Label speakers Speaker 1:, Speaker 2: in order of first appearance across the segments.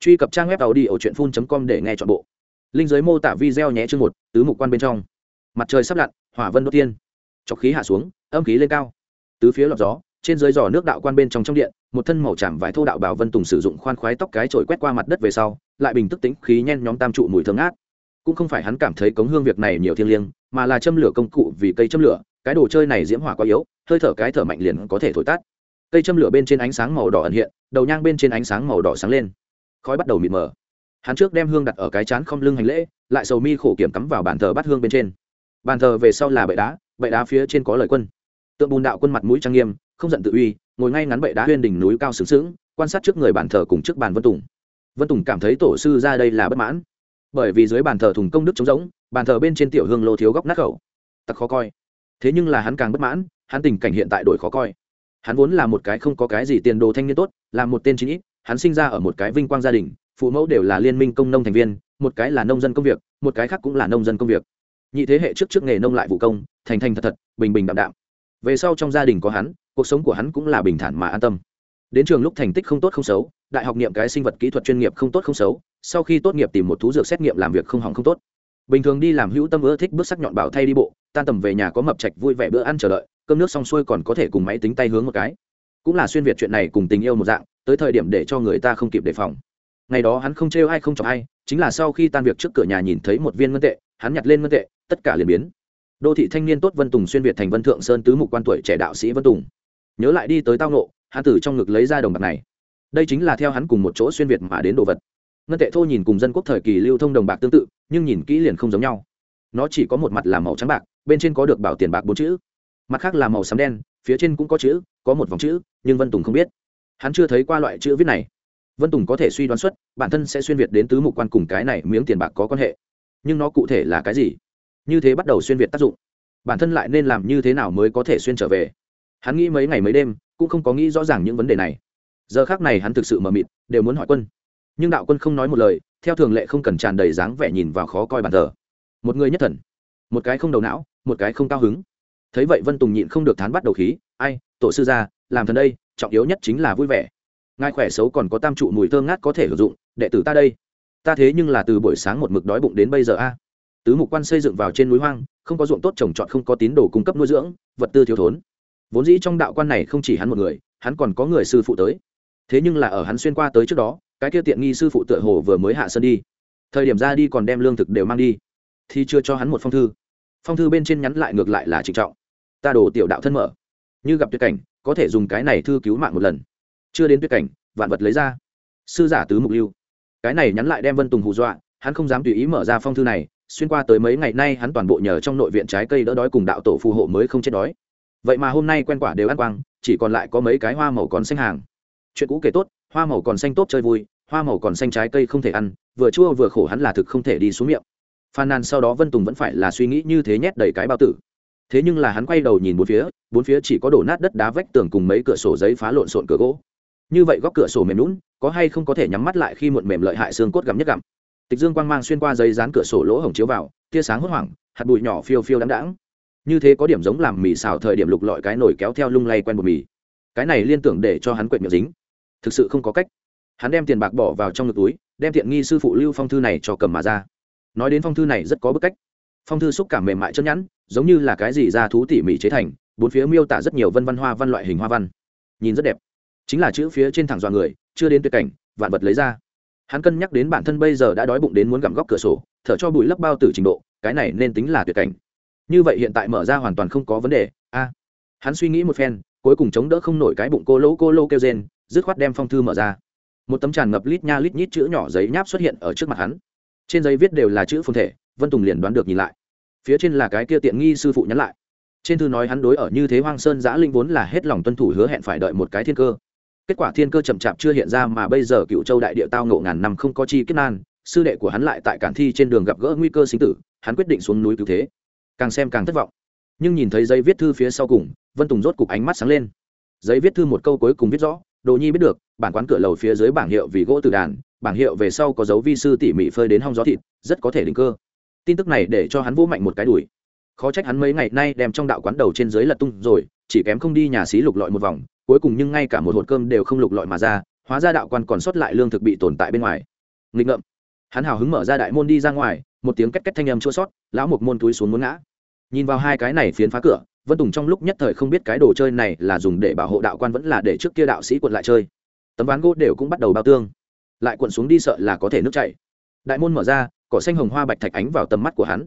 Speaker 1: truy cập trang web tàu đi ở truyện phun com để nghe chọn bộ. Linh giới mô tả video nhé chương một, tứ mục quan bên trong. Mặt trời sắp lặn, hỏa vân đốt tiên. Chọc khí hạ xuống, âm khí lên cao. Tứ phía lọt gió, trên dưới giò nước đạo quan bên trong trong điện, một thân màu tràm vải thô đạo bảo vân tùng sử dụng khoan khoái tóc cái trổi quét qua mặt đất về sau, lại bình tức tính khí nhen nhóm tam trụ mùi thơm ngát. Cũng không phải hắn cảm thấy cống hương việc này nhiều thiêng liêng, mà là châm lửa công cụ vì cây châm lửa, cái đồ chơi này diễm hỏa quá yếu, hơi thở cái thở mạnh liền có thể thổi tắt. Cây châm lửa bên trên ánh sáng màu đỏ ẩn hiện, đầu nhang bên trên ánh sáng màu đỏ sáng lên khói bắt đầu mịt mờ. Hắn trước đem hương đặt ở cái chán không lưng hành lễ, lại sầu mi khổ kiểm cắm vào bàn thờ bắt hương bên trên. Bàn thờ về sau là bệ đá bệ đá phía trên có lời quân. Tượng bùn đạo quân mặt mũi trang nghiêm, không giận tự uy, ngồi ngay ngắn bệ đá huyên đỉnh núi cao sướng sướng, quan sát trước người bàn thờ cùng trước bàn vân tùng. Vân tùng cảm thấy tổ sư ra đây là bất mãn. Bởi vì dưới bàn thờ thùng công đức trống rỗng, bàn thờ bên trên tiểu hương lô thiếu góc nát khẩu. Tặc khó coi. Thế nhưng là hắn càng bất mãn, hắn tình cảnh hiện tại đổi khó coi. Hắn vốn là một cái không có cái gì tiền đồ thanh niên tốt, là một tên chính ít hắn sinh ra ở một cái vinh quang gia đình, phụ mẫu đều là liên minh công nông thành viên, một cái là nông dân công việc, một cái khác cũng là nông dân công việc. Nhị thế hệ trước trước nghề nông lại vụ công, thành thành thật thật, bình bình đạm đạm. Về sau trong gia đình có hắn, cuộc sống của hắn cũng là bình thản mà an tâm. Đến trường lúc thành tích không tốt không xấu, đại học niệm cái sinh vật kỹ thuật chuyên nghiệp không tốt không xấu, sau khi tốt nghiệp tìm một thú dược xét nghiệm làm việc không hỏng không tốt. Bình thường đi làm hữu tâm ưa thích bước sắc nhọn bảo thay đi bộ, tan tầm về nhà có mập trạch vui vẻ bữa ăn chờ đợi, cơm nước xong xuôi còn có thể cùng máy tính tay hướng một cái. Cũng là xuyên việt chuyện này cùng tình yêu một dạng tới thời điểm để cho người ta không kịp đề phòng. Ngày đó hắn không trêu ai không chọc ai, chính là sau khi tan việc trước cửa nhà nhìn thấy một viên ngân tệ, hắn nhặt lên ngân tệ, tất cả liền biến. Đô thị thanh niên tốt vân tùng xuyên việt thành vân thượng sơn tứ mục quan tuổi trẻ đạo sĩ vân tùng. Nhớ lại đi tới tao nộ hắn tử trong ngực lấy ra đồng bạc này. Đây chính là theo hắn cùng một chỗ xuyên việt mà đến đồ vật. Ngân tệ thô nhìn cùng dân quốc thời kỳ lưu thông đồng bạc tương tự, nhưng nhìn kỹ liền không giống nhau. Nó chỉ có một mặt là màu trắng bạc, bên trên có được bảo tiền bạc bốn chữ. Mặt khác là màu xám đen, phía trên cũng có chữ, có một vòng chữ, nhưng vân tùng không biết hắn chưa thấy qua loại chữ viết này. Vân tùng có thể suy đoán xuất, bản thân sẽ xuyên việt đến tứ mục quan cùng cái này miếng tiền bạc có quan hệ. Nhưng nó cụ thể là cái gì? Như thế bắt đầu xuyên việt tác dụng. Bản thân lại nên làm như thế nào mới có thể xuyên trở về? Hắn nghĩ mấy ngày mấy đêm, cũng không có nghĩ rõ ràng những vấn đề này. Giờ khác này hắn thực sự mờ mịt, đều muốn hỏi quân. Nhưng đạo quân không nói một lời, theo thường lệ không cần tràn đầy dáng vẻ nhìn vào khó coi bàn thờ. Một người nhất thần, một cái không đầu não, một cái không cao hứng. Thấy vậy vân tùng nhịn không được thán bắt đầu khí, ai, tổ sư gia, làm thần đây trọng yếu nhất chính là vui vẻ. Ngài khỏe xấu còn có tam trụ mùi thơm ngát có thể sử dụng, đệ tử ta đây. Ta thế nhưng là từ buổi sáng một mực đói bụng đến bây giờ a. Tứ mục quan xây dựng vào trên núi hoang, không có ruộng tốt trồng trọt, không có tín đồ cung cấp nuôi dưỡng, vật tư thiếu thốn. Vốn dĩ trong đạo quan này không chỉ hắn một người, hắn còn có người sư phụ tới. Thế nhưng là ở hắn xuyên qua tới trước đó, cái kia tiện nghi sư phụ tựa hồ vừa mới hạ sân đi. Thời điểm ra đi còn đem lương thực đều mang đi, thì chưa cho hắn một phong thư. Phong thư bên trên nhắn lại ngược lại là trịnh trọng. Ta đổ tiểu đạo thân mở như gặp tuyệt cảnh, có thể dùng cái này thư cứu mạng một lần. Chưa đến tuyệt cảnh, vạn vật lấy ra. Sư giả tứ mục lưu. Cái này nhắn lại đem vân tùng hù dọa, hắn không dám tùy ý mở ra phong thư này, xuyên qua tới mấy ngày nay hắn toàn bộ nhờ trong nội viện trái cây đỡ đói cùng đạo tổ phù hộ mới không chết đói. Vậy mà hôm nay quen quả đều ăn quang, chỉ còn lại có mấy cái hoa màu còn xanh hàng. Chuyện cũ kể tốt, hoa màu còn xanh tốt chơi vui, hoa màu còn xanh trái cây không thể ăn, vừa chua vừa khổ hắn là thực không thể đi xuống miệng. Phàn nàn sau đó vân tùng vẫn phải là suy nghĩ như thế nhét đầy cái bao tử thế nhưng là hắn quay đầu nhìn bốn phía bốn phía chỉ có đổ nát đất đá vách tường cùng mấy cửa sổ giấy phá lộn xộn cửa gỗ. Như vậy góc cửa sổ mềm lún có hay không có thể nhắm mắt lại khi muộn mềm lợi hại xương cốt gặm nhất gặm. Tịch dương quang mang xuyên qua giấy dán cửa sổ lỗ hổng chiếu vào, tia sáng hốt hoảng, hạt bụi nhỏ phiêu phiêu đáng đáng như thế có điểm giống làm mì xào thời điểm lục lọi cái nổi kéo theo lung lay quen bột mì. Cái này liên tưởng để cho hắn quệt miệng dính. Thực sự không có cách. Hắn đem tiền bạc bỏ vào trong ngực túi, đem tiện nghi sư phụ lưu phong thư này cho cầm mà ra. Nói đến phong thư này rất có bức cách. Phong thư xúc cảm mềm mại chân nhẵn giống như là cái gì ra thú tỉ mỉ chế thành, bốn phía miêu tả rất nhiều vân văn hoa văn loại hình hoa văn. Nhìn rất đẹp. Chính là chữ phía trên thẳng dọa người, chưa đến tuyệt cảnh, vạn vật lấy ra. Hắn cân nhắc đến bản thân bây giờ đã đói bụng đến muốn gặm góc cửa sổ, thở cho bụi lấp bao tử trình độ, cái này nên tính là tuyệt cảnh. Như vậy hiện tại mở ra hoàn toàn không có vấn đề, a. Hắn suy nghĩ một phen, cuối cùng chống đỡ không nổi cái bụng cô lỗ cô lô kêu rên, dứt khoát đem phong thư mở ra. Một tấm tràn ngập lít nha lít nhít chữ nhỏ giấy nháp xuất hiện ở trước mặt hắn. Trên giấy viết đều là chữ phương thể, vân tùng liền đoán được nhìn lại phía trên là cái kia tiện nghi sư phụ nhắn lại. Trên thư nói hắn đối ở như thế hoang sơn giã linh vốn là hết lòng tuân thủ hứa hẹn phải đợi một cái thiên cơ. Kết quả thiên cơ chậm chạp chưa hiện ra mà bây giờ cựu châu đại địa tao ngộ ngàn năm không có chi kết nan, sư đệ của hắn lại tại cản thi trên đường gặp gỡ nguy cơ sinh tử, hắn quyết định xuống núi cứu thế. Càng xem càng thất vọng. Nhưng nhìn thấy giấy viết thư phía sau cùng, vân tùng rốt cục ánh mắt sáng lên. Giấy viết thư một câu cuối cùng viết rõ, đồ nhi biết được, bản quán cửa lầu phía dưới bảng hiệu vì gỗ từ đàn, bảng hiệu về sau có dấu vi sư tỉ mỉ phơi đến hong gió thịt, rất có thể định cơ tin tức này để cho hắn vỗ mạnh một cái đùi. Khó trách hắn mấy ngày nay đem trong đạo quán đầu trên dưới lật tung rồi, chỉ kém không đi nhà xí lục lọi một vòng, cuối cùng nhưng ngay cả một hột cơm đều không lục lọi mà ra, hóa ra đạo quan còn sót lại lương thực bị tồn tại bên ngoài. Nghịch ngợm. Hắn hào hứng mở ra đại môn đi ra ngoài, một tiếng két két thanh âm chua sót lão một môn túi xuống muốn ngã. Nhìn vào hai cái này phiến phá cửa, vân tùng trong lúc nhất thời không biết cái đồ chơi này là dùng để bảo hộ đạo quan vẫn là để trước kia đạo sĩ quận lại chơi. Tấm ván gỗ đều cũng bắt đầu bao tương. Lại quận xuống đi sợ là có thể nước chảy. Đại môn mở ra cỏ xanh hồng hoa bạch thạch ánh vào tầm mắt của hắn.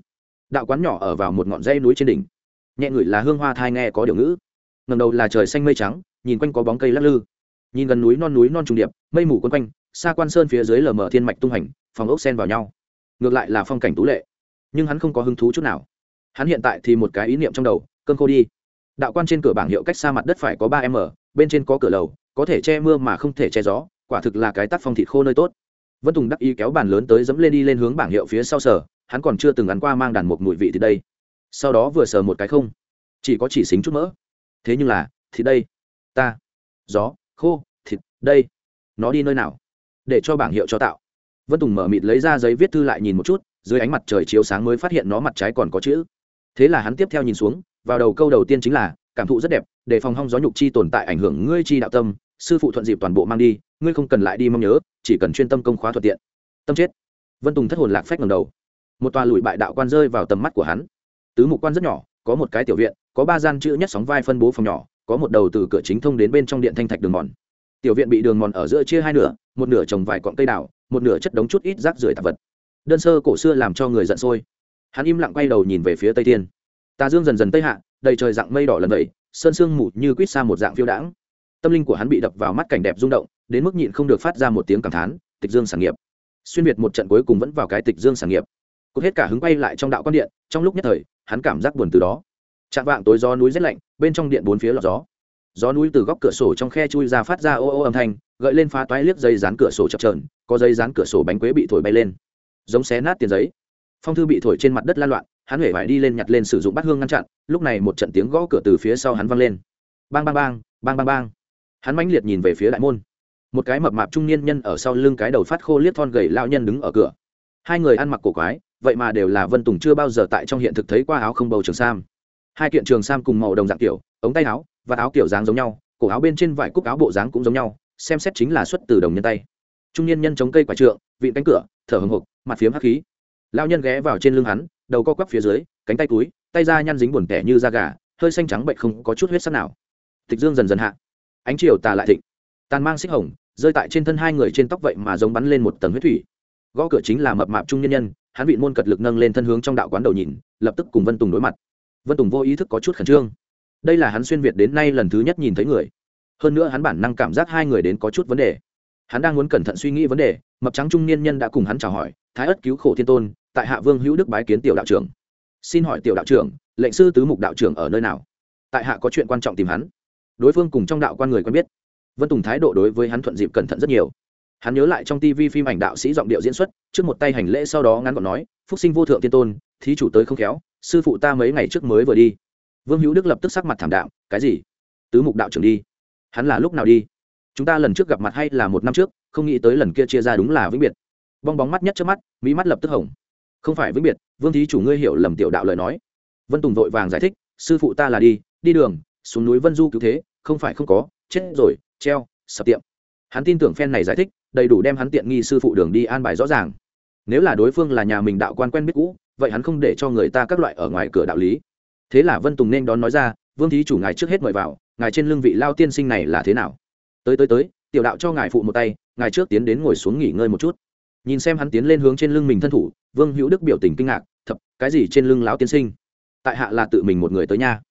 Speaker 1: Đạo quán nhỏ ở vào một ngọn dây núi trên đỉnh. Nhẹ ngửi là hương hoa thai nghe có điều ngữ. Ngầm đầu là trời xanh mây trắng, nhìn quanh có bóng cây lắc lư. Nhìn gần núi non núi non trùng điệp, mây mù quân quanh, xa quan sơn phía dưới lờ mờ thiên mạch tung hành, phòng ốc sen vào nhau. Ngược lại là phong cảnh tú lệ. Nhưng hắn không có hứng thú chút nào. Hắn hiện tại thì một cái ý niệm trong đầu, cơn khô đi. Đạo quan trên cửa bảng hiệu cách xa mặt đất phải có ba m, bên trên có cửa lầu, có thể che mưa mà không thể che gió, quả thực là cái tác phong thịt khô nơi tốt vân tùng đắc ý kéo bàn lớn tới dẫm lên đi lên hướng bảng hiệu phía sau sở, hắn còn chưa từng ăn qua mang đàn một mùi vị thì đây. Sau đó vừa sờ một cái không, chỉ có chỉ xính chút mỡ. Thế nhưng là, thì đây, ta, gió, khô, thịt, đây, nó đi nơi nào? Để cho bảng hiệu cho tạo. Vân tùng mở mịt lấy ra giấy viết thư lại nhìn một chút, dưới ánh mặt trời chiếu sáng mới phát hiện nó mặt trái còn có chữ. Thế là hắn tiếp theo nhìn xuống, vào đầu câu đầu tiên chính là, cảm thụ rất đẹp, để phòng hong gió nhục chi tồn tại ảnh hưởng ngươi chi đạo tâm sư phụ thuận dịp toàn bộ mang đi, ngươi không cần lại đi mong nhớ, chỉ cần chuyên tâm công khóa thuận tiện. Tâm chết. Vân tùng thất hồn lạc phách ngầm đầu. Một tòa lụi bại đạo quan rơi vào tầm mắt của hắn. Tứ mục quan rất nhỏ, có một cái tiểu viện, có ba gian chữ nhất sóng vai phân bố phòng nhỏ, có một đầu từ cửa chính thông đến bên trong điện thanh thạch đường mòn. Tiểu viện bị đường mòn ở giữa chia hai nửa, một nửa trồng vài cọn cây đào, một nửa chất đống chút ít rác rưởi tạp vật. Đơn sơ cổ xưa làm cho người giận sôi. Hắn im lặng quay đầu nhìn về phía tây tiên tà dương dần dần tây hạ, đầy trời dạng mây đỏ lần vậy, sơn sương mù như quýt xa một dạng phiêu đãng tâm linh của hắn bị đập vào mắt cảnh đẹp rung động, đến mức nhịn không được phát ra một tiếng cảm thán, tịch dương sản nghiệp. Xuyên việt một trận cuối cùng vẫn vào cái tịch dương sản nghiệp. Cốt hết cả hứng quay lại trong đạo quan điện, trong lúc nhất thời, hắn cảm giác buồn từ đó. Chạm vạng tối gió núi rét lạnh, bên trong điện bốn phía lọt gió. Gió núi từ góc cửa sổ trong khe chui ra phát ra ô ô âm thanh, gợi lên phá toái liếc dây dán cửa sổ chập trờn có dây dán cửa sổ bánh quế bị thổi bay lên. Giống xé nát tiền giấy. Phong thư bị thổi trên mặt đất lan loạn, hắn huệ vải đi lên nhặt lên sử dụng bắt hương ngăn chặn, lúc này một trận tiếng gõ cửa từ phía sau hắn vang lên. Bang bang bang bang bang bang hắn mãnh liệt nhìn về phía đại môn. Một cái mập mạp trung niên nhân ở sau lưng cái đầu phát khô liếc thon gầy lao nhân đứng ở cửa. Hai người ăn mặc cổ quái, vậy mà đều là vân tùng chưa bao giờ tại trong hiện thực thấy qua áo không bầu trường sam. Hai kiện trường sam cùng màu đồng dạng kiểu, ống tay áo và áo kiểu dáng giống nhau, cổ áo bên trên vải cúc áo bộ dáng cũng giống nhau, xem xét chính là xuất từ đồng nhân tay. Trung niên nhân chống cây quả trượng, vị cánh cửa, thở hồng hộc mặt phiếm hắc khí. Lao nhân ghé vào trên lưng hắn, đầu co quắp phía dưới, cánh tay túi, tay ra nhăn dính buồn tẻ như da gà, hơi xanh trắng bệnh không có chút huyết sắc nào. Tịch dương dần dần hạ ánh chiều tà lại thịnh. Tàn mang xích hồng, rơi tại trên thân hai người trên tóc vậy mà giống bắn lên một tầng huyết thủy. Gõ cửa chính là mập mạp trung nhân nhân, hắn bị môn cật lực nâng lên thân hướng trong đạo quán đầu nhìn, lập tức cùng vân tùng đối mặt. Vân tùng vô ý thức có chút khẩn trương. Đây là hắn xuyên việt đến nay lần thứ nhất nhìn thấy người. Hơn nữa hắn bản năng cảm giác hai người đến có chút vấn đề. Hắn đang muốn cẩn thận suy nghĩ vấn đề, mập trắng trung niên nhân đã cùng hắn chào hỏi, thái ất cứu khổ thiên tôn, tại hạ vương hữu đức bái kiến tiểu đạo trưởng. Xin hỏi tiểu đạo trưởng, lệnh sư tứ mục đạo trưởng ở nơi nào? Tại hạ có chuyện quan trọng tìm hắn đối phương cùng trong đạo quan người quen biết. Vân tùng thái độ đối với hắn thuận dịp cẩn thận rất nhiều. Hắn nhớ lại trong tv phim ảnh đạo sĩ giọng điệu diễn xuất trước một tay hành lễ sau đó ngắn gọn nói phúc sinh vô thượng tiên tôn thí chủ tới không khéo sư phụ ta mấy ngày trước mới vừa đi. Vương hữu đức lập tức sắc mặt thảm đạo cái gì? Tứ mục đạo trưởng đi? Hắn là lúc nào đi? Chúng ta lần trước gặp mặt hay là một năm trước không nghĩ tới lần kia chia ra đúng là vĩnh biệt. Bong bóng mắt nhất trước mắt mỹ mắt lập tức hỏng, không phải vĩnh biệt vương thí chủ ngươi hiểu lầm tiểu đạo lời nói. Vân tùng vội vàng giải thích sư phụ ta là đi đi đường xuống núi vân du cứu thế không phải không có, chết rồi, treo, sập tiệm. Hắn tin tưởng phen này giải thích, đầy đủ đem hắn tiện nghi sư phụ đường đi an bài rõ ràng. Nếu là đối phương là nhà mình đạo quan quen biết cũ, vậy hắn không để cho người ta các loại ở ngoài cửa đạo lý. Thế là vân tùng nên đón nói ra, vương thí chủ ngài trước hết mời vào, ngài trên lưng vị lao tiên sinh này là thế nào? Tới tới tới, tiểu đạo cho ngài phụ một tay, ngài trước tiến đến ngồi xuống nghỉ ngơi một chút. Nhìn xem hắn tiến lên hướng trên lưng mình thân thủ, vương hữu đức biểu tình kinh ngạc, thập, cái gì trên lưng lão tiên sinh? Tại hạ là tự mình một người tới nha.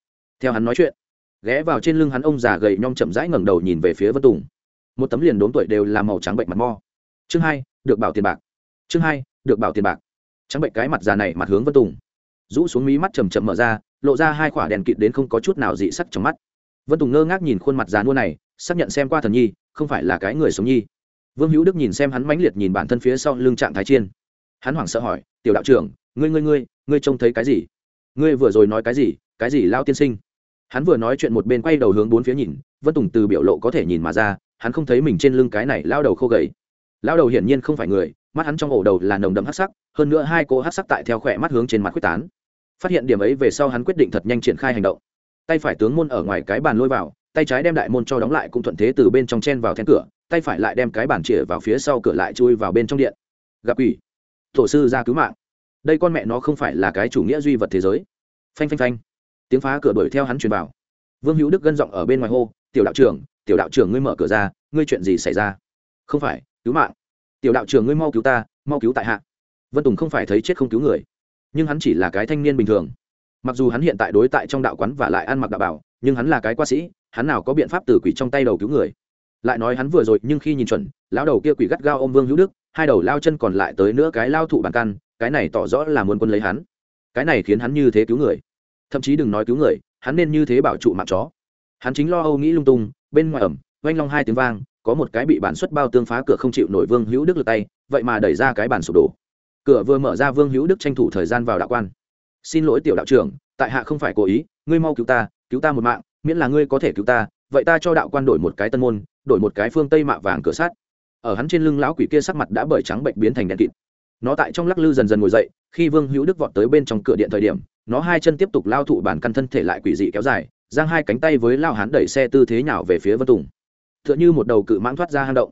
Speaker 1: Theo hắn nói chuyện ghé vào trên lưng hắn ông già gầy nhom chậm rãi ngẩng đầu nhìn về phía vân tùng. Một tấm liền đốn tuổi đều là màu trắng bệnh mặt mo. Chương hai, được bảo tiền bạc. Chương hai, được bảo tiền bạc. Trắng bệnh cái mặt già này mặt hướng vân tùng. Rũ xuống mí mắt chầm chậm mở ra, lộ ra hai quả đèn kịt đến không có chút nào dị sắc trong mắt. Vân tùng ngơ ngác nhìn khuôn mặt già nua này, xác nhận xem qua thần nhi, không phải là cái người sống nhi. Vương hữu đức nhìn xem hắn mãnh liệt nhìn bản thân phía sau lưng trạng thái chiên. Hắn hoảng sợ hỏi, tiểu đạo trưởng, ngươi ngươi ngươi ngươi trông thấy cái gì? Ngươi vừa rồi nói cái gì? Cái gì, lao tiên sinh? Hắn vừa nói chuyện một bên quay đầu hướng bốn phía nhìn, vân tùng từ biểu lộ có thể nhìn mà ra, hắn không thấy mình trên lưng cái này lao đầu khô gầy. Lao đầu hiển nhiên không phải người, mắt hắn trong ổ đầu là nồng đậm hắc sắc, hơn nữa hai cỗ hắc sắc tại theo khỏe mắt hướng trên mặt quyết tán. Phát hiện điểm ấy về sau hắn quyết định thật nhanh triển khai hành động. Tay phải tướng môn ở ngoài cái bàn lôi vào, tay trái đem đại môn cho đóng lại cũng thuận thế từ bên trong chen vào then cửa, tay phải lại đem cái bàn chĩa vào phía sau cửa lại chui vào bên trong điện. Gặp quỷ. Tổ sư ra cứu mạng. Đây con mẹ nó không phải là cái chủ nghĩa duy vật thế giới. Phanh phanh phanh tiếng phá cửa đuổi theo hắn truyền vào. Vương hữu đức gân giọng ở bên ngoài hô, tiểu đạo trưởng, tiểu đạo trưởng ngươi mở cửa ra, ngươi chuyện gì xảy ra? Không phải, cứu mạng. Tiểu đạo trưởng ngươi mau cứu ta, mau cứu tại hạ. Vân tùng không phải thấy chết không cứu người, nhưng hắn chỉ là cái thanh niên bình thường. Mặc dù hắn hiện tại đối tại trong đạo quán và lại ăn mặc đạo bảo, nhưng hắn là cái qua sĩ, hắn nào có biện pháp từ quỷ trong tay đầu cứu người. Lại nói hắn vừa rồi nhưng khi nhìn chuẩn, lão đầu kia quỷ gắt gao ôm vương hữu đức, hai đầu lao chân còn lại tới nữa cái lao thụ bàn căn cái này tỏ rõ là muốn quân lấy hắn. Cái này khiến hắn như thế cứu người thậm chí đừng nói cứu người, hắn nên như thế bảo trụ mạng chó. Hắn chính lo âu nghĩ lung tung, bên ngoài ẩm, oanh long hai tiếng vang, có một cái bị bản xuất bao tương phá cửa không chịu nổi vương hữu đức lật tay, vậy mà đẩy ra cái bản sụp đổ. Cửa vừa mở ra vương hữu đức tranh thủ thời gian vào đạo quan. Xin lỗi tiểu đạo trưởng, tại hạ không phải cố ý, ngươi mau cứu ta cứu ta một mạng, miễn là ngươi có thể cứu ta, vậy ta cho đạo quan đổi một cái tân môn, đổi một cái phương tây mạ vàng cửa sát ở hắn trên lưng lão quỷ kia sắc mặt đã bởi trắng bệnh biến thành đen kịt. Nó tại trong lắc lư dần dần ngồi dậy, khi vương hữu đức vọt tới bên trong cửa điện thời điểm nó hai chân tiếp tục lao thụ bản căn thân thể lại quỷ dị kéo dài, giang hai cánh tay với lao hán đẩy xe tư thế nào về phía vân tùng. T h ư ợ n h ư một đầu cự mãng thoát ra hang động,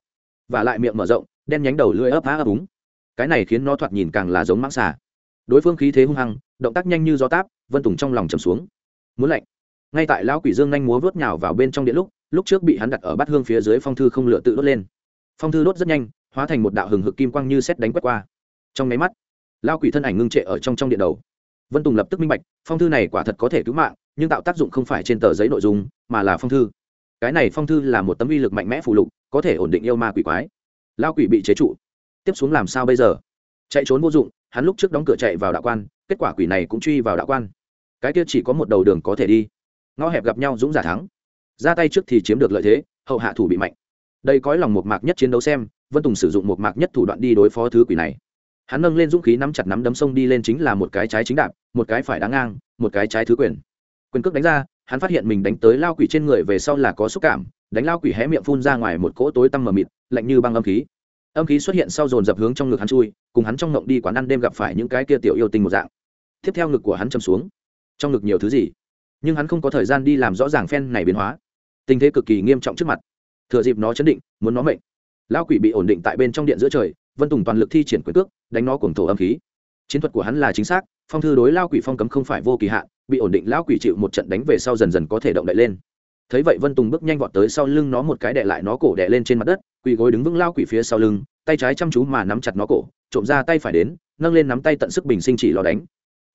Speaker 1: và lại miệng mở rộng, đen nhánh đầu lưỡi ấp á ấp úng. Cái này khiến nó thoạt nhìn càng là giống mãng xà. Đối phương khí thế hung hăng, động tác nhanh như gió táp, vân tùng trong lòng chầm xuống. Muốn lạnh. Ngay tại lão quỷ dương nhanh múa vớt nhào vào bên trong điện lúc lúc trước bị hắn đặt ở bát hương phía dưới phong thư không lựa tự đốt lên. Phong thư đốt rất nhanh, hóa thành một đạo hừng hực kim quang như xét đánh quét qua. Trong máy mắt lao quỷ thân ảnh ngưng trệ ở trong trong điện đầu vân tùng lập tức minh bạch, phong thư này quả thật có thể cứu mạng, nhưng tạo tác dụng không phải trên tờ giấy nội dung, mà là phong thư. Cái này phong thư là một tấm uy lực mạnh mẽ phù lục, có thể ổn định yêu ma quỷ quái. Lao quỷ bị chế trụ. Tiếp xuống làm sao bây giờ? Chạy trốn vô dụng, hắn lúc trước đóng cửa chạy vào đạo quan, kết quả quỷ này cũng truy vào đạo quan. Cái kia chỉ có một đầu đường có thể đi. Ngõ hẹp gặp nhau dũng giả thắng. Ra tay trước thì chiếm được lợi thế, hậu hạ thủ bị mạnh. Đây cõi lòng một mạc nhất chiến đấu xem, vân tùng sử dụng một mạc nhất thủ đoạn đi đối phó thứ quỷ này. Hắn nâng lên dũng khí nắm chặt nắm đấm sông đi lên chính là một cái trái chính đạp một cái phải đáng ngang, một cái trái thứ quyền. Quyền cước đánh ra, hắn phát hiện mình đánh tới lao quỷ trên người về sau là có xúc cảm, đánh lao quỷ hé miệng phun ra ngoài một cỗ tối tăm mờ mịt, lạnh như băng âm khí. Âm khí xuất hiện sau dồn dập hướng trong ngực hắn chui, cùng hắn trong ngộng đi quán ăn đêm gặp phải những cái kia tiểu yêu tinh một dạng. Tiếp theo ngực của hắn châm xuống. Trong ngực nhiều thứ gì? Nhưng hắn không có thời gian đi làm rõ ràng phen này biến hóa. Tình thế cực kỳ nghiêm trọng trước mặt. Thừa dịp nó chấn định, muốn nó mệnh. Lao quỷ bị ổn định tại bên trong điện giữa trời, vân tùng toàn lực thi triển quyền cước, đánh nó cuồng thổ âm khí chiến thuật của hắn là chính xác, phong thư đối lao quỷ phong cấm không phải vô kỳ hạn, bị ổn định lao quỷ chịu một trận đánh về sau dần dần có thể động đậy lên. Thấy vậy vân tùng bước nhanh vọt tới sau lưng nó một cái đè lại nó cổ đè lên trên mặt đất, quỳ gối đứng vững lao quỷ phía sau lưng, tay trái chăm chú mà nắm chặt nó cổ, trộm ra tay phải đến, nâng lên nắm tay tận sức bình sinh chỉ lò đánh.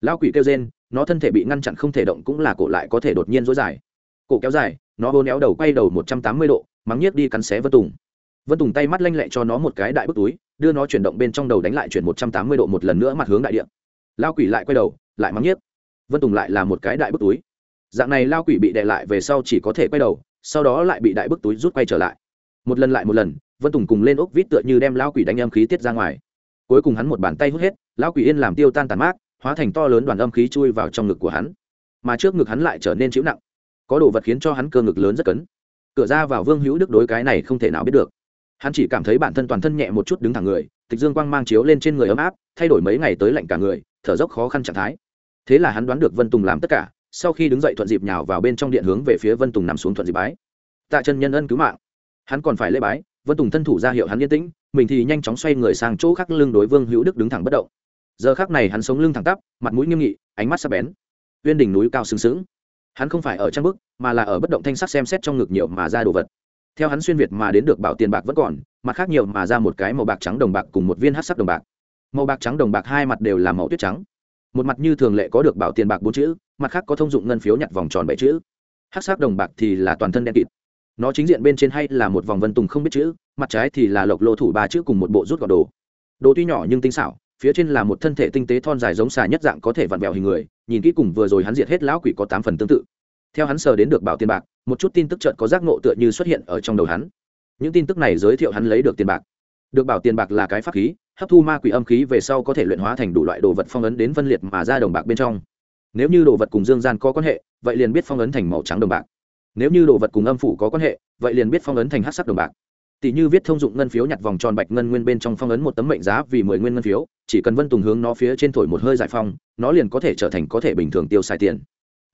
Speaker 1: Lao quỷ kêu rên, nó thân thể bị ngăn chặn không thể động cũng là cổ lại có thể đột nhiên dối dài. Cổ kéo dài, nó hôn éo đầu quay đầu một trăm tám mươi độ, mắng nhiếc đi cắn xé vân tùng. Vân tùng tay mắt lanh lẹ cho nó một cái đại bức túi đưa nó chuyển động bên trong đầu đánh lại chuyển một trăm tám mươi độ một lần nữa mặt hướng đại điện lao quỷ lại quay đầu, lại mắng nhiếc. Vân tùng lại là một cái đại bức túi. Dạng này lao quỷ bị đè lại về sau chỉ có thể quay đầu, sau đó lại bị đại bức túi rút quay trở lại. Một lần lại một lần, vân tùng cùng lên ốc vít tựa như đem lao quỷ đánh âm khí tiết ra ngoài. Cuối cùng hắn một bàn tay hút hết, lao quỷ yên làm tiêu tan tàn mát, hóa thành to lớn đoàn âm khí chui vào trong ngực của hắn. Mà trước ngực hắn lại trở nên chịu nặng. Có đồ vật khiến cho hắn cơ ngực lớn rất cấn. Cửa ra vào vương hữu đức đối cái này không thể nào biết được hắn chỉ cảm thấy bản thân toàn thân nhẹ một chút đứng thẳng người, tịch dương quang mang chiếu lên trên người ấm áp, thay đổi mấy ngày tới lạnh cả người, thở dốc khó khăn trạng thái. Thế là hắn đoán được vân tùng làm tất cả, sau khi đứng dậy thuận dịp nhào vào bên trong điện hướng về phía vân tùng nằm xuống thuận dịp bái. Tạ chân nhân ân cứu mạng. Hắn còn phải lễ bái, vân tùng thân thủ ra hiệu hắn yên tĩnh, mình thì nhanh chóng xoay người sang chỗ khác lưng đối vương hữu đức đứng thẳng bất động. Giờ khác này hắn sống lưng thẳng tắp, mặt mũi nghiêm nghị, ánh mắt sắc bén. Uyên đỉnh núi cao sừng sững. Hắn không phải ở trang bức, mà là ở bất động thanh sắc xem xét trong ngực nhiều mà ra đồ vật theo hắn xuyên việt mà đến được bảo tiền bạc vẫn còn, mặt khác nhiều mà ra một cái màu bạc trắng đồng bạc cùng một viên hát sắc đồng bạc. Màu bạc trắng đồng bạc hai mặt đều là màu tuyết trắng. Một mặt như thường lệ có được bảo tiền bạc bốn chữ, mặt khác có thông dụng ngân phiếu nhặt vòng tròn bảy chữ. Hát sắc đồng bạc thì là toàn thân đen kịt. Nó chính diện bên trên hay là một vòng vân tùng không biết chữ, mặt trái thì là lộc lô thủ ba chữ cùng một bộ rút gọt đồ. Đồ tuy nhỏ nhưng tinh xảo, phía trên là một thân thể tinh tế thon dài giống xà nhất dạng có thể vặn vẹo hình người, nhìn kỹ cùng vừa rồi hắn diệt hết lão quỷ có tám phần tương tự. Theo hắn sờ đến được bảo tiền bạc một chút tin tức chợt có giác ngộ tựa như xuất hiện ở trong đầu hắn. Những tin tức này giới thiệu hắn lấy được tiền bạc. Được bảo tiền bạc là cái pháp khí, hấp thu ma quỷ âm khí về sau có thể luyện hóa thành đủ loại đồ vật phong ấn đến phân liệt mà ra đồng bạc bên trong. Nếu như đồ vật cùng dương gian có quan hệ, vậy liền biết phong ấn thành màu trắng đồng bạc. Nếu như đồ vật cùng âm phủ có quan hệ, vậy liền biết phong ấn thành hát sắc đồng bạc. Tỷ như viết thông dụng ngân phiếu nhặt vòng tròn bạch ngân nguyên bên trong phong ấn một tấm mệnh giá vì mười nguyên ngân phiếu, chỉ cần vân tùng hướng nó phía trên thổi một hơi giải phong, nó liền có thể trở thành có thể bình thường tiêu xài tiền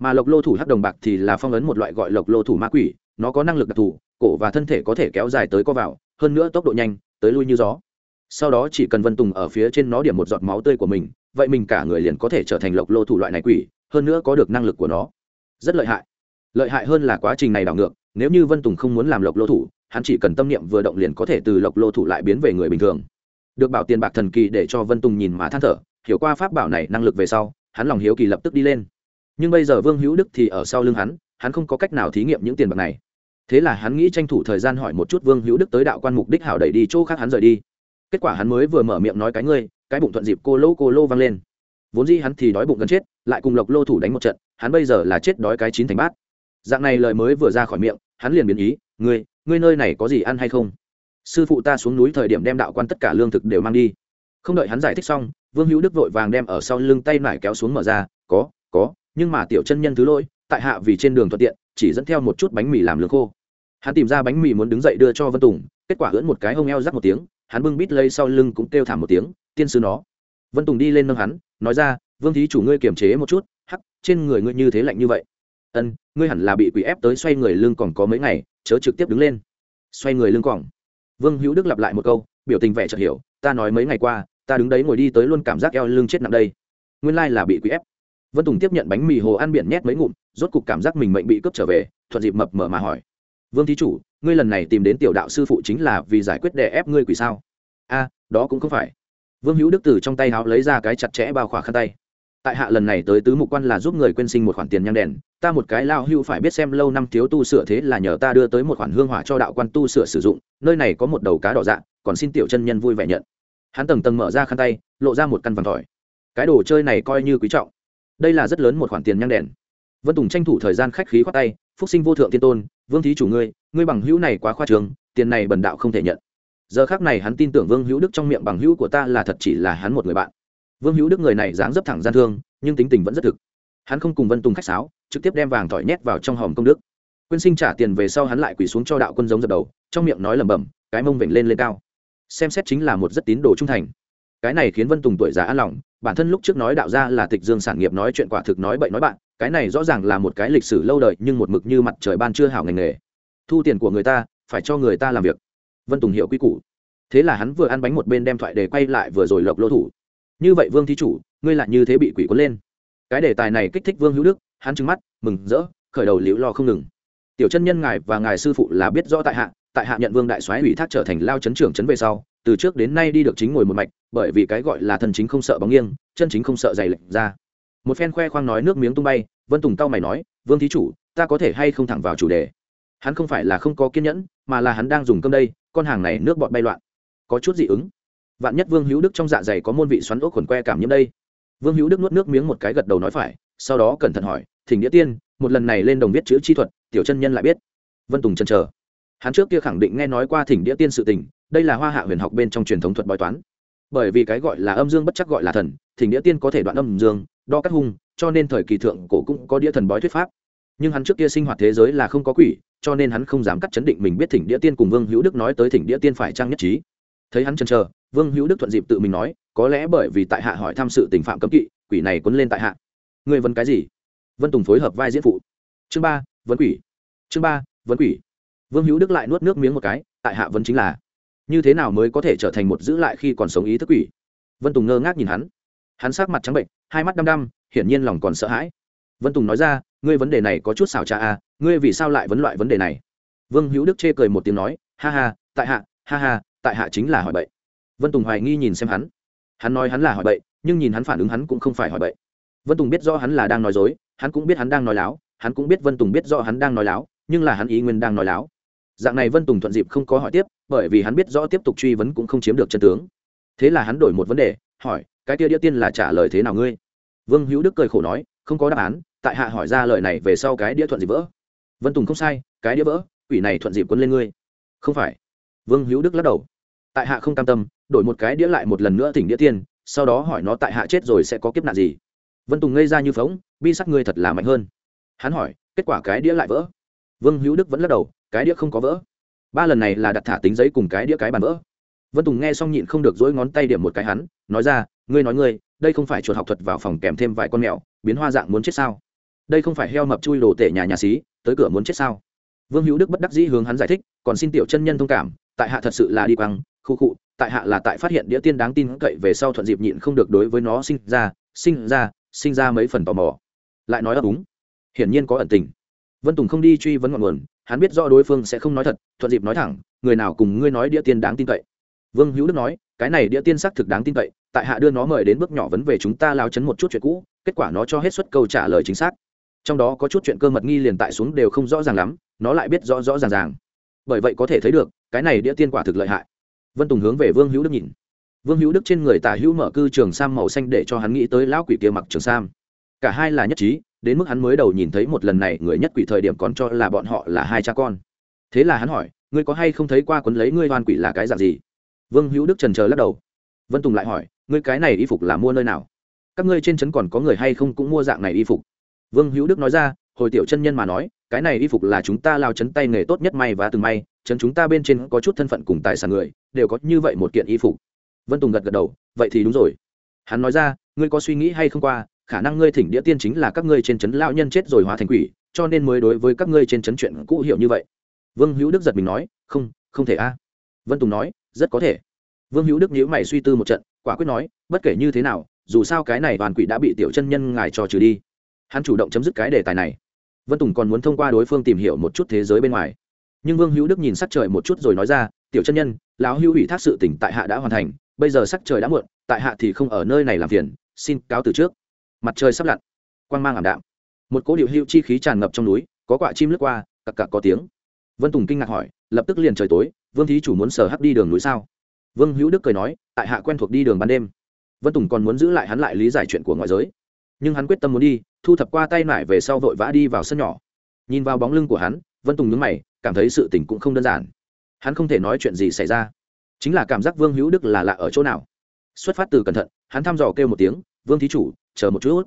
Speaker 1: mà lộc lô thủ hắc đồng bạc thì là phong ấn một loại gọi lộc lô thủ ma quỷ, nó có năng lực đặc thù, cổ và thân thể có thể kéo dài tới co vào, hơn nữa tốc độ nhanh, tới lui như gió. Sau đó chỉ cần vân tùng ở phía trên nó điểm một giọt máu tươi của mình, vậy mình cả người liền có thể trở thành lộc lô thủ loại này quỷ, hơn nữa có được năng lực của nó. Rất lợi hại. Lợi hại hơn là quá trình này đảo ngược, nếu như vân tùng không muốn làm lộc lô thủ, hắn chỉ cần tâm niệm vừa động liền có thể từ lộc lô thủ lại biến về người bình thường. Được bảo tiền bạc thần kỳ để cho vân tùng nhìn mà than thở, hiểu qua pháp bảo này năng lực về sau, hắn lòng hiếu kỳ lập tức đi lên nhưng bây giờ vương hữu đức thì ở sau lưng hắn hắn không có cách nào thí nghiệm những tiền bạc này. Thế là hắn nghĩ tranh thủ thời gian hỏi một chút vương hữu đức tới đạo quan mục đích hảo đẩy đi chỗ khác hắn rời đi. Kết quả hắn mới vừa mở miệng nói cái ngươi, cái bụng thuận dịp cô lô cô lô vang lên. Vốn dĩ hắn thì đói bụng gần chết, lại cùng lộc lô thủ đánh một trận, hắn bây giờ là chết đói cái chín thành bát. Dạng này lời mới vừa ra khỏi miệng, hắn liền biến ý, ngươi ngươi nơi này có gì ăn hay không? Sư phụ ta xuống núi thời điểm đem đạo quan tất cả lương thực đều mang đi. Không đợi hắn giải thích xong, vương hữu đức vội vàng đem ở sau lưng tay nải kéo xuống mở ra, có có nhưng mà tiểu chân nhân thứ lỗi, tại hạ vì trên đường thuận tiện, chỉ dẫn theo một chút bánh mì làm lương khô. Hắn tìm ra bánh mì muốn đứng dậy đưa cho vân tùng, kết quả ưỡn một cái hông eo rắc một tiếng, hắn bưng bít lây sau lưng cũng kêu thảm một tiếng, tiên sư nó. Vân tùng đi lên nâng hắn, nói ra, vương thí chủ ngươi kiềm chế một chút, hắc, trên người ngươi như thế lạnh như vậy. Ân, ngươi hẳn là bị quỷ ép tới xoay người lưng còn có mấy ngày, chớ trực tiếp đứng lên. Xoay người lưng còng vương hữu đức lặp lại một câu, biểu tình vẻ chợt hiểu, ta nói mấy ngày qua, ta đứng đấy ngồi đi tới luôn cảm giác eo lưng chết nặng đây. Nguyên lai là bị quỷ ép vân tùng tiếp nhận bánh mì hồ ăn biển nhét mấy ngụm, rốt cục cảm giác mình mệnh bị cướp trở về, thuận dịp mập mở mà hỏi. Vương thí chủ, ngươi lần này tìm đến tiểu đạo sư phụ chính là vì giải quyết đè ép ngươi quỷ sao? A, đó cũng không phải. Vương hữu đức từ trong tay háo lấy ra cái chặt chẽ bao khỏa khăn tay. Tại hạ lần này tới tứ mục quan là giúp người quên sinh một khoản tiền nhang đèn, ta một cái lao hưu phải biết xem lâu năm thiếu tu sửa thế là nhờ ta đưa tới một khoản hương hỏa cho đạo quan tu sửa sử dụng, nơi này có một đầu cá đỏ dạ còn xin tiểu chân nhân vui vẻ nhận. Hắn tầng tầng mở ra khăn tay, lộ ra một căn vàng tỏi cái đồ chơi này coi như quý trọng đây là rất lớn một khoản tiền nhang đèn. Vân tùng tranh thủ thời gian khách khí khoát tay, phúc sinh vô thượng tiên tôn, vương thí chủ ngươi ngươi bằng hữu này quá khoa trường tiền này bần đạo không thể nhận. Giờ khác này hắn tin tưởng vương hữu đức trong miệng bằng hữu của ta là thật chỉ là hắn một người bạn. Vương hữu đức người này dáng dấp thẳng gian thương, nhưng tính tình vẫn rất thực. Hắn không cùng vân tùng khách sáo, trực tiếp đem vàng thỏi nhét vào trong hòm công đức. Quyên sinh trả tiền về sau hắn lại quỳ xuống cho đạo quân giống dập đầu, trong miệng nói lẩm bẩm, cái mông vểnh lên lên cao. Xem xét chính là một rất tín đồ trung thành. Cái này khiến vân tùng tuổi già an lòng bản thân lúc trước nói đạo ra là tịch dương sản nghiệp nói chuyện quả thực nói bậy nói bạn, cái này rõ ràng là một cái lịch sử lâu đời, nhưng một mực như mặt trời ban chưa hảo ngành nghề. Thu tiền của người ta, phải cho người ta làm việc. Vân tùng hiểu quy củ. Thế là hắn vừa ăn bánh một bên đem thoại để quay lại vừa rồi lộc lô thủ. Như vậy vương thí chủ, ngươi lại như thế bị quỷ cuốn lên. Cái đề tài này kích thích vương hữu đức, hắn trừng mắt, mừng rỡ, khởi đầu liễu lo không ngừng. Tiểu chân nhân ngài và ngài sư phụ là biết rõ tại hạ tại hạ nhận vương đại soái ủy thác trở thành lao chấn trưởng chấn về sau từ trước đến nay đi được chính ngồi một mạch, bởi vì cái gọi là thần chính không sợ bóng nghiêng, chân chính không sợ dày lệch ra. Một phen khoe khoang nói nước miếng tung bay, vân tùng cao mày nói, vương thí chủ, ta có thể hay không thẳng vào chủ đề? Hắn không phải là không có kiên nhẫn, mà là hắn đang dùng cơm đây, con hàng này nước bọt bay loạn. Có chút dị ứng. Vạn nhất vương hữu đức trong dạ dày có môn vị xoắn ốc khuẩn que cảm nhiễm đây. Vương hữu đức nuốt nước miếng một cái gật đầu nói phải, sau đó cẩn thận hỏi, thỉnh nghĩa tiên, một lần này lên đồng viết chữ chi thuật, tiểu chân nhân lại biết. Vân tùng chân chờ. Hắn trước kia khẳng định nghe nói qua thỉnh đĩa tiên sự tình đây là hoa hạ huyền học bên trong truyền thống thuật bói toán. Bởi vì cái gọi là âm dương bất chắc gọi là thần, thỉnh nghĩa tiên có thể đoạn âm dương, đo cắt hung, cho nên thời kỳ thượng cổ cũng có đĩa thần bói thuyết pháp. Nhưng hắn trước kia sinh hoạt thế giới là không có quỷ, cho nên hắn không dám cắt chấn định mình biết thỉnh đĩa tiên cùng vương hữu đức nói tới thỉnh đĩa tiên phải trang nhất trí. Thấy hắn chần chờ, vương hữu đức thuận dịp tự mình nói, có lẽ bởi vì tại hạ hỏi thăm sự tình phạm cấm kỵ, quỷ này quấn lên tại hạ. Người vấn cái gì? Vân tùng phối hợp vai diễn phụ. Chương ba, vấn quỷ. Chương ba, vấn quỷ. Vương hữu đức lại nuốt nước miếng một cái, tại hạ vấn chính là như thế nào mới có thể trở thành một giữ lại khi còn sống ý thức quỷ? Vân tùng ngơ ngác nhìn hắn. Hắn sát mặt trắng bệnh hai mắt đăm đăm, hiển nhiên lòng còn sợ hãi. Vân tùng nói ra, ngươi vấn đề này có chút xảo trá à ngươi vì sao lại vấn loại vấn đề này? Vương hữu đức chê cười một tiếng nói, ha ha, tại hạ, ha ha, tại hạ chính là hỏi bậy. Vân tùng hoài nghi nhìn xem hắn. Hắn nói hắn là hỏi bậy, nhưng nhìn hắn phản ứng hắn cũng không phải hỏi bậy. Vân tùng biết rõ hắn là đang nói dối, hắn cũng biết hắn đang nói láo, hắn cũng biết vân tùng biết rõ hắn đang nói láo, nhưng là hắn ý nguyên đang nói láo dạng này vân tùng thuận dịp không có hỏi tiếp, bởi vì hắn biết rõ tiếp tục truy vấn cũng không chiếm được chân tướng. Thế là hắn đổi một vấn đề, hỏi, cái kia đĩa tiên là trả lời thế nào ngươi? Vương hữu đức cười khổ nói, không có đáp án, tại hạ hỏi ra lời này về sau cái đĩa thuận dịp vỡ. Vân tùng không sai, cái đĩa vỡ, quỷ này thuận dịp quấn lên ngươi. Không phải. Vương hữu đức lắc đầu. Tại hạ không cam tâm, đổi một cái đĩa lại một lần nữa thỉnh đĩa tiên, sau đó hỏi nó tại hạ chết rồi sẽ có kiếp nạn gì. Vân tùng ngây ra như phóng, bi sắc ngươi thật là mạnh hơn. Hắn hỏi, kết quả cái đĩa lại vỡ? Vương hữu đức vẫn lắc đầu cái đĩa không có vỡ. Ba lần này là đặt thả tính giấy cùng cái đĩa cái bàn vỡ. Vân tùng nghe xong nhịn không được dỗi ngón tay điểm một cái hắn, nói ra, ngươi nói ngươi, đây không phải chuột học thuật vào phòng kèm thêm vài con mèo, biến hoa dạng muốn chết sao? Đây không phải heo mập chui đồ tể nhà nhà xí, tới cửa muốn chết sao? Vương hữu đức bất đắc dĩ hướng hắn giải thích, còn xin tiểu chân nhân thông cảm, tại hạ thật sự là đi quăng, khu cụ tại hạ là tại phát hiện đĩa tiên đáng tin cậy về sau thuận dịp nhịn không được đối với nó sinh ra sinh ra sinh ra mấy phần tò mò. Lại nói ấp úng, hiển nhiên có ẩn tình. Vân tùng không đi truy vấn ngọn nguồn hắn biết rõ đối phương sẽ không nói thật, thuận dịp nói thẳng, người nào cùng ngươi nói đĩa tiên đáng tin cậy. Vương hữu đức nói, cái này đĩa tiên xác thực đáng tin cậy, tại hạ đưa nó mời đến bước nhỏ vấn về chúng ta lao chấn một chút chuyện cũ, kết quả nó cho hết suất câu trả lời chính xác. Trong đó có chút chuyện cơ mật nghi liền tại xuống đều không rõ ràng lắm, nó lại biết rõ rõ ràng ràng. Bởi vậy có thể thấy được, cái này đĩa tiên quả thực lợi hại. Vân tùng hướng về vương hữu đức nhìn. Vương hữu đức trên người tả hữu mở cư trường sam màu xanh để cho hắn nghĩ tới lão quỷ kia mặc trường sam. Cả hai là nhất trí đến mức hắn mới đầu nhìn thấy một lần này người nhất quỷ thời điểm còn cho là bọn họ là hai cha con. Thế là hắn hỏi, ngươi có hay không thấy qua quấn lấy ngươi đoan quỷ là cái dạng gì? Vương hữu đức trần chờ lắc đầu. Vân tùng lại hỏi, ngươi cái này y phục là mua nơi nào? Các ngươi trên trấn còn có người hay không cũng mua dạng này y phục? Vương hữu đức nói ra, hồi tiểu chân nhân mà nói, cái này y phục là chúng ta lao chấn tay nghề tốt nhất may và từng may chấn chúng ta bên trên có chút thân phận cùng tài sản người, đều có như vậy một kiện y phục. Vân tùng gật gật đầu, vậy thì đúng rồi. Hắn nói ra, ngươi có suy nghĩ hay không qua khả năng ngươi thỉnh đĩa tiên chính là các ngươi trên trấn lao nhân chết rồi hóa thành quỷ, cho nên mới đối với các ngươi trên trấn chuyện cũ hiểu như vậy. Vương hữu đức giật mình nói, không không thể a. Vân tùng nói, rất có thể. Vương hữu đức nhíu mày suy tư một trận, quả quyết nói, bất kể như thế nào, dù sao cái này đoàn quỷ đã bị tiểu chân nhân ngài cho trừ đi. Hắn chủ động chấm dứt cái đề tài này. Vân tùng còn muốn thông qua đối phương tìm hiểu một chút thế giới bên ngoài. Nhưng vương hữu đức nhìn sắc trời một chút rồi nói ra, tiểu chân nhân, lão hữu ủy thác sự tỉnh tại hạ đã hoàn thành, bây giờ sắc trời đã muộn, tại hạ thì không ở nơi này làm phiền, xin cáo từ trước mặt trời sắp lặn, quang mang ảm đạm. Một cỗ điệu hữu chi khí tràn ngập trong núi, có quả chim lướt qua, cặc cặc có tiếng. Vân tùng kinh ngạc hỏi, lập tức liền trời tối, vương thí chủ muốn sở hắc đi đường núi sao? Vương hữu đức cười nói, tại hạ quen thuộc đi đường ban đêm. Vân tùng còn muốn giữ lại hắn lại lý giải chuyện của ngoại giới. Nhưng hắn quyết tâm muốn đi, thu thập qua tay lại về sau vội vã đi vào sân nhỏ. Nhìn vào bóng lưng của hắn, vân tùng nhướng mày, cảm thấy sự tình cũng không đơn giản. Hắn không thể nói chuyện gì xảy ra. Chính là cảm giác vương hữu đức là lạ ở chỗ nào. Xuất phát từ cẩn thận, hắn thăm dò kêu một tiếng, vương thí chủ chờ một chút.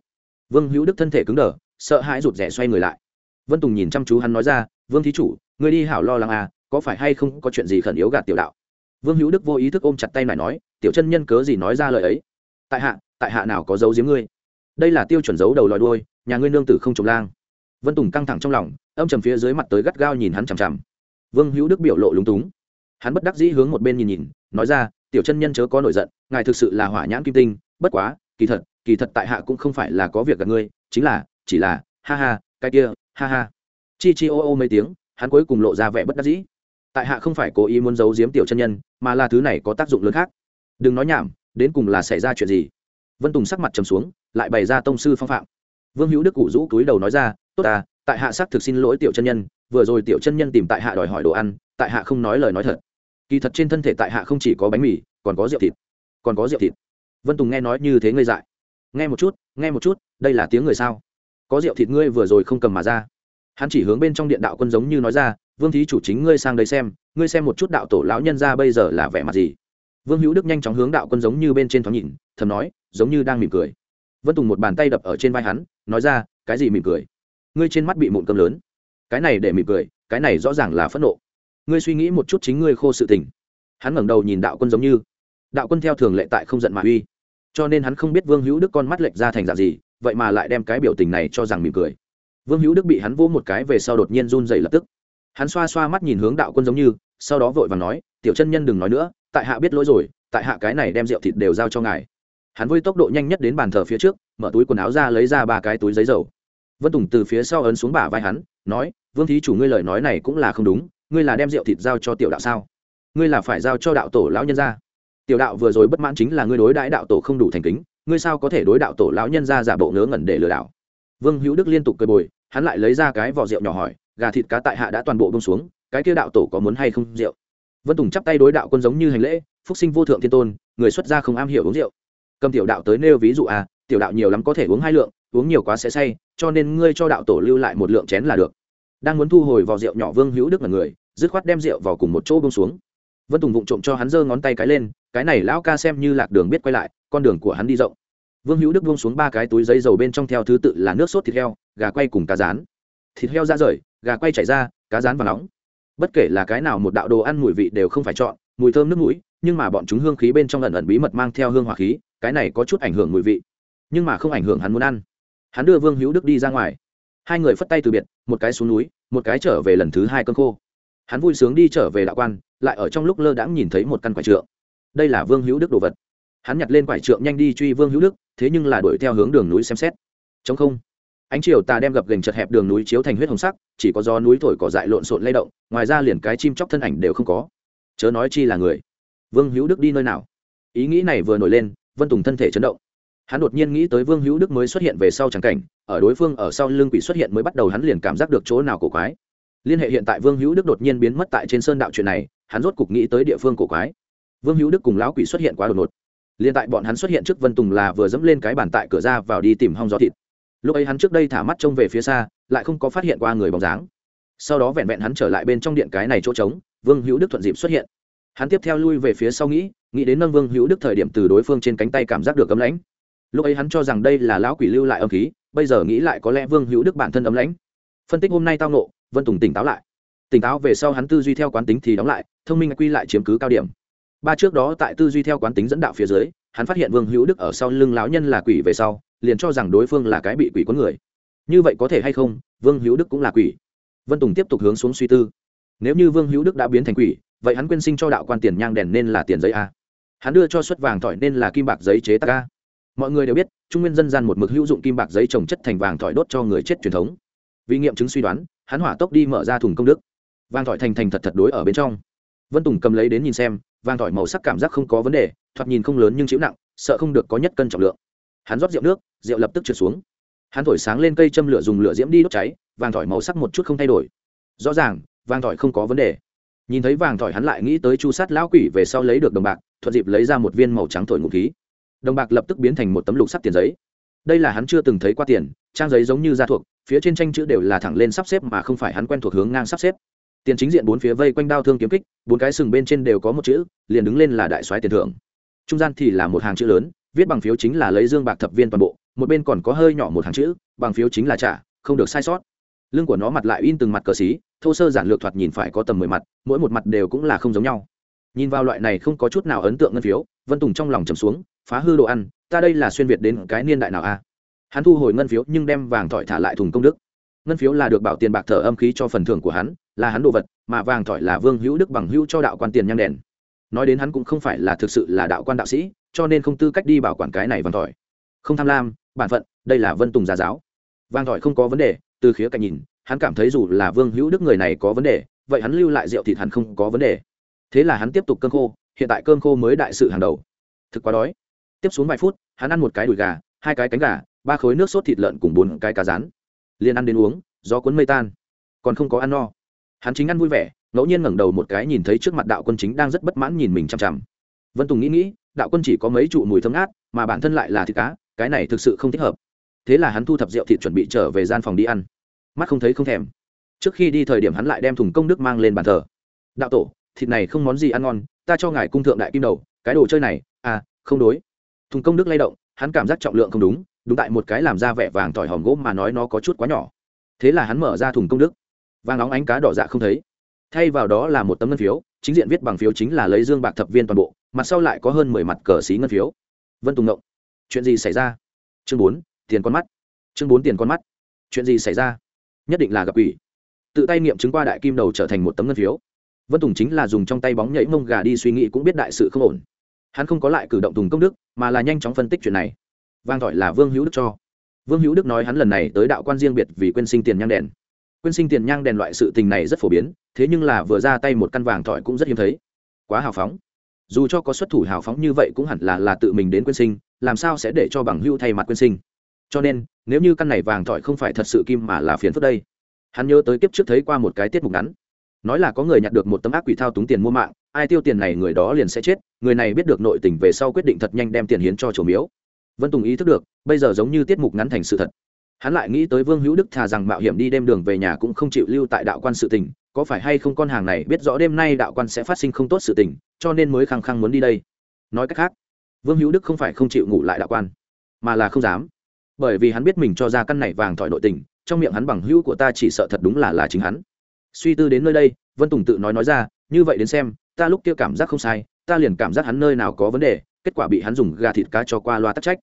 Speaker 1: Vương hữu đức thân thể cứng đờ, sợ hãi rụt rè xoay người lại. Vân tùng nhìn chăm chú hắn nói ra, vương thí chủ người đi hảo lo lắng à có phải hay không có chuyện gì khẩn yếu gạt tiểu đạo? Vương hữu đức vô ý thức ôm chặt tay này nói, tiểu chân nhân cớ gì nói ra lời ấy? Tại hạ tại hạ nào có dấu giếm ngươi? Đây là tiêu chuẩn dấu đầu lòi đuôi, nhà ngươi nương tử không trồng lang. Vân tùng căng thẳng trong lòng, âm trầm phía dưới mặt tới gắt gao nhìn hắn chằm chằm. Vương hữu đức biểu lộ lúng túng. Hắn bất đắc dĩ hướng một bên nhìn nhìn, nói ra, tiểu chân nhân chớ có nổi giận, ngài thực sự là hỏa nhãn kim tinh, bất quá, kỳ thật kỳ thật tại hạ cũng không phải là có việc gặp ngươi, chính là, chỉ là, ha ha, cái kia, ha ha. Chi chi ô ô mấy tiếng, hắn cuối cùng lộ ra vẻ bất đắc dĩ. Tại hạ không phải cố ý muốn giấu giếm tiểu chân nhân, mà là thứ này có tác dụng lớn khác. Đừng nói nhảm, đến cùng là xảy ra chuyện gì? Vân tùng sắc mặt trầm xuống, lại bày ra tông sư phong phạm. Vương hữu đức cụ rũ túi đầu nói ra, tốt à tại hạ xác thực xin lỗi tiểu chân nhân, vừa rồi tiểu chân nhân tìm tại hạ đòi hỏi đồ ăn, tại hạ không nói lời nói thật. Kỳ thật trên thân thể tại hạ không chỉ có bánh mì, còn có rượu thịt, còn có rượu thịt. Vân tùng nghe nói như thế ngây dại nghe một chút, nghe một chút, đây là tiếng người sao? Có rượu thịt ngươi vừa rồi không cầm mà ra. Hắn chỉ hướng bên trong điện đạo quân giống như nói ra, vương thí chủ chính ngươi sang đây xem, ngươi xem một chút đạo tổ lão nhân ra bây giờ là vẻ mặt gì. Vương hữu đức nhanh chóng hướng đạo quân giống như bên trên thoáng nhìn, thầm nói, giống như đang mỉm cười. Vân tùng một bàn tay đập ở trên vai hắn, nói ra, cái gì mỉm cười? Ngươi trên mắt bị mụn cơm lớn. Cái này để mỉm cười, cái này rõ ràng là phẫn nộ. Ngươi suy nghĩ một chút chính ngươi khô sự tình. Hắn ngẩng đầu nhìn đạo quân giống như. Đạo quân theo thường lệ tại không giận mà uy cho nên hắn không biết vương hữu đức con mắt lệch ra thành dạng gì, vậy mà lại đem cái biểu tình này cho rằng mỉm cười. Vương hữu đức bị hắn vỗ một cái về sau đột nhiên run dày lập tức. Hắn xoa xoa mắt nhìn hướng đạo quân giống như, sau đó vội và nói, tiểu chân nhân đừng nói nữa, tại hạ biết lỗi rồi, tại hạ cái này đem rượu thịt đều giao cho ngài. Hắn với tốc độ nhanh nhất đến bàn thờ phía trước, mở túi quần áo ra lấy ra ba cái túi giấy dầu. Vân tùng từ phía sau ấn xuống bả vai hắn, nói, vương thí chủ ngươi lời nói này cũng là không đúng, ngươi là đem rượu thịt giao cho tiểu đạo sao? Ngươi là phải giao cho đạo tổ lão nhân gia tiểu đạo vừa rồi bất mãn chính là ngươi đối đãi đạo tổ không đủ thành kính, ngươi sao có thể đối đạo tổ lão nhân ra giả bộ ngớ ngẩn để lừa đảo? Vương hữu đức liên tục cười bồi, hắn lại lấy ra cái vỏ rượu nhỏ hỏi, gà thịt cá tại hạ đã toàn bộ bông xuống, cái kia đạo tổ có muốn hay không rượu? Vân tùng chắp tay đối đạo quân giống như hành lễ, phúc sinh vô thượng thiên tôn, người xuất gia không am hiểu uống rượu. Cầm tiểu đạo tới nêu ví dụ à tiểu đạo nhiều lắm có thể uống hai lượng, uống nhiều quá sẽ say, cho nên ngươi cho đạo tổ lưu lại một lượng chén là được. Đang muốn thu hồi vỏ rượu nhỏ vương hữu đức là người, dứt khoát đem rượu vào cùng một chỗ bông xuống vân tùng vụng trộm cho hắn giơ ngón tay cái lên, cái này lão ca xem như lạc đường biết quay lại, con đường của hắn đi rộng. Vương hữu đức buông xuống ba cái túi giấy dầu bên trong theo thứ tự là nước sốt thịt heo, gà quay cùng cá rán. Thịt heo ra rời, gà quay chảy ra, cá rán và nóng. Bất kể là cái nào một đạo đồ ăn mùi vị đều không phải chọn, mùi thơm nước mũi, nhưng mà bọn chúng hương khí bên trong lần ẩn bí mật mang theo hương hỏa khí, cái này có chút ảnh hưởng mùi vị, nhưng mà không ảnh hưởng hắn muốn ăn. Hắn đưa vương hữu đức đi ra ngoài. Hai người phất tay từ biệt, một cái xuống núi, một cái trở về lần thứ hai cơn khô hắn vui sướng đi trở về đạo quan, lại ở trong lúc lơ đãng nhìn thấy một căn quải trượng. Đây là vương hữu đức đồ vật. Hắn nhặt lên quải trượng nhanh đi truy vương hữu đức, thế nhưng là đuổi theo hướng đường núi xem xét. Chống không. Ánh chiều tà đem gập gành chật hẹp đường núi chiếu thành huyết hồng sắc, chỉ có gió núi thổi cỏ dại lộn xộn lay động, ngoài ra liền cái chim chóc thân ảnh đều không có. Chớ nói chi là người. Vương hữu đức đi nơi nào? Ý nghĩ này vừa nổi lên, vân tùng thân thể chấn động. Hắn đột nhiên nghĩ tới vương hữu đức mới xuất hiện về sau tràng cảnh, ở đối phương ở sau lưng quỷ xuất hiện mới bắt đầu hắn liền cảm giác được chỗ nào cổ quái liên hệ hiện tại vương hữu đức đột nhiên biến mất tại trên sơn đạo chuyện này, hắn rốt cục nghĩ tới địa phương cổ quái. Vương hữu đức cùng lão quỷ xuất hiện quá đột ngột. Liên tại bọn hắn xuất hiện trước vân tùng là vừa dẫm lên cái bàn tại cửa ra vào đi tìm hong gió thịt. Lúc ấy hắn trước đây thả mắt trông về phía xa, lại không có phát hiện qua người bóng dáng. Sau đó vẹn vẹn hắn trở lại bên trong điện cái này chỗ trống, vương hữu đức thuận dịp xuất hiện. Hắn tiếp theo lui về phía sau nghĩ nghĩ đến nâng vương hữu đức thời điểm từ đối phương trên cánh tay cảm giác được ấm lãnh. Lúc ấy hắn cho rằng đây là lão quỷ lưu lại âm khí, bây giờ nghĩ lại có lẽ vương hữu đức bản thân ấm lãnh. Phân tích hôm nay tao nộ vân tùng tỉnh táo lại. Tỉnh táo về sau hắn tư duy theo quán tính thì đóng lại, thông minh quy lại chiếm cứ cao điểm. Ba trước đó tại tư duy theo quán tính dẫn đạo phía dưới, hắn phát hiện vương hữu đức ở sau lưng lão nhân là quỷ về sau, liền cho rằng đối phương là cái bị quỷ quấn người. Như vậy có thể hay không, vương hữu đức cũng là quỷ. Vân tùng tiếp tục hướng xuống suy tư. Nếu như vương hữu đức đã biến thành quỷ, vậy hắn quyên sinh cho đạo quan tiền nhang đèn nên là tiền giấy a. Hắn đưa cho suất vàng thỏi nên là kim bạc giấy chế tác a. Mọi người đều biết, trung nguyên dân gian một mực hữu dụng kim bạc giấy trồng chất thành vàng thỏi đốt cho người chết truyền thống. Vì nghiệm chứng suy đoán hắn hỏa tốc đi mở ra thùng công đức. Vàng thỏi thành thành thật thật đối ở bên trong. Vân tùng cầm lấy đến nhìn xem vàng thỏi màu sắc cảm giác không có vấn đề, thoạt nhìn không lớn nhưng chịu nặng, sợ không được có nhất cân trọng lượng. Hắn rót rượu nước, rượu lập tức trượt xuống. Hắn thổi sáng lên cây châm lửa dùng lửa diễm đi đốt cháy vàng thỏi màu sắc một chút không thay đổi. Rõ ràng vàng thỏi không có vấn đề. Nhìn thấy vàng thỏi hắn lại nghĩ tới chu sát lão quỷ về sau lấy được đồng bạc, thuận dịp lấy ra một viên màu trắng thổi ngụ khí. Đồng bạc lập tức biến thành một tấm lục sắc tiền giấy. Đây là hắn chưa từng thấy qua tiền, trang giấy giống như da thuộc phía trên tranh chữ đều là thẳng lên sắp xếp mà không phải hắn quen thuộc hướng ngang sắp xếp. Tiền chính diện bốn phía vây quanh đao thương kiếm kích, bốn cái sừng bên trên đều có một chữ, liền đứng lên là đại soái tiền thưởng. Trung gian thì là một hàng chữ lớn, viết bằng phiếu chính là lấy dương bạc thập viên toàn bộ, một bên còn có hơi nhỏ một hàng chữ, bằng phiếu chính là trả, không được sai sót. Lưng của nó mặt lại in từng mặt cờ xí, thô sơ giản lược thoạt nhìn phải có tầm mười mặt, mỗi một mặt đều cũng là không giống nhau. Nhìn vào loại này không có chút nào ấn tượng ngân phiếu, vân tùng trong lòng trầm xuống, phá hư đồ ăn, ta đây là xuyên việt đến cái niên đại nào a? Hắn thu hồi ngân phiếu nhưng đem vàng thỏi thả lại thùng công đức. Ngân phiếu là được bảo tiền bạc thở âm khí cho phần thưởng của hắn, là hắn đồ vật, mà vàng thỏi là vương hữu đức bằng hữu cho đạo quan tiền nhang đèn. Nói đến hắn cũng không phải là thực sự là đạo quan đạo sĩ, cho nên không tư cách đi bảo quản cái này vàng thỏi. Không tham lam, bản phận, đây là vân tùng gia giáo. Vàng thỏi không có vấn đề, từ khía cạnh nhìn, hắn cảm thấy dù là vương hữu đức người này có vấn đề, vậy hắn lưu lại rượu thịt hắn không có vấn đề. Thế là hắn tiếp tục cơm khô, hiện tại cơm khô mới đại sự hàng đầu. Thực quá đói. Tiếp xuống vài phút, hắn ăn một cái đùi gà, hai cái cánh gà ba khối nước sốt thịt lợn cùng bốn cái cá rán. Liền ăn đến uống, gió cuốn mây tan. Còn không có ăn no. Hắn chính ăn vui vẻ, ngẫu nhiên ngẩng đầu một cái nhìn thấy trước mặt đạo quân chính đang rất bất mãn nhìn mình chằm chằm. Vân tùng nghĩ nghĩ, đạo quân chỉ có mấy trụ mùi thơm ngát, mà bản thân lại là thịt cá, cái này thực sự không thích hợp. Thế là hắn thu thập rượu thịt chuẩn bị trở về gian phòng đi ăn. Mắt không thấy không thèm. Trước khi đi thời điểm hắn lại đem thùng công đức mang lên bàn thờ. Đạo tổ, thịt này không món gì ăn ngon, ta cho ngài cung thượng đại kim đầu, cái đồ chơi này à không đối. Thùng công đức lay động, hắn cảm giác trọng lượng không đúng đúng tại một cái làm ra vẻ vàng tỏi hòm gỗ mà nói nó có chút quá nhỏ. Thế là hắn mở ra thùng công đức. Vàng óng ánh cá đỏ dạ không thấy. Thay vào đó là một tấm ngân phiếu, chính diện viết bằng phiếu chính là lấy dương bạc thập viên toàn bộ, mặt sau lại có hơn mười mặt cờ xí ngân phiếu. Vân tùng ngộng, chuyện gì xảy ra? Chương bốn, tiền con mắt. Chương bốn, tiền con mắt. Chuyện gì xảy ra? Nhất định là gặp ủy tự tay nghiệm chứng qua đại kim đầu trở thành một tấm ngân phiếu. Vân tùng chính là dùng trong tay bóng nhảy mông gà đi suy nghĩ cũng biết đại sự không ổn. Hắn không có lại cử động tùng công đức, mà là nhanh chóng phân tích chuyện này vang gọi là vương hữu đức cho. Vương hữu đức nói hắn lần này tới đạo quan riêng biệt vì Quyên sinh tiền nhang đèn. Quyên sinh tiền nhang đèn loại sự tình này rất phổ biến, thế nhưng là vừa ra tay một căn vàng thỏi cũng rất hiếm thấy. Quá hào phóng. Dù cho có xuất thủ hào phóng như vậy cũng hẳn là là tự mình đến Quyên sinh, làm sao sẽ để cho bằng hữu thay mặt Quyên sinh? Cho nên, nếu như căn này vàng thỏi không phải thật sự kim mà là phiền phức đây. Hắn nhớ tới kiếp trước thấy qua một cái tiết mục ngắn. Nói là có người nhặt được một tấm ác quỷ thao túng tiền mua mạng, ai tiêu tiền này người đó liền sẽ chết, người này biết được nội tình về sau quyết định thật nhanh đem tiền hiến cho chủ miếu vân tùng ý thức được, bây giờ giống như tiết mục ngắn thành sự thật. Hắn lại nghĩ tới vương hữu đức thà rằng mạo hiểm đi đêm đường về nhà cũng không chịu lưu tại đạo quan sự tình, có phải hay không con hàng này biết rõ đêm nay đạo quan sẽ phát sinh không tốt sự tình, cho nên mới khăng khăng muốn đi đây. Nói cách khác, vương hữu đức không phải không chịu ngủ lại đạo quan, mà là không dám. Bởi vì hắn biết mình cho ra căn này vàng thỏi nội tình, trong miệng hắn bằng hữu của ta chỉ sợ thật đúng là là chính hắn. Suy tư đến nơi đây, vân tùng tự nói nói ra, như vậy đến xem, ta lúc kia cảm giác không sai, ta liền cảm giác hắn nơi nào có vấn đề kết quả bị hắn dùng gà thịt cá cho qua loa tắc trách.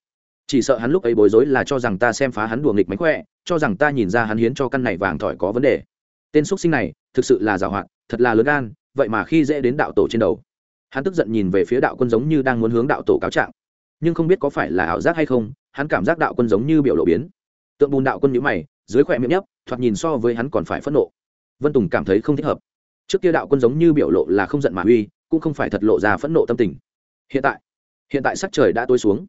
Speaker 1: Chỉ sợ hắn lúc ấy bối rối là cho rằng ta xem phá hắn đùa nghịch mánh khỏe, cho rằng ta nhìn ra hắn hiến cho căn này vàng thỏi có vấn đề. Tên x sinh này, thực sự là giảo hoạt thật là lớn gan, vậy mà khi dễ đến đạo tổ trên đầu. Hắn tức giận nhìn về phía đạo quân giống như đang muốn hướng đạo tổ cáo trạng. Nhưng không biết có phải là ảo giác hay không, hắn cảm giác đạo quân giống như biểu lộ biến. Tượng bùn đạo quân nhữ mày, dưới khỏe miệng nhấp, thoạt nhìn so với hắn còn phải phẫn nộ. Vân tùng cảm thấy không thích hợp. Trước kia đạo quân giống như biểu lộ là không giận mà uy, cũng không phải thật lộ ra phẫn nộ tâm tình. Hiện tại hiện tại sắc trời đã tối xuống.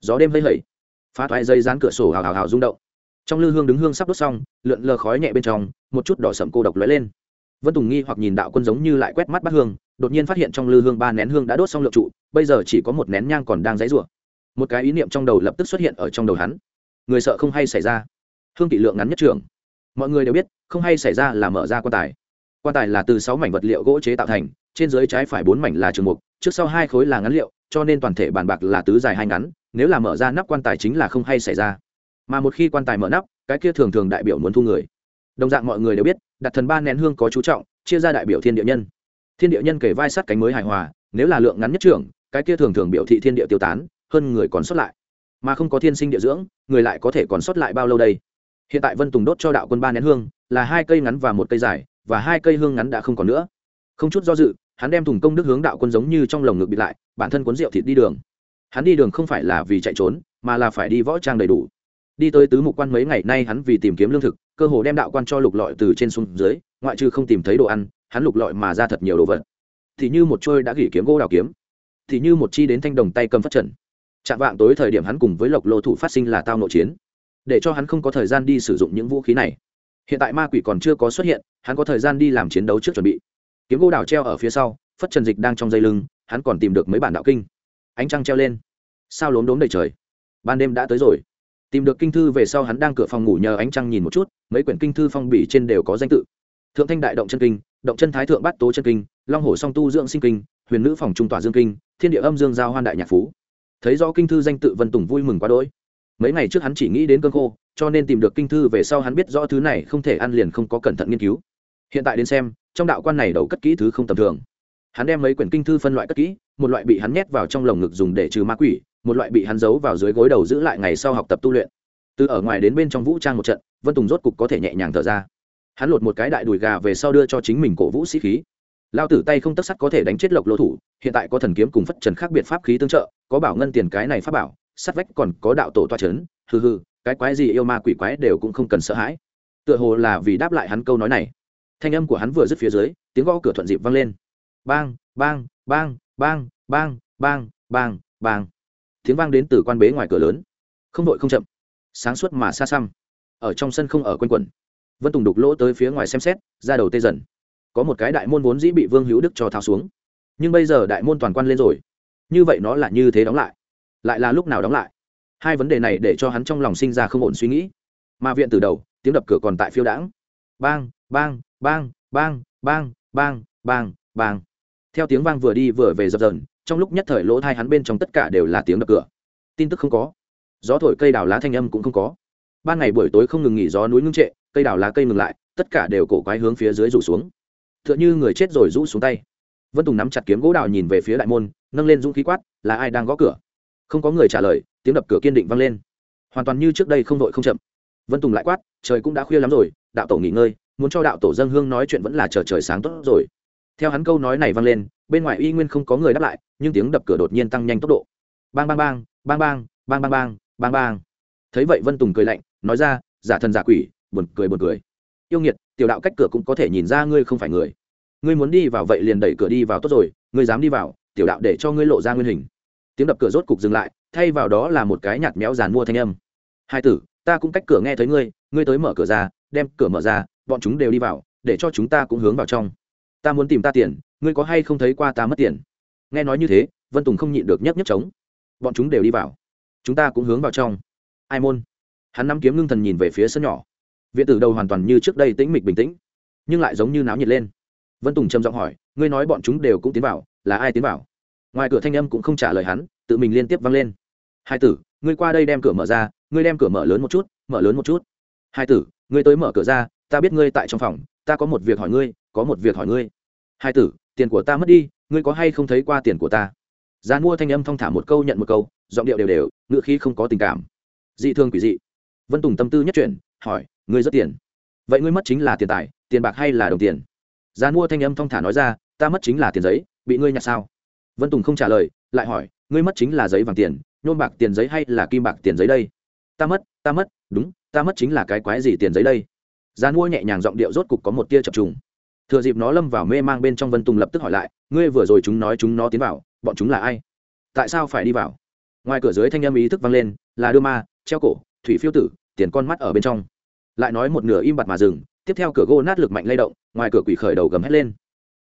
Speaker 1: Gió đêm hơi hẩy phá thoái dây dán cửa sổ hào hào hào rung động. Trong lư hương đứng hương sắp đốt xong, lượn lờ khói nhẹ bên trong, một chút đỏ sậm cô độc lóe lên. Vân tùng nghi hoặc nhìn đạo quân giống như lại quét mắt bắt hương, đột nhiên phát hiện trong lư hương ba nén hương đã đốt xong lượng trụ, bây giờ chỉ có một nén nhang còn đang dãy rủa. Một cái ý niệm trong đầu lập tức xuất hiện ở trong đầu hắn. Người sợ không hay xảy ra. Hương kỷ lượng ngắn nhất trường. Mọi người đều biết, không hay xảy ra là mở ra quan tài. Quan tài là từ sáu mảnh vật liệu gỗ chế tạo thành, trên dưới trái phải bốn mảnh là trường mục, trước sau hai khối là ngắn liệu cho nên toàn thể bàn bạc là tứ dài hai ngắn, nếu là mở ra nắp quan tài chính là không hay xảy ra. Mà một khi quan tài mở nắp, cái kia thường thường đại biểu muốn thu người. Đồng dạng mọi người đều biết, đặt thần ba nén hương có chú trọng, chia ra đại biểu thiên địa nhân. Thiên địa nhân kể vai sát cánh mới hài hòa, nếu là lượng ngắn nhất trưởng, cái kia thường thường biểu thị thiên địa tiêu tán, hơn người còn sót lại. Mà không có thiên sinh địa dưỡng, người lại có thể còn sót lại bao lâu đây? Hiện tại vân tùng đốt cho đạo quân ba nén hương, là hai cây ngắn và một cây dài, và hai cây hương ngắn đã không còn nữa. Không chút do dự hắn đem thùng công đức hướng đạo quân giống như trong lồng ngực bị lại, bản thân cuốn rượu thịt đi đường. Hắn đi đường không phải là vì chạy trốn, mà là phải đi võ trang đầy đủ. Đi tới tứ mục quan mấy ngày nay hắn vì tìm kiếm lương thực, cơ hồ đem đạo quan cho lục lọi từ trên xuống dưới, ngoại trừ không tìm thấy đồ ăn, hắn lục lọi mà ra thật nhiều đồ vật. Thì như một trôi đã gỉ kiếm gỗ đào kiếm, thì như một chi đến thanh đồng tay cầm phát trần. Chạm vạng tối thời điểm hắn cùng với lộc lô thủ phát sinh là tao nội chiến, để cho hắn không có thời gian đi sử dụng những vũ khí này. Hiện tại ma quỷ còn chưa có xuất hiện, hắn có thời gian đi làm chiến đấu trước chuẩn bị kiếm gỗ đào treo ở phía sau, phất trần dịch đang trong dây lưng, hắn còn tìm được mấy bản đạo kinh. Ánh trăng treo lên. Sao lốm đốm đầy trời? Ban đêm đã tới rồi. Tìm được kinh thư về sau hắn đang cửa phòng ngủ nhờ ánh trăng nhìn một chút, mấy quyển kinh thư phong bì trên đều có danh tự. Thượng thanh đại động chân kinh, động chân thái thượng bát tố chân kinh, long hồ song tu dưỡng sinh kinh, huyền nữ phòng trung tỏa dương kinh, thiên địa âm dương giao hoan đại nhạc phú. Thấy rõ kinh thư danh tự vân tùng vui mừng quá đỗi. Mấy ngày trước hắn chỉ nghĩ đến cơn khô, cho nên tìm được kinh thư về sau hắn biết rõ thứ này không thể ăn liền không có cẩn thận nghiên cứu hiện tại đến xem, trong đạo quan này đầu cất kỹ thứ không tầm thường. Hắn đem mấy quyển kinh thư phân loại cất kỹ, một loại bị hắn nhét vào trong lồng ngực dùng để trừ ma quỷ, một loại bị hắn giấu vào dưới gối đầu giữ lại ngày sau học tập tu luyện. Từ ở ngoài đến bên trong vũ trang một trận, vân tùng rốt cục có thể nhẹ nhàng thở ra. Hắn lột một cái đại đùi gà về sau đưa cho chính mình cổ vũ sĩ khí. Lao tử tay không tất sắt có thể đánh chết lộc lỗ thủ, hiện tại có thần kiếm cùng phất trần khác biệt pháp khí tương trợ, có bảo ngân tiền cái này pháp bảo, sắt vách còn có đạo tổ toa c h ấ n hừ hừ, cái quái gì yêu ma quỷ quái đều cũng không cần sợ hãi. Tựa hồ là vì đáp lại hắn câu nói này thanh âm của hắn vừa dứt phía dưới, tiếng gõ cửa thuận dịp vang lên. Bang bang bang bang bang bang bang bang. Tiếng vang đến từ quan bế ngoài cửa lớn. Không đội không chậm. Sáng suốt mà xa xăm. Ở trong sân không ở quanh quẩn. Vân tùng đục lỗ tới phía ngoài xem xét, ra đầu tê dần. Có một cái đại môn vốn dĩ bị vương hữu đức cho tháo xuống. Nhưng bây giờ đại môn toàn quan lên rồi. Như vậy nó là như thế đóng lại. Lại là lúc nào đóng lại? Hai vấn đề này để cho hắn trong lòng sinh ra không ổn suy nghĩ. Mà viện từ đầu, tiếng đập cửa còn tại phiêu đãng. Bang bang bang bang bang bang bang bang. Theo tiếng vang vừa đi vừa về dập dần trong lúc nhất thời lỗ thai hắn bên trong tất cả đều là tiếng đập cửa. Tin tức không có. Gió thổi cây đào lá thanh âm cũng không có. Ban ngày buổi tối không ngừng nghỉ gió núi ngưng trệ, cây đào lá cây ngừng lại, tất cả đều cổ quái hướng phía dưới rủ xuống. Tựa như người chết rồi rũ xuống tay. Vân tùng nắm chặt kiếm gỗ đào nhìn về phía đại môn, nâng lên dũng khí quát, là ai đang gõ cửa? Không có người trả lời, tiếng đập cửa kiên định vang lên. Hoàn toàn như trước đây không vội không chậm. Vân tùng lại quát, trời cũng đã khuya lắm rồi, đạo tổ nghỉ ngơi muốn cho đạo tổ dân hương nói chuyện vẫn là chờ trời sáng tốt rồi. Theo hắn câu nói này vang lên, bên ngoài y nguyên không có người đáp lại, nhưng tiếng đập cửa đột nhiên tăng nhanh tốc độ. Bang bang bang bang bang bang bang bang bang bang. Thấy vậy vân tùng cười lạnh, nói ra, giả thần giả quỷ, buồn cười buồn cười. Yêu nghiệt, tiểu đạo cách cửa cũng có thể nhìn ra ngươi không phải người. Ngươi muốn đi vào vậy liền đẩy cửa đi vào tốt rồi, ngươi dám đi vào, tiểu đạo để cho ngươi lộ ra nguyên hình. Tiếng đập cửa rốt cục dừng lại, thay vào đó là một cái nhạt méo dàn mua thanh âm. Hai tử, ta cũng cách cửa nghe thấy ngươi ngươi tới mở cửa ra, đem cửa mở ra bọn chúng đều đi vào, để cho chúng ta cũng hướng vào trong. Ta muốn tìm ta tiền, ngươi có hay không thấy qua ta mất tiền? Nghe nói như thế, vân tùng không nhịn được nhấp nhấp trống. Bọn chúng đều đi vào. Chúng ta cũng hướng vào trong. Ai môn? Hắn nắm kiếm ngưng thần nhìn về phía sân nhỏ. Viện tử đầu hoàn toàn như trước đây tĩnh mịch bình tĩnh, nhưng lại giống như náo nhiệt lên. Vân tùng trầm giọng hỏi, ngươi nói bọn chúng đều cũng tiến vào, là ai tiến vào? Ngoài cửa thanh âm cũng không trả lời hắn, tự mình liên tiếp vang lên. Hai tử, ngươi qua đây đem cửa mở ra, ngươi đem cửa mở lớn một chút, mở lớn một chút. Hai tử, ngươi tới mở cửa ra ta biết ngươi tại trong phòng, ta có một việc hỏi ngươi, có một việc hỏi ngươi. Hai tử, tiền của ta mất đi, ngươi có hay không thấy qua tiền của ta? Gian mua thanh âm thong thả một câu nhận một câu, giọng điệu đều đều ngựa khí không có tình cảm. Dị thương quỷ dị. Vân tùng tâm tư nhất chuyển, hỏi, ngươi rất tiền. Vậy ngươi mất chính là tiền tài, tiền bạc hay là đồng tiền? Gian mua thanh âm thong thả nói ra, ta mất chính là tiền giấy, bị ngươi nhặt sao? Vân tùng không trả lời, lại hỏi, ngươi mất chính là giấy vàng tiền, nhôm bạc tiền giấy hay là kim bạc tiền giấy đây? Ta mất ta mất, đúng, ta mất chính là cái quái gì tiền giấy đây? Gian mua nhẹ nhàng giọng điệu rốt cục có một tia chập trùng. Thừa dịp nó lâm vào mê mang bên trong vân tùng lập tức hỏi lại, ngươi vừa rồi chúng nói chúng nó tiến vào, bọn chúng là ai? Tại sao phải đi vào? Ngoài cửa dưới thanh âm ý thức vang lên, là đưa ma, treo cổ, thủy phiêu tử, tiền con mắt ở bên trong. Lại nói một nửa im bặt mà dừng, tiếp theo cửa gỗ nát lực mạnh lay động, ngoài cửa quỷ khởi đầu gầm hét lên.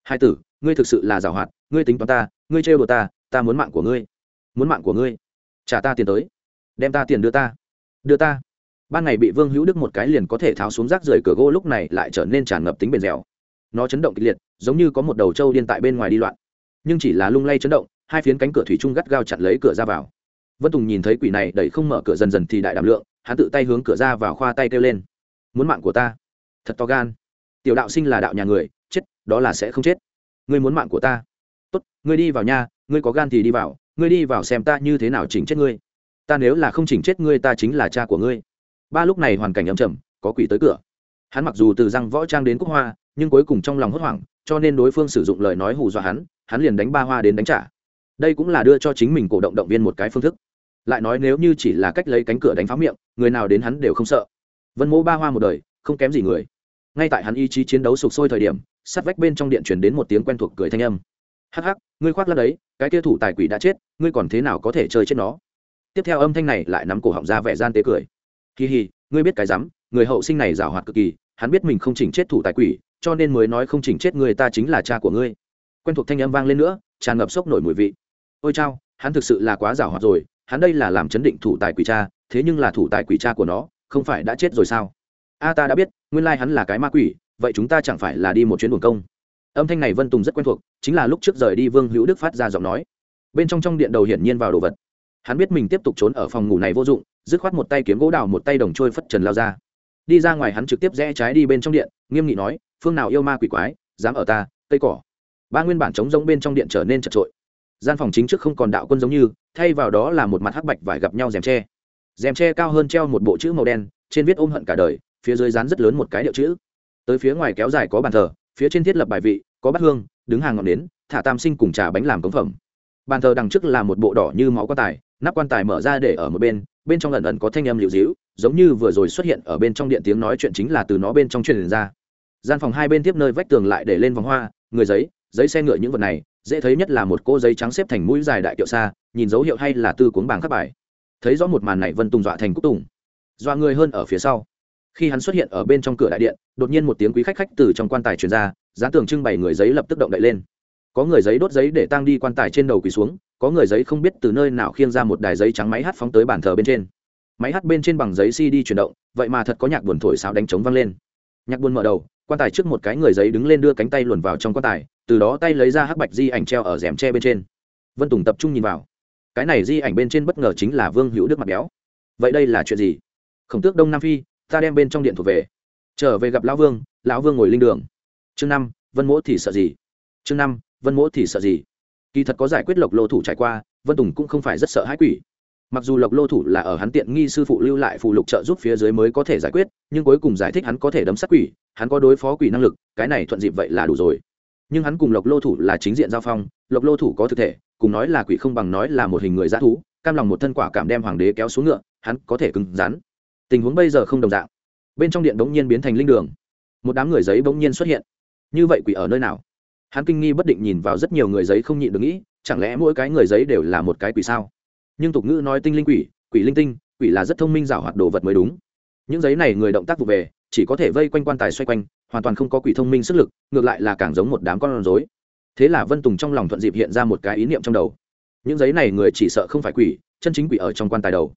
Speaker 1: Hai tử, ngươi thực sự là giảo hoạt, ngươi tính toán ta, ngươi trêu đồ ta ta muốn mạng của ngươi, muốn mạng của ngươi. Trả ta tiền tới, đem ta tiền đưa ta đưa ta ban ngày bị vương hữu đức một cái liền có thể tháo xuống rác rời cửa gỗ lúc này lại trở nên tràn ngập tính bền dẻo. Nó chấn động kịch liệt, giống như có một đầu trâu điên tại bên ngoài đi loạn. Nhưng chỉ là lung lay chấn động, hai phiến cánh cửa thủy chung gắt gao chặn lấy cửa ra vào. Vân tùng nhìn thấy quỷ này đẩy không mở cửa dần dần thì đại đảm lượng, hắn tự tay hướng cửa ra vào khoa tay kêu lên. Muốn mạng của ta? Thật to gan. Tiểu đạo sinh là đạo nhà người, chết, đó là sẽ không chết. Ngươi muốn mạng của ta? Tốt, ngươi đi vào nhà ngươi có gan thì đi vào, ngươi đi vào xem ta như thế nào chỉnh chết ngươi. Ta nếu là không chỉnh chết ngươi, ta chính là cha của ngươi ba lúc này hoàn cảnh ấm trầm, có quỷ tới cửa. Hắn mặc dù từ răng võ trang đến cúc hoa, nhưng cuối cùng trong lòng hốt hoảng, cho nên đối phương sử dụng lời nói hù dọa hắn hắn liền đánh ba hoa đến đánh trả. Đây cũng là đưa cho chính mình cổ động động viên một cái phương thức. Lại nói nếu như chỉ là cách lấy cánh cửa đánh phá miệng, người nào đến hắn đều không sợ. Vân mỗ ba hoa một đời, không kém gì người. Ngay tại hắn ý chí chiến đấu sục sôi thời điểm, sát vách bên trong điện chuyển đến một tiếng quen thuộc cười thanh âm. Hắc hắc, ngươi khoác lắc đấy, cái kia thủ tài quỷ đã chết, ngươi còn thế nào có thể chơi chết nó? Tiếp theo âm thanh này lại nắm cổ họng ra vẻ gian tế cười kỳ hì, ngươi biết cái rắm, người hậu sinh này giảo hoạt cực kỳ, hắn biết mình không chỉnh chết thủ tài quỷ, cho nên mới nói không chỉnh chết người ta chính là cha của ngươi. Quen thuộc thanh âm vang lên nữa, tràn ngập sốc nổi mùi vị. Ôi chao, hắn thực sự là quá giảo hoạt rồi, hắn đây là làm chấn định thủ tài quỷ cha, thế nhưng là thủ tài quỷ cha của nó, không phải đã chết rồi sao? A ta đã biết, nguyên lai hắn là cái ma quỷ, vậy chúng ta chẳng phải là đi một chuyến buồng công? Âm thanh này vân tùng rất quen thuộc, chính là lúc trước rời đi vương hữu đức phát ra giọng nói. Bên trong trong điện đầu hiển nhiên vào đồ vật hắn biết mình tiếp tục trốn ở phòng ngủ này vô dụng, dứt khoát một tay kiếm gỗ đào, một tay đồng trôi phất trần lao ra. Đi ra ngoài hắn trực tiếp rẽ trái đi bên trong điện, nghiêm nghị nói, phương nào yêu ma quỷ quái, dám ở ta, cây cỏ. Ba nguyên bản trống giống bên trong điện trở nên chật trội. Gian phòng chính trước không còn đạo quân giống như, thay vào đó là một mặt hắc bạch vải gặp nhau rèm tre. Rèm tre cao hơn treo một bộ chữ màu đen, trên viết ôm hận cả đời, phía dưới dán rất lớn một cái điệu chữ. Tới phía ngoài kéo dài có bàn thờ, phía trên thiết lập bài vị, có bát hương, đứng hàng ngọn nến, thả tam sinh cùng trà bánh làm cống phẩm. Bàn thờ đằng trước là một bộ đỏ như máu quan tài nắp quan tài mở ra để ở một bên bên trong lần ẩn có thanh âm liệu dĩu giống như vừa rồi xuất hiện ở bên trong điện tiếng nói chuyện chính là từ nó bên trong truyền ra. Gian phòng hai bên tiếp nơi vách tường lại để lên vòng hoa, người giấy giấy xe ngựa những vật này, dễ thấy nhất là một cô giấy trắng xếp thành mũi dài đại kiệu xa, nhìn dấu hiệu hay là tư cuống bảng các bài. Thấy rõ một màn này vân tùng dọa thành cúc tùng. Dọa người hơn ở phía sau. Khi hắn xuất hiện ở bên trong cửa đại điện, đột nhiên một tiếng quý khách khách từ trong quan tài truyền ra, giá tường trưng bày người giấy lập tức động đậy lên. Có người giấy đốt giấy để tăng đi quan tài trên đầu quỳ xuống có người giấy không biết từ nơi nào khiêng ra một đài giấy trắng máy hát phóng tới bàn thờ bên trên. Máy hát bên trên bằng giấy cd chuyển động, vậy mà thật có nhạc buồn thổi sáo đánh trống vang lên. Nhạc buồn mở đầu, quan tài trước một cái người giấy đứng lên đưa cánh tay luồn vào trong quan tài, từ đó tay lấy ra hắc bạch di ảnh treo ở rèm tre bên trên. Vân tùng tập trung nhìn vào. Cái này di ảnh bên trên bất ngờ chính là vương hữu đức mặt béo. Vậy đây là chuyện gì? Khổng tước đông nam phi, ta đem bên trong điện thuộc về. Trở về gặp lão vương lão vương ngồi linh đường. Chương năm, vân mỗ thì sợ gì? Chương năm, vân mỗ thì sợ gì? Kỳ thật có giải quyết lộc lô thủ trải qua, vân tùng cũng không phải rất sợ hãi quỷ. Mặc dù lộc lô thủ là ở hắn tiện nghi sư phụ lưu lại phụ lục trợ giúp phía dưới mới có thể giải quyết, nhưng cuối cùng giải thích hắn có thể đấm sát quỷ, hắn có đối phó quỷ năng lực, cái này thuận dịp vậy là đủ rồi. Nhưng hắn cùng lộc lô thủ là chính diện giao phong, lộc lô thủ có thực thể, cùng nói là quỷ không bằng nói là một hình người dã thú, cam lòng một thân quả cảm đem hoàng đế kéo xuống ngựa, hắn có thể cứng rắn. Tình huống bây giờ không đồng dạng. Bên trong điện bỗng nhiên biến thành linh đường. Một đám người giấy bỗng nhiên xuất hiện. Như vậy quỷ ở nơi nào? Hắn kinh nghi bất định nhìn vào rất nhiều người giấy không nhịn được nghĩ, chẳng lẽ mỗi cái người giấy đều là một cái quỷ sao? Nhưng tục ngữ nói tinh linh quỷ quỷ linh tinh, quỷ là rất thông minh giảo hoạt đồ vật mới đúng. Những giấy này người động tác vụ về, chỉ có thể vây quanh quan tài xoay quanh, hoàn toàn không có quỷ thông minh sức lực, ngược lại là càng giống một đám con rối. Thế là vân tùng trong lòng thuận dịp hiện ra một cái ý niệm trong đầu. Những giấy này người chỉ sợ không phải quỷ, chân chính quỷ ở trong quan tài đầu.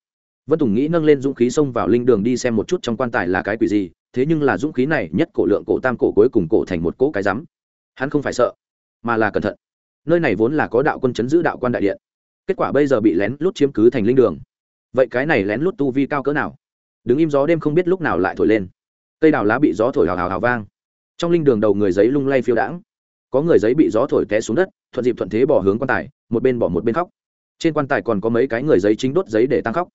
Speaker 1: Vân tùng nghĩ nâng lên dũng khí xông vào linh đường đi xem một chút trong quan tài là cái quỷ gì, thế nhưng là dũng khí này nhất cổ lượng cổ tam cổ cuối cùng cổ thành một cỗ cái rắm hắn không phải sợ, mà là cẩn thận. Nơi này vốn là có đạo quân chấn giữ đạo quan đại điện. Kết quả bây giờ bị lén lút chiếm cứ thành linh đường. Vậy cái này lén lút tu vi cao cỡ nào? Đứng im gió đêm không biết lúc nào lại thổi lên. Cây đào lá bị gió thổi hào hào hào vang. Trong linh đường đầu người giấy lung lay phiêu đãng. Có người giấy bị gió thổi té xuống đất, thuận dịp thuận thế bỏ hướng quan tài, một bên bỏ một bên khóc. Trên quan tài còn có mấy cái người giấy chính đốt giấy để tăng khóc.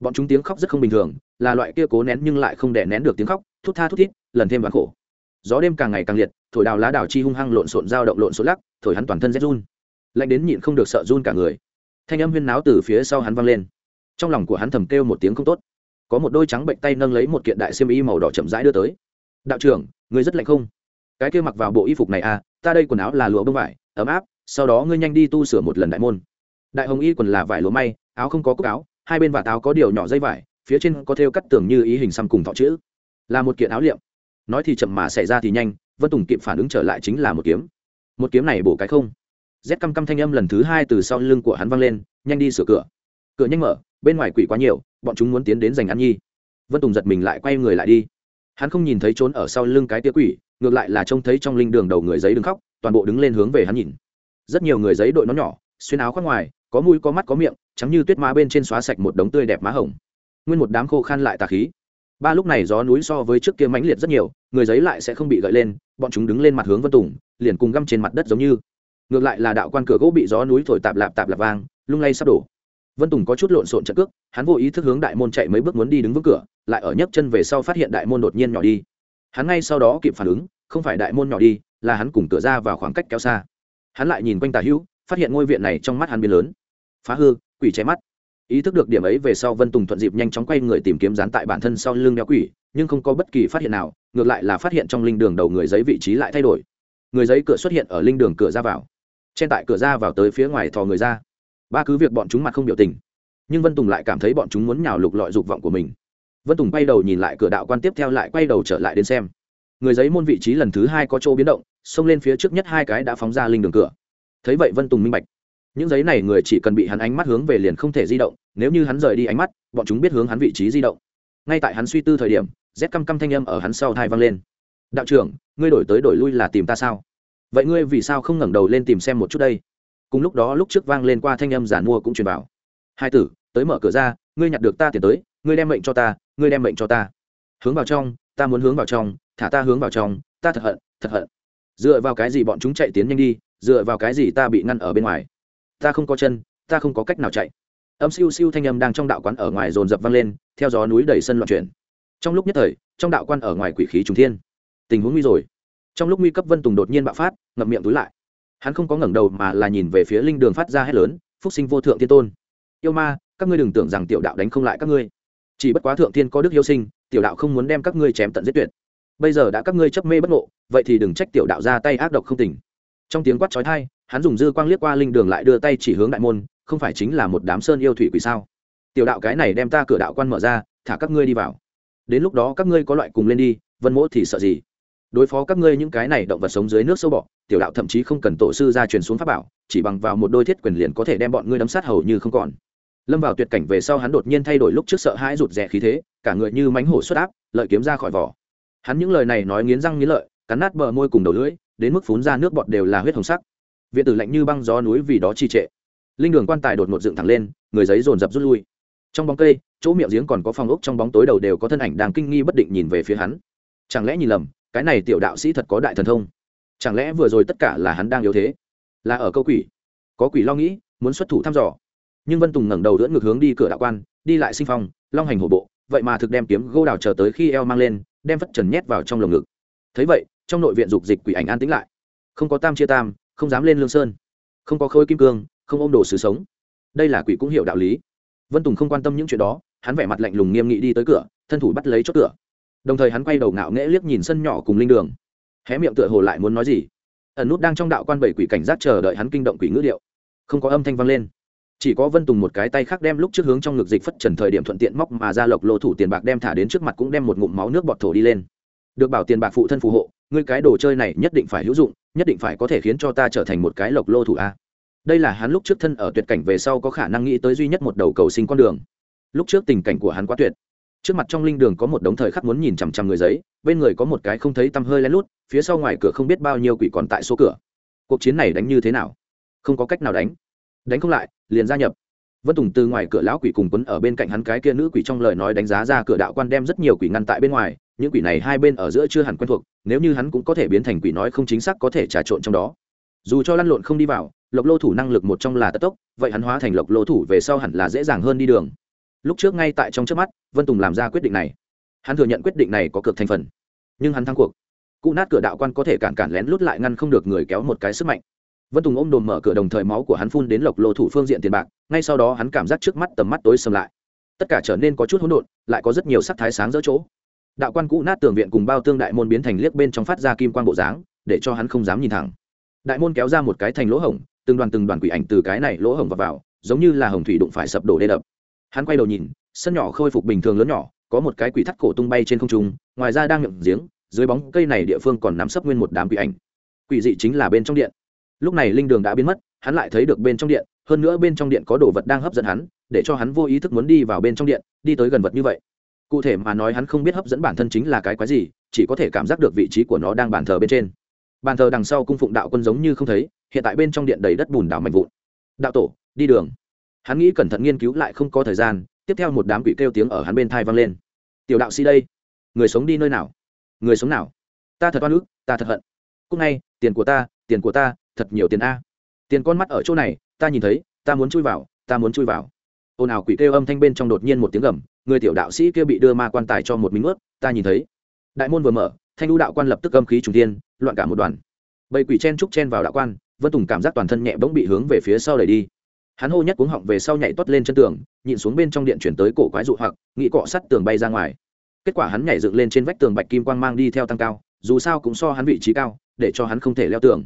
Speaker 1: Bọn chúng tiếng khóc rất không bình thường, là loại kia cố nén nhưng lại không đè nén được tiếng khóc, thút tha thút thít, lần thêm ván khổ gió đêm càng ngày càng liệt, thổi đào lá đào chi hung hăng lộn xộn, dao động lộn xộn lắc, thổi hắn toàn thân rét run. Lạnh đến nhịn không được sợ run cả người. Thanh âm huyên náo từ phía sau hắn văng lên. Trong lòng của hắn thầm kêu một tiếng không tốt. Có một đôi trắng bệnh tay nâng lấy một kiện đại xiêm y màu đỏ chậm rãi đưa tới. Đạo trưởng, ngươi rất lạnh không? Cái kia mặc vào bộ y phục này à ta đây quần áo là lụa bông vải, ấm áp, sau đó ngươi nhanh đi tu sửa một lần đại môn. Đại hồng y quần là vải lúa may, áo không có cúc áo, hai bên vạt áo có điều nhỏ dây vải, phía trên có thêu cắt tường như ý hình xăm cùng thọ chữ. Là một kiện áo liệm nói thì chậm mà xảy ra thì nhanh, vân tùng kịp phản ứng trở lại chính là một kiếm. Một kiếm này bổ cái không. Rét căm căm thanh âm lần thứ hai từ sau lưng của hắn văng lên, nhanh đi sửa cửa. Cửa nhanh mở, bên ngoài quỷ quá nhiều, bọn chúng muốn tiến đến giành ăn nhi. Vân tùng giật mình lại quay người lại đi. Hắn không nhìn thấy trốn ở sau lưng cái tia quỷ, ngược lại là trông thấy trong linh đường đầu người giấy đứng khóc, toàn bộ đứng lên hướng về hắn nhìn. Rất nhiều người giấy đội nó nhỏ, xuyên áo khoác ngoài, có mũi có mắt có miệng, trắng như tuyết má bên trên xóa sạch một đống tươi đẹp má hồng. Nguyên một đám khô khan lại tà khí ba lúc này gió núi so với trước kia mãnh liệt rất nhiều, người giấy lại sẽ không bị gợi lên, bọn chúng đứng lên mặt hướng vân tùng, liền cùng găm trên mặt đất giống như. Ngược lại là đạo quan cửa gỗ bị gió núi thổi tạp lạp tạp lạp vang, lung lay sắp đổ. Vân tùng có chút lộn xộn trận cước, hắn vô ý thức hướng đại môn chạy mấy bước muốn đi đứng vững cửa, lại ở nhấc chân về sau phát hiện đại môn đột nhiên nhỏ đi. Hắn ngay sau đó kịp phản ứng, không phải đại môn nhỏ đi, là hắn cùng cửa ra vào khoảng cách kéo xa. Hắn lại nhìn quanh tà hữu, phát hiện ngôi viện này trong mắt hắn biến lớn. Phá hư, quỷ cháy mắt ý thức được điểm ấy về sau vân tùng thuận dịp nhanh chóng quay người tìm kiếm dán tại bản thân sau lưng đeo quỷ, nhưng không có bất kỳ phát hiện nào, ngược lại là phát hiện trong linh đường đầu người giấy vị trí lại thay đổi. Người giấy cửa xuất hiện ở linh đường cửa ra vào. Trên tại cửa ra vào tới phía ngoài thò người ra. Ba cứ việc bọn chúng mặt không biểu tình, nhưng vân tùng lại cảm thấy bọn chúng muốn nhào lục lọi dục vọng của mình. Vân tùng quay đầu nhìn lại cửa đạo quan tiếp theo lại quay đầu trở lại đến xem. Người giấy môn vị trí lần thứ hai có chỗ biến động, xông lên phía trước nhất hai cái đã phóng ra linh đường cửa. Thấy vậy vân tùng minh bạch những giấy này người chỉ cần bị hắn ánh mắt hướng về liền không thể di động, nếu như hắn rời đi ánh mắt, bọn chúng biết hướng hắn vị trí di động. Ngay tại hắn suy tư thời điểm rét căm căm thanh âm ở hắn sau thai vang lên. Đạo trưởng, ngươi đổi tới đổi lui là tìm ta sao? Vậy ngươi vì sao không ngẩng đầu lên tìm xem một chút đây? Cùng lúc đó lúc trước vang lên qua thanh âm giản mua cũng truyền bảo hai tử, tới mở cửa ra, ngươi nhặt được ta tiền tới, ngươi đem mệnh cho ta, ngươi đem mệnh cho ta. Hướng vào trong, ta muốn hướng vào trong, thả ta hướng vào trong, ta thật hận thật hận. Dựa vào cái gì bọn chúng chạy tiến nhanh đi, dựa vào cái gì ta bị ngăn ở bên ngoài? Ta không có chân, ta không có cách nào chạy. Âm siêu siêu thanh âm đang trong đạo quán ở ngoài dồn dập vang lên, theo gió núi đầy sân loạn chuyển. Trong lúc nhất thời, trong đạo quan ở ngoài quỷ khí trùng thiên. Tình huống nguy rồi. Trong lúc nguy cấp vân tùng đột nhiên bạo phát, ngậm miệng túi lại. Hắn không có ngẩng đầu mà là nhìn về phía linh đường phát ra hét lớn, phúc sinh vô thượng thiên tôn! Yêu ma, các ngươi đừng tưởng rằng tiểu đạo đánh không lại các ngươi. Chỉ bất quá thượng thiên có đức yêu sinh, tiểu đạo không muốn đem các ngươi chém tận giết tuyệt. Bây giờ đã các ngươi chấp mê bất ngộ, vậy thì đừng trách tiểu đạo ra tay ác độc không tỉnh. Trong tiếng quát trói thai hắn dùng dư quang liếc qua linh đường lại đưa tay chỉ hướng đại môn, không phải chính là một đám sơn yêu thủy quỷ sao? Tiểu đạo cái này đem ta cửa đạo quan mở ra, thả các ngươi đi vào. Đến lúc đó các ngươi có loại cùng lên đi, vân mỗ thì sợ gì? Đối phó các ngươi những cái này động vật sống dưới nước sâu bọ, tiểu đạo thậm chí không cần tổ sư ra truyền xuống pháp bảo, chỉ bằng vào một đôi thiết quyền liền có thể đem bọn ngươi đấm sát hầu như không còn. Lâm vào tuyệt cảnh về sau hắn đột nhiên thay đổi lúc trước sợ hãi rụt rè khí thế, cả người như mánh hổ xuất áp, lợi kiếm ra khỏi vỏ. Hắn những lời này nói nghiến răng nghiến lợi, cắn nát bờ môi cùng đầu lưỡi, đến mức phún ra nước bọt đều là huyết hồng sắc viện tử lạnh như băng gió núi vì đó trì trệ. Linh đường quan tài đột ngột dựng thẳng lên, người giấy dồn dập rút lui. Trong bóng cây, chỗ miệng giếng còn có phòng ốc trong bóng tối đầu đều có thân ảnh đang kinh nghi bất định nhìn về phía hắn. Chẳng lẽ nhìn lầm, cái này tiểu đạo sĩ thật có đại thần thông? Chẳng lẽ vừa rồi tất cả là hắn đang yếu thế? Là ở câu quỷ. Có quỷ lo nghĩ, muốn xuất thủ thăm dò. Nhưng vân tùng ngẩng đầu dẫn ngược hướng đi cửa đạo quan, đi lại sinh phong, long hành hổ bộ, vậy mà thực đem kiếm gô đào chờ tới khi eo mang lên, đem phất trần nhét vào trong lồng ngực. Thấy vậy, trong nội viện dục dịch quỷ ảnh an tĩnh lại. Không có tam chia tam không dám lên lương sơn, không có khôi kim cương, không ôm đồ sứ sống. Đây là quỷ cũng hiểu đạo lý. Vân tùng không quan tâm những chuyện đó, hắn vẻ mặt lạnh lùng nghiêm nghị đi tới cửa, thân thủ bắt lấy chốt cửa. Đồng thời hắn quay đầu ngạo nghễ liếc nhìn sân nhỏ cùng linh đường. Hé miệng tựa hồ lại muốn nói gì. Ẩn nút đang trong đạo quan bảy quỷ cảnh giác chờ đợi hắn kinh động quỷ ngữ điệu. Không có âm thanh vang lên. Chỉ có vân tùng một cái tay khác đem lúc trước hướng trong ngực dịch phất trần thời điểm thuận tiện móc mà ra lộc lô thủ tiền bạc đem thả đến trước mặt cũng đem một ngụm máu nước bọt thổ đi lên. Được bảo tiền bạc phụ thân phù hộ ngươi cái đồ chơi này nhất định phải hữu dụng, nhất định phải có thể khiến cho ta trở thành một cái lộc lô thủ a. Đây là hắn lúc trước thân ở tuyệt cảnh về sau có khả năng nghĩ tới duy nhất một đầu cầu sinh con đường. Lúc trước tình cảnh của hắn quá tuyệt. Trước mặt trong linh đường có một đống thời khắc muốn nhìn chằm chằm người giấy, bên người có một cái không thấy tăm hơi lén lút, phía sau ngoài cửa không biết bao nhiêu quỷ còn tại số cửa. Cuộc chiến này đánh như thế nào? Không có cách nào đánh. Đánh không lại, liền gia nhập. Vân tùng từ ngoài cửa lão quỷ cùng quấn ở bên cạnh hắn cái kia nữ quỷ trong lời nói đánh giá ra cửa đạo quan đem rất nhiều quỷ ngăn tại bên ngoài những quỷ này hai bên ở giữa chưa hẳn quen thuộc, nếu như hắn cũng có thể biến thành quỷ nói không chính xác có thể trà trộn trong đó. Dù cho lăn lộn không đi vào, lộc lô thủ năng lực một trong là tất tốc, vậy hắn hóa thành lộc lô thủ về sau hẳn là dễ dàng hơn đi đường. Lúc trước ngay tại trong trước mắt, vân tùng làm ra quyết định này. Hắn thừa nhận quyết định này có cược thành phần, nhưng hắn thắng cuộc. Cụ nát cửa đạo quan có thể cản cản lén lút lại ngăn không được người kéo một cái sức mạnh. Vân tùng ôm đồm mở cửa đồng thời máu của hắn phun đến lộc lô thủ phương diện tiền bạc, ngay sau đó hắn cảm giác trước mắt tầm mắt tối sầm lại. Tất cả trở nên có chút hỗn độn, lại có rất nhiều sắc thái sáng giữa chỗ đạo quan cũ nát tường viện cùng bao tương đại môn biến thành liếc bên trong phát ra kim quan bộ dáng để cho hắn không dám nhìn thẳng. Đại môn kéo ra một cái thành lỗ hổng từng đoàn từng đoàn quỷ ảnh từ cái này lỗ hổng vào, vào giống như là hồng thủy đụng phải sập đổ đê đập. Hắn quay đầu nhìn sân nhỏ khôi phục bình thường lớn nhỏ có một cái quỷ thắt cổ tung bay trên không trung ngoài ra đang miệng giếng dưới bóng cây này địa phương còn nắm sấp nguyên một đám quỷ ảnh. Quỷ dị chính là bên trong điện. Lúc này linh đường đã biến mất hắn lại thấy được bên trong điện hơn nữa bên trong điện có đồ vật đang hấp dẫn hắn để cho hắn vô ý thức muốn đi vào bên trong điện đi tới gần vật như vậy cụ thể mà nói hắn không biết hấp dẫn bản thân chính là cái quái gì, chỉ có thể cảm giác được vị trí của nó đang bàn thờ bên trên. Bàn thờ đằng sau cung phụng đạo quân giống như không thấy, hiện tại bên trong điện đầy đất bùn đảo mạnh vụn. Đạo tổ, đi đường. Hắn nghĩ cẩn thận nghiên cứu lại không có thời gian, tiếp theo một đám quỷ kêu tiếng ở hắn bên thai vang lên. Tiểu đạo sĩ đây, người sống đi nơi nào? Người sống nào? Ta thật oan ức, ta thật hận. Cúc ngay, tiền của ta, tiền của ta, thật nhiều tiền a. Tiền con mắt ở chỗ này, ta nhìn thấy, ta muốn chui vào, ta muốn chui vào. Ồn ào quỷ kêu âm thanh bên trong đột nhiên một tiếng gầm người tiểu đạo sĩ kia bị đưa ma quan tài cho một miếng ướt, ta nhìn thấy. Đại môn vừa mở, thanh lưu đạo quan lập tức âm khí trùng tiên loạn cả một đoàn. Bầy quỷ chen trúc chen vào đạo quan, vân tùng cảm giác toàn thân nhẹ bỗng bị hướng về phía sau đẩy đi. Hắn hô nhất cuống họng về sau nhảy toát lên chân tường nhìn xuống bên trong điện chuyển tới cổ quái dụ hoặc, nghĩ cọ sắt tường bay ra ngoài. Kết quả hắn nhảy dựng lên trên vách tường bạch kim quang mang đi theo tăng cao, dù sao cũng so hắn vị trí cao, để cho hắn không thể leo tường.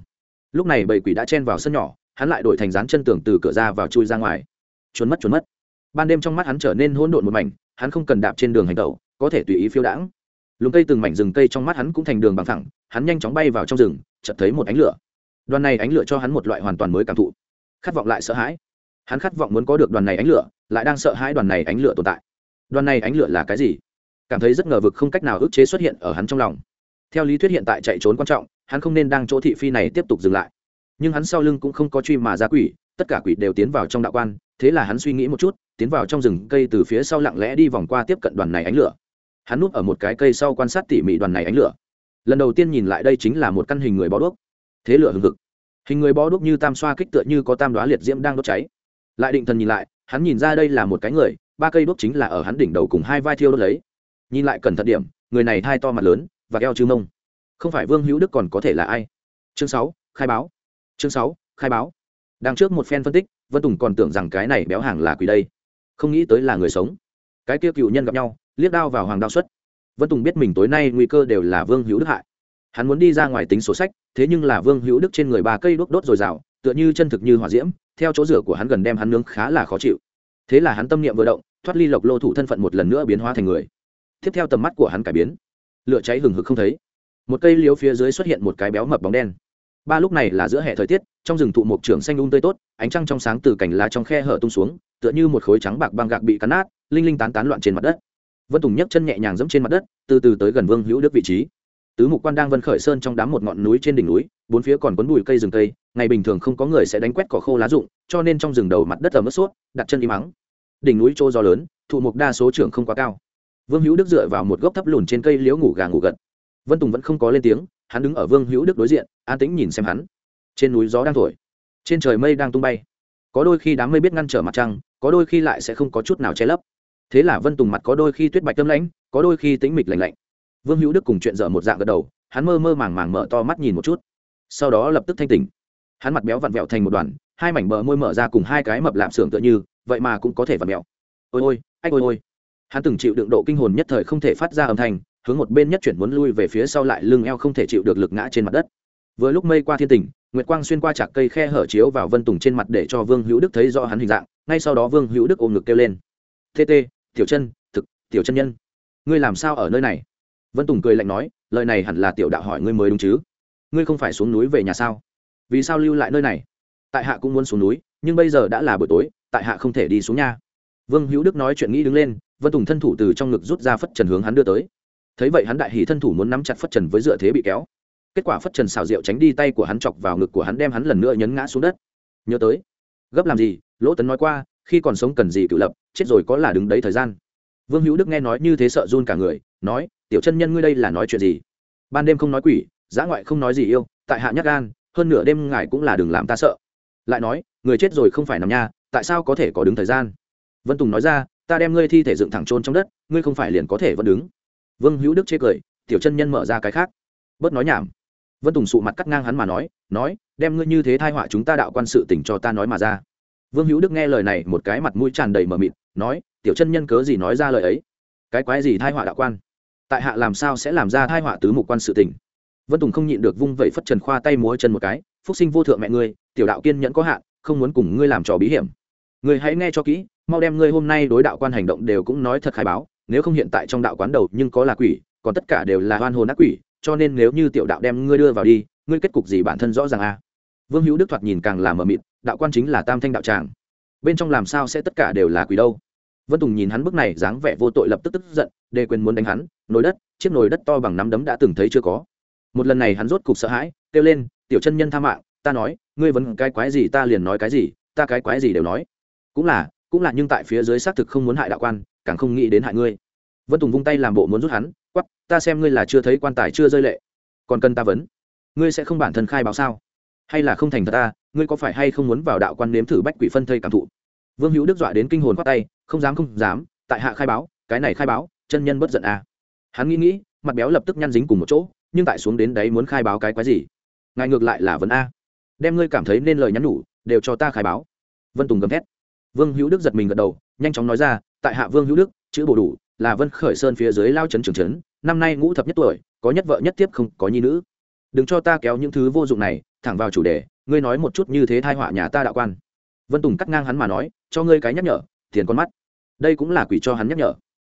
Speaker 1: Lúc này bầy quỷ đã chen vào sân nhỏ, hắn lại đổi thành dán chân tường từ cửa ra vào chui ra ngoài. Trốn mất trốn mất. Ban đêm trong mắt hắn trở nên hỗn độn một mảnh hắn không cần đạp trên đường hành tẩu, có thể tùy ý phiêu đãng. Lùm cây từng mảnh rừng cây trong mắt hắn cũng thành đường bằng thẳng hắn nhanh chóng bay vào trong rừng, chợt thấy một ánh lửa. Đoàn này ánh lửa cho hắn một loại hoàn toàn mới cảm thụ. Khát vọng lại sợ hãi. Hắn khát vọng muốn có được đoàn này ánh lửa, lại đang sợ hãi đoàn này ánh lửa tồn tại. Đoàn này ánh lửa là cái gì? Cảm thấy rất ngờ vực không cách nào ức chế xuất hiện ở hắn trong lòng. Theo lý thuyết hiện tại chạy trốn quan trọng, hắn không nên đang chỗ thị phi này tiếp tục dừng lại. Nhưng hắn sau lưng cũng không có truy mà ra quỷ, tất cả quỷ đều tiến vào trong đạo quan thế là hắn suy nghĩ một chút, tiến vào trong rừng cây từ phía sau lặng lẽ đi vòng qua tiếp cận đoàn này ánh lửa. Hắn núp ở một cái cây sau quan sát tỉ mỉ đoàn này ánh lửa. Lần đầu tiên nhìn lại đây chính là một căn hình người bó đuốc. Thế lửa hừng hực. Hình người bó đuốc như tam xoa kích tựa như có tam đoá liệt diễm đang đốt cháy. Lại định thần nhìn lại, hắn nhìn ra đây là một cái người, ba cây đuốc chính là ở hắn đỉnh đầu cùng hai vai thiêu đốt lấy. Nhìn lại cẩn thận điểm, người này thai to mặt lớn, và eo chư mông. Không phải vương hữu đức còn có thể là ai? Chương sáu, khai báo. Chương sáu, khai báo đang trước một phen phân tích, vân tùng còn tưởng rằng cái này béo hàng là quỷ đây. Không nghĩ tới là người sống. Cái kia cựu nhân gặp nhau, liếc đao vào hoàng đao xuất. Vân tùng biết mình tối nay nguy cơ đều là vương hữu đức hại. Hắn muốn đi ra ngoài tính sổ sách, thế nhưng là vương hữu đức trên người ba cây đốt đốt dồi dào tựa như chân thực như hỏa diễm, theo chỗ rửa của hắn gần đem hắn nướng khá là khó chịu. Thế là hắn tâm niệm vừa động, thoát ly lộc lô thủ thân phận một lần nữa biến hóa thành người. Tiếp theo tầm mắt của hắn cải biến. Lửa cháy hừng hực không thấy. Một cây liếu phía dưới xuất hiện một cái béo mập bóng đen ba lúc này là giữa hệ thời tiết, trong rừng thụ mộc trưởng xanh ung tươi tốt, ánh trăng trong sáng từ cành lá trong khe hở tung xuống, tựa như một khối trắng bạc băng gạc bị cắn nát, linh linh tán tán loạn trên mặt đất. Vân tùng nhấc chân nhẹ nhàng dẫm trên mặt đất, từ từ tới gần vương hữu đức vị trí. Tứ mục quan đang vân khởi sơn trong đám một ngọn núi trên đỉnh núi, bốn phía còn quấn bụi cây rừng cây, ngày bình thường không có người sẽ đánh quét cỏ khô lá rụng, cho nên trong rừng đầu mặt đất ở ướt suốt, đặt chân im mắng đỉnh núi trô gió lớn, thụ mục đa số trưởng không quá cao. Vương hữu đức dựa vào một gốc thấp lùn trên cây liễu ngủ gà ngủ gật. Vân tùng vẫn không có lên tiếng hắn đứng ở vương hữu đức đối diện, an tĩnh nhìn xem hắn. Trên núi gió đang thổi, trên trời mây đang tung bay. Có đôi khi đám mây biết ngăn trở mặt trăng, có đôi khi lại sẽ không có chút nào che lấp. Thế là vân tùng mặt có đôi khi tuyết bạch tâm lãnh, có đôi khi tính mịch lạnh lạnh. Vương hữu đức cùng chuyện dở một dạng gật đầu, hắn mơ mơ màng màng mở to mắt nhìn một chút. Sau đó lập tức thanh tỉnh. Hắn mặt béo vặn vẹo thành một đoàn, hai mảnh bờ môi mở ra cùng hai cái mập lạp xưởng tựa như, vậy mà cũng có thể vặn vẹo ôi ôi, ách ôi ôi. Hắn từng chịu đựng độ kinh hồn nhất thời không thể phát ra âm thanh hướng một bên nhất chuyển muốn lui về phía sau lại lưng eo không thể chịu được lực ngã trên mặt đất. Vừa lúc mây qua thiên tình, nguyệt quang xuyên qua chạc cây khe hở chiếu vào vân tùng trên mặt để cho vương hữu đức thấy rõ hắn hình dạng, ngay sau đó vương hữu đức ôm ngực kêu lên. Tt tiểu chân, thực, tiểu chân nhân, ngươi làm sao ở nơi này? Vân tùng cười lạnh nói, lời này hẳn là tiểu đạo hỏi ngươi mới đúng chứ. Ngươi không phải xuống núi về nhà sao? Vì sao lưu lại nơi này? Tại hạ cũng muốn xuống núi, nhưng bây giờ đã là buổi tối, tại hạ không thể đi xuống nhà vương hữu đức nói chuyện nghĩ đứng lên, vân tùng thân thủ từ trong ngực rút ra phất trần hướng hắn đưa tới thấy vậy hắn đại hỉ thân thủ muốn nắm chặt phất trần với dựa thế bị kéo. Kết quả phất trần xào rượu tránh đi tay của hắn chọc vào ngực của hắn đem hắn lần nữa nhấn ngã xuống đất. Nhớ tới, gấp làm gì? Lỗ tấn nói qua, khi còn sống cần gì cự lập, chết rồi có là đứng đấy thời gian. Vương hữu đức nghe nói như thế sợ run cả người, nói, tiểu chân nhân ngươi đây là nói chuyện gì? Ban đêm không nói quỷ, giã ngoại không nói gì yêu, tại hạ nhắc gan, hơn nửa đêm ngài cũng là đừng làm ta sợ. Lại nói, người chết rồi không phải nằm nha tại sao có thể có đứng thời gian? Vân tùng nói ra, ta đem ngươi thi thể dựng thẳng trôn trong đất, ngươi không phải liền có thể vẫn đứng vương hữu đức chê cười, tiểu chân nhân mở ra cái khác. Bớt nói nhảm. Vân tùng sụ mặt cắt ngang hắn mà nói nói, đem ngươi như thế thai họa chúng ta đạo quan sự tỉnh cho ta nói mà ra. Vương hữu đức nghe lời này, một cái mặt mũi tràn đầy mờ mịt, nói, tiểu chân nhân cớ gì nói ra lời ấy? Cái quái gì thai họa đạo quan? Tại hạ làm sao sẽ làm ra thai họa tứ mục quan sự tỉnh vân tùng không nhịn được vung vẩy phất trần khoa tay múa chân một cái, phúc sinh vô thượng mẹ ngươi, tiểu đạo kiên nhẫn có hạn, không muốn cùng ngươi làm trò bí hiểm. Ngươi hãy nghe cho kỹ, mau đem ngươi hôm nay đối đạo quan hành động đều cũng nói thật khai báo nếu không hiện tại trong đạo quán đầu nhưng có là quỷ, còn tất cả đều là hoan hồn ác quỷ, cho nên nếu như tiểu đạo đem ngươi đưa vào đi, ngươi kết cục gì bản thân rõ ràng a à. vương hữu đức thoạt nhìn càng là mờ mịt, đạo quan chính là tam thanh đạo tràng. Bên trong làm sao sẽ tất cả đều là quỷ đâu? Vân tùng nhìn hắn bức này dáng vẻ vô tội lập tức tức giận, đề quyền muốn đánh hắn, nồi đất, chiếc nồi đất to bằng nắm đấm đã từng thấy chưa có. Một lần này hắn rốt cục sợ hãi, kêu lên, tiểu chân nhân tha mạng, ta nói, ngươi vẫn cái quái gì ta liền nói cái gì, ta cái quái gì đều nói. Cũng là cũng là nhưng tại phía dưới xác thực không muốn hại đạo quan càng không nghĩ đến hại ngươi. Vân tùng vung tay làm bộ muốn rút hắn quắp ta xem ngươi là chưa thấy quan tài chưa rơi lệ. Còn cần ta vấn, ngươi sẽ không bản thân khai báo sao? Hay là không thành thật ta, ngươi có phải hay không muốn vào đạo quan nếm thử bách quỷ phân thây cảm thụ? Vương hữu đức dọa đến kinh hồn khoát tay, không dám không dám, tại hạ khai báo, cái này khai báo, chân nhân bất giận à. hắn nghĩ nghĩ, mặt béo lập tức nhăn dính cùng một chỗ, nhưng tại xuống đến đấy muốn khai báo cái quái gì? Ngài ngược lại là vấn a. Đem ngươi cảm thấy nên lời nhắn nhủ, đều cho ta khai báo. Vân tùng gầm thét. Vương hữu đức giật mình gật đầu, nhanh chóng nói ra tại hạ vương hữu đức, chữ bổ đủ, là vân khởi sơn phía dưới lao trấn trường trấn, năm nay ngũ thập nhất tuổi, có nhất vợ nhất tiếp không, có nhi nữ. Đừng cho ta kéo những thứ vô dụng này thẳng vào chủ đề, ngươi nói một chút như thế thai họa nhà ta đạo quan. Vân tùng cắt ngang hắn mà nói, cho ngươi cái nhắc nhở, tiền con mắt. Đây cũng là quỷ cho hắn nhắc nhở.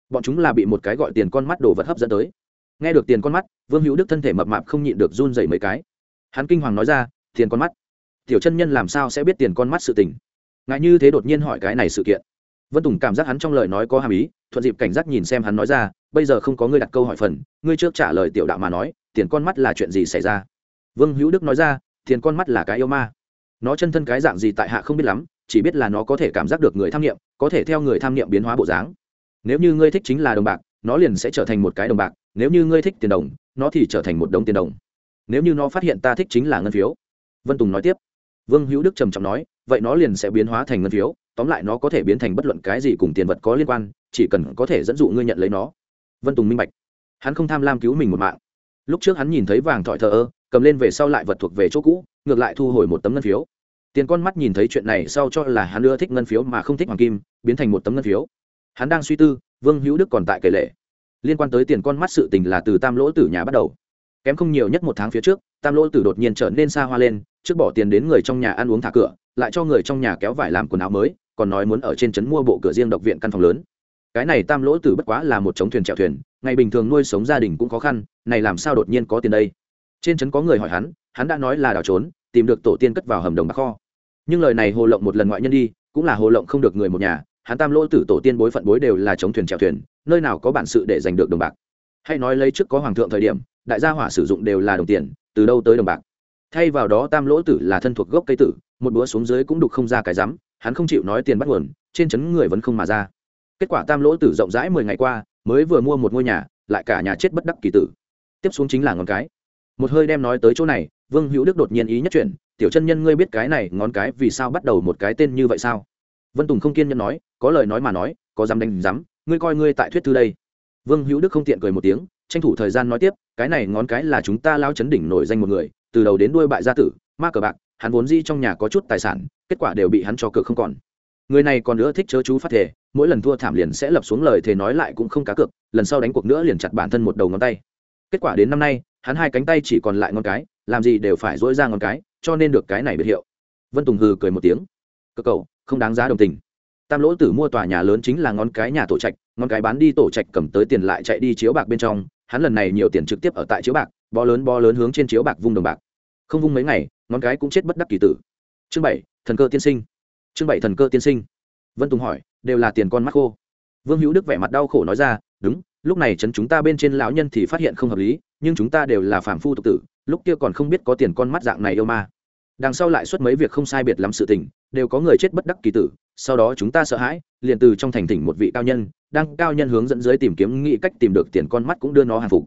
Speaker 1: Bọn chúng là bị một cái gọi tiền con mắt đồ vật hấp dẫn tới. Nghe được tiền con mắt, vương hữu đức thân thể mập mạp không nhịn được run dày mấy cái. Hắn kinh hoàng nói ra, tiền con mắt? Tiểu chân nhân làm sao sẽ biết tiền con mắt sự tình? Ngại như thế đột nhiên hỏi cái này sự kiện vân tùng cảm giác hắn trong lời nói có hàm ý, thuận dịp cảnh giác nhìn xem hắn nói ra, bây giờ không có ngươi đặt câu hỏi phần, ngươi trước trả lời tiểu đạo mà nói, tiền con mắt là chuyện gì xảy ra? Vương hữu đức nói ra, tiền con mắt là cái yêu ma. Nó chân thân cái dạng gì tại hạ không biết lắm, chỉ biết là nó có thể cảm giác được người tham nghiệm có thể theo người tham nghiệm biến hóa bộ dáng. Nếu như ngươi thích chính là đồng bạc, nó liền sẽ trở thành một cái đồng bạc, nếu như ngươi thích tiền đồng, nó thì trở thành một đống tiền đồng. Nếu như nó phát hiện ta thích chính là ngân phiếu. Vân tùng nói tiếp. Vương hữu đức trầm trọng nói, vậy nó liền sẽ biến hóa thành ngân phiếu tóm lại nó có thể biến thành bất luận cái gì cùng tiền vật có liên quan, chỉ cần có thể dẫn dụ ngươi nhận lấy nó. Vân tùng minh bạch. Hắn không tham lam cứu mình một mạng. Lúc trước hắn nhìn thấy vàng thỏi thờ ơ, cầm lên về sau lại vật thuộc về chỗ cũ, ngược lại thu hồi một tấm ngân phiếu. Tiền con mắt nhìn thấy chuyện này sau cho là hắn ưa thích ngân phiếu mà không thích hoàng kim, biến thành một tấm ngân phiếu. Hắn đang suy tư, vương hữu đức còn tại kể lệ. Liên quan tới tiền con mắt sự tình là từ tam lỗ tử nhà bắt đầu. Kém không nhiều nhất một tháng phía trước tam lỗ tử đột nhiên trở nên xa hoa lên, trước bỏ tiền đến người trong nhà ăn uống thả cửa, lại cho người trong nhà kéo vải làm quần áo mới, còn nói muốn ở trên trấn mua bộ cửa riêng độc viện căn phòng lớn. Cái này tam lỗ tử bất quá là một chống thuyền chèo thuyền, ngày bình thường nuôi sống gia đình cũng khó khăn, này làm sao đột nhiên có tiền đây? Trên trấn có người hỏi hắn hắn đã nói là đào trốn, tìm được tổ tiên cất vào hầm đồng bạc kho. Nhưng lời này hồ lộng một lần ngoại nhân đi, cũng là hồ lộng không được người một nhà, hắn tam lỗ tử tổ tiên bối phận bối đều là chống thuyền chèo thuyền, nơi nào có bản sự để giành được đồng bạc. Hay nói lấy trước có hoàng thượng thời điểm, đại gia hỏa sử dụng đều là đồng tiền từ đâu tới đồng bạc. Thay vào đó tam lỗ tử là thân thuộc gốc cây tử, một búa xuống dưới cũng đục không ra cái rắm, hắn không chịu nói tiền bắt nguồn, trên chấn người vẫn không mà ra. Kết quả tam lỗ tử rộng rãi mười ngày qua, mới vừa mua một ngôi nhà, lại cả nhà chết bất đắc kỳ tử. Tiếp xuống chính là ngón cái. Một hơi đem nói tới chỗ này, vương hữu đức đột nhiên ý nhất chuyển, tiểu chân nhân ngươi biết cái này ngón cái vì sao bắt đầu một cái tên như vậy sao? Vân tùng không kiên nhân nói, có lời nói mà nói, có dám đánh dám ngươi coi ngươi tại thuyết thư đây. Vương hữu đức không tiện cười một tiếng tranh thủ thời gian nói tiếp, cái này ngón cái là chúng ta lao chấn đỉnh nổi danh một người, từ đầu đến đuôi bại gia tử, ma cờ bạc, hắn vốn di trong nhà có chút tài sản, kết quả đều bị hắn cho cược không còn. Người này còn nữa thích chớ chú phát thể mỗi lần thua thảm liền sẽ lập xuống lời thề nói lại cũng không cá cược, lần sau đánh cuộc nữa liền chặt bản thân một đầu ngón tay. Kết quả đến năm nay, hắn hai cánh tay chỉ còn lại ngón cái, làm gì đều phải dỗi ra ngón cái, cho nên được cái này biệt hiệu. Vân tùng hừ cười một tiếng. Cơ cầu không đáng giá đồng tình. Tam lỗ tử mua tòa nhà lớn chính là ngón cái nhà tổ trạch, ngón cái bán đi tổ trạch cầm tới tiền lại chạy đi chiếu bạc bên trong hắn lần này nhiều tiền trực tiếp ở tại chiếu bạc, bó lớn bó lớn hướng trên chiếu bạc vung đồng bạc. Không vung mấy ngày, ngón cái cũng chết bất đắc kỳ tử. Chương bảy, thần cơ tiên sinh. Chương bảy, thần cơ tiên sinh. Vân tùng hỏi, đều là tiền con mắt khô. Vương hữu đức vẻ mặt đau khổ nói ra, đúng, lúc này chấn chúng ta bên trên lão nhân thì phát hiện không hợp lý, nhưng chúng ta đều là phàm phu tục tử, lúc kia còn không biết có tiền con mắt dạng này yêu ma. Đằng sau lại xuất mấy việc không sai biệt lắm sự tình đều có người chết bất đắc kỳ tử, sau đó chúng ta sợ hãi, liền từ trong thành thỉnh một vị cao nhân, đang cao nhân hướng dẫn dưới tìm kiếm nghĩ cách tìm được tiền con mắt cũng đưa nó hàng phục.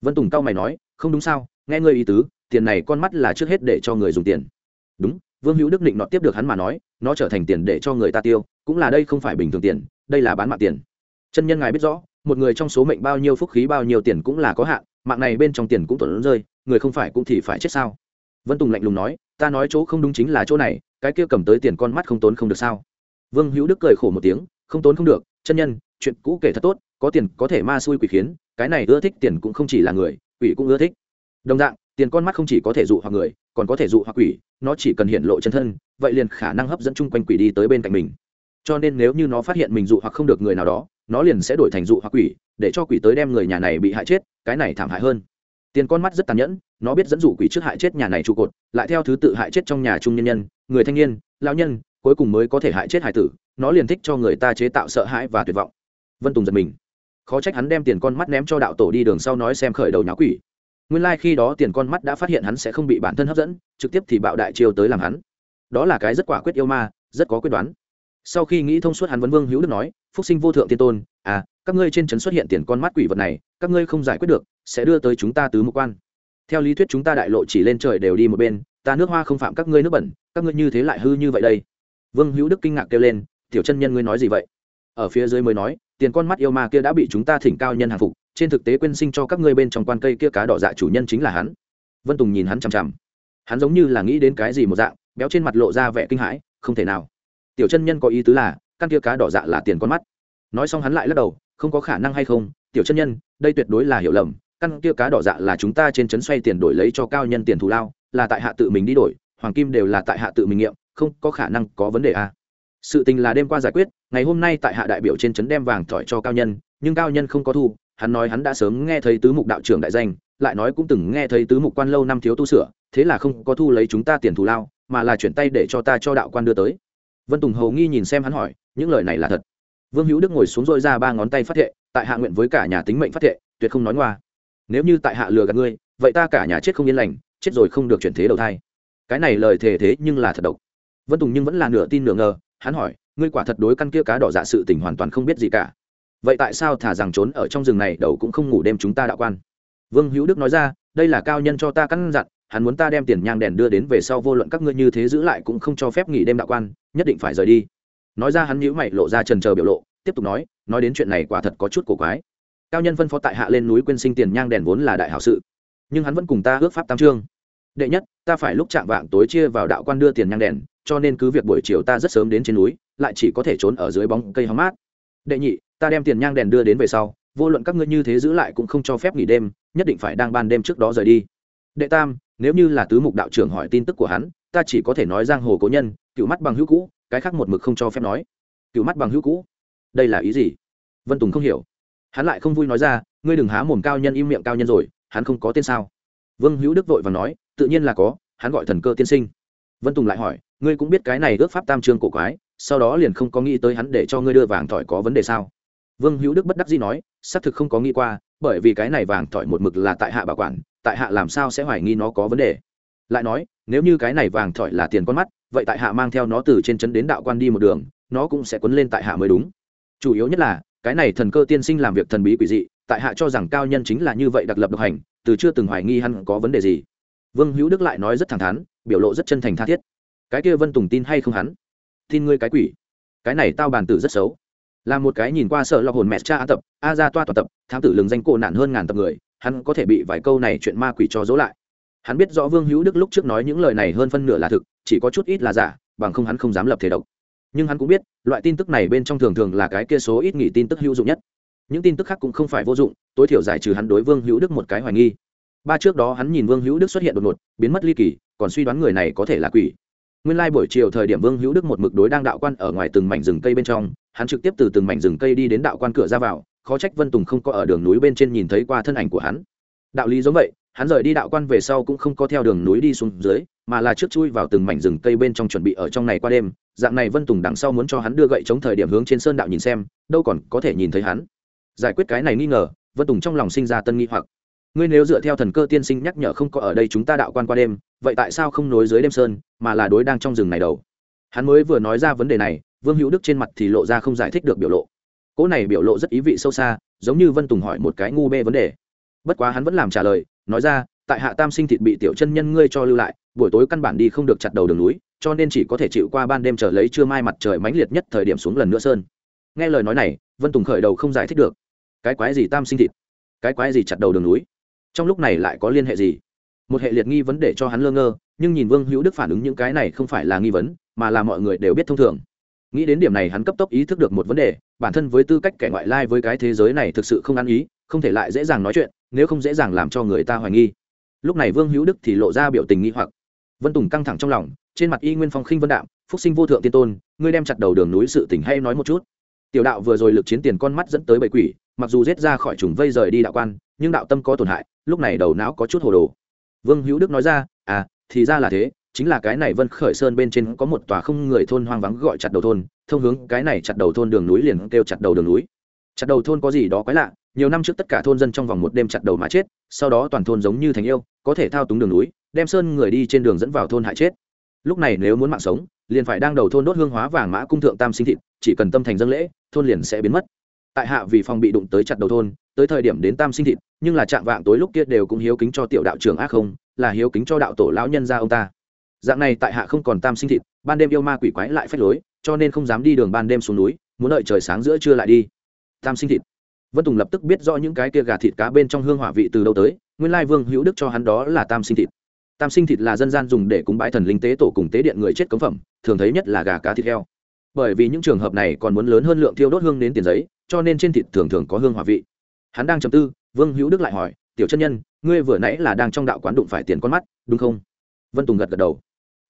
Speaker 1: Vân tùng cao mày nói, không đúng sao, nghe ngươi ý tứ, tiền này con mắt là trước hết để cho người dùng tiền. Đúng, vương hữu đức định nọ tiếp được hắn mà nói, nó trở thành tiền để cho người ta tiêu, cũng là đây không phải bình thường tiền, đây là bán mạng tiền. Chân nhân ngài biết rõ, một người trong số mệnh bao nhiêu phúc khí bao nhiêu tiền cũng là có hạn, mạng này bên trong tiền cũng tổn rơi, người không phải cũng thì phải chết sao? Vân tùng lạnh lùng nói, ta nói chỗ không đúng chính là chỗ này cái kia cầm tới tiền con mắt không tốn không được sao? Vương hữu đức cười khổ một tiếng, không tốn không được, chân nhân, chuyện cũ kể thật tốt, có tiền, có thể ma xui quỷ khiến, cái này ưa thích tiền cũng không chỉ là người, quỷ cũng ưa thích. Đồng dạng, tiền con mắt không chỉ có thể dụ hoặc người, còn có thể dụ hoặc quỷ, nó chỉ cần hiện lộ chân thân, vậy liền khả năng hấp dẫn chung quanh quỷ đi tới bên cạnh mình. Cho nên nếu như nó phát hiện mình dụ hoặc không được người nào đó, nó liền sẽ đổi thành dụ hoặc quỷ, để cho quỷ tới đem người nhà này bị hại chết, cái này thảm hại hơn. Tiền con mắt rất tàn nhẫn nó biết dẫn dụ quỷ trước hại chết nhà này trụ cột, lại theo thứ tự hại chết trong nhà trung nhân nhân, người thanh niên lao nhân, cuối cùng mới có thể hại chết hải tử, nó liền thích cho người ta chế tạo sợ hãi và tuyệt vọng. Vân tùng giật mình. Khó trách hắn đem tiền con mắt ném cho đạo tổ đi đường sau nói xem khởi đầu nháo quỷ. Nguyên lai、like、khi đó tiền con mắt đã phát hiện hắn sẽ không bị bản thân hấp dẫn, trực tiếp thì bạo đại chiêu tới làm hắn. Đó là cái rất quả quyết yêu ma, rất có quyết đoán. Sau khi nghĩ thông suốt hắn vấn vương hữu đức nói, phúc sinh vô thượng tiên tôn à các ngươi trên trấn xuất hiện tiền con mắt quỷ vật này, các ngươi không giải quyết được, sẽ đưa tới chúng ta tứ mục quan theo lý thuyết chúng ta đại lộ chỉ lên trời đều đi một bên, ta nước hoa không phạm các ngươi nước bẩn, các ngươi như thế lại hư như vậy đây. Vương hữu đức kinh ngạc kêu lên, tiểu chân nhân ngươi nói gì vậy? Ở phía dưới mới nói, tiền con mắt yêu ma kia đã bị chúng ta thỉnh cao nhân hàng phục, trên thực tế quên sinh cho các ngươi bên trong quan cây kia cá đỏ dạ chủ nhân chính là hắn. Vân tùng nhìn hắn chằm chằm. Hắn giống như là nghĩ đến cái gì một dạng, béo trên mặt lộ ra vẻ kinh hãi, không thể nào. Tiểu chân nhân có ý tứ là, căn kia cá đỏ dạ là tiền con mắt. Nói xong hắn lại lắc đầu, không có khả năng hay không, tiểu chân nhân, đây tuyệt đối là hiểu lầm căn kia cá đỏ dạ là chúng ta trên trấn xoay tiền đổi lấy cho cao nhân tiền thù lao, là tại hạ tự mình đi đổi, hoàng kim đều là tại hạ tự mình nghiệm, không có khả năng có vấn đề à. sự tình là đêm qua giải quyết, ngày hôm nay tại hạ đại biểu trên trấn đem vàng thỏi cho cao nhân, nhưng cao nhân không có thu, hắn nói hắn đã sớm nghe thấy tứ mục đạo trưởng đại danh, lại nói cũng từng nghe thấy tứ mục quan lâu năm thiếu tu sửa, thế là không có thu lấy chúng ta tiền thù lao, mà là chuyển tay để cho ta cho đạo quan đưa tới. Vân tùng hầu nghi nhìn xem hắn hỏi, những lời này là thật. Vương hữu đức ngồi xuống dội ra ba ngón tay phát thệ, tại hạ nguyện với cả nhà tính mệnh phát thệ, tuyệt không nói ngoa nếu như tại hạ lừa gạt ngươi, vậy ta cả nhà chết không yên lành, chết rồi không được chuyển thế đầu thai. Cái này lời thề thế nhưng là thật độc. Vân tùng nhưng vẫn là nửa tin nửa ngờ, hắn hỏi, ngươi quả thật đối căn kia cá đỏ dạ sự tình hoàn toàn không biết gì cả. Vậy tại sao thả rằng trốn ở trong rừng này đầu cũng không ngủ đêm chúng ta đạo quan? Vương hữu đức nói ra, đây là cao nhân cho ta căn dặn, hắn muốn ta đem tiền nhang đèn đưa đến về sau vô luận các ngươi như thế giữ lại cũng không cho phép nghỉ đêm đạo quan, nhất định phải rời đi. Nói ra hắn nhữ mày, lộ ra trần chờ biểu lộ, tiếp tục nói nói đến chuyện này quả thật có chút cổ quái cao nhân phân phó tại hạ lên núi quên sinh tiền nhang đèn vốn là đại hảo sự. Nhưng hắn vẫn cùng ta ước pháp tam trương đệ nhất, ta phải lúc chạm vạng tối chia vào đạo quan đưa tiền nhang đèn, cho nên cứ việc buổi chiều ta rất sớm đến trên núi, lại chỉ có thể trốn ở dưới bóng cây hóng mát. Đệ nhị, ta đem tiền nhang đèn đưa đến về sau, vô luận các ngươi như thế giữ lại cũng không cho phép nghỉ đêm, nhất định phải đang ban đêm trước đó rời đi. Đệ tam, nếu như là tứ mục đạo trưởng hỏi tin tức của hắn, ta chỉ có thể nói giang hồ cố nhân, cựu mắt bằng hữu cũ, cái khác một mực không cho phép nói. Cựu mắt bằng hữu cũ? Đây là ý gì? Vân tùng không hiểu hắn lại không vui nói ra, ngươi đừng há mồm cao nhân im miệng cao nhân rồi, hắn không có tên sao? Vương hữu đức vội và nói, tự nhiên là có, hắn gọi thần cơ tiên sinh. Vân tùng lại hỏi, ngươi cũng biết cái này ước pháp tam trương cổ quái, sau đó liền không có nghĩ tới hắn để cho ngươi đưa vàng thỏi có vấn đề sao? Vương hữu đức bất đắc dĩ nói, xác thực không có nghĩ qua, bởi vì cái này vàng thỏi một mực là tại hạ bảo quản, tại hạ làm sao sẽ hoài nghi nó có vấn đề? Lại nói, nếu như cái này vàng thỏi là tiền con mắt, vậy tại hạ mang theo nó từ trên trấn đến đạo quan đi một đường, nó cũng sẽ quấn lên tại hạ mới đúng. Chủ yếu nhất là cái này thần cơ tiên sinh làm việc thần bí quỷ dị, tại hạ cho rằng cao nhân chính là như vậy đặc lập độc hành, từ chưa từng hoài nghi hắn có vấn đề gì. Vương hữu đức lại nói rất thẳng thắn, biểu lộ rất chân thành tha thiết. Cái kia vân tùng tin hay không hắn? Tin ngươi cái quỷ. Cái này tao bàn tử rất xấu. Là một cái nhìn qua sợ lọc hồn mẹ cha a tập, a ra toa toàn tập, thám tử lường danh cổ nạn hơn ngàn tập người, hắn có thể bị vài câu này chuyện ma quỷ cho dỗ lại. Hắn biết rõ vương hữu đức lúc trước nói những lời này hơn phân nửa là thực, chỉ có chút ít là giả, bằng không hắn không dám lập thể độc nhưng hắn cũng biết, loại tin tức này bên trong thường thường là cái kia số ít nghỉ tin tức hữu dụng nhất. Những tin tức khác cũng không phải vô dụng, tối thiểu giải trừ hắn đối vương hữu đức một cái hoài nghi. Ba trước đó hắn nhìn vương hữu đức xuất hiện đột ngột, biến mất ly kỳ, còn suy đoán người này có thể là quỷ. Nguyên lai buổi chiều thời điểm vương hữu đức một mực đối đang đạo quan ở ngoài từng mảnh rừng cây bên trong, hắn trực tiếp từ từng mảnh rừng cây đi đến đạo quan cửa ra vào, khó trách vân tùng không có ở đường núi bên trên nhìn thấy qua thân ảnh của hắn. Đạo lý giống vậy, hắn rời đi đạo quan về sau cũng không có theo đường núi đi xuống dưới mà là trước chui vào từng mảnh rừng cây bên trong chuẩn bị ở trong này qua đêm, dạng này vân tùng đằng sau muốn cho hắn đưa gậy chống thời điểm hướng trên sơn đạo nhìn xem, đâu còn có thể nhìn thấy hắn. Giải quyết cái này nghi ngờ, vân tùng trong lòng sinh ra tân nghi hoặc. Ngươi nếu dựa theo thần cơ tiên sinh nhắc nhở không có ở đây chúng ta đạo quan qua đêm, vậy tại sao không nối dưới đêm sơn, mà là đối đang trong rừng này đầu? Hắn mới vừa nói ra vấn đề này, vương hữu đức trên mặt thì lộ ra không giải thích được biểu lộ. Cỗ này biểu lộ rất ý vị sâu xa, giống như vân tùng hỏi một cái ngu bê vấn đề. Bất quá hắn vẫn làm trả lời, nói ra, tại hạ tam sinh thịt bị tiểu chân nhân ngươi cho lưu lại buổi tối căn bản đi không được chặt đầu đường núi, cho nên chỉ có thể chịu qua ban đêm chờ lấy trưa mai mặt trời mãnh liệt nhất thời điểm xuống lần nữa sơn. Nghe lời nói này, vân tùng khởi đầu không giải thích được. Cái quái gì tam sinh thịt? Cái quái gì chặt đầu đường núi? Trong lúc này lại có liên hệ gì? Một hệ liệt nghi vấn để cho hắn lơ ngơ, nhưng nhìn vương hữu đức phản ứng những cái này không phải là nghi vấn, mà là mọi người đều biết thông thường. Nghĩ đến điểm này hắn cấp tốc ý thức được một vấn đề, bản thân với tư cách kẻ ngoại lai với cái thế giới này thực sự không ăn ý, không thể lại dễ dàng nói chuyện, nếu không dễ dàng làm cho người ta hoài nghi. Lúc này vương hữu đức thì lộ ra biểu tình nghi hoặc vân tùng căng thẳng trong lòng, trên mặt y nguyên phong khinh vân đạm, phúc sinh vô thượng tiên tôn, ngươi đem chặt đầu đường núi sự tỉnh hay nói một chút. Tiểu đạo vừa rồi lực chiến tiền con mắt dẫn tới bầy quỷ, mặc dù giết ra khỏi trùng vây rời đi đạo quan, nhưng đạo tâm có tổn hại, lúc này đầu não có chút hồ đồ. Vương hữu đức nói ra à thì ra là thế, chính là cái này vân khởi sơn bên trên có một tòa không người thôn hoang vắng gọi chặt đầu thôn, thông hướng cái này chặt đầu thôn đường núi liền kêu chặt đầu đường núi. Chặt đầu thôn có gì đó quái lạ, nhiều năm trước tất cả thôn dân trong vòng một đêm chặt đầu mà chết, sau đó toàn thôn giống như thành yêu, có thể thao túng đường núi đem sơn người đi trên đường dẫn vào thôn hại chết. Lúc này nếu muốn mạng sống, liền phải đang đầu thôn đốt hương hóa vàng mã cung thượng tam sinh thịt, chỉ cần tâm thành dân lễ, thôn liền sẽ biến mất. Tại hạ vì phòng bị đụng tới chặt đầu thôn, tới thời điểm đến tam sinh thịt, nhưng là trạng vạng tối lúc kia đều cũng hiếu kính cho tiểu đạo trưởng ác không, là hiếu kính cho đạo tổ lão nhân gia ông ta. Dạng này tại hạ không còn tam sinh thịt, ban đêm yêu ma quỷ quái lại phách lối, cho nên không dám đi đường ban đêm xuống núi, muốn đợi trời sáng giữa trưa lại đi. Tam sinh thịt. Vân tùng lập tức biết rõ những cái kia gà thịt cá bên trong hương hỏa vị từ đâu tới, nguyên lai vương hữu đức cho hắn đó là tam sinh thịt tam sinh thịt là dân gian dùng để cúng bái thần linh tế tổ cùng tế điện người chết cống phẩm, thường thấy nhất là gà cá thịt heo. Bởi vì những trường hợp này còn muốn lớn hơn lượng thiêu đốt hương đến tiền giấy, cho nên trên thịt thường thường có hương hòa vị. Hắn đang chầm tư, vương hữu đức lại hỏi, tiểu chân nhân, ngươi vừa nãy là đang trong đạo quán đụng phải tiền con mắt, đúng không? Vân tùng gật gật đầu.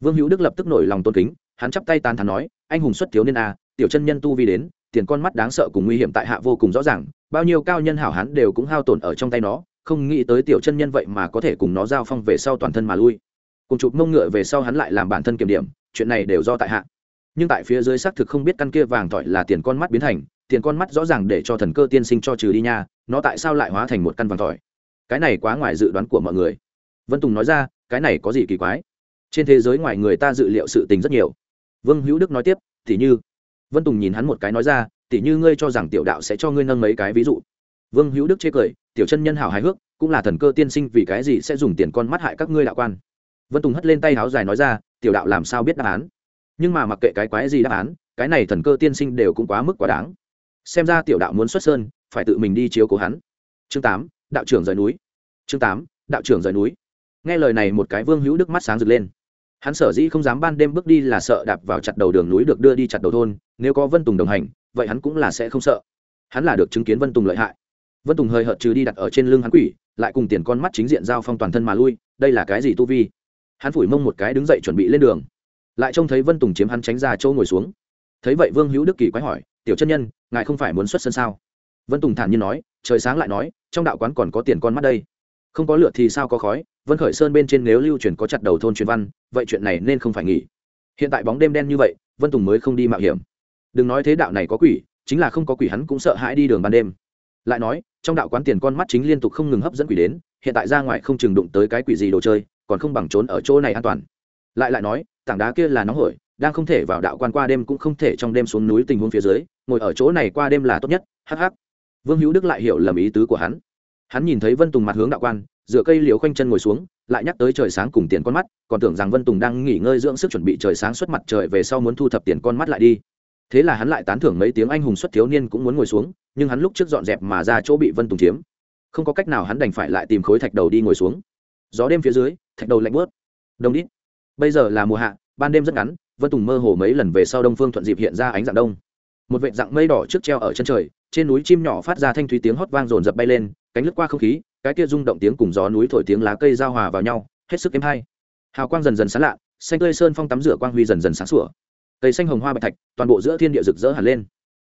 Speaker 1: Vương hữu đức lập tức nổi lòng tôn kính, hắn chắp tay tán thán nói, anh hùng xuất thiếu niên a tiểu chân nhân tu vi đến, tiền con mắt đáng sợ cùng nguy hiểm tại hạ vô cùng rõ ràng, bao nhiêu cao nhân hảo hắn đều cũng hao tổn ở trong tay nó không nghĩ tới tiểu chân nhân vậy mà có thể cùng nó giao phong về sau toàn thân mà lui. Cùng chụp mông ngựa về sau hắn lại làm bản thân kiểm điểm, chuyện này đều do tại hạ. Nhưng tại phía dưới xác thực không biết căn kia vàng tỏi là tiền con mắt biến thành, tiền con mắt rõ ràng để cho thần cơ tiên sinh cho trừ đi nha, nó tại sao lại hóa thành một căn vàng tỏi cái này quá ngoài dự đoán của mọi người. Vân tùng nói ra, cái này có gì kỳ quái? Trên thế giới ngoài người ta dự liệu sự tình rất nhiều. Vương hữu đức nói tiếp t như. Vân tùng nhìn hắn một cái nói ra t như ngươi cho rằng tiểu đạo sẽ cho ngươi nâng mấy cái ví dụ. Vương hữu đức chê cười tiểu chân nhân hảo hài hước, cũng là thần cơ tiên sinh, vì cái gì sẽ dùng tiền con mắt hại các ngươi đạo quan? Vân tùng hất lên tay háo dài nói ra, tiểu đạo làm sao biết đáp án? Nhưng mà mặc kệ cái quái gì đáp án, cái này thần cơ tiên sinh đều cũng quá mức quá đáng. Xem ra tiểu đạo muốn xuất sơn, phải tự mình đi chiếu cố hắn. Chương tám, đạo trưởng rời núi. Chương tám, đạo trưởng rời núi. Nghe lời này một cái vương hữu đức mắt sáng rực lên. Hắn sở dĩ không dám ban đêm bước đi là sợ đạp vào chặt đầu đường núi được đưa đi chặt đầu thôn, nếu có vân tùng đồng hành, vậy hắn cũng là sẽ không sợ. Hắn là được chứng kiến vân tùng lợi hại vân tùng hơi hợt trừ đi đặt ở trên lưng hắn quỷ, lại cùng tiền con mắt chính diện giao phong toàn thân mà lui, đây là cái gì tu vi? Hắn phủi mông một cái đứng dậy chuẩn bị lên đường. Lại trông thấy vân tùng chiếm hắn tránh ra châu ngồi xuống. Thấy vậy vương hữu đức kỳ quái hỏi, tiểu chân nhân, ngài không phải muốn xuất sân sao? Vân tùng thản nhiên nói, trời sáng lại nói, trong đạo quán còn có tiền con mắt đây. Không có lửa thì sao có khói, vân khởi sơn bên trên nếu lưu truyền có chặt đầu thôn truyền văn, vậy chuyện này nên không phải nghỉ. Hiện tại bóng đêm đen như vậy, vân tùng mới không đi mạo hiểm. Đừng nói thế đạo này có quỷ, chính là không có quỷ hắn cũng sợ hãi đi đường ban đêm lại nói, trong đạo quán tiền con mắt chính liên tục không ngừng hấp dẫn quỷ đến, hiện tại ra ngoài không chừng đụng tới cái quỷ gì đồ chơi, còn không bằng trốn ở chỗ này an toàn. Lại lại nói, tảng đá kia là nóng hổi, đang không thể vào đạo quan qua đêm cũng không thể trong đêm xuống núi tình huống phía dưới, ngồi ở chỗ này qua đêm là tốt nhất, hắc hắc. Vương hữu đức lại hiểu lầm ý tứ của hắn. Hắn nhìn thấy vân tùng mặt hướng đạo quan, dựa cây liều khoanh chân ngồi xuống, lại nhắc tới trời sáng cùng tiền con mắt, còn tưởng rằng vân tùng đang nghỉ ngơi dưỡng sức chuẩn bị trời sáng xuất mặt trời về sau muốn thu thập tiền con mắt lại đi thế là hắn lại tán thưởng mấy tiếng anh hùng xuất thiếu niên cũng muốn ngồi xuống, nhưng hắn lúc trước dọn dẹp mà ra chỗ bị vân tùng chiếm. Không có cách nào hắn đành phải lại tìm khối thạch đầu đi ngồi xuống. Gió đêm phía dưới, thạch đầu lạnh bớt đông đít. Bây giờ là mùa hạ, ban đêm rất ngắn, vân tùng mơ hồ mấy lần về sau đông phương thuận dịp hiện ra ánh dạng đông. Một vệ dạng mây đỏ trước treo ở chân trời, trên núi chim nhỏ phát ra thanh thúy tiếng hót vang rồn rập bay lên, cánh lướt qua không khí, cái kia rung động tiếng cùng gió núi thổi tiếng lá cây giao hòa vào nhau, hết sức êm hay. Hào quang dần dần sáng lạ, xanh tươi sơn phong tắm rửa quang huy dần dần sáng sủa cây xanh hồng hoa bạch thạch, toàn bộ giữa thiên địa rực rỡ hẳn lên.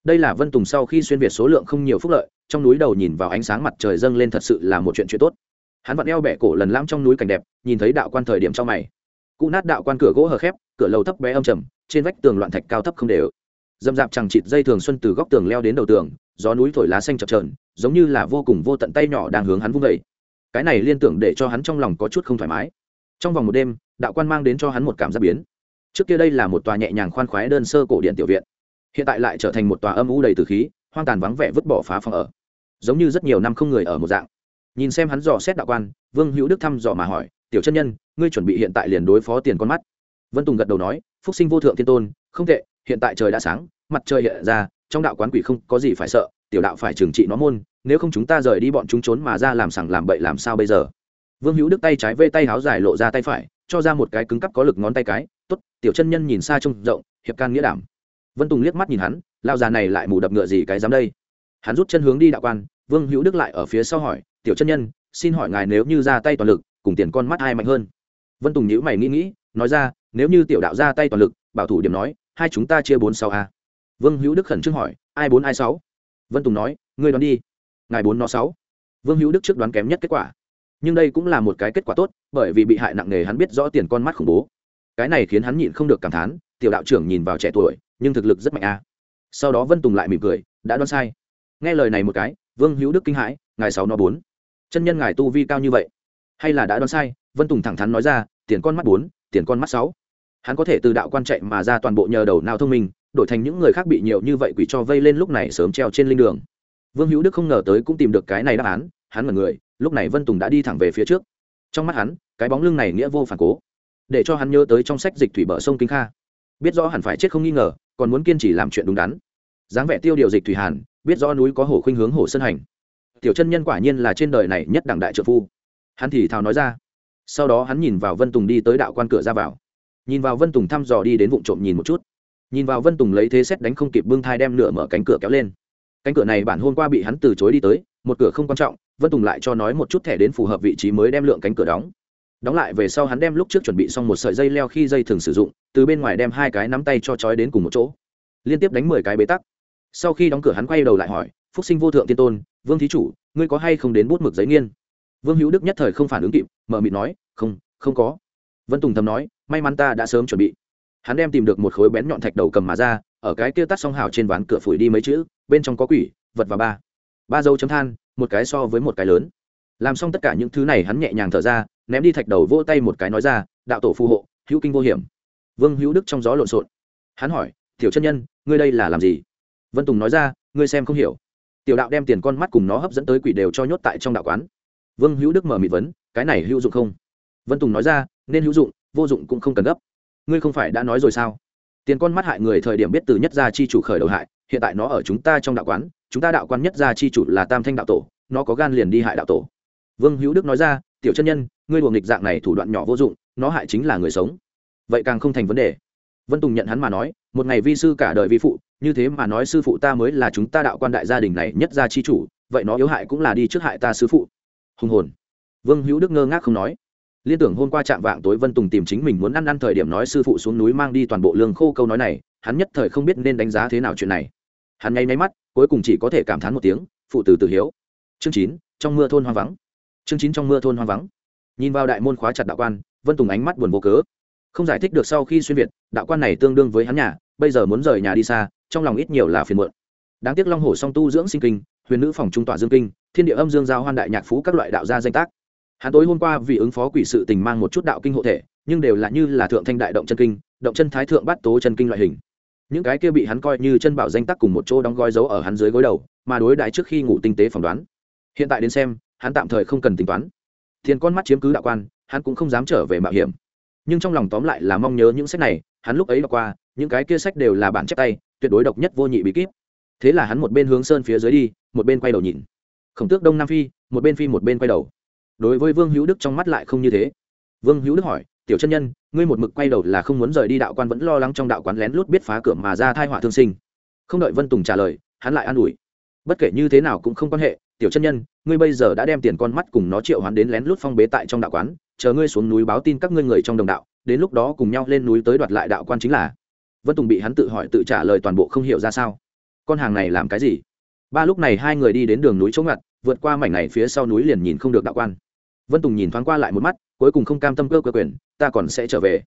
Speaker 1: Đây là vân tùng sau khi xuyên việt số lượng không nhiều phúc lợi, trong núi đầu nhìn vào ánh sáng mặt trời dâng lên thật sự là một chuyện chuyện tốt. Hắn vặn eo bẹ cổ lần lam trong núi cảnh đẹp, nhìn thấy đạo quan thời điểm trong mày. Cụ nát đạo quan cửa gỗ hờ khép, cửa lầu thấp bé âm trầm, trên vách tường loạn thạch cao thấp không đều. Dâm dạp chẳng chịt dây thường xuân từ góc tường leo đến đầu tường, gió núi thổi lá xanh chập trờn giống như là vô cùng vô tận tay nhỏ đang hướng hắn vung vẩy cái này liên tưởng để cho hắn trong lòng có chút không thoải mái. Trong vòng một đêm, đạo quan mang đến cho hắn một cảm giác biến trước kia đây là một tòa nhẹ nhàng khoan khoái đơn sơ cổ điện tiểu viện. Hiện tại lại trở thành một tòa âm u đầy từ khí, hoang tàn vắng vẻ vứt bỏ phá phòng ở. Giống như rất nhiều năm không người ở một dạng. Nhìn xem hắn dò xét đạo quan, vương hữu đức thăm dò mà hỏi, tiểu chân nhân, ngươi chuẩn bị hiện tại liền đối phó tiền con mắt? Vân tùng gật đầu nói, phúc sinh vô thượng thiên tôn, không tệ, hiện tại trời đã sáng, mặt trời hiện ra, trong đạo quán quỷ không có gì phải sợ, tiểu đạo phải trừng trị nó môn, nếu không chúng ta rời đi bọn chúng trốn mà ra làm sằng làm bậy làm sao bây giờ? Vương hữu đức tay trái vây tay háo dài lộ ra tay phải, cho ra một cái cứng cắp có lực ngón tay cái Tốt, tiểu chân nhân nhìn xa trông rộng hiệp can nghĩa đảm. Vân tùng liếc mắt nhìn hắn lao già này lại mù đập ngựa gì cái dám đây? Hắn rút chân hướng đi đạo quan vương hữu đức lại ở phía sau hỏi tiểu chân nhân xin hỏi ngài nếu như ra tay toàn lực cùng tiền con mắt ai mạnh hơn? Vân tùng nhữ mày nghĩ nghĩ nói ra nếu như tiểu đạo ra tay toàn lực bảo thủ điểm nói hai chúng ta chia bốn sáu a. Vương hữu đức khẩn trương hỏi ai bốn ai sáu? Vân tùng nói ngươi đoán đi. Ngài bốn nó sáu. Vương hữu đức trước đoán kém nhất kết quả. Nhưng đây cũng là một cái kết quả tốt bởi vì bị hại nặng nề hắn biết rõ tiền con mắt khủng bố cái này khiến hắn nhịn không được cảm thán, tiểu đạo trưởng nhìn vào trẻ tuổi, nhưng thực lực rất mạnh a. Sau đó vân tùng lại mỉm cười, đã đoán sai. Nghe lời này một cái, vương hữu đức kinh hãi, ngài sáu nó bốn. Chân nhân ngài tu vi cao như vậy, hay là đã đoán sai? Vân tùng thẳng thắn nói ra, tiền con mắt bốn, tiền con mắt sáu. Hắn có thể từ đạo quan chạy mà ra toàn bộ nhờ đầu nào thông minh, đổi thành những người khác bị nhiều như vậy quỷ cho vây lên lúc này sớm treo trên linh đường. Vương hữu đức không ngờ tới cũng tìm được cái này đáp án, hắn là người, lúc này vân tùng đã đi thẳng về phía trước. Trong mắt hắn, cái bóng lưng này nghĩa vô phản cố để cho hắn nhớ tới trong sách dịch thủy bờ sông kinh kha. Biết rõ hẳn phải chết không nghi ngờ, còn muốn kiên trì làm chuyện đúng đắn. Dáng vẻ tiêu điều dịch thủy hàn, biết rõ núi có hồ khuynh hướng hồ sơn hành. Tiểu chân nhân quả nhiên là trên đời này nhất đẳng đại trợ phu. Hắn thì thào nói ra. Sau đó hắn nhìn vào vân tùng đi tới đạo quan cửa ra vào. Nhìn vào vân tùng thăm dò đi đến vụ trộm nhìn một chút. Nhìn vào vân tùng lấy thế xét đánh không kịp bưng thai đem nửa mở cánh cửa kéo lên. Cánh cửa này bản hôm qua bị hắn từ chối đi tới, một cửa không quan trọng, vân tùng lại cho nói một chút thẻ đến phù hợp vị trí mới đem lượng cánh cửa đóng đóng lại về sau hắn đem lúc trước chuẩn bị xong một sợi dây leo khi dây thường sử dụng, từ bên ngoài đem hai cái nắm tay cho trói đến cùng một chỗ. Liên tiếp đánh mười cái bế tắc. Sau khi đóng cửa hắn quay đầu lại hỏi, phúc sinh vô thượng tiên tôn, vương thí chủ, ngươi có hay không đến bút mực giấy nghiên? Vương hữu đức nhất thời không phản ứng kịp, mở mịt nói, không không có. Vân tùng thầm nói, may mắn ta đã sớm chuẩn bị. Hắn đem tìm được một khối bén nhọn thạch đầu cầm mà ra, ở cái kia tắt song hào trên ván cửa phủi đi mấy chữ, bên trong có quỷ, vật và ba. Ba dấu chấm than, một cái so với một cái lớn. Làm xong tất cả những thứ này hắn nhẹ nhàng thở ra ném đi thạch đầu vỗ tay một cái nói ra, đạo tổ phù hộ, hữu kinh vô hiểm. Vương hữu đức trong gió lộn xộn. Hắn hỏi, tiểu chân nhân, ngươi đây là làm gì? Vân tùng nói ra, ngươi xem không hiểu. Tiểu đạo đem tiền con mắt cùng nó hấp dẫn tới quỷ đều cho nhốt tại trong đạo quán. Vương hữu đức mở mịt vấn, cái này hữu dụng không? Vân tùng nói ra, nên hữu dụng, vô dụng cũng không cần gấp. Ngươi không phải đã nói rồi sao? Tiền con mắt hại người thời điểm biết từ nhất gia chi chủ khởi đầu hại, hiện tại nó ở chúng ta trong đạo quán, chúng ta đạo quan nhất gia chi chủ là tam thanh đạo tổ, nó có gan liền đi hại đạo tổ. Vương hữu đức nói ra tiểu chân nhân, ngươi đùa nghịch dạng này thủ đoạn nhỏ vô dụng, nó hại chính là người sống. Vậy càng không thành vấn đề. Vân tùng nhận hắn mà nói, một ngày vi sư cả đời vi phụ, như thế mà nói sư phụ ta mới là chúng ta đạo quan đại gia đình này nhất gia chi chủ, vậy nó yếu hại cũng là đi trước hại ta sư phụ. Hùng hồn. Vương hữu đức ngơ ngác không nói. Liên tưởng hôm qua trạm vạng tối vân tùng tìm chính mình muốn ăn ăn thời điểm nói sư phụ xuống núi mang đi toàn bộ lương khô câu nói này, hắn nhất thời không biết nên đánh giá thế nào chuyện này. Hắn nháy máy mắt, cuối cùng chỉ có thể cảm thán một tiếng, phụ tử từ hiếu. Chương chín, trong mưa thôn hoang vắng chương chín trong mưa thôn hoang vắng. Nhìn vào đại môn khóa chặt đạo quan, vân tùng ánh mắt buồn vô cớ. Không giải thích được sau khi xuyên việt, đạo quan này tương đương với hắn nhà, bây giờ muốn rời nhà đi xa, trong lòng ít nhiều là phiền muộn. Đáng tiếc long hồ song tu dưỡng sinh kinh, huyền nữ phòng trung tỏa dương kinh, thiên địa âm dương giao hoan đại nhạc phú các loại đạo gia danh tác. Hắn tối hôm qua vì ứng phó quỷ sự tình mang một chút đạo kinh hộ thể, nhưng đều là như là thượng thanh đại động chân kinh, động chân thái thượng bát tố chân kinh loại hình. Những cái kia bị hắn coi như chân bảo danh tác cùng một chỗ đóng gói dấu ở hắn dưới gối đầu, mà đối đại trước khi ngủ tinh tế phỏng đoán. Hiện tại đến xem hắn tạm thời không cần tính toán. Thiền con mắt chiếm cứ đạo quan, hắn cũng không dám trở về mạo hiểm. Nhưng trong lòng tóm lại là mong nhớ những sách này, hắn lúc ấy đọc qua, những cái kia sách đều là bản chép tay, tuyệt đối độc nhất vô nhị bí kíp. Thế là hắn một bên hướng sơn phía dưới đi, một bên quay đầu nhìn. Khổng tước đông nam phi, một bên phi một bên quay đầu. Đối với vương hữu đức trong mắt lại không như thế. Vương hữu đức hỏi, tiểu chân nhân, ngươi một mực quay đầu là không muốn rời đi đạo quan vẫn lo lắng trong đạo quán lén lút biết phá cửa mà ra thai họa thương sinh? Không đợi vân tùng trả lời, hắn lại an ủi, bất kể như thế nào cũng không quan hệ tiểu chân nhân, ngươi bây giờ đã đem tiền con mắt cùng nó triệu hoán đến lén lút phong bế tại trong đạo quán, chờ ngươi xuống núi báo tin các ngươi người trong đồng đạo, đến lúc đó cùng nhau lên núi tới đoạt lại đạo quan chính là. Vân tùng bị hắn tự hỏi tự trả lời toàn bộ không hiểu ra sao. Con hàng này làm cái gì? Ba lúc này hai người đi đến đường núi chống ngặt, vượt qua mảnh này phía sau núi liền nhìn không được đạo quan. Vân tùng nhìn thoáng qua lại một mắt, cuối cùng không cam tâm cơ cơ quyền, ta còn sẽ trở về.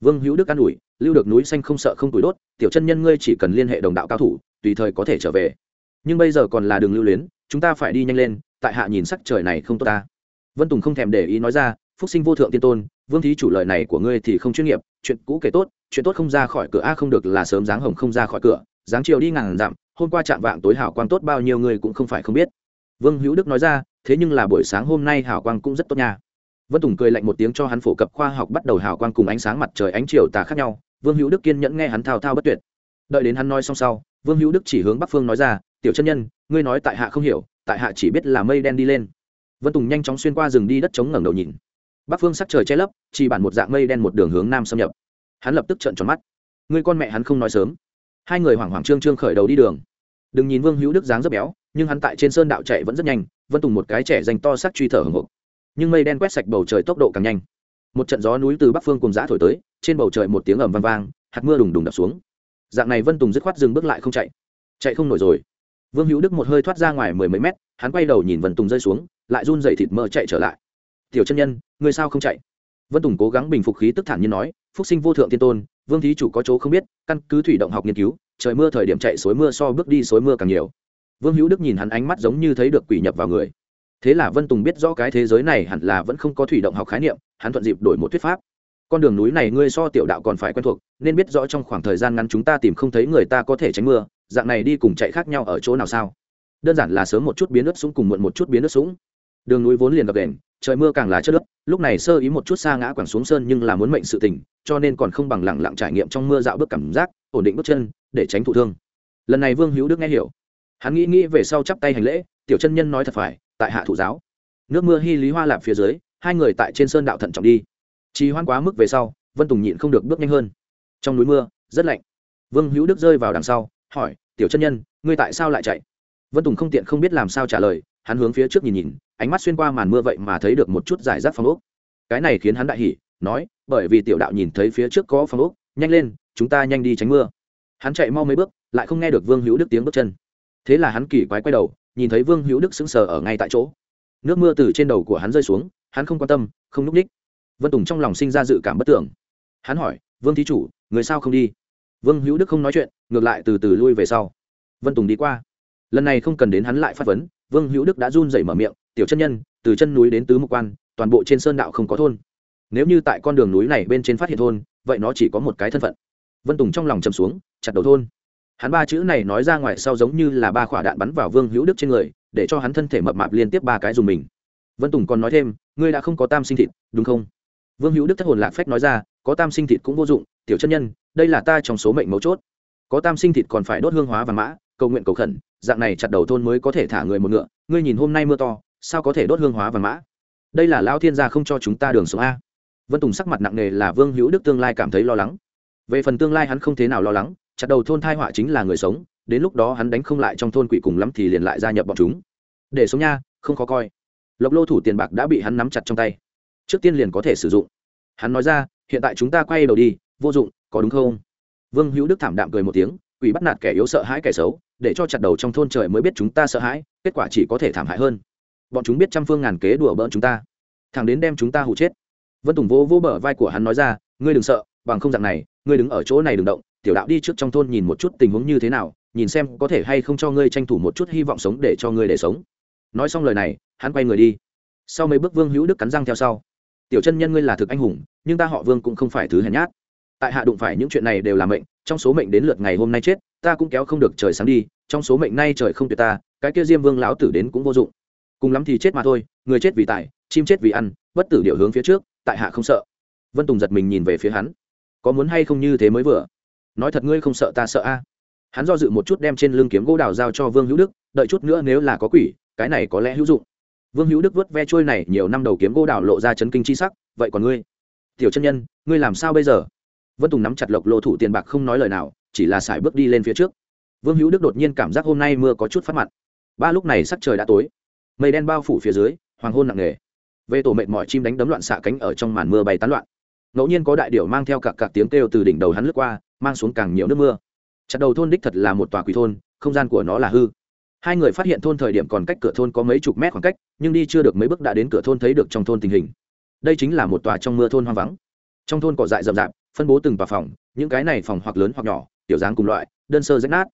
Speaker 1: Vương hữu đức an ủi, lưu được núi xanh không sợ không tuổi đốt, tiểu chân nhân ngươi chỉ cần liên hệ đồng đạo cao thủ, tùy thời có thể trở về. Nhưng bây giờ còn là đường lưu luyến chúng ta phải đi nhanh lên, tại hạ nhìn sắc trời này không tốt ta. Vân tùng không thèm để ý nói ra, phúc sinh vô thượng tiên tôn, vương thí chủ lời này của ngươi thì không chuyên nghiệp, chuyện cũ kể tốt, chuyện tốt không ra khỏi cửa a không được là sớm dáng hồng không ra khỏi cửa dáng chiều đi ngàn dặm, hôm qua chạm vạng tối hảo quang tốt bao nhiêu người cũng không phải không biết. Vương hữu đức nói ra, thế nhưng là buổi sáng hôm nay hảo quang cũng rất tốt nha. Vân tùng cười lạnh một tiếng cho hắn phổ cập khoa học bắt đầu hảo quang cùng ánh sáng mặt trời ánh chiều tà khác nhau, vương hữu đức kiên nhẫn nghe hắn thao thao bất tuyệt. Đợi đến hắn nói xong sau, vương hữu đức chỉ hướng bắc phương nói ra tiểu chân nhân, ngươi nói tại hạ không hiểu, tại hạ chỉ biết là mây đen đi lên. Vân tùng nhanh chóng xuyên qua rừng đi đất chống ngẩng đầu nhìn. Bắc phương sắc trời che lấp, chỉ bản một dạng mây đen một đường hướng nam xâm nhập. Hắn lập tức trợn tròn mắt. Người con mẹ hắn không nói sớm. Hai người hoảng hoảng trương trương khởi đầu đi đường. Đừng nhìn vương hữu đức dáng rất béo, nhưng hắn tại trên sơn đạo chạy vẫn rất nhanh, vân tùng một cái trẻ dành to sắc truy thở hồng hộc. Nhưng mây đen quét sạch bầu trời tốc độ càng nhanh. Một trận gió núi từ bắc phương cùng giã thổi tới, trên bầu trời một tiếng ầm vang vang, hạt mưa đùng đùng đập xuống. Dạng này vân tùng dứt khoát dừng bước lại không chạy. Chạy không nổi rồi vương hữu đức một hơi thoát ra ngoài mười mấy mét, hắn quay đầu nhìn vân tùng rơi xuống, lại run dậy thịt mỡ chạy trở lại. Tiểu chân nhân người sao không chạy? Vân tùng cố gắng bình phục khí tức thản nhiên nói, phúc sinh vô thượng tiên tôn, vương thí chủ có chỗ không biết, căn cứ thủy động học nghiên cứu, trời mưa thời điểm chạy suối mưa so bước đi suối mưa càng nhiều. Vương hữu đức nhìn hắn ánh mắt giống như thấy được quỷ nhập vào người. Thế là vân tùng biết rõ cái thế giới này hẳn là vẫn không có thủy động học khái niệm, hắn thuận dịp đổi một thuyết pháp. Con đường núi này ngươi so tiểu đạo còn phải quen thuộc, nên biết rõ trong khoảng thời gian ngắn chúng ta tìm không thấy người ta có thể tránh mưa dạng này đi cùng chạy khác nhau ở chỗ nào sao? Đơn giản là sớm một chút biến nước súng cùng muộn một chút biến nước súng. Đường núi vốn liền gập đền trời mưa càng là chất lớp lúc này sơ ý một chút xa ngã quẳng xuống sơn nhưng là muốn mệnh sự tình, cho nên còn không bằng lẳng lặng trải nghiệm trong mưa dạo bước cảm giác, ổn định bước chân, để tránh thụ thương. Lần này vương hữu đức nghe hiểu. Hắn nghĩ nghĩ về sau chắp tay hành lễ, tiểu chân nhân nói thật phải, tại hạ thủ giáo. Nước mưa hy lý hoa lạp phía dưới, hai người tại trên sơn đạo thận trọng đi. Trì hoan quá mức về sau, vân tùng nhịn không được bước nhanh hơn. Trong núi mưa, rất lạnh. Vương hữu đức rơi vào đằng sau hỏi, tiểu chân nhân, ngươi tại sao lại chạy? Vân tùng không tiện không biết làm sao trả lời, hắn hướng phía trước nhìn nhìn, ánh mắt xuyên qua màn mưa vậy mà thấy được một chút giải rác phong ốc. Cái này khiến hắn đại hỉ, nói, bởi vì tiểu đạo nhìn thấy phía trước có phong ốc, nhanh lên, chúng ta nhanh đi tránh mưa. Hắn chạy mau mấy bước, lại không nghe được vương hữu đức tiếng bước chân. Thế là hắn kỳ quái quay đầu, nhìn thấy vương hữu đức sững sờ ở ngay tại chỗ. Nước mưa từ trên đầu của hắn rơi xuống, hắn không quan tâm, không n ú c ních. Vân tùng trong lòng sinh ra dự cảm bất tưởng. Hắn hỏi, vương thí chủ, người sao không đi? Vương hữu đức không nói chuyện, ngược lại từ từ lui về sau. Vân tùng đi qua. Lần này không cần đến hắn lại phát vấn, vương hữu đức đã run rẩy mở miệng, tiểu chân nhân, từ chân núi đến tứ mục quan, toàn bộ trên sơn đạo không có thôn. Nếu như tại con đường núi này bên trên phát hiện thôn, vậy nó chỉ có một cái thân phận. Vân tùng trong lòng chầm xuống, chặt đầu thôn. Hắn ba chữ này nói ra ngoài sau giống như là ba quả đạn bắn vào vương hữu đức trên người, để cho hắn thân thể mập mạp liên tiếp ba cái dùng mình. Vân tùng còn nói thêm, ngươi đã không có tam sinh thịt, đúng không? Vương hữu đức thất hồn lạc phách nói ra, có tam sinh thịt cũng vô dụng, tiểu chân nhân đây là ta trong số mệnh mấu chốt. Có tam sinh thịt còn phải đốt hương hóa và mã, cầu nguyện cầu khẩn, dạng này chặt đầu thôn mới có thể thả người một ngựa. Ngươi nhìn hôm nay mưa to, sao có thể đốt hương hóa và mã? Đây là lao thiên gia không cho chúng ta đường sống a. Vân tùng sắc mặt nặng nề là vương hữu đức tương lai cảm thấy lo lắng. Về phần tương lai hắn không thế nào lo lắng, chặt đầu thôn thai họa chính là người sống, đến lúc đó hắn đánh không lại trong thôn quỷ cùng lắm thì liền lại gia nhập bọn chúng. Để sống nha, không khó coi. Lộc lô thủ tiền bạc đã bị hắn nắm chặt trong tay. Trước tiên liền có thể sử dụng. Hắn nói ra, hiện tại chúng ta quay đầu đi, vô dụng có đúng không? Vương hữu đức thảm đạm cười một tiếng, quỷ bắt nạt kẻ yếu sợ hãi kẻ xấu, để cho chặt đầu trong thôn trời mới biết chúng ta sợ hãi, kết quả chỉ có thể thảm hại hơn. Bọn chúng biết trăm phương ngàn kế đùa bỡn chúng ta. Thằng đến đem chúng ta hụ chết. Vân tùng vô vô bờ vai của hắn nói ra, ngươi đừng sợ, bằng không dạng này, ngươi đứng ở chỗ này đừng động, tiểu đạo đi trước trong thôn nhìn một chút tình huống như thế nào, nhìn xem có thể hay không cho ngươi tranh thủ một chút hy vọng sống để cho ngươi để sống. Nói xong lời này, hắn quay người đi. Sau mấy bước vương hữu đức cắn răng theo sau. Tiểu chân nhân ngươi là thực anh hùng, nhưng ta họ vương cũng không phải thứ hèn nhát tại hạ đụng phải những chuyện này đều là mệnh, trong số mệnh đến lượt ngày hôm nay chết, ta cũng kéo không được trời sáng đi, trong số mệnh nay trời không tuyệt ta, cái kia diêm vương lão tử đến cũng vô dụng. Cùng lắm thì chết mà thôi, người chết vì tài, chim chết vì ăn, bất tử điệu hướng phía trước, tại hạ không sợ. Vân tùng giật mình nhìn về phía hắn. Có muốn hay không như thế mới vừa? Nói thật ngươi không sợ ta sợ a. Hắn do dự một chút đem trên lưng kiếm gỗ đào giao cho vương hữu đức, đợi chút nữa nếu là có quỷ, cái này có lẽ hữu dụng. Vương hữu đức vớt ve trôi này, nhiều năm đầu kiếm gỗ đào lộ ra chấn kinh c h i sắc, vậy còn ngươi? Tiểu chân nhân, ngươi làm sao bây giờ? Vân tùng nắm chặt lộc lô thủ tiền bạc không nói lời nào, chỉ là sải bước đi lên phía trước. Vương hữu đức đột nhiên cảm giác hôm nay mưa có chút phát mặn. Ba lúc này sắc trời đã tối. Mây đen bao phủ phía dưới, hoàng hôn nặng nề. Về tổ mệt mỏi chim đánh đấm loạn xạ cánh ở trong màn mưa bay tán loạn. Ngẫu nhiên có đại điệu mang theo cả cạc tiếng kêu từ đỉnh đầu hắn lướt qua, mang xuống càng nhiều nước mưa. Chặt đầu thôn đích thật là một tòa quỷ thôn, không gian của nó là hư. Hai người phát hiện thôn thời điểm còn cách cửa thôn có mấy chục mét khoảng cách, nhưng đi chưa được mấy bước đã đến cửa thôn thấy được trong thôn tình hình. Đây chính là một tòa trong mưa thôn hoang vắng. Trong thôn cỏ dại rậm rạp phân bố từng tòa phòng, những cái này phòng hoặc lớn hoặc nhỏ, tiểu dáng cùng loại, đơn sơ rách nát.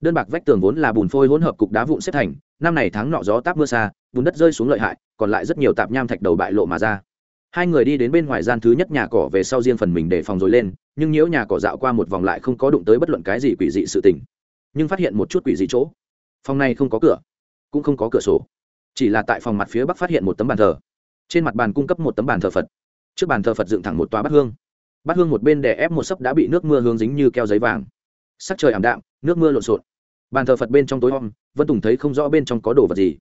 Speaker 1: Đơn bạc vách tường vốn là bùn phôi hỗn hợp cục đá vụn xếp thành, năm này tháng nọ gió táp mưa xa, bùn đất rơi xuống lợi hại, còn lại rất nhiều tạp nham thạch đầu bại lộ mà ra. Hai người đi đến bên ngoài gian thứ nhất nhà cỏ về sau riêng phần mình để phòng rồi lên, nhưng nhiễu nhà cỏ dạo qua một vòng lại không có đụng tới bất luận cái gì quỷ dị sự tình. Nhưng phát hiện một chút quỷ dị chỗ. Phòng này không có cửa, cũng không có cửa sổ. Chỉ là tại phòng mặt phía bắc phát hiện một tấm bàn thờ. Trên mặt bàn cung cấp một tấm bàn thờ phật. Trước bàn thờ phật dựng thẳng một tòa bát hương bát hương một bên đè ép một sấp đã bị nước mưa hướng dính như keo giấy vàng. Sắc trời ảm đạm, nước mưa lộn xộn. Bàn thờ phật bên trong tối om, vân tùng thấy không rõ bên trong có đồ vật gì.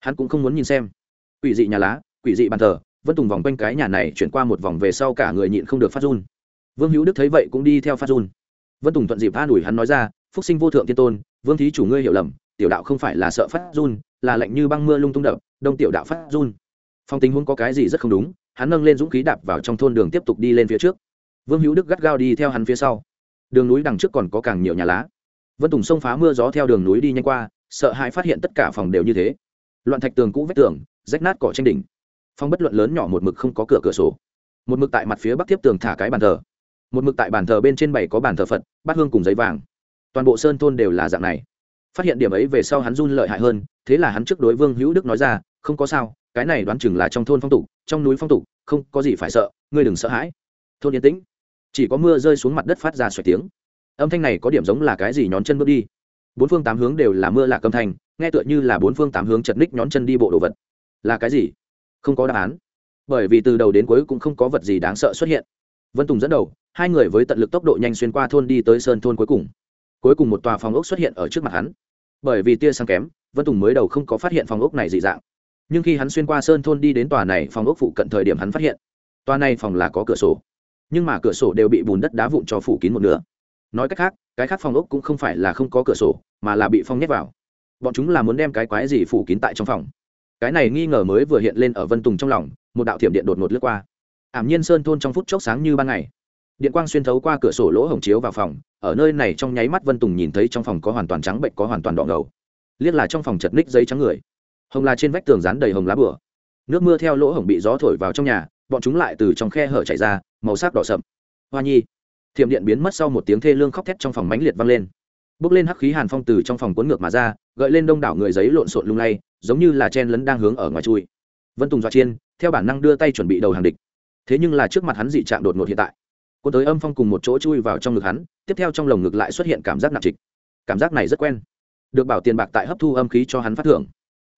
Speaker 1: Hắn cũng không muốn nhìn xem. Quỷ dị nhà lá, quỷ dị bàn thờ, vân tùng vòng quanh cái nhà này chuyển qua một vòng về sau cả người nhịn không được phát run. Vương hữu đức thấy vậy cũng đi theo phát run. Vân tùng thuận dịp an ủi hắn nói ra, phúc sinh vô thượng tiên tôn, vương thí chủ ngươi hiểu lầm, tiểu đạo không phải là sợ phát run, là lạnh như băng mưa lung tung đập, đông tiểu đạo phát run. Phong tình huống có cái gì rất không đúng, hắn nâng lên dũng khí đạp vào trong thôn đường tiếp tục đi lên phía trước vương hữu đức gắt gao đi theo hắn phía sau. Đường núi đằng trước còn có càng nhiều nhà lá. Vân tùng xông phá mưa gió theo đường núi đi nhanh qua, sợ hãi phát hiện tất cả phòng đều như thế. Loạn thạch tường cũ vách tường, rách nát cỏ tranh đỉnh. Phong bất luận lớn nhỏ một mực không có cửa cửa sổ. Một mực tại mặt phía bắc tiếp tường thả cái bàn thờ. Một mực tại bàn thờ bên trên bảy có bàn thờ phật, bát hương cùng giấy vàng. Toàn bộ sơn thôn đều là dạng này. Phát hiện điểm ấy về sau hắn run lợi hại hơn, thế là hắn trước đối vương hữu đức nói ra, không có sao, cái này đoán chừng là trong thôn phong tục, trong núi phong tục, không có gì phải sợ, ngươi đừng sợ hãi. Thôn yên tĩnh chỉ có mưa rơi xuống mặt đất phát ra xoẹt tiếng. Âm thanh này có điểm giống là cái gì nhón chân bước đi. Bốn phương tám hướng đều là mưa lạc âm thanh, nghe tựa như là bốn phương tám hướng chật ních nhón chân đi bộ đồ vật. Là cái gì? Không có đáp án. Bởi vì từ đầu đến cuối cũng không có vật gì đáng sợ xuất hiện. Vân tùng dẫn đầu, hai người với tận lực tốc độ nhanh xuyên qua thôn đi tới sơn thôn cuối cùng. Cuối cùng một tòa phòng ốc xuất hiện ở trước mặt hắn. Bởi vì tia sáng kém, vân tùng mới đầu không có phát hiện phòng ốc này dị dạng. Nhưng khi hắn xuyên qua sơn thôn đi đến tòa này phòng ốc phụ cận thời điểm hắn phát hiện, tòa này phòng là có cửa sổ nhưng mà cửa sổ đều bị bùn đất đá vụn cho phủ kín một nửa. Nói cách khác, cái khác phòng ốc cũng không phải là không có cửa sổ, mà là bị phong nhét vào. Bọn chúng là muốn đem cái quái gì phủ kín tại trong phòng. Cái này nghi ngờ mới vừa hiện lên ở vân tùng trong lòng, một đạo thiểm điện đột ngột lướt qua. Ảm nhiên sơn thôn trong phút chốc sáng như ban ngày. Điện quang xuyên thấu qua cửa sổ lỗ hồng chiếu vào phòng, ở nơi này trong nháy mắt vân tùng nhìn thấy trong phòng có hoàn toàn trắng bệnh, có hoàn toàn đỏ ngầu. Liếc là trong phòng chật ních giấy trắng người. Hồng là trên vách tường dán đầy hồng lá bửa nước mưa theo lỗ hồng bị gió thổi vào trong nhà bọn chúng lại từ trong khe hở chạy ra, màu sắc đỏ sậm. Hoa nhi, thiểm điện biến mất sau một tiếng thê lương khóc thét trong phòng mánh liệt vang lên. Bước lên hắc khí hàn phong từ trong phòng cuốn ngược mà ra, gợi lên đông đảo người giấy lộn xộn lung lay, giống như là chen lấn đang hướng ở ngoài chui. Vân tùng dọa chiên, theo bản năng đưa tay chuẩn bị đầu hàng địch. Thế nhưng là trước mặt hắn dị trạng đột ngột hiện tại. Cô tới âm phong cùng một chỗ chui vào trong ngực hắn, tiếp theo trong lồng ngực lại xuất hiện cảm giác nặng trịch. Cảm giác này rất quen. Được bảo tiền bạc tại hấp thu âm khí cho hắn phát thưởng.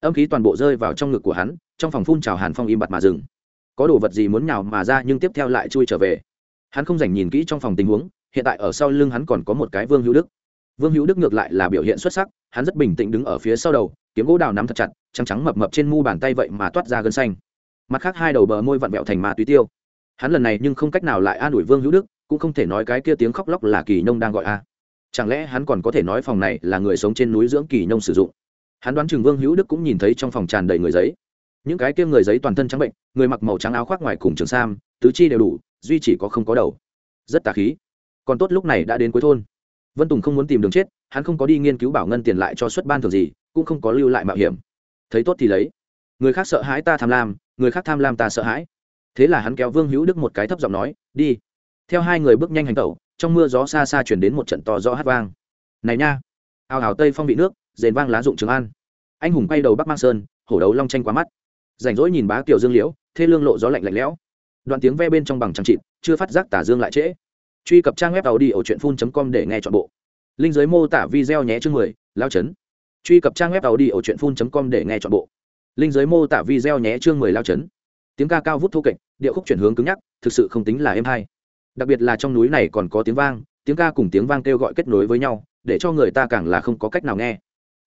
Speaker 1: Âm khí toàn bộ rơi vào trong ngực của hắn, trong phòng phun trào hàn phong im bặt mà dừng có đồ vật gì muốn nhào mà ra nhưng tiếp theo lại chui trở về. Hắn không dành nhìn kỹ trong phòng tình huống, hiện tại ở sau lưng hắn còn có một cái vương hữu đức. Vương hữu đức ngược lại là biểu hiện xuất sắc, hắn rất bình tĩnh đứng ở phía sau đầu, kiếm gỗ đào nắm thật chặt, trắng trắng mập mập trên mu bàn tay vậy mà toát ra gân xanh. Mặt khác hai đầu bờ môi vặn vẹo thành ma túy tiêu. Hắn lần này nhưng không cách nào lại an ủi vương hữu đức, cũng không thể nói cái kia tiếng khóc lóc là kỳ nông đang gọi a. Chẳng lẽ hắn còn có thể nói phòng này là người sống trên núi dưỡng kỳ nông sử dụng? Hắn đoán chừng vương hữu đức cũng nhìn thấy trong phòng tràn đầy người giấy những cái kia người giấy toàn thân trắng bệnh, người mặc màu trắng áo khoác ngoài cùng trường sam, tứ chi đều đủ, duy chỉ có không có đầu. Rất tà khí. Còn tốt lúc này đã đến cuối thôn. Vân tùng không muốn tìm đường chết, hắn không có đi nghiên cứu bảo ngân tiền lại cho xuất ban thường gì, cũng không có lưu lại mạo hiểm. Thấy tốt thì lấy. Người khác sợ hãi ta tham lam, người khác tham lam ta sợ hãi. Thế là hắn kéo vương hữu đức một cái thấp giọng nói, đi. Theo hai người bước nhanh hành tẩu, trong mưa gió xa xa chuyển đến một trận to gió hát vang. Này nha. Ào ào tây phong vị nước dền vang lá dụng trường an. Anh hùng quay đầu bắc mang sơn, hổ đấu long tranh quá mắt rảnh rỗi nhìn bá tiểu dương liễu, thê lương lộ gió lạnh lạnh lẽo. Đoạn tiếng ve bên trong bằng trang trịt, chưa phát giác tả dương lại trễ. Truy cập trang web tàu đi ở truyện phun com để nghe chọn bộ. Linh giới mô tả video nhé chương mười, lao chấn. Truy cập trang web tàu đi ở truyện phun com để nghe chọn bộ. Linh giới mô tả video nhé chương mười lao chấn. Tiếng ca cao vút thô kệch, điệu khúc chuyển hướng cứng nhắc, thực sự không tính là êm hay. Đặc biệt là trong núi này còn có tiếng vang, tiếng ca cùng tiếng vang kêu gọi kết nối với nhau, để cho người ta càng là không có cách nào nghe.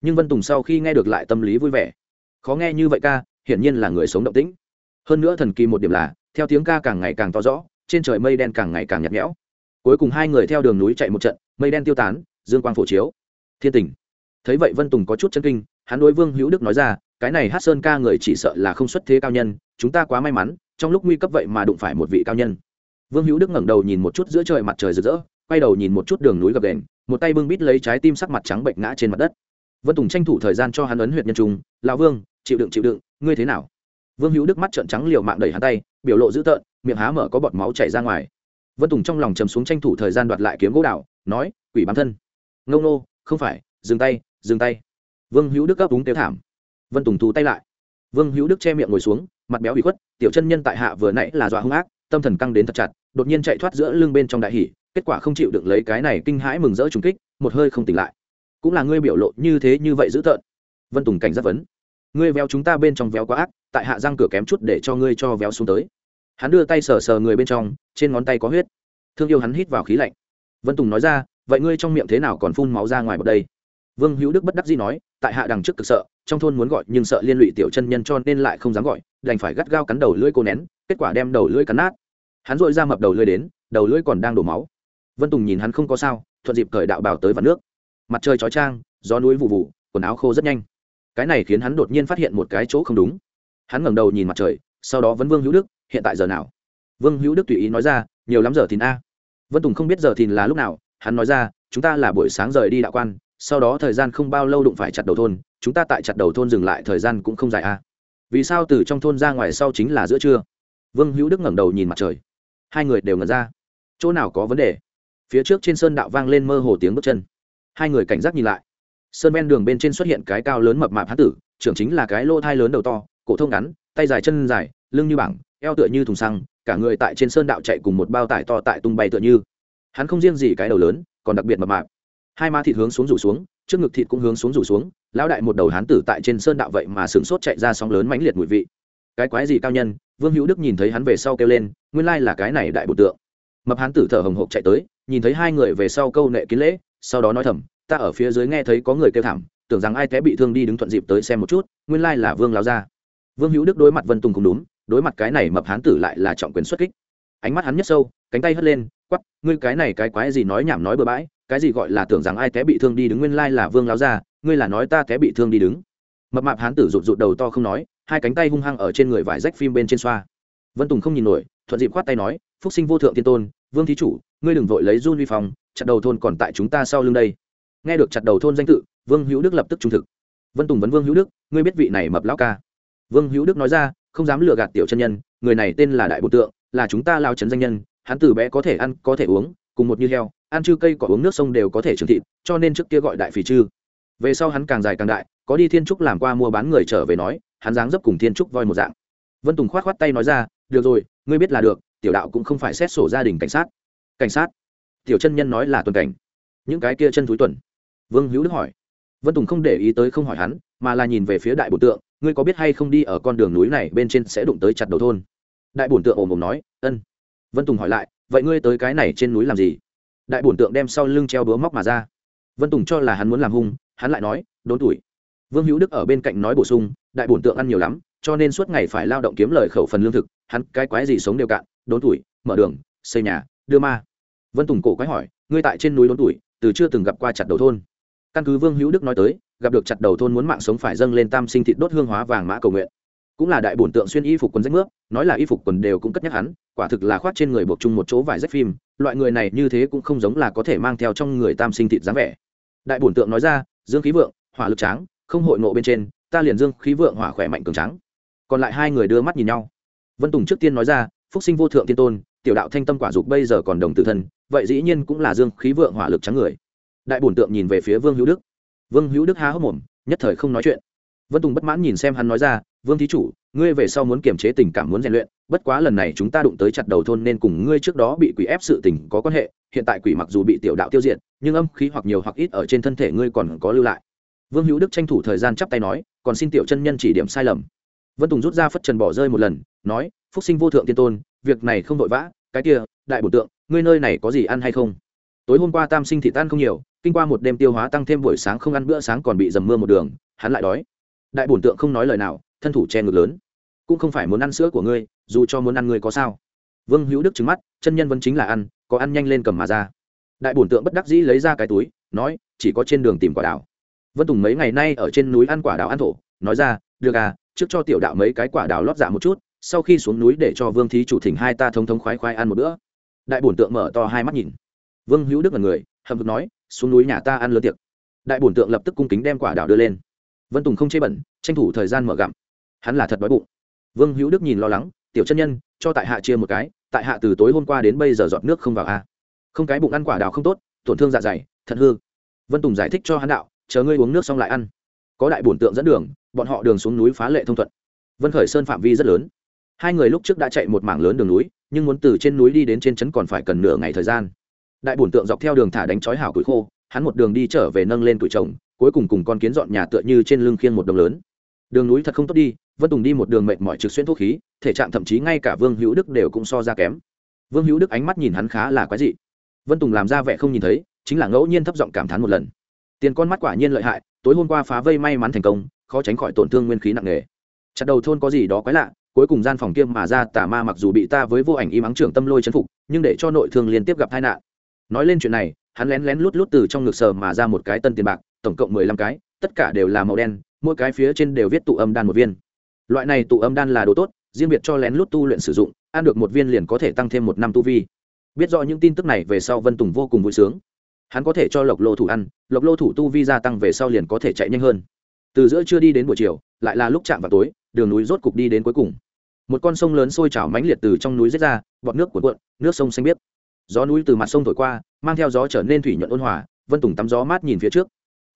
Speaker 1: Nhưng vân tùng sau khi nghe được lại tâm lý vui vẻ. Khó nghe như vậy ca hiển nhiên là người sống động tĩnh. Hơn nữa thần kỳ một điểm là, theo tiếng ca càng ngày càng to rõ, trên trời mây đen càng ngày càng nhạt nhẽo. Cuối cùng hai người theo đường núi chạy một trận, mây đen tiêu tán, dương quang phổ chiếu. Thiên tình. Thấy vậy vân tùng có chút chân kinh, hắn đối vương hữu đức nói ra, cái này hát sơn ca người chỉ sợ là không xuất thế cao nhân, chúng ta quá may mắn, trong lúc nguy cấp vậy mà đụng phải một vị cao nhân. Vương hữu đức ngẩng đầu nhìn một chút giữa trời mặt trời rực rỡ, quay đầu nhìn một chút đường núi gập đền một tay bưng bít lấy trái tim sắc mặt trắng bệnh ngã trên mặt đất. Vân tùng tranh thủ thời gian cho hắn ấn huyện nhân trung, lão vương chịu đựng chịu đựng, ngươi thế nào? Vương hữu đức mắt trợn trắng liều mạng đẩy hắn tay, biểu lộ dữ tợn, miệng há mở có bọt máu chảy ra ngoài. Vân tùng trong lòng chầm xuống tranh thủ thời gian đoạt lại kiếm gỗ đảo nói, quỷ bám thân. Ngông nô, không phải, dừng tay dừng tay. Vương hữu đức gấp úng tiêu thảm. Vân tùng thu tay lại. Vương hữu đức che miệng ngồi xuống, mặt béo bị khuất, tiểu chân nhân tại hạ vừa nãy là dọa hung ác, tâm thần căng đến thật chặt, đột nhiên chạy thoát giữa lưng bên trong đại hỉ, kết quả không chịu được lấy cái này kinh hãi mừng rỡ trùng kích, một hơi không tỉnh lại. Cũng là ngươi biểu lộ như thế như vậy dữ tợn. Vân tùng cảnh giác vấn ngươi véo chúng ta bên trong véo quá ác, tại hạ răng cửa kém chút để cho ngươi cho véo xuống tới. Hắn đưa tay sờ sờ người bên trong, trên ngón tay có huyết. Thương yêu hắn hít vào khí lạnh. Vân tùng nói ra, vậy ngươi trong miệng thế nào còn phun máu ra ngoài bật đây? Vương hữu đức bất đắc dĩ nói, tại hạ đằng trước cực sợ, trong thôn muốn gọi nhưng sợ liên lụy tiểu chân nhân cho nên lại không dám gọi, đành phải gắt gao cắn đầu lưỡi cô nén, kết quả đem đầu lưỡi cắn nát. Hắn dội ra mập đầu lưỡi đến, đầu lưỡi còn đang đổ máu. Vân tùng nhìn hắn không có sao, thuận dịp cởi đạo bào tới vặt nước. Mặt trời chói trang gió núi vụ vụ, quần áo khô rất nhanh cái này khiến hắn đột nhiên phát hiện một cái chỗ không đúng. Hắn ngẩng đầu nhìn mặt trời, sau đó vẫn vương hữu đức, hiện tại giờ nào? Vương hữu đức tùy ý nói ra, nhiều lắm giờ thìn a. Vân tùng không biết giờ thìn là lúc nào, hắn nói ra, chúng ta là buổi sáng rời đi đạo quan, sau đó thời gian không bao lâu đụng phải chặt đầu thôn, chúng ta tại chặt đầu thôn dừng lại thời gian cũng không dài a. Vì sao từ trong thôn ra ngoài sau chính là giữa trưa? Vương hữu đức ngẩng đầu nhìn mặt trời. Hai người đều ngẩn ra. Chỗ nào có vấn đề? Phía trước trên sơn đạo vang lên mơ hồ tiếng bước chân. Hai người cảnh giác nhìn lại sơn ven đường bên trên xuất hiện cái cao lớn mập mạp hán tử, trưởng chính là cái lô thai lớn đầu to, cổ thông ngắn, tay dài chân dài, lưng như bảng, eo tựa như thùng xăng, cả người tại trên sơn đạo chạy cùng một bao tải to tại tung bay tựa như. Hắn không riêng gì cái đầu lớn, còn đặc biệt mập mạp. Hai má thịt hướng xuống rủ xuống, trước ngực thịt cũng hướng xuống rủ xuống, lão đại một đầu hán tử tại trên sơn đạo vậy mà sửng sốt chạy ra sóng lớn mãnh liệt mùi vị. Cái quái gì cao nhân, vương hữu đức nhìn thấy hắn về sau kêu lên, nguyên lai là cái này đại bột tượng. Mập hán tử thở hồng hộc chạy tới, nhìn thấy hai người về sau câu nệ kín lễ, sau đó nói thầm ta ở phía dưới nghe thấy có người kêu thảm, tưởng rằng ai té bị thương đi đứng thuận dịp tới xem một chút, nguyên lai là vương lao gia. Vương hữu đức đối mặt vân tùng cũng đúng, đối mặt cái này mập hán tử lại là trọng quyền xuất kích. Ánh mắt hắn nhất sâu, cánh tay hất lên quắp ngươi cái này cái quái gì nói nhảm nói bừa bãi, cái gì gọi là tưởng rằng ai té bị thương đi đứng nguyên lai là vương lao gia, ngươi là nói ta té bị thương đi đứng. Mập mạp hán tử rụt rụt đầu to không nói, hai cánh tay hung hăng ở trên người vải rách phim bên trên xoa. Vân tùng không nhìn nổi, thuận dịp khoát tay nói, phúc sinh vô thượng tiên tôn, vương thí chủ, ngươi đừng vội lấy run vi phòng chặt đầu thôn còn tại chúng ta sau lưng đây nghe được chặt đầu thôn danh tự, vương hữu đức lập tức trung thực. Vân tùng vấn vương hữu đức, ngươi biết vị này mập lão ca? Vương hữu đức nói ra, không dám lừa gạt tiểu chân nhân, người này tên là đại bộ tượng, là chúng ta lao trấn danh nhân, hắn từ bé có thể ăn, có thể uống, cùng một như heo, ăn chư cây cỏ uống nước sông đều có thể trường thịt, cho nên trước kia gọi đại phì chư. Về sau hắn càng dài càng đại, có đi thiên trúc làm qua mua bán người trở về nói, hắn dáng dấp cùng thiên trúc voi một dạng. Vân tùng khoát khoát tay nói ra, được rồi, ngươi biết là được, tiểu đạo cũng không phải xét sổ gia đình cảnh sát. Cảnh sát? Tiểu chân nhân nói là tuần cảnh. Những cái kia chân thúi tuần vương hữu đức hỏi. Vân tùng không để ý tới không hỏi hắn, mà là nhìn về phía đại bổn tượng, ngươi có biết hay không đi ở con đường núi này bên trên sẽ đụng tới chặt đầu thôn? Đại bổn tượng ồm ồm nói, ân. Vân tùng hỏi lại, vậy ngươi tới cái này trên núi làm gì? Đại bổn tượng đem sau lưng treo búa móc mà ra. Vân tùng cho là hắn muốn làm hung, hắn lại nói, đốn tuổi. Vương hữu đức ở bên cạnh nói bổ sung, đại bổn tượng ăn nhiều lắm, cho nên suốt ngày phải lao động kiếm lời khẩu phần lương thực, hắn cái quái gì sống đều cạn, đốn tuổi, mở đường, xây nhà, đưa ma. Vân tùng cổ quái hỏi, ngươi tại trên núi đốn tuổi, từ chưa từng gặp qua chặt đầu thôn căn cứ vương hữu đức nói tới, gặp được chặt đầu thôn muốn mạng sống phải dâng lên tam sinh thịt đốt hương hóa vàng mã cầu nguyện. Cũng là đại bổn tượng xuyên y phục quần rách nước nói là y phục quần đều cũng cất nhắc hắn, quả thực là khoác trên người buộc chung một chỗ vải rách phim, loại người này như thế cũng không giống là có thể mang theo trong người tam sinh thịt dáng vẻ. Đại bổn tượng nói ra, dương khí vượng, hỏa lực tráng, không hội ngộ bên trên, ta liền dương khí vượng, hỏa khỏe mạnh cường trắng còn lại hai người đưa mắt nhìn nhau. Vân tùng trước tiên nói ra, phúc sinh vô thượng tiên tôn, tiểu đạo thanh tâm quả dục bây giờ còn đồng tự thân, vậy dĩ nhiên cũng là dương khí vượng, hỏa lực trắng người đại bổn tượng nhìn về phía vương hữu đức. Vương hữu đức há hốc mồm, nhất thời không nói chuyện. Vân tùng bất mãn nhìn xem hắn nói ra, vương thí chủ, ngươi về sau muốn kiềm chế tình cảm muốn rèn luyện, bất quá lần này chúng ta đụng tới chặt đầu thôn nên cùng ngươi trước đó bị quỷ ép sự tình có quan hệ, hiện tại quỷ mặc dù bị tiểu đạo tiêu diệt, nhưng âm khí hoặc nhiều hoặc ít ở trên thân thể ngươi còn có lưu lại. Vương hữu đức tranh thủ thời gian chắp tay nói, còn xin tiểu chân nhân chỉ điểm sai lầm. Vân tùng rút ra phất trần bỏ rơi một lần, nói, phúc sinh vô thượng tiên tôn, việc này không vội vã, cái kia, đại bổ tượng, ngươi nơi này có gì ăn hay không? Tối hôm qua tam sinh thị tan không nhiều kinh qua một đêm tiêu hóa tăng thêm buổi sáng không ăn bữa sáng còn bị dầm mưa một đường, hắn lại đói. Đại bổn tượng không nói lời nào, thân thủ che ngực lớn. Cũng không phải muốn ăn sữa của ngươi, dù cho muốn ăn ngươi có sao. Vương hữu đức trứng mắt, chân nhân vẫn chính là ăn, có ăn nhanh lên cầm mà ra. Đại bổn tượng bất đắc dĩ lấy ra cái túi, nói, chỉ có trên đường tìm quả đào. Vân tùng mấy ngày nay ở trên núi ăn quả đào ăn thổ, nói ra, được à trước cho tiểu đạo mấy cái quả đào lót dạ một chút, sau khi xuống núi để cho vương thí chủ thỉnh hai ta thống thống khoái khoái ăn một bữa. Đại bổn tượng mở to hai mắt nhìn. Vương hữu đức là người hầm hực nói xuống núi nhà ta ăn lớn tiệc. Đại bổn tượng lập tức cung kính đem quả đào đưa lên. Vân tùng không chê bẩn, tranh thủ thời gian mở gặm. Hắn là thật đói bụng. Vương hữu đức nhìn lo lắng, tiểu chân nhân, cho tại hạ chia một cái, tại hạ từ tối hôm qua đến bây giờ giọt nước không vào a. Không cái bụng ăn quả đào không tốt, tổn thương dạ dày, thật hư. Vân tùng giải thích cho hắn đạo, chờ ngươi uống nước xong lại ăn. Có đại bổn tượng dẫn đường, bọn họ đường xuống núi phá lệ thông thuận. Vân khởi sơn phạm vi rất lớn. Hai người lúc trước đã chạy một mảng lớn đường núi, nhưng muốn từ trên núi đi đến trên trấn còn phải cần nửa ngày thời gian đại bổn tượng dọc theo đường thả đánh chói hảo củi khô hắn một đường đi trở về nâng lên tuổi chồng, cuối cùng cùng con kiến dọn nhà tựa như trên lưng khiên một đồng lớn. Đường núi thật không tốt đi vân tùng đi một đường mệt mỏi trực xuyên thuốc khí thể trạng thậm chí ngay cả vương hữu đức đều cũng so ra kém. Vương hữu đức ánh mắt nhìn hắn khá là quái dị. Vân tùng làm ra vẻ không nhìn thấy chính là ngẫu nhiên thấp giọng cảm thán một lần. Tiền con mắt quả nhiên lợi hại tối hôm qua phá vây may mắn thành công khó tránh khỏi tổn thương nguyên khí nặng nề. Chặt đầu thôn có gì đó quái lạ cuối cùng gian phòng kiêm mà ra tà ma mặc dù bị ta với vô ảnh im ắng trưởng tâm lôi chấn phục nhưng để cho nội thương liên tiếp gặp tai nạn nói lên chuyện này, hắn lén lén lút lút từ trong ngực sờ mà ra một cái tân tiền bạc, tổng cộng mười lăm cái, tất cả đều là màu đen, mỗi cái phía trên đều viết tụ âm đan một viên. Loại này tụ âm đan là đồ tốt, riêng biệt cho lén lút tu luyện sử dụng, ăn được một viên liền có thể tăng thêm một năm tu vi. Biết rõ những tin tức này về sau vân tùng vô cùng vui sướng. Hắn có thể cho lộc lô thủ ăn, lộc lô thủ tu vi gia tăng về sau liền có thể chạy nhanh hơn. Từ giữa trưa đi đến buổi chiều, lại là lúc chạm vào tối, đường núi rốt cục đi đến cuối cùng. Một con sông lớn sôi trào mãnh liệt từ trong núi rết ra, bọt nước cuộn cuộn, nước sông xanh biếc gió núi từ mặt sông thổi qua mang theo gió trở nên thủy nhuận ôn hòa vân tùng tắm gió mát nhìn phía trước.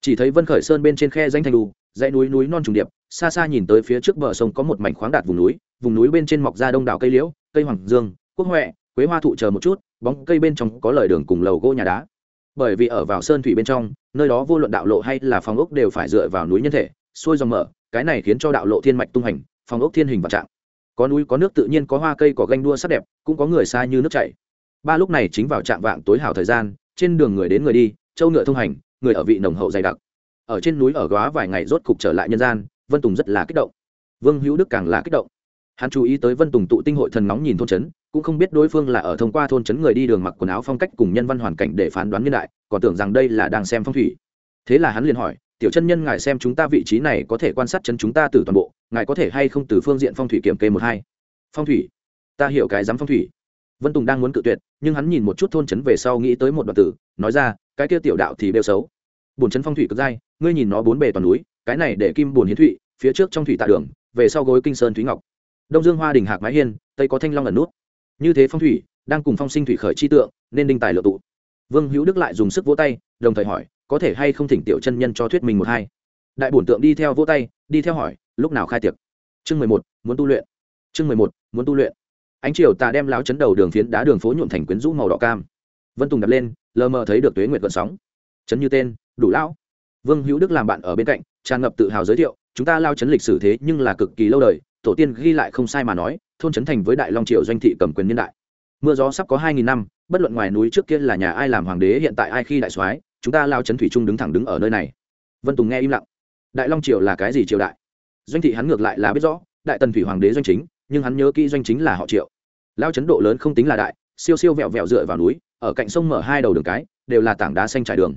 Speaker 1: Chỉ thấy vân khởi sơn bên trên khe danh thanh lù, dãy núi núi non trùng điệp xa xa nhìn tới phía trước bờ sông có một mảnh khoáng đạt vùng núi vùng núi bên trên mọc ra đông đảo cây liễu cây hoàng dương quốc huệ quế hoa thụ chờ một chút bóng cây bên trong có lời đường cùng lầu gỗ nhà đá. Bởi vì ở vào sơn thủy bên trong nơi đó vô luận đạo lộ hay là phòng ốc đều phải dựa vào núi nhân thể xuôi dòng mở cái này khiến cho đạo lộ thiên mạch tung hành phòng ốc thiên hình và trạng. Có núi có nước tự nhiên có hoa cây có ganh đua sắc đẹp cũng có người xa như nước chảy ba lúc này chính vào trạm vạng tối hào thời gian, trên đường người đến người đi, châu ngựa thông hành, người ở vị nồng hậu dày đặc. Ở trên núi ở góa vài ngày rốt cục trở lại nhân gian, vân tùng rất là kích động. Vương hữu đức càng là kích động. Hắn chú ý tới vân tùng tụ tinh hội thần nóng nhìn thôn trấn, cũng không biết đối phương là ở thông qua thôn trấn người đi đường mặc quần áo phong cách cùng nhân văn hoàn cảnh để phán đoán nhân đại, còn tưởng rằng đây là đang xem phong thủy. Thế là hắn liền hỏi, tiểu chân nhân ngài xem chúng ta vị trí này có thể quan sát chân chúng ta từ toàn bộ, ngài có thể hay không từ phương diện phong thủy kiểm kê một hai? Phong thủy? Ta hiểu cái dám phong thủy vân tùng đang muốn cự tuyệt, nhưng hắn nhìn một chút thôn trấn về sau nghĩ tới một đoạn tử nói ra, cái kia tiểu đạo thì bêu xấu. Bùn trấn phong thủy cực dai, ngươi nhìn nó bốn bề toàn núi, cái này để kim bùn hiến thụy, phía trước trong thủy tạ đường, về sau gối kinh sơn thúy ngọc. Đông dương hoa đình hạc mái hiên, tây có thanh long ẩn nút. Như thế phong thủy, đang cùng phong sinh thủy khởi chi tượng, nên đinh tài lựa tụ. Vương hữu đức lại dùng sức vỗ tay, đồng thời hỏi, có thể hay không thỉnh tiểu chân nhân cho thuyết mình một hai? Đại bổn tượng đi theo vỗ tay, đi theo hỏi, lúc nào khai tiệc? Chương mười một, muốn tu luyện. Chương mười một, muốn tu luyện ánh chiều tà đem láo chấn đầu đường phiến đá đường phố nhuộm thành quyến rũ màu đỏ cam. Vân tùng đập lên, lờ mờ thấy được tuế nguyệt gợn sóng. Chấn như tên, đủ lão. Vương hữu đức làm bạn ở bên cạnh, tràn ngập tự hào giới thiệu, chúng ta lao chấn lịch sử thế nhưng là cực kỳ lâu đời, tổ tiên ghi lại không sai mà nói, thôn chấn thành với đại long triều doanh thị cầm quyền niên đại. Mưa gió sắp có hai nghìn năm, bất luận ngoài núi trước kia là nhà ai làm hoàng đế, hiện tại ai khi đại soái, chúng ta lao chấn thủy trung đứng thẳng đứng ở nơi này. Vân tùng nghe im lặng. Đại long triều là cái gì triều đại? Doanh thị hắn ngược lại là biết rõ, đại tần thủy hoàng đế doanh chính nhưng hắn nhớ kỹ doanh chính là họ triệu. Lao chấn độ lớn không tính là đại, siêu siêu vẹo vẹo dựa vào núi, ở cạnh sông mở hai đầu đường cái, đều là tảng đá xanh trải đường.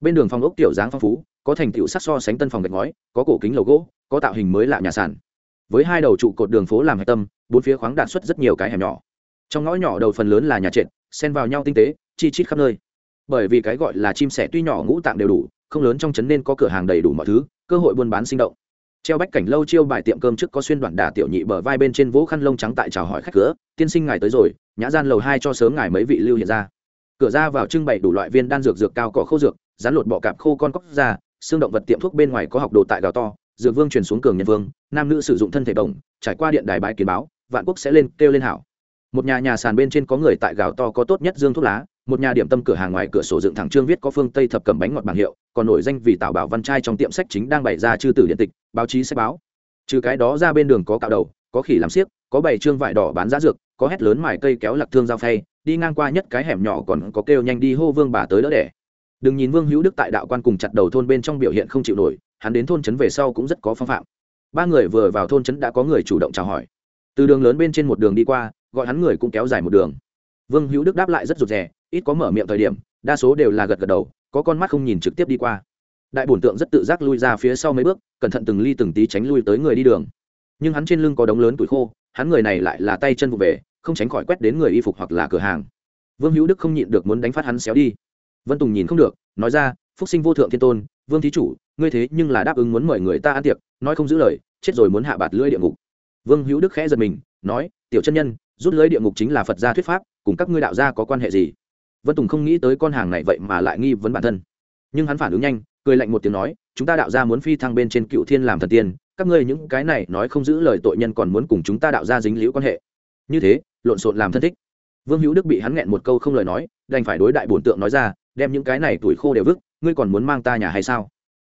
Speaker 1: Bên đường phòng ốc tiểu dáng phong phú, có thành tựu sắc so sánh tân phòng gạch ngói, có cổ kính lầu gỗ, có tạo hình mới lạ nhà sàn. Với hai đầu trụ cột đường phố làm hạch tâm, bốn phía khoáng đạt xuất rất nhiều cái hẻm nhỏ. Trong ngõ nhỏ đầu phần lớn là nhà trệt, xen vào nhau tinh tế, chi chít khắp nơi. Bởi vì cái gọi là chim sẻ tuy nhỏ ngũ tạng đều đủ, không lớn trong trấn nên có cửa hàng đầy đủ mọi thứ, cơ hội buôn bán sinh động treo bách cảnh lâu chiêu bài tiệm cơm trước có xuyên đoạn đà tiểu nhị bờ vai bên trên vỗ khăn lông trắng tại chào hỏi khách cửa, tiên sinh ngài tới rồi, nhã gian lầu hai cho sớm ngài mấy vị lưu hiện ra. Cửa ra vào trưng bày đủ loại viên đan dược dược cao cỏ khô dược rán lột bọ cạp khô con cóc ra, xương động vật tiệm thuốc bên ngoài có học đồ tại gào to, dược vương truyền xuống cường nhân vương, nam nữ sử dụng thân thể đồng trải qua điện đài bãi kiến báo, vạn quốc sẽ lên, kêu lên hảo. Một nhà nhà sàn bên trên có người tại gào to có tốt nhất dương thuốc lá một nhà điểm tâm cửa hàng ngoài cửa sổ dựng thẳng trương viết có phương tây thập cầm bánh ngọt bảng hiệu, còn nổi danh vì tạo bảo văn trai trong tiệm sách chính đang bày ra chư tử điện tịch, báo chí sách báo. Trừ cái đó ra bên đường có cạo đầu, có khỉ làm xiếc, có bảy trương vải đỏ bán giá dược, có hét lớn mài cây kéo lạc thương giao phay, đi ngang qua nhất cái hẻm nhỏ còn có kêu nhanh đi hô vương bà tới đỡ đẻ. Đừng nhìn vương hữu đức tại đạo quan cùng chặt đầu thôn bên trong biểu hiện không chịu nổi, hắn đến thôn trấn về sau cũng rất có phong phạm. Ba người vừa vào thôn trấn đã có người chủ động chào hỏi. Từ đường lớn bên trên một đường đi qua, gọi hắn người cũng kéo dài một đường. Vương hữu đức đáp lại rất rụt rè ít có mở miệng thời điểm, đa số đều là gật gật đầu, có con mắt không nhìn trực tiếp đi qua. Đại bổn tượng rất tự giác lui ra phía sau mấy bước, cẩn thận từng ly từng tí tránh lui tới người đi đường. Nhưng hắn trên lưng có đống lớn tuổi khô, hắn người này lại là tay chân vụ về, không tránh khỏi quét đến người y phục hoặc là cửa hàng. Vương hữu đức không nhịn được muốn đánh phát hắn xéo đi. Vân tùng nhìn không được, nói ra, phúc sinh vô thượng thiên tôn, vương thí chủ, ngươi thế nhưng là đáp ứng muốn mời người ta ăn tiệc, nói không giữ lời, chết rồi muốn hạ bạt lưỡi địa ngục. Vương hữu đức khẽ giật mình, nói, tiểu chân nhân, rút lưỡi địa ngục chính là phật gia thuyết pháp, cùng các ngươi đạo gia có quan hệ gì? Vân tùng không nghĩ tới con hàng này vậy mà lại nghi vấn bản thân. Nhưng hắn phản ứng nhanh, cười lạnh một tiếng nói, chúng ta đạo gia muốn phi thăng bên trên cựu thiên làm thần tiên, các ngươi những cái này nói không giữ lời tội nhân còn muốn cùng chúng ta đạo gia dính liễu quan hệ. Như thế, lộn xộn làm thân thích. Vương hữu đức bị hắn nghẹn một câu không lời nói, đành phải đối đại bổn tượng nói ra, đem những cái này tuổi khô đều vứt, ngươi còn muốn mang ta nhà hay sao?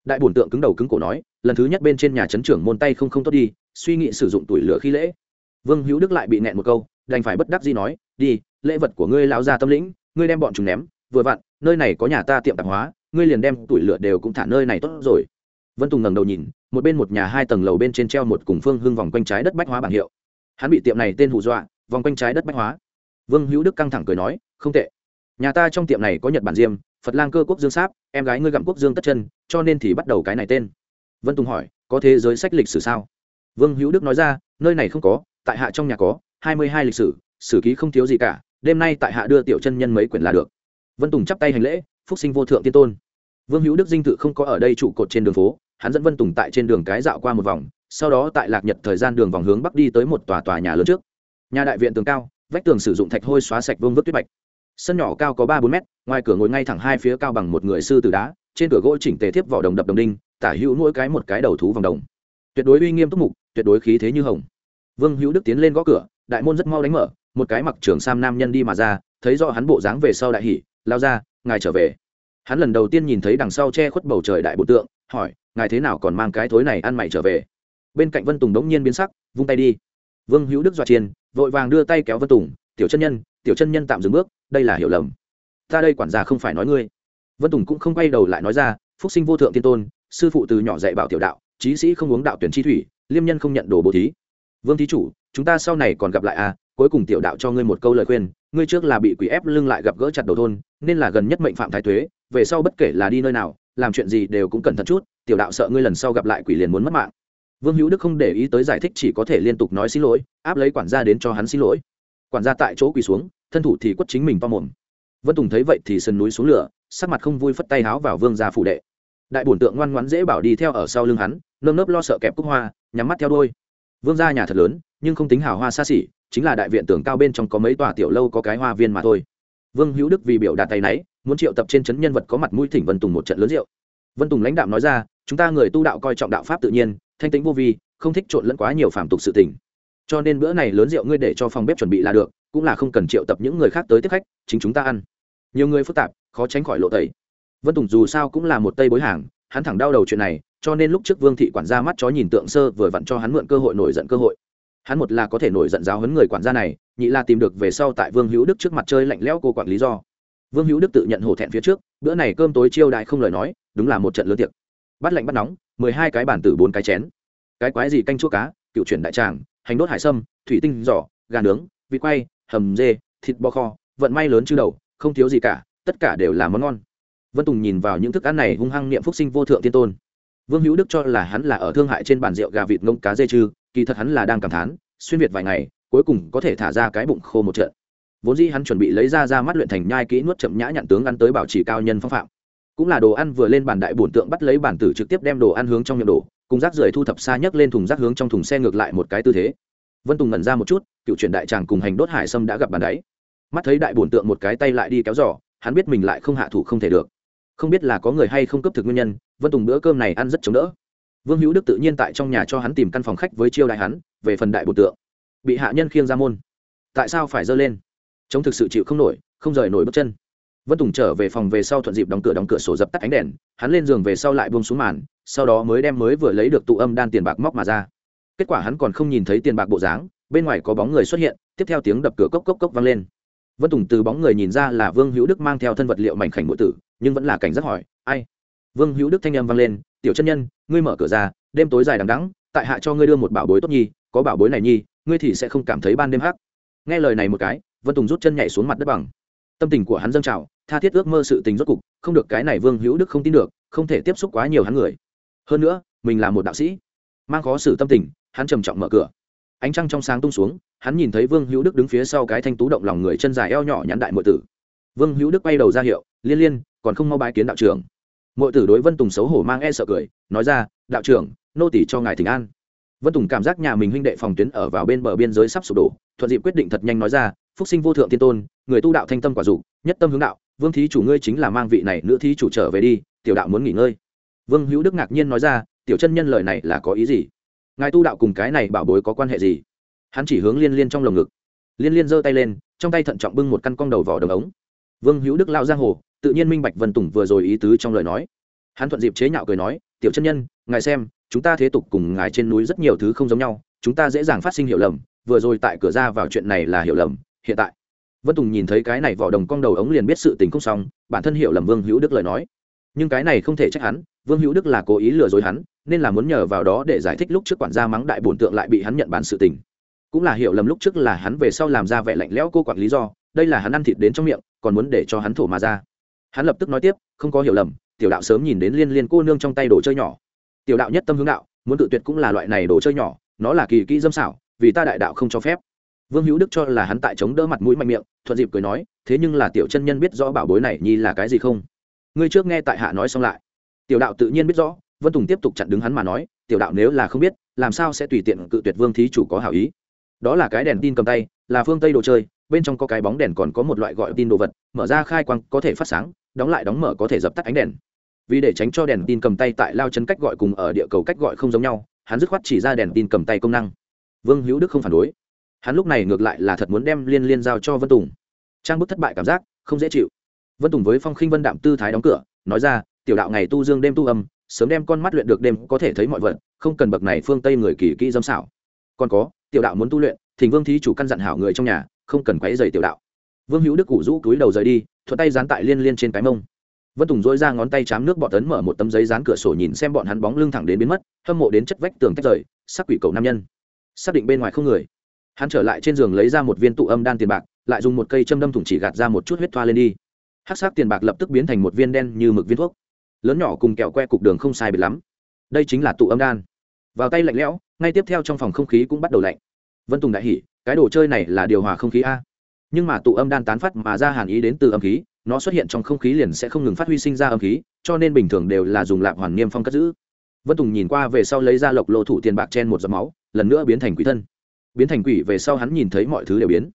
Speaker 1: Đại bổn tượng cứng đầu cứng cổ nói, lần thứ nhất bên trên nhà trấn trưởng môn tay không không tốt đi, suy nghĩ sử dụng tuổi lửa khi lễ. Vương hữu đức lại bị nẹn một câu, đành phải bất đắc gì nói, đi, lễ vật của ngươi lão gia tâm lĩnh ngươi đem bọn chúng ném, vừa vặn, nơi này có nhà ta tiệm tạp hóa, ngươi liền đem tuổi lửa đều cũng thả nơi này tốt rồi. Vân tùng ngẩng đầu nhìn, một bên một nhà hai tầng lầu bên trên treo một cùng phương hưng vòng quanh trái đất bách hóa bảng hiệu. Hắn bị tiệm này tên hù dọa, vòng quanh trái đất bách hóa. Vương hữu đức căng thẳng cười nói, không tệ. Nhà ta trong tiệm này có nhật bản diêm, phật lang cơ quốc dương sáp, em gái ngươi gặm quốc dương tất chân, cho nên thì bắt đầu cái này tên. Vân tùng hỏi, có thế giới sách lịch sử sao? Vương hữu đức nói ra, nơi này không có, tại hạ trong nhà có, hai mươi hai lịch sử sử ký không thiếu gì cả đêm nay tại hạ đưa tiểu chân nhân mấy quyển là được. Vân tùng chắp tay hành lễ, phúc sinh vô thượng tiên tôn. Vương hữu đức dinh thự không có ở đây trụ cột trên đường phố, hắn dẫn vân tùng tại trên đường cái dạo qua một vòng, sau đó tại lạc nhật thời gian đường vòng hướng bắc đi tới một tòa tòa nhà lớn trước. Nhà đại viện tường cao, vách tường sử dụng thạch hôi xóa sạch vương vức tuyết bạch. Sân nhỏ cao có ba bốn mét, ngoài cửa ngồi ngay thẳng hai phía cao bằng một người sư tử đá, trên cửa gỗ chỉnh tề thiếp vỏ đồng đập đồng đinh, tả hữu mỗi cái một cái đầu thú vòng đồng. Tuyệt đối uy nghiêm túc mục, tuyệt đối khí thế như hồng. Vương hữu đức tiến lên gõ cửa, đại môn rất mau đánh mở một cái mặc trưởng sam nam nhân đi mà ra, thấy rõ hắn bộ dáng về sau đại hỉ, lao ra, ngài trở về. Hắn lần đầu tiên nhìn thấy đằng sau che khuất bầu trời đại bộ tượng, hỏi, ngài thế nào còn mang cái thối này ăn mày trở về? Bên cạnh vân tùng đống nhiên biến sắc, vung tay đi. Vương hữu đức dọa chiên, vội vàng đưa tay kéo vân tùng, tiểu chân nhân, tiểu chân nhân tạm dừng bước, đây là hiểu lầm. Ta đây quản gia không phải nói ngươi. Vân tùng cũng không quay đầu lại nói ra, phúc sinh vô thượng tiên tôn, sư phụ từ nhỏ dạy bảo tiểu đạo trí sĩ không uống đạo tuyển chi thủy, liêm nhân không nhận đồ bố thí. Vương thí chủ, chúng ta sau này còn gặp lại à cuối cùng tiểu đạo cho ngươi một câu lời khuyên, ngươi trước là bị quỷ ép lưng lại gặp gỡ chặt đầu thôn, nên là gần nhất mệnh phạm thái thuế. về sau bất kể là đi nơi nào, làm chuyện gì đều cũng cẩn thận chút, tiểu đạo sợ ngươi lần sau gặp lại quỷ liền muốn mất mạng. Vương hữu đức không để ý tới giải thích chỉ có thể liên tục nói xin lỗi, áp lấy quản gia đến cho hắn xin lỗi. Quản gia tại chỗ quỳ xuống, thân thủ thì quất chính mình to mồm. Vân tùng thấy vậy thì sân núi xuống lửa, sắc mặt không vui phất tay háo vào vương gia phủ đệ. Đại bổn tượng ngoan ngoãn dễ bảo đi theo ở sau lưng hắn, nơm nớp lo sợ kẹp cúc hoa, nhắm mắt theo đôi vương gia nhà thật lớn, nhưng không tính hào hoa xa xỉ chính là đại viện tường cao bên trong có mấy tòa tiểu lâu có cái hoa viên mà thôi. Vương hữu đức vì biểu đạt tay náy, muốn triệu tập trên chấn nhân vật có mặt mũi thỉnh vân tùng một trận lớn rượu. Vân tùng lãnh đạo nói ra, chúng ta người tu đạo coi trọng đạo pháp tự nhiên, thanh tính vô vi, không thích trộn lẫn quá nhiều phàm tục sự tình. Cho nên bữa này lớn rượu ngươi để cho phòng bếp chuẩn bị là được, cũng là không cần triệu tập những người khác tới tiếp khách, chính chúng ta ăn. Nhiều người phức tạp, khó tránh khỏi lộ tẩy. Vân tùng dù sao cũng là một tây bối hàng, hắn thẳng đau đầu chuyện này, cho nên lúc trước vương thị quản gia mắt chó nhìn tượng sơ vừa vặn cho hắn mượn cơ hội nổi giận cơ hội hắn một là có thể nổi giận giáo hấn người quản gia này, nhị là tìm được về sau tại vương hữu đức trước mặt chơi lạnh lẽo cô quản lý do. Vương hữu đức tự nhận hổ thẹn phía trước, bữa này cơm tối chiêu đại không lời nói, đúng là một trận lớn tiệc. Bắt lạnh bắt nóng, mười hai cái bản tử bốn cái chén. Cái quái gì canh chua cá, cựu chuyển đại tràng, hành đốt hải sâm, thủy tinh giỏ gà nướng, vịt quay, hầm dê, thịt bò kho, vận may lớn chứ đầu, không thiếu gì cả, tất cả đều là món ngon. Vân tùng nhìn vào những thức ăn này hung hăng niệm phúc sinh vô thượng tiên tôn. Vương hữu đức cho là hắn là ở thương hại trên bàn rượu gà vịt ngông cá dê chư kỳ thật hắn là đang cảm thán, xuyên việt vài ngày, cuối cùng có thể thả ra cái bụng khô một trận. Vốn dĩ hắn chuẩn bị lấy ra ra mắt luyện thành nhai kỹ nuốt chậm nhã nhặn tướng ăn tới bảo trì cao nhân phong phạm. Cũng là đồ ăn vừa lên bàn đại bổn tượng bắt lấy bản tử trực tiếp đem đồ ăn hướng trong miệng đổ, cùng rác rưởi thu thập xa nhấc lên thùng rác hướng trong thùng xe ngược lại một cái tư thế. Vân tùng ngẩn ra một chút, cựu truyền đại tràng cùng hành đốt hải sâm đã gặp bàn đáy. Mắt thấy đại bổn tượng một cái tay lại đi kéo giỏ hắn biết mình lại không hạ thủ không thể được. Không biết là có người hay không cấp thực nguyên nhân, vân tùng bữa cơm này ăn rất chống đỡ vương hữu đức tự nhiên tại trong nhà cho hắn tìm căn phòng khách với chiêu đại hắn, về phần đại bột tượng. Bị hạ nhân khiêng ra môn. Tại sao phải dơ lên? Chống thực sự chịu không nổi, không rời nổi bước chân. Vân tùng trở về phòng về sau thuận dịp đóng cửa đóng cửa sổ dập tắt ánh đèn, hắn lên giường về sau lại buông xuống màn, sau đó mới đem mới vừa lấy được tụ âm đan tiền bạc móc mà ra. Kết quả hắn còn không nhìn thấy tiền bạc bộ dáng, bên ngoài có bóng người xuất hiện, tiếp theo tiếng đập cửa cốc cốc cốc vang lên. Vân tùng từ bóng người nhìn ra là vương hữu đức mang theo thân vật liệu mảnh khảnh ngụ tử, nhưng vẫn là cảnh giác hỏi, ai? Vương hữu đức thanh âm vang lên, tiểu chân nhân, ngươi mở cửa ra, đêm tối dài đằng đắng tại hạ cho ngươi đưa một bảo bối tốt nhi, có bảo bối này nhi, ngươi thì sẽ không cảm thấy ban đêm hắc. Nghe lời này một cái, vân tùng rút chân nhảy xuống mặt đất bằng. Tâm tình của hắn dâng trào, tha thiết ước mơ sự tình rốt cục, không được cái này vương hữu đức không tin được, không thể tiếp xúc quá nhiều hắn người. Hơn nữa, mình là một đạo sĩ, mang khó xử tâm tình, hắn trầm trọng mở cửa. Ánh trăng trong sáng tung xuống, hắn nhìn thấy vương hữu đức đứng phía sau cái thanh tú động lòng người chân dài eo nhỏ nhắn đại mượn tử. Vương hữu đức quay đầu ra hiệu, liên liên, còn không mau bái kiến đạo trưởng mọi tử đối vân tùng xấu hổ mang e sợ cười, nói ra, đạo trưởng, nô tỷ cho ngài thỉnh an. Vân tùng cảm giác nhà mình huynh đệ phòng tuyến ở vào bên bờ biên giới sắp sụp đổ, thuận dịp quyết định thật nhanh nói ra, phúc sinh vô thượng tiên tôn, người tu đạo thanh tâm quả dục, nhất tâm hướng đạo, vương thí chủ ngươi chính là mang vị này nữ thí chủ trở về đi, tiểu đạo muốn nghỉ ngơi. Vương hữu đức ngạc nhiên nói ra, tiểu chân nhân lời này là có ý gì? Ngài tu đạo cùng cái này bảo bối có quan hệ gì? Hắn chỉ hướng liên liên trong lồng ngực. Liên liên giơ tay lên, trong tay thận trọng bưng một căn cong đầu vỏ đồng ống. Vương hữu đức lao giang hồ tự nhiên minh bạch vân tùng vừa rồi ý tứ trong lời nói. Hắn thuận dịp chế nhạo cười nói, tiểu chân nhân, ngài xem, chúng ta thế tục cùng ngài trên núi rất nhiều thứ không giống nhau, chúng ta dễ dàng phát sinh hiểu lầm, vừa rồi tại cửa ra vào chuyện này là hiểu lầm, hiện tại. Vân tùng nhìn thấy cái này vỏ đồng cong đầu ống liền biết sự tình không xong, bản thân hiểu lầm vương hữu đức lời nói. Nhưng cái này không thể trách hắn, vương hữu đức là cố ý lừa dối hắn, nên là muốn nhờ vào đó để giải thích lúc trước quản gia mắng đại bổn tượng lại bị hắn nhận bản sự tình. Cũng là hiểu lầm lúc trước là hắn về sau làm ra vẻ lạnh lẽo cô quản lý do, đây là hắn ăn thịt đến trong miệng, còn muốn để cho hắn thổ mà ra hắn lập tức nói tiếp, không có hiểu lầm, tiểu đạo sớm nhìn đến liên liên cô nương trong tay đồ chơi nhỏ. Tiểu đạo nhất tâm hướng đạo, muốn tự tuyệt cũng là loại này đồ chơi nhỏ, nó là kỳ kỹ dâm xảo, vì ta đại đạo không cho phép. Vương hữu đức cho là hắn tại chống đỡ mặt mũi mạnh miệng, thuận dịp cười nói, thế nhưng là tiểu chân nhân biết rõ bảo bối này nhi là cái gì không? Ngươi trước nghe tại hạ nói xong lại. Tiểu đạo tự nhiên biết rõ, vân tùng tiếp tục chặn đứng hắn mà nói, tiểu đạo nếu là không biết, làm sao sẽ tùy tiện cự tuyệt vương thí chủ có hảo ý? Đó là cái đèn tin cầm tay, là phương tây đồ chơi, bên trong có cái bóng đèn còn có một loại gọi tin đồ vật, mở ra khai quang có thể phát sáng đóng lại đóng mở có thể dập tắt ánh đèn. Vì để tránh cho đèn tin cầm tay tại lao chân cách gọi cùng ở địa cầu cách gọi không giống nhau, hắn dứt khoát chỉ ra đèn tin cầm tay công năng. Vương hữu đức không phản đối. Hắn lúc này ngược lại là thật muốn đem liên liên giao cho vân tùng. Trang bức thất bại cảm giác, không dễ chịu. Vân tùng với phong khinh vân đạm tư thái đóng cửa, nói ra, tiểu đạo ngày tu dương đêm tu âm, sớm đem con mắt luyện được đêm có thể thấy mọi vật, không cần bậc này phương tây người kỳ kỹ dâm xảo. Còn có, tiểu đạo muốn tu luyện, thỉnh vương thí chủ căn dặn hảo người trong nhà, không cần quấy dày tiểu đạo. Vương hữu đức củ rũ túi đầu rời đi thuận tay dán tại liên liên trên cái mông. Vân tùng dỗi ra ngón tay chám nước bọt tấn mở một tấm giấy dán cửa sổ nhìn xem bọn hắn bóng lưng thẳng đến biến mất, hâm mộ đến chất vách tường tách rời, sắc quỷ cầu nam nhân. Xác định bên ngoài không người. Hắn trở lại trên giường lấy ra một viên tụ âm đan tiền bạc, lại dùng một cây châm đâm thủng chỉ gạt ra một chút huyết thoa lên đi. Hát sắc tiền bạc lập tức biến thành một viên đen như mực viên thuốc. Lớn nhỏ cùng kẹo que cục đường không sai biệt lắm. Đây chính là tụ âm đan. Vào tay lạnh lẽo, ngay tiếp theo trong phòng không khí cũng bắt đầu lạnh. Vân tùng đại hỉ, cái đồ chơi này là điều hòa không khí a nhưng mà tụ âm đan tán phát mà ra hàn ý đến từ âm khí, nó xuất hiện trong không khí liền sẽ không ngừng phát huy sinh ra âm khí, cho nên bình thường đều là dùng lạp hoàn niêm phong cất giữ. Vân tùng nhìn qua về sau lấy ra lộc lộ thủ tiền bạc chen một giọt máu, lần nữa biến thành quỷ thân. Biến thành quỷ về sau hắn nhìn thấy mọi thứ đều biến.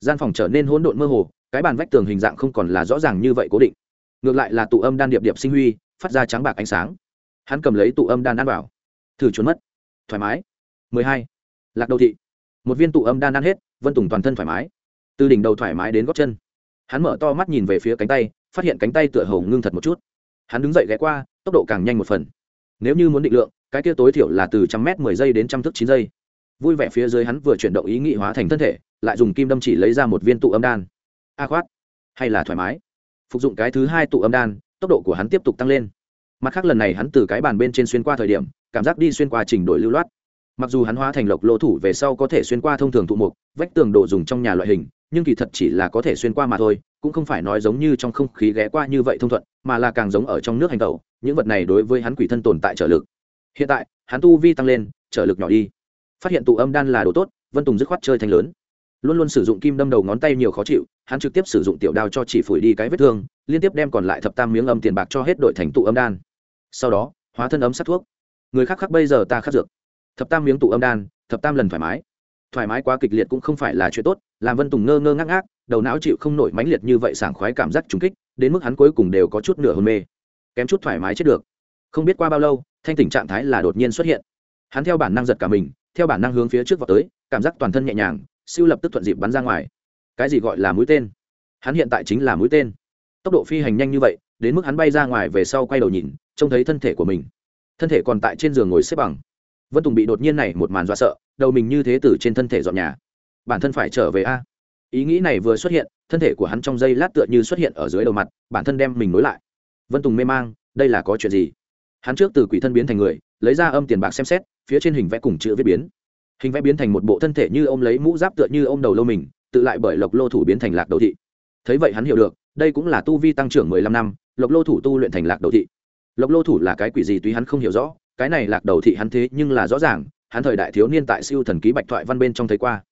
Speaker 1: Gian phòng trở nên hỗn độn mơ hồ, cái bàn vách tường hình dạng không còn là rõ ràng như vậy cố định. Ngược lại là tụ âm đan điệp điệp sinh huy, phát ra trắng bạc ánh sáng. Hắn cầm lấy tụ âm đan ăn vào. Thử trốn mất. Thoải mái. 12. lạc đầu thị. Một viên tụ âm đan ăn hết, vân tùng toàn thân thoải mái từ đỉnh đầu thoải mái đến gót chân. Hắn mở to mắt nhìn về phía cánh tay, phát hiện cánh tay tựa hầu ngưng thật một chút. Hắn đứng dậy ghé qua, tốc độ càng nhanh một phần. Nếu như muốn định lượng, cái kia tối thiểu là từ trăm m mười giây đến trăm thước chín giây. Vui vẻ phía dưới hắn vừa chuyển động ý nghĩ hóa thành thân thể, lại dùng kim đâm chỉ lấy ra một viên tụ âm đan. A khoát. Hay là thoải mái. Phục dụng cái thứ hai tụ âm đan, tốc độ của hắn tiếp tục tăng lên. Mặt khác lần này hắn từ cái bàn bên trên xuyên qua thời điểm, cảm giác đi xuyên qua trình đổi lưu loát mặc dù hắn hóa thành lộc lỗ thủ về sau có thể xuyên qua thông thường thụ mục, vách tường đồ dùng trong nhà loại hình, nhưng kỳ thật chỉ là có thể xuyên qua mà thôi, cũng không phải nói giống như trong không khí ghé qua như vậy thông thuận, mà là càng giống ở trong nước hành tẩu, những vật này đối với hắn quỷ thân tồn tại trợ lực. Hiện tại, hắn tu vi tăng lên, trợ lực nhỏ đi. Phát hiện tụ âm đan là đồ tốt, vân tùng dứt khoát chơi thành lớn. Luôn luôn sử dụng kim đâm đầu ngón tay nhiều khó chịu, hắn trực tiếp sử dụng tiểu đao cho chỉ phủi đi cái vết thương, liên tiếp đem còn lại thập tam miếng âm tiền bạc cho hết đội thành tụ âm đan. Sau đó, hóa thân ấm sát thuốc. Người khác khác bây giờ ta khắc dược thập tam miếng tụ âm đan, thập tam lần thoải mái. Thoải mái quá kịch liệt cũng không phải là chuyện tốt, làm vân tùng ngơ ngơ ngác ngác, đầu não chịu không nổi mãnh liệt như vậy sảng khoái cảm giác trúng kích, đến mức hắn cuối cùng đều có chút nửa hôn mê. Kém chút thoải mái chết được. Không biết qua bao lâu, thanh tỉnh trạng thái là đột nhiên xuất hiện. Hắn theo bản năng giật cả mình, theo bản năng hướng phía trước vào tới, cảm giác toàn thân nhẹ nhàng, siêu lập tức thuận dịp bắn ra ngoài. Cái gì gọi là mũi tên? Hắn hiện tại chính là mũi tên. Tốc độ phi hành nhanh như vậy, đến mức hắn bay ra ngoài về sau quay đầu nhìn, trông thấy thân thể của mình. Thân thể còn tại trên giường ngồi xếp bằng vân tùng bị đột nhiên này một màn dọa sợ, đầu mình như thế từ trên thân thể dọn nhà. Bản thân phải trở về a. Ý nghĩ này vừa xuất hiện, thân thể của hắn trong giây lát tựa như xuất hiện ở dưới đầu mặt, bản thân đem mình nối lại. Vân tùng mê mang, đây là có chuyện gì? Hắn trước từ quỷ thân biến thành người, lấy ra âm tiền bạc xem xét, phía trên hình vẽ cùng chữ viết biến. Hình vẽ biến thành một bộ thân thể như ô m lấy mũ giáp tựa như ô m đầu lâu mình, tự lại bởi lộc lô thủ biến thành lạc đầu thị. Thấy vậy hắn hiểu được, đây cũng là tu vi tăng trưởng mười lăm năm, lộc lô thủ tu luyện thành lạc đầu thị. Lộc lô thủ là cái quỷ gì tuy hắn không hiểu rõ cái này lạc đầu thị hắn thế nhưng là rõ ràng, hắn thời đại thiếu niên tại siêu thần ký bạch thoại văn bên trong thấy qua.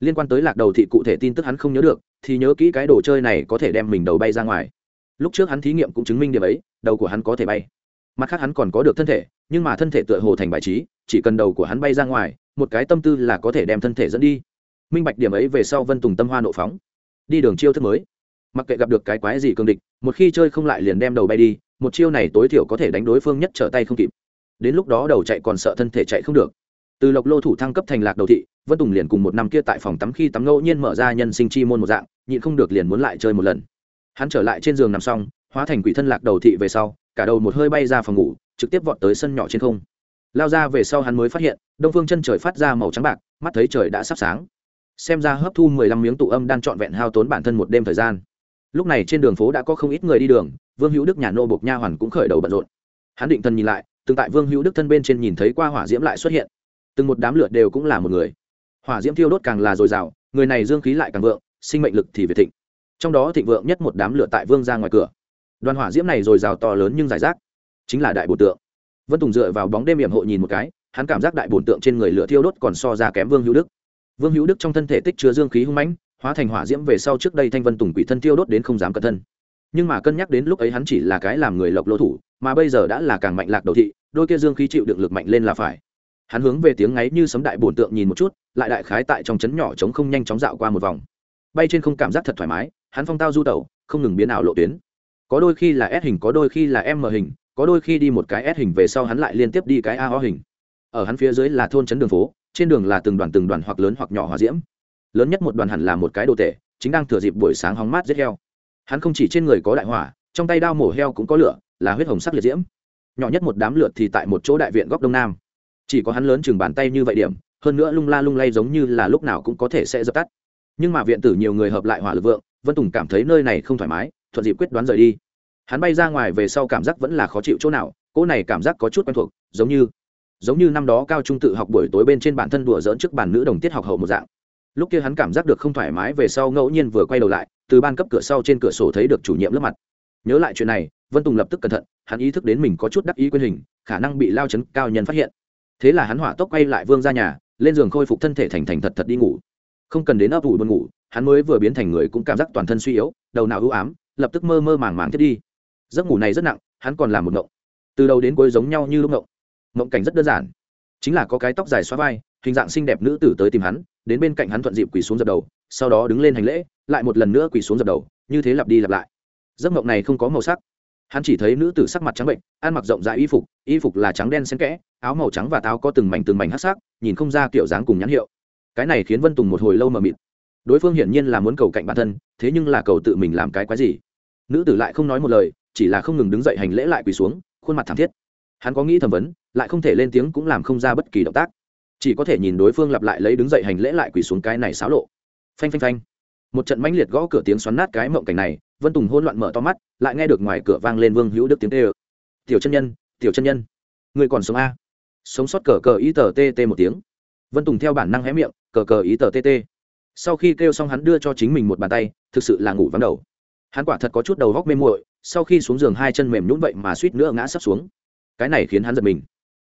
Speaker 1: Liên quan tới lạc đầu thị cụ thể tin tức hắn không nhớ được, thì nhớ kỹ cái đồ chơi này có thể đem mình đầu bay ra ngoài. Lúc trước hắn thí nghiệm cũng chứng minh điểm ấy, đầu của hắn có thể bay. Mặt khác hắn còn có được thân thể, nhưng mà thân thể tựa hồ thành bài trí, chỉ cần đầu của hắn bay ra ngoài, một cái tâm tư là có thể đem thân thể dẫn đi. Minh bạch điểm ấy về sau vân tùng tâm hoa nộ phóng. Đi đường chiêu thức mới. Mặc kệ gặp được cái quái gì cương địch, một khi chơi không lại liền đem đầu bay đi, một chiêu này tối thiểu có thể đánh đối phương nhất trở tay không kịp đến lúc đó đầu chạy còn sợ thân thể chạy không được. Từ lộc lô thủ thăng cấp thành lạc đầu thị, vân tùng liền cùng một năm kia tại phòng tắm khi tắm ngẫu nhiên mở ra nhân sinh chi môn một dạng, nhịn không được liền muốn lại chơi một lần. Hắn trở lại trên giường nằm xong, hóa thành quỷ thân lạc đầu thị về sau, cả đầu một hơi bay ra phòng ngủ, trực tiếp vọt tới sân nhỏ trên không. Lao ra về sau hắn mới phát hiện, đông phương chân trời phát ra màu trắng bạc, mắt thấy trời đã sắp sáng. Xem ra hấp thu mười lăm miếng tụ âm đang trọn vẹn hao tốn bản thân một đêm thời gian. Lúc này trên đường phố đã có không ít người đi đường, vương hữu đức nhà nô bộc nha hoàn cũng khởi đầu bận rộn. Hắn định thần nhìn lại từng tại vương hữu đức thân bên trên nhìn thấy qua hỏa diễm lại xuất hiện. Từng một đám lửa đều cũng là một người. Hỏa diễm thiêu đốt càng là dồi dào, người này dương khí lại càng vượng, sinh mệnh lực thì về thịnh. Trong đó thịnh vượng nhất một đám lửa tại vương ra ngoài cửa. Đoàn hỏa diễm này dồi dào to lớn nhưng giải rác, chính là đại bồn tượng. Vân tùng dựa vào bóng đêm hiểm hộ nhìn một cái, hắn cảm giác đại bồn tượng trên người lửa thiêu đốt còn so ra kém vương hữu đức. Vương hữu đức trong thân thể tích chứa dương khí hung mãnh, hóa thành hỏa diễm về sau trước đây thanh vân tùng quỷ thân thiêu đốt đến không dám cẩn thân nhưng mà cân nhắc đến lúc ấy hắn chỉ là cái làm người lộc lỗ thủ, mà bây giờ đã là càng mạnh lạc đầu thị, đôi kia dương khí chịu đựng lực mạnh lên là phải. Hắn hướng về tiếng ngáy như sấm đại bổn tượng nhìn một chút, lại đại khái tại trong trấn nhỏ trống không nhanh chóng dạo qua một vòng. Bay trên không cảm giác thật thoải mái, hắn phong tao du tẩu, không ngừng biến ảo lộ tuyến. Có đôi khi là s hình, có đôi khi là m hình, có đôi khi đi một cái s hình về sau hắn lại liên tiếp đi cái a o hình. Ở hắn phía dưới là thôn trấn đường phố, trên đường là từng đoàn từng đoàn hoặc lớn hoặc nhỏ hòa diễm. Lớn nhất một đoàn hẳn là một cái đồ tể, chính đang thừa dịp buổi sáng hóng mát giết heo hắn không chỉ trên người có đại hỏa, trong tay đao mổ heo cũng có lửa, là huyết hồng sắc liệt diễm. Nhỏ nhất một đám lượt thì tại một chỗ đại viện góc đông nam. Chỉ có hắn lớn chừng bàn tay như vậy điểm, hơn nữa lung la lung lay giống như là lúc nào cũng có thể sẽ dập tắt. Nhưng mà viện tử nhiều người hợp lại hỏa lực vượng, vân tùng cảm thấy nơi này không thoải mái, thuận dịp quyết đoán rời đi. Hắn bay ra ngoài về sau cảm giác vẫn là khó chịu chỗ nào, cỗ này cảm giác có chút quen thuộc, giống như giống như năm đó cao trung tự học buổi tối bên trên bản thân đùa dỡn trước bàn nữ đồng tiết học hậu một dạng. Lúc kia hắn cảm giác được không thoải mái về sau ngẫu nhiên vừa quay đầu lại từ ban cấp cửa sau trên cửa sổ thấy được chủ nhiệm lớp mặt. Nhớ lại chuyện này, vân tùng lập tức cẩn thận, hắn ý thức đến mình có chút đắc ý quyền hình, khả năng bị lao chấn cao nhân phát hiện. Thế là hắn hỏa tốc quay lại vương ra nhà, lên giường khôi phục thân thể thành thành thật thật đi ngủ. Không cần đến ấp ủ buồn ngủ, hắn mới vừa biến thành người cũng cảm giác toàn thân suy yếu, đầu nào ưu ám, lập tức mơ mơ màng màng thiết đi. Giấc ngủ này rất nặng, hắn còn làm một ngộng. Từ đầu đến cuối giống nhau như lúc ngộng. Ngộng cảnh rất đơn giản. Chính là có cái tóc dài xóa vai, hình dạng xinh đẹp nữ tử tới tìm hắn, đến bên cạnh hắn thuận dịp quỳ xuống dập đầu, sau đó đứng lên hành lễ lại một lần nữa quỳ xuống dập đầu, như thế lặp đi lặp lại. Giấc mộng này không có màu sắc. Hắn chỉ thấy nữ tử sắc mặt trắng bệnh, ăn mặc rộng rãi y phục y phục là trắng đen xen kẽ, áo màu trắng và táo có từng mảnh từng mảnh hát sắc, nhìn không ra kiểu dáng cùng nhãn hiệu. Cái này khiến vân tùng một hồi lâu mờ mịt. Đối phương hiển nhiên là muốn cầu cạnh bản thân, thế nhưng là cầu tự mình làm cái quái gì? Nữ tử lại không nói một lời, chỉ là không ngừng đứng dậy hành lễ lại quỳ xuống, khuôn mặt thảm thiết. Hắn có nghĩ thẩm vấn, lại không thể lên tiếng cũng làm không ra bất kỳ động tác. Chỉ có thể nhìn đối phương lặp lại lấy đứng dậy hành lễ lại quỳ xuống cái này xáo lộ. Phanh phanh phanh một trận mãnh liệt gõ cửa tiếng xoắn nát cái mộng cảnh này, vân tùng hôn loạn mở to mắt, lại nghe được ngoài cửa vang lên vương hữu đức tiếng tê ơ tiểu chân nhân, tiểu chân nhân, người còn sống a? Sống sót cờ cờ ý tờ tê tê một tiếng. Vân tùng theo bản năng hé miệng, cờ cờ ý tờ tê tê. sau khi kêu xong hắn đưa cho chính mình một bàn tay, thực sự là ngủ vắng đầu. Hắn quả thật có chút đầu góc mê muội, sau khi xuống giường hai chân mềm nhún vậy mà suýt nữa ngã sắp xuống. Cái này khiến hắn giật mình.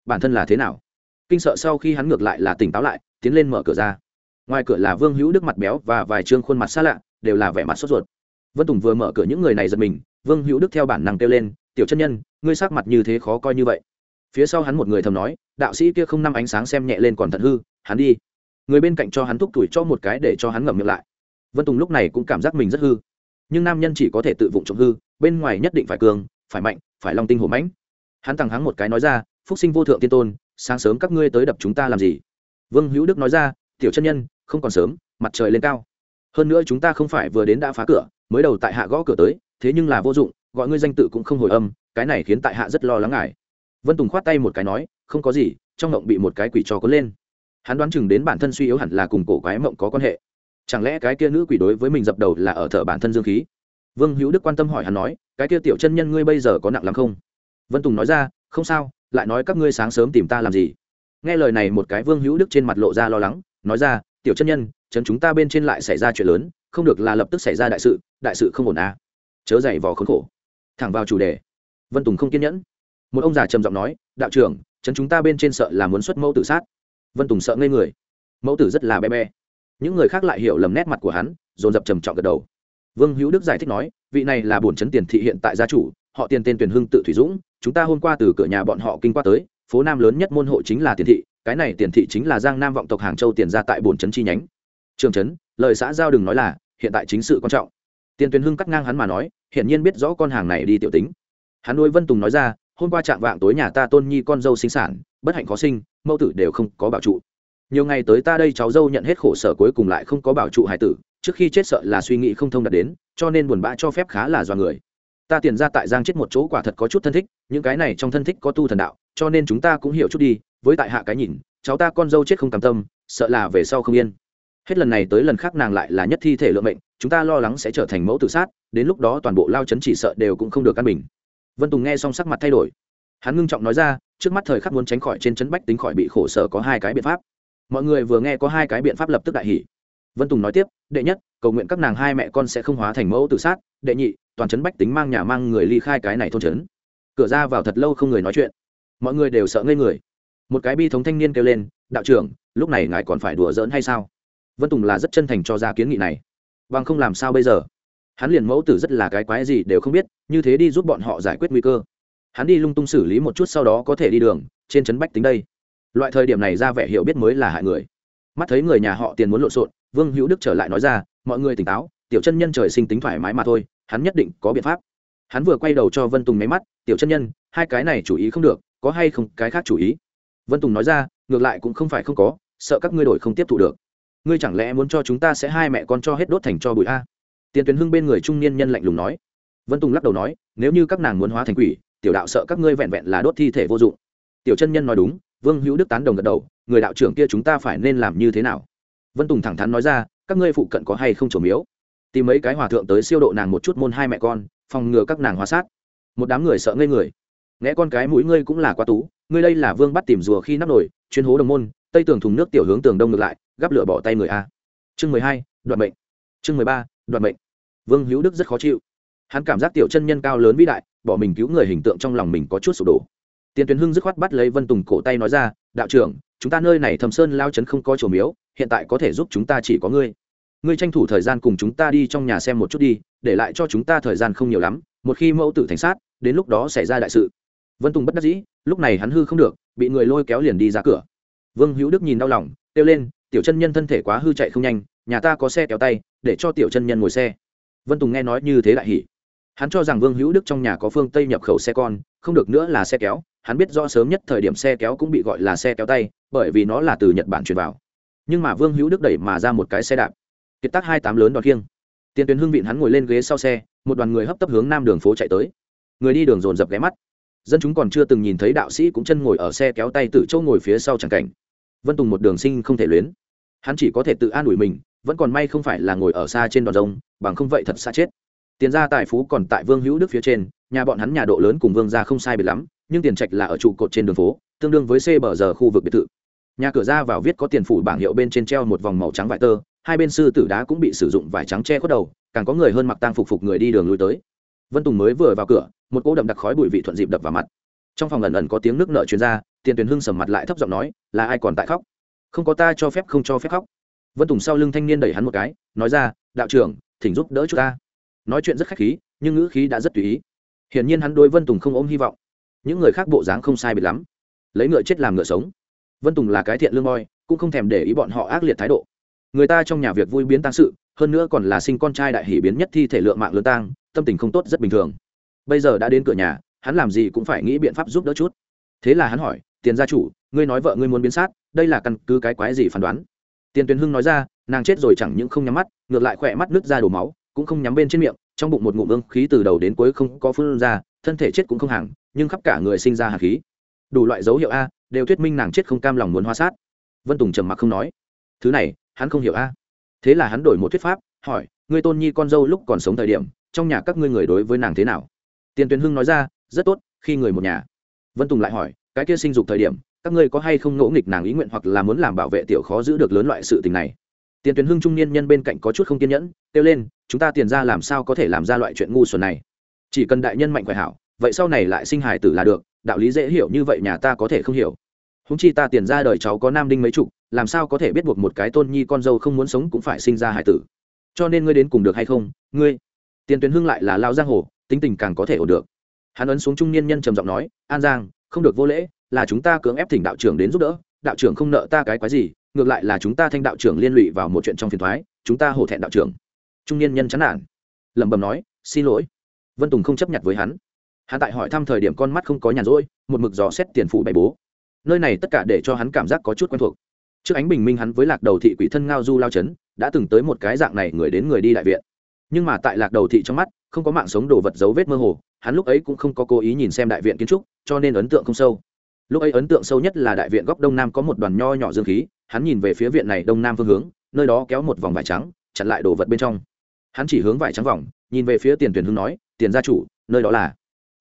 Speaker 1: Bản thân là thế nào? Kinh sợ sau khi hắn ngược lại là tỉnh táo lại, tiến lên mở cửa ra ngoài cửa là vương hữu đức mặt béo và vài trương khuôn mặt xa lạ, đều là vẻ mặt sốt ruột. Vân tùng vừa mở cửa những người này giật mình, vương hữu đức theo bản năng kêu lên, tiểu chân nhân, ngươi sắc mặt như thế khó coi như vậy. Phía sau hắn một người thầm nói, đạo sĩ kia không năm ánh sáng xem nhẹ lên còn thật hư, hắn đi. Người bên cạnh cho hắn thúc tuổi cho một cái để cho hắn ngậm miệng lại. Vân tùng lúc này cũng cảm giác mình rất hư. Nhưng nam nhân chỉ có thể tự vụng trộm hư, bên ngoài nhất định phải cường, phải mạnh, phải long tinh hổ mãnh. Hắn thẳng hắn một cái nói ra, phúc sinh vô thượng tiên tôn, sáng sớm các ngươi tới đập chúng ta làm gì? Vương hữu đức nói ra, tiểu chân nhân không còn sớm, mặt trời lên cao. Hơn nữa chúng ta không phải vừa đến đã phá cửa, mới đầu tại hạ gõ cửa tới, thế nhưng là vô dụng, gọi ngươi danh tự cũng không hồi âm, cái này khiến tại hạ rất lo lắng ngại. Vân tùng khoát tay một cái nói, không có gì, trong mộng bị một cái quỷ trò cuốn lên. Hắn đoán chừng đến bản thân suy yếu hẳn là cùng cổ quái mộng có quan hệ. Chẳng lẽ cái kia nữ quỷ đối với mình dập đầu là ở thợ bản thân dương khí? Vương hữu đức quan tâm hỏi hắn nói, cái kia tiểu chân nhân ngươi bây giờ có nặng lắm không? Vân tùng nói ra, không sao, lại nói các ngươi sáng sớm tìm ta làm gì? Nghe lời này một cái vương hữu đức trên mặt lộ ra lo lắng, nói ra tiểu chân nhân, chấn chúng ta bên trên lại xảy ra chuyện lớn, không được là lập tức xảy ra đại sự đại sự không ổn à. Chớ dày vò khốn khổ. Thẳng vào chủ đề. Vân tùng không kiên nhẫn. Một ông già trầm giọng nói, đạo trưởng, chấn chúng ta bên trên sợ là muốn xuất mẫu tự sát. Vân tùng sợ ngây người. Mẫu tử rất là be be những người khác lại hiểu lầm nét mặt của hắn, dồn dập trầm trọng gật đầu. Vương hữu đức giải thích nói, vị này là bổn chấn tiền thị hiện tại gia chủ, họ tiền tên tuyển hưng tự thủy dũng, chúng ta hôm qua từ cửa nhà bọn họ kinh qua tới, phố nam lớn nhất môn hộ chính là tiền thị cái này tiền thị chính là giang nam vọng tộc hàng châu tiền ra tại bồn trấn chi nhánh. Trường trấn, lời xã giao đừng nói là, hiện tại chính sự quan trọng. Tiền tuyền hưng cắt ngang hắn mà nói hiện nhiên biết rõ con hàng này đi tiểu tính. Hắn nuôi vân tùng nói ra, hôm qua trạng vạng tối nhà ta tôn nhi con dâu sinh sản, bất hạnh khó sinh, mẫu tử đều không có bảo trụ. Nhiều ngày tới ta đây cháu dâu nhận hết khổ sở cuối cùng lại không có bảo trụ hải tử, trước khi chết sợ là suy nghĩ không thông đạt đến, cho nên buồn bã cho phép khá là do người. Ta tiền ra tại giang chết một chỗ quả thật có chút thân thích, những cái này trong thân thích có tu thần đạo, cho nên chúng ta cũng hiểu chút đi với tại hạ cái nhìn, cháu ta con dâu chết không cam tâm, sợ là về sau không yên. Hết lần này tới lần khác nàng lại là nhất thi thể lượng mệnh, chúng ta lo lắng sẽ trở thành mẫu tự sát, đến lúc đó toàn bộ lao chấn chỉ sợ đều cũng không được căn bình. Vân tùng nghe xong sắc mặt thay đổi. Hắn ngưng trọng nói ra, trước mắt thời khắc muốn tránh khỏi trên chấn bách tính khỏi bị khổ sở có hai cái biện pháp. Mọi người vừa nghe có hai cái biện pháp lập tức đại hỷ vân tùng nói tiếp, đệ nhất, cầu nguyện các nàng hai mẹ con sẽ không hóa thành mẫu tự sát. Đệ nhị, toàn chấn bách tính mang nhà mang người ly khai cái này thôn trấn cửa ra vào thật lâu không người nói chuyện. Mọi người đều sợ ngây người một cái bi thống thanh niên kêu lên, đạo trưởng, lúc này ngài còn phải đùa giỡn hay sao? Vân tùng là rất chân thành cho ra kiến nghị này. Bằng không làm sao bây giờ? Hắn liền mẫu tử rất là cái quái gì đều không biết, như thế đi giúp bọn họ giải quyết nguy cơ. Hắn đi lung tung xử lý một chút sau đó có thể đi đường, trên trấn bách tính đây. Loại thời điểm này ra vẻ hiểu biết mới là hại người. Mắt thấy người nhà họ tiền muốn lộn xộn, vương hữu đức trở lại nói ra, mọi người tỉnh táo, tiểu chân nhân trời sinh tính thoải mái mà thôi, hắn nhất định có biện pháp. Hắn vừa quay đầu cho vân tùng máy mắt, tiểu chân nhân, hai cái này chủ ý không được, có hay không cái khác chủ ý? Vân tùng nói ra, ngược lại cũng không phải không có, sợ các ngươi đổi không tiếp thu được. Ngươi chẳng lẽ muốn cho chúng ta sẽ hai mẹ con cho hết đốt thành cho bụi a? Tiền tuyến hưng bên người trung niên nhân lạnh lùng nói. Vân tùng lắc đầu nói, nếu như các nàng muốn hóa thành quỷ, tiểu đạo sợ các ngươi vẹn vẹn là đốt thi thể vô dụng. Tiểu chân nhân nói đúng, vương hữu đức tán đồng gật đầu, người đạo trưởng kia chúng ta phải nên làm như thế nào? Vân tùng thẳng thắn nói ra, các ngươi phụ cận có hay không trổ miếu? Tìm mấy cái hòa thượng tới siêu độ nàng một chút môn hai mẹ con, phòng ngừa các nàng hóa sát. Một đám người sợ ngây người. Nghe con cái mũi ngươi cũng là quá tú ngươi đây là vương bắt tìm rùa khi nắp nổi chuyên hố đồng môn, tây tường thùng nước tiểu hướng tường đông ngược lại, gắp lửa bỏ tay người a. Chương mười hai, đoạn bệnh chương mười ba, đoạn bệnh vương hữu đức rất khó chịu. Hắn cảm giác tiểu chân nhân cao lớn vĩ đại, bỏ mình cứu người hình tượng trong lòng mình có chút sụp đổ. Tiền tuyến hưng dứt khoát bắt lấy vân tùng cổ tay nói ra, đạo trưởng, chúng ta nơi này thầm sơn lao chấn không có chỗ miếu, hiện tại có thể giúp chúng ta chỉ có ngươi. Ngươi tranh thủ thời gian cùng chúng ta đi trong nhà xem một chút đi, để lại cho chúng ta thời gian không nhiều lắm, một khi mẫu tử thành sát, đến lúc đó xảy ra đại sự vân tùng bất đắc dĩ, lúc này hắn hư không được, bị người lôi kéo liền đi ra cửa. Vương hữu đức nhìn đau lòng, kêu lên, tiểu chân nhân thân thể quá hư chạy không nhanh, nhà ta có xe kéo tay, để cho tiểu chân nhân ngồi xe. Vân tùng nghe nói như thế đại hỉ. Hắn cho rằng vương hữu đức trong nhà có phương tây nhập khẩu xe con, không được nữa là xe kéo, hắn biết rõ sớm nhất thời điểm xe kéo cũng bị gọi là xe kéo tay, bởi vì nó là từ nhật bản truyền vào. Nhưng mà vương hữu đức đẩy mà ra một cái xe đạp. Kiệt tác hai tám lớn đòn kiêng tiền tuyến hương vịn hắn ngồi lên ghế sau xe, một đoàn người hấp tấp hướng nam đường phố chạy tới. Người đi đường dồn dập ghé mắt dân chúng còn chưa từng nhìn thấy đạo sĩ cũng chân ngồi ở xe kéo tay tự châu ngồi phía sau chẳng cảnh. Vân tùng một đường sinh không thể luyến. Hắn chỉ có thể tự an ủi mình, vẫn còn may không phải là ngồi ở xa trên đòn rông, bằng không vậy thật xa chết. Tiền gia tài phú còn tại vương hữu đức phía trên, nhà bọn hắn nhà độ lớn cùng vương gia không sai biệt lắm, nhưng tiền trạch là ở trụ cột trên đường phố, tương đương với c bờ giờ khu vực biệt thự. Nhà cửa ra vào viết có tiền phủ bảng hiệu bên trên treo một vòng màu trắng vải tơ, hai bên sư tử đá cũng bị sử dụng vải trắng che khuất đầu, càng có người hơn mặc tang phục phục người đi đường lui tới vân tùng mới vừa vào cửa một cỗ đậm đặc khói bụi vị thuận dịp đập vào mặt. Trong phòng ẩn ẩn có tiếng nước nợ chuyên r a tiền tuyền hưng sầm mặt lại thấp giọng nói là ai còn tại khóc? Không có ta cho phép không cho phép khóc. Vân tùng sau lưng thanh niên đẩy hắn một cái nói ra đạo trưởng thỉnh giúp đỡ chúng ta. Nói chuyện rất khách khí nhưng ngữ khí đã rất tùy ý. Hiển nhiên hắn đối vân tùng không ôm hy vọng. Những người khác bộ dáng không sai biệt lắm. Lấy ngựa chết làm ngựa sống. Vân tùng là cái thiện lương voi, cũng không thèm để ý bọn họ ác liệt thái độ người ta trong nhà việc vui biến tăng sự, hơn nữa còn là sinh con trai đại hỷ biến nhất thi thể lượng mạng lớn tang tâm tình không tốt rất bình thường. Bây giờ đã đến cửa nhà, hắn làm gì cũng phải nghĩ biện pháp giúp đỡ chút. Thế là hắn hỏi, tiền gia chủ, ngươi nói vợ ngươi muốn biến sát, đây là căn cứ cái quái gì phán đoán? Tiền tuyền hưng nói ra, nàng chết rồi chẳng những không nhắm mắt, ngược lại khỏe mắt nước ra đổ máu, cũng không nhắm bên trên miệng, trong bụng một ngụm ương khí từ đầu đến cuối không có phương ra, thân thể chết cũng không hàng nhưng khắp cả người sinh ra hạt khí. Đủ loại dấu hiệu a, đều thuyết minh nàng chết không cam lòng muốn hoa sát. Vân tùng trầm mặc không nói. Thứ này hắn không hiểu a. Thế là hắn đổi một thuyết pháp, hỏi, ngươi tôn nhi con dâu lúc còn sống thời điểm, trong nhà các ngươi người đối với nàng thế nào? Tiền tuyền hưng nói ra, rất tốt, khi người một nhà. Vân tùng lại hỏi, cái kia sinh dục thời điểm, các ngươi có hay không ngỗ nghịch nàng ý nguyện hoặc là muốn làm bảo vệ tiểu khó giữ được lớn loại sự tình này? Tiền tuyến hưng trung niên nhân bên cạnh có chút không kiên nhẫn, kêu lên, chúng ta tiền ra làm sao có thể làm ra loại chuyện ngu xuẩn này? Chỉ cần đại nhân mạnh khỏe hảo, vậy sau này lại sinh hài tử là được, đạo lý dễ hiểu như vậy nhà ta có thể không hiểu húng chi ta tiền ra đời cháu có nam đinh mấy chục, làm sao có thể biết buộc một cái tôn nhi con dâu không muốn sống cũng phải sinh ra hải tử? Cho nên ngươi đến cùng được hay không? Ngươi. Tiền tuyến hưng lại là lao giang hồ, tính tình càng có thể ổn được. Hắn ấn xuống trung niên nhân trầm giọng nói, an giang, không được vô lễ, là chúng ta cưỡng ép thỉnh đạo trưởng đến giúp đỡ, đạo trưởng không nợ ta cái quái gì, ngược lại là chúng ta thanh đạo trưởng liên lụy vào một chuyện trong phiền thoái chúng ta hổ thẹn đạo trưởng. Trung niên nhân chán nản, lẩm bẩm nói, xin lỗi. Vân tùng không chấp nhận với hắn. Hắn tại hỏi thăm thời điểm con mắt không có nhàn rỗi, một mực dò xét tiền phụ bày bố nơi này tất cả để cho hắn cảm giác có chút quen thuộc. Trước ánh bình minh hắn với lạc đầu thị quỷ thân ngao du lao chấn, đã từng tới một cái dạng này người đến người đi đại viện. Nhưng mà tại lạc đầu thị trong mắt, không có mạng sống đồ vật dấu vết mơ hồ, hắn lúc ấy cũng không có cố ý nhìn xem đại viện kiến trúc, cho nên ấn tượng không sâu. Lúc ấy ấn tượng sâu nhất là đại viện góc đông nam có một đoàn nho nhỏ dương khí, hắn nhìn về phía viện này đông nam phương hướng, nơi đó kéo một vòng vải trắng, chặn lại đồ vật bên trong. Hắn chỉ hướng vải trắng vòng, nhìn về phía tiền tuyển hưng nói, tiền gia chủ, nơi đó là?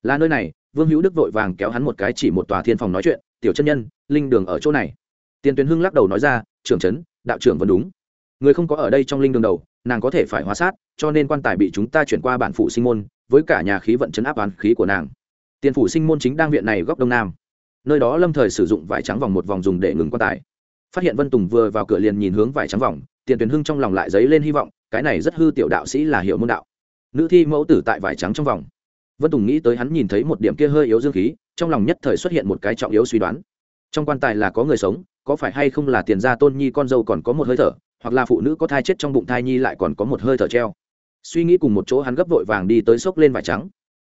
Speaker 1: Là nơi này. Vương hữu đức vội vàng kéo hắn một cái chỉ một tòa thiên phòng nói chuyện tiểu chân nhân, linh đường ở chỗ này. Tiền tuyến hưng lắc đầu nói ra, trưởng trấn, đạo trưởng vẫn đúng. Người không có ở đây trong linh đường đầu, nàng có thể phải hóa sát, cho nên quan tài bị chúng ta chuyển qua bản phủ sinh môn, với cả nhà khí vận chấn áp oán khí của nàng. Tiền phủ sinh môn chính đang viện này góc đông nam. Nơi đó lâm thời sử dụng vải trắng vòng một vòng dùng để ngừng quan tài. Phát hiện vân tùng vừa vào cửa liền nhìn hướng vải trắng vòng, tiền tuyến hưng trong lòng lại dấy lên hy vọng, cái này rất hư tiểu đạo sĩ là hiệu môn đạo. Nữ thi mẫu tử tại vải trắng trong vòng. Vân tùng nghĩ tới hắn nhìn thấy một điểm kia hơi yếu dương khí trong lòng nhất thời xuất hiện một cái trọng yếu suy đoán. Trong quan tài là có người sống, có phải hay không là tiền gia tôn nhi con dâu còn có một hơi thở, hoặc là phụ nữ có thai chết trong bụng thai nhi lại còn có một hơi thở treo. Suy nghĩ cùng một chỗ hắn gấp vội vàng đi tới xốc lên vải trắng.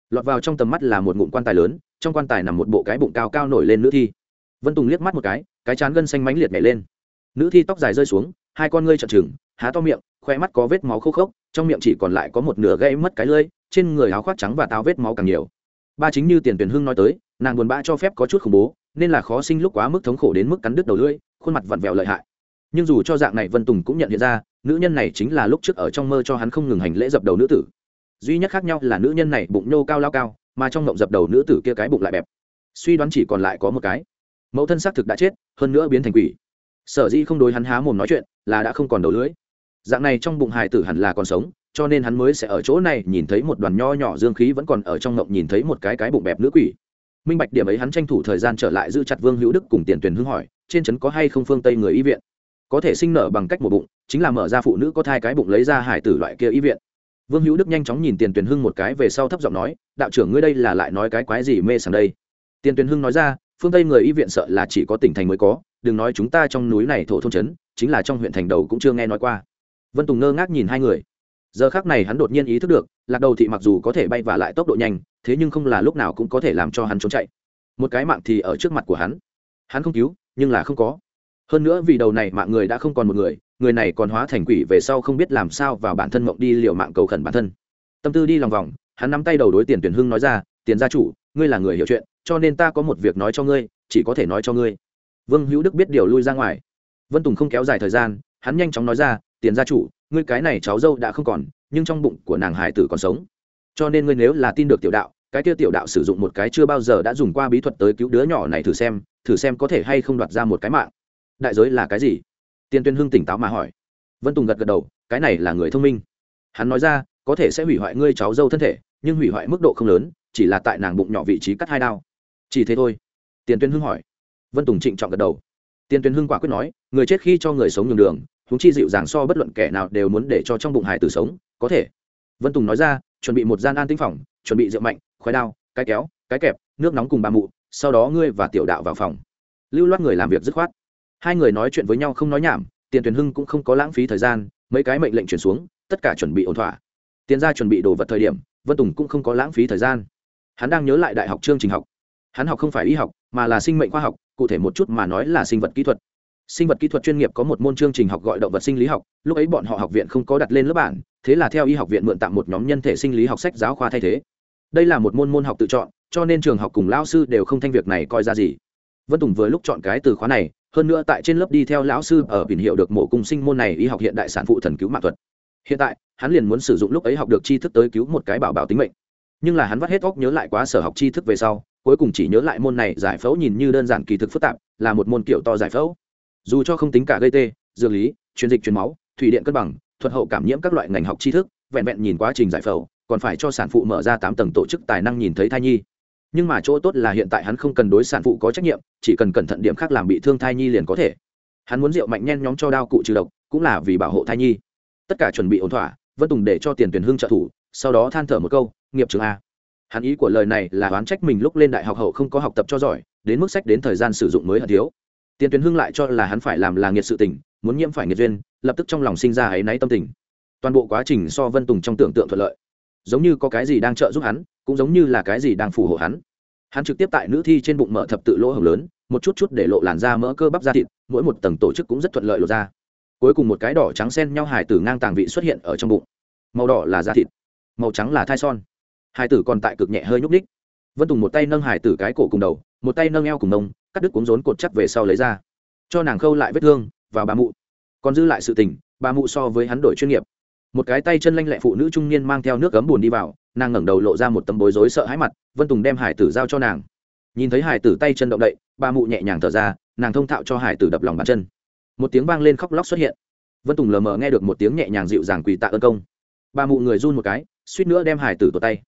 Speaker 1: Lọt vào trong tầm mắt là một ngụm quan tài lớn, trong quan tài nằm một bộ cái bụng cao cao nổi lên nữ thi. Vân tùng liếc mắt một cái cái chán gân xanh mánh liệt mẻ lên. Nữ thi tóc dài rơi xuống, hai con ngươi trợn chừng há to miệng khoe mắt có vết máu khô khốc, trong miệng chỉ còn lại có một nửa gây mất cái lơi trên người áo khoác trắng và táo vết máu càng nhiều. Ba chính như tiền tuyển hưng nói tới nàng buồn bã cho phép có chút khủng bố, nên là khó sinh lúc quá mức thống khổ đến mức cắn đứt đầu lưỡi, khuôn mặt vặn vẹo lợi hại. Nhưng dù cho dạng này vân tùng cũng nhận hiện ra, nữ nhân này chính là lúc trước ở trong mơ cho hắn không ngừng hành lễ dập đầu nữ tử. Duy nhất khác nhau là nữ nhân này bụng nhô cao lao cao, mà trong ngộng dập đầu nữ tử kia cái bụng lại bẹp. Suy đoán chỉ còn lại có một cái. Mẫu thân xác thực đã chết, hơn nữa biến thành quỷ. Sở dĩ không đối hắn há mồm nói chuyện, là đã không còn đầu lưỡi. Dạng này trong bụng hài tử hẳn là còn sống, cho nên hắn mới sẽ ở chỗ này nhìn thấy một đoàn nho nhỏ dương khí vẫn còn ở trong ngộng nhìn thấy một cái cái bụng bẹp nữ quỷ minh bạch điểm ấy hắn tranh thủ thời gian trở lại giữ chặt vương hữu đức cùng tiền tuyển hưng hỏi, trên trấn có hay không phương tây người y viện? Có thể sinh nở bằng cách một bụng, chính là mở ra phụ nữ có thai cái bụng lấy ra hải tử loại kia y viện. Vương hữu đức nhanh chóng nhìn tiền tuyển hưng một cái về sau thấp giọng nói, đạo trưởng ngươi đây là lại nói cái quái gì mê sảng đây? Tiền tuyển hưng nói ra, phương tây người y viện sợ là chỉ có tỉnh thành mới có, đừng nói chúng ta trong núi này thổ thôn trấn, chính là trong huyện thành đầu cũng chưa nghe nói qua. Vân tùng ngơ ngác nhìn hai người giờ khác này hắn đột nhiên ý thức được, lạc đầu thị mặc dù có thể bay và lại tốc độ nhanh, thế nhưng không là lúc nào cũng có thể làm cho hắn trốn chạy. Một cái mạng thì ở trước mặt của hắn. Hắn không cứu, nhưng là không có. Hơn nữa vì đầu này mạng người đã không còn một người người này còn hóa thành quỷ về sau không biết làm sao vào bản thân mộng đi liệu mạng cầu khẩn bản thân. Tâm tư đi lòng vòng, hắn nắm tay đầu đối tiền tuyển hưng nói ra, tiền gia chủ, ngươi là người hiểu chuyện, cho nên ta có một việc nói cho ngươi, chỉ có thể nói cho ngươi. Vương hữu đức biết điều lui ra ngoài. Vân tùng không kéo dài thời gian, hắn nhanh chóng nói ra, tiền gia chủ ngươi cái này cháu dâu đã không còn, nhưng trong bụng của nàng hải tử còn sống. Cho nên ngươi nếu là tin được tiểu đạo, cái kia tiểu đạo sử dụng một cái chưa bao giờ đã dùng qua bí thuật tới cứu đứa nhỏ này thử xem thử xem có thể hay không đoạt ra một cái mạng. Đại giới là cái gì? Tiên tuyên hưng tỉnh táo mà hỏi. Vân tùng gật gật đầu, cái này là người thông minh. Hắn nói ra, có thể sẽ hủy hoại ngươi cháu dâu thân thể, nhưng hủy hoại mức độ không lớn, chỉ là tại nàng bụng nhỏ vị trí cắt hai đao. Chỉ thế thôi. Tiền tuyên hưng hỏi. Vân tùng trịnh trọng gật đầu. Tiền tuyên hưng quả quyết nói, người chết khi cho người sống nhường đường huống chi dịu dàng so bất luận kẻ nào đều muốn để cho trong bụng hải tử sống, có thể. Vân tùng nói ra, chuẩn bị một gian an tinh phòng, chuẩn bị rượu mạnh khoái đao, cái kéo, cái kẹp, nước nóng cùng bà mụ, sau đó ngươi và tiểu đạo vào phòng. Lưu loát người làm việc dứt khoát. Hai người nói chuyện với nhau không nói nhảm, tiền tuyển hưng cũng không có lãng phí thời gian, mấy cái mệnh lệnh chuyển xuống, tất cả chuẩn bị ổn thỏa. Tiền ra chuẩn bị đồ vật thời điểm, vân tùng cũng không có lãng phí thời gian. Hắn đang nhớ lại đại học chương trình học. Hắn học không phải y học, mà là sinh mệnh khoa học, cụ thể một chút mà nói là sinh vật kỹ thuật sinh vật kỹ thuật chuyên nghiệp có một môn chương trình học gọi động vật sinh lý học, lúc ấy bọn họ học viện không có đặt lên lớp bản, thế là theo y học viện mượn tặng một nhóm nhân thể sinh lý học sách giáo khoa thay thế. Đây là một môn môn học tự chọn, cho nên trường học cùng lao sư đều không thanh việc này coi ra gì. Vân tùng vừa lúc chọn cái từ khóa này, hơn nữa tại trên lớp đi theo lão sư ở biển hiệu được mổ cung sinh môn này y học hiện đại sản phụ thần cứu mạng thuật. Hiện tại, hắn liền muốn sử dụng lúc ấy học được tri thức tới cứu một cái bảo bảo tính mệnh. Nhưng là hắn vắt hết óc nhớ lại quá sở học tri thức về sau, cuối cùng chỉ nhớ lại môn này giải phẫu nhìn như đơn giản kỳ thực phức tạp, là một môn kiểu to giải phẫu dù cho không tính cả gây tê, dược lý, truyền dịch truyền máu, thủy điện cân bằng, thuật hậu cảm nhiễm các loại ngành học tri thức, vẹn vẹn nhìn quá trình giải phẫu, còn phải cho sản phụ mở ra tám tầng tổ chức tài năng nhìn thấy thai nhi. Nhưng mà chỗ tốt là hiện tại hắn không cần đối sản phụ có trách nhiệm, chỉ cần cẩn thận điểm khác làm bị thương thai nhi liền có thể. Hắn muốn rượu mạnh nhen nhóm cho đao cụ trừ độc, cũng là vì bảo hộ thai nhi. Tất cả chuẩn bị ổn thỏa, vân tùng để cho tiền tuyển hưng trợ thủ, sau đó than thở một câu, nghiệp trường a. Hắn ý của lời này là oán trách mình lúc lên đại học hậu không có học tập cho giỏi, đến mức sách đến thời gian sử dụng mới hận thiếu tiền tuyến hưng lại cho là hắn phải làm là nghiệt sự tình, muốn nhiễm phải nghiệt duyên, lập tức trong lòng sinh ra áy náy tâm tình. Toàn bộ quá trình so vân tùng trong tưởng tượng thuận lợi. Giống như có cái gì đang trợ giúp hắn, cũng giống như là cái gì đang phù hộ hắn. Hắn trực tiếp tại nữ thi trên bụng mở thập tự lỗ hồng lớn, một chút chút để lộ làn da mỡ cơ bắp da thịt, mỗi một tầng tổ chức cũng rất thuận lợi lột ra cuối cùng một cái đỏ trắng sen nhau hải tử ngang tàng vị xuất hiện ở trong bụng. Màu đỏ là da thịt, màu trắng là thai son. Hải tử còn tại cực nhẹ hơi nhúc ních vân tùng một tay nâng hải tử cái cổ cùng đầu, một tay nâng eo cùng nông cắt đứt cuống rốn cột chắc về sau lấy ra. Cho nàng khâu lại vết thương và bà mụ. Còn dư lại sự tình, bà mụ so với hắn đổi chuyên nghiệp. Một cái tay chân lanh lẹ phụ nữ trung niên mang theo nước cấm buồn đi vào, nàng ngẩng đầu lộ ra một tấm bối rối sợ hãi mặt, vân tùng đem hải tử giao cho nàng. Nhìn thấy hải tử tay chân động đậy, bà mụ nhẹ nhàng thở ra, nàng thông thạo cho hải tử đập lòng bàn chân. Một tiếng vang lên khóc lóc xuất hiện. Vân tùng lờ mờ nghe được một tiếng nhẹ nhàng dịu dàng quỳ tạ ơn công. Bà mụ người run một cái, suýt nữa đem hải tử tột tay.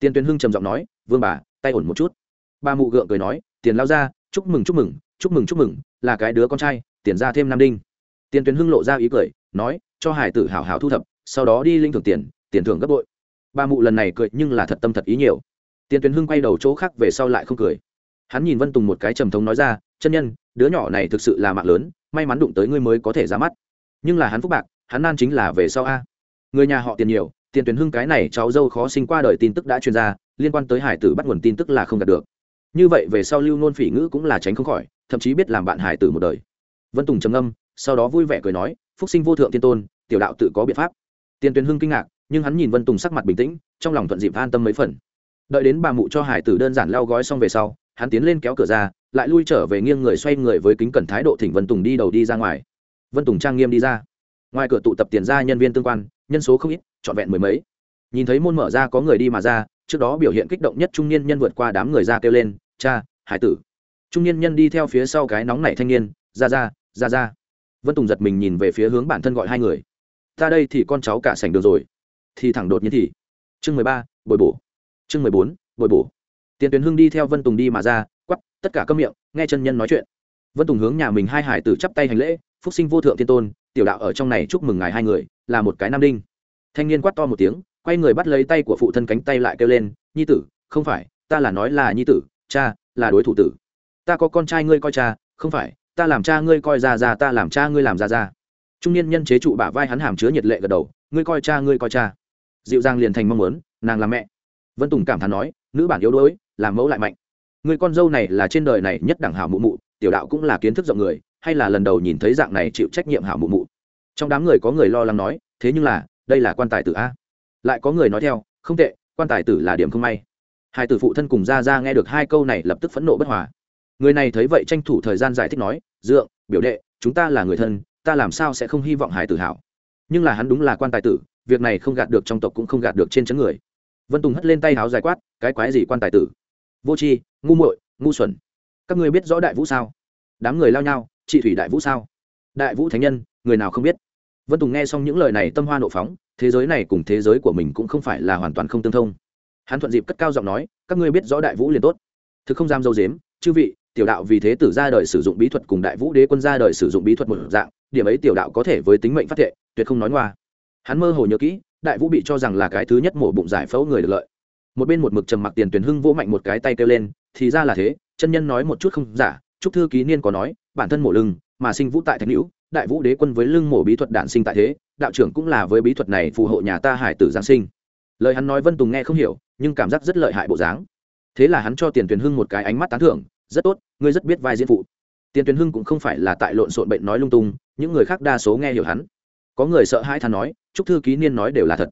Speaker 1: Tiền tuyến hưng trầm giọng nói, vương bà, tay ổn một chút. Bà mụ gượng cười nói, tiền lao ra chúc mừng chúc mừng chúc mừng chúc mừng, là cái đứa con trai, tiền ra thêm nam đinh. Tiền tuyến hưng lộ ra ý cười, nói, cho hải tử hảo hảo thu thập, sau đó đi linh thưởng tiền tiền thưởng gấp bội. Ba mụ lần này cười nhưng là thật tâm thật ý nhiều. Tiền tuyến hưng quay đầu chỗ khác về sau lại không cười. Hắn nhìn vân tùng một cái trầm thống nói ra, chân nhân, đứa nhỏ này thực sự là mạng lớn, may mắn đụng tới ngươi mới có thể ra mắt. Nhưng là hắn phúc bạc, hắn nan chính là về sau a. Người nhà họ tiền nhiều, tiền tuyến hưng cái này cháu dâu khó sinh qua đời tin tức đã truyền ra, liên quan tới hải tử bắt nguồn tin tức là không đạt được như vậy về sau lưu nôn phỉ ngữ cũng là tránh không khỏi, thậm chí biết làm bạn hải tử một đời. Vân tùng trầm âm sau đó vui vẻ cười nói, phúc sinh vô thượng thiên tôn, tiểu đạo tự có biện pháp. Tiền tuyến hưng kinh ngạc, nhưng hắn nhìn vân tùng sắc mặt bình tĩnh, trong lòng thuận dịp an tâm mấy phần. Đợi đến bà mụ cho hải tử đơn giản lau gói xong về sau, hắn tiến lên kéo cửa ra, lại lui trở về nghiêng người xoay người với kính cẩn thái độ thỉnh vân tùng đi đầu đi ra ngoài. Vân tùng trang nghiêm đi ra. Ngoài cửa tụ tập tiền ra nhân viên tương quan, nhân số không ít, trọn vẹn mười mấy. Nhìn thấy môn mở ra có người đi mà ra, trước đó biểu hiện kích động nhất trung niên nhân vượt qua đám người ra kêu lên cha, hải tử. Trung niên nhân đi theo phía sau cái nóng nảy thanh niên, ra ra ra ra. Vân tùng giật mình nhìn về phía hướng bản thân gọi hai người. Ta đây thì con cháu cả sảnh đường rồi. Thì thẳng đột nhiên thì. Chương mười ba, bồi bổ. Chương mười bốn, bồi bổ. Tiền tuyến hưng đi theo vân tùng đi mà ra, quắp, tất cả câm miệng, nghe chân nhân nói chuyện. Vân tùng hướng nhà mình hai hải tử chắp tay hành lễ, phúc sinh vô thượng thiên tôn, tiểu đạo ở trong này chúc mừng ngài hai người, là một cái nam đinh. Thanh niên quát to một tiếng, quay người bắt lấy tay của phụ thân cánh tay lại kêu lên, nhi tử, không phải, ta là nói là nhi tử cha, là đối thủ tử. Ta có con trai ngươi coi cha, không phải, ta làm cha ngươi coi ra ra, ta làm cha ngươi làm ra ra. Trung niên nhân chế trụ bả vai hắn hàm chứa nhiệt lệ gật đầu, ngươi coi cha, ngươi coi cha. Dịu dàng liền thành mong muốn, nàng là mẹ. Vân tùng cảm thán nói, nữ bản yếu đuối, làm mẫu lại mạnh. Người con dâu này là trên đời này nhất đẳng hảo mụ mụ, tiểu đạo cũng là kiến thức rộng người, hay là lần đầu nhìn thấy dạng này chịu trách nhiệm hảo mụ mụ? Trong đám người có người lo lắng nói, thế nhưng là, đây là quan tài tử a. Lại có người nói theo, không tệ, quan tài tử là điểm không may hai tử phụ thân cùng ra ra nghe được hai câu này lập tức phẫn nộ bất hòa. Người này thấy vậy tranh thủ thời gian giải thích nói, dượng, biểu đệ, chúng ta là người thân, ta làm sao sẽ không hy vọng hải tử hảo? Nhưng là hắn đúng là quan tài tử, việc này không gạt được trong tộc cũng không gạt được trên chấn người. Vân tùng hất lên tay háo dài quát, cái quái gì quan tài tử? Vô tri, ngu muội, ngu xuẩn. Các ngươi biết rõ đại vũ sao? Đám người lao nhau chị thủy đại vũ sao? Đại vũ thánh nhân, người nào không biết? Vân tùng nghe xong những lời này tâm hoa nộ phóng, thế giới này cùng thế giới của mình cũng không phải là hoàn toàn không tương thông hắn thuận dịp cất cao giọng nói các ngươi biết rõ đại vũ liền tốt. Thực không dám dâu dếm chư vị tiểu đạo vì thế tử ra đời sử dụng bí thuật cùng đại vũ đế quân ra đời sử dụng bí thuật một dạng điểm ấy tiểu đạo có thể với tính mệnh phát thệ tuyệt không nói ngoa. Hắn mơ hồ nhớ kỹ đại vũ bị cho rằng là cái thứ nhất mổ bụng giải phẫu người được lợi. Một bên một mực trầm mặc tiền tuyển hưng vỗ mạnh một cái tay kêu lên thì ra là thế chân nhân nói một chút không giả chúc thư ký niên có nói bản thân mổ lưng mà sinh vũ tại thạch hữu, đại vũ đế quân với lưng mổ bí thuật đản sinh tại thế đạo trưởng cũng là với bí thuật này phù hộ nhà ta hải tử giáng sinh lời hắn nói vân tùng nghe không hiểu, nhưng cảm giác rất lợi hại bộ dáng. Thế là hắn cho tiền tuyển hưng một cái ánh mắt tán thưởng, rất tốt, ngươi rất biết vai diễn phụ. Tiền tuyển hưng cũng không phải là tại lộn xộn bệnh nói lung tung, những người khác đa số nghe hiểu hắn. Có người sợ hãi thà nói chúc thư ký niên nói đều là thật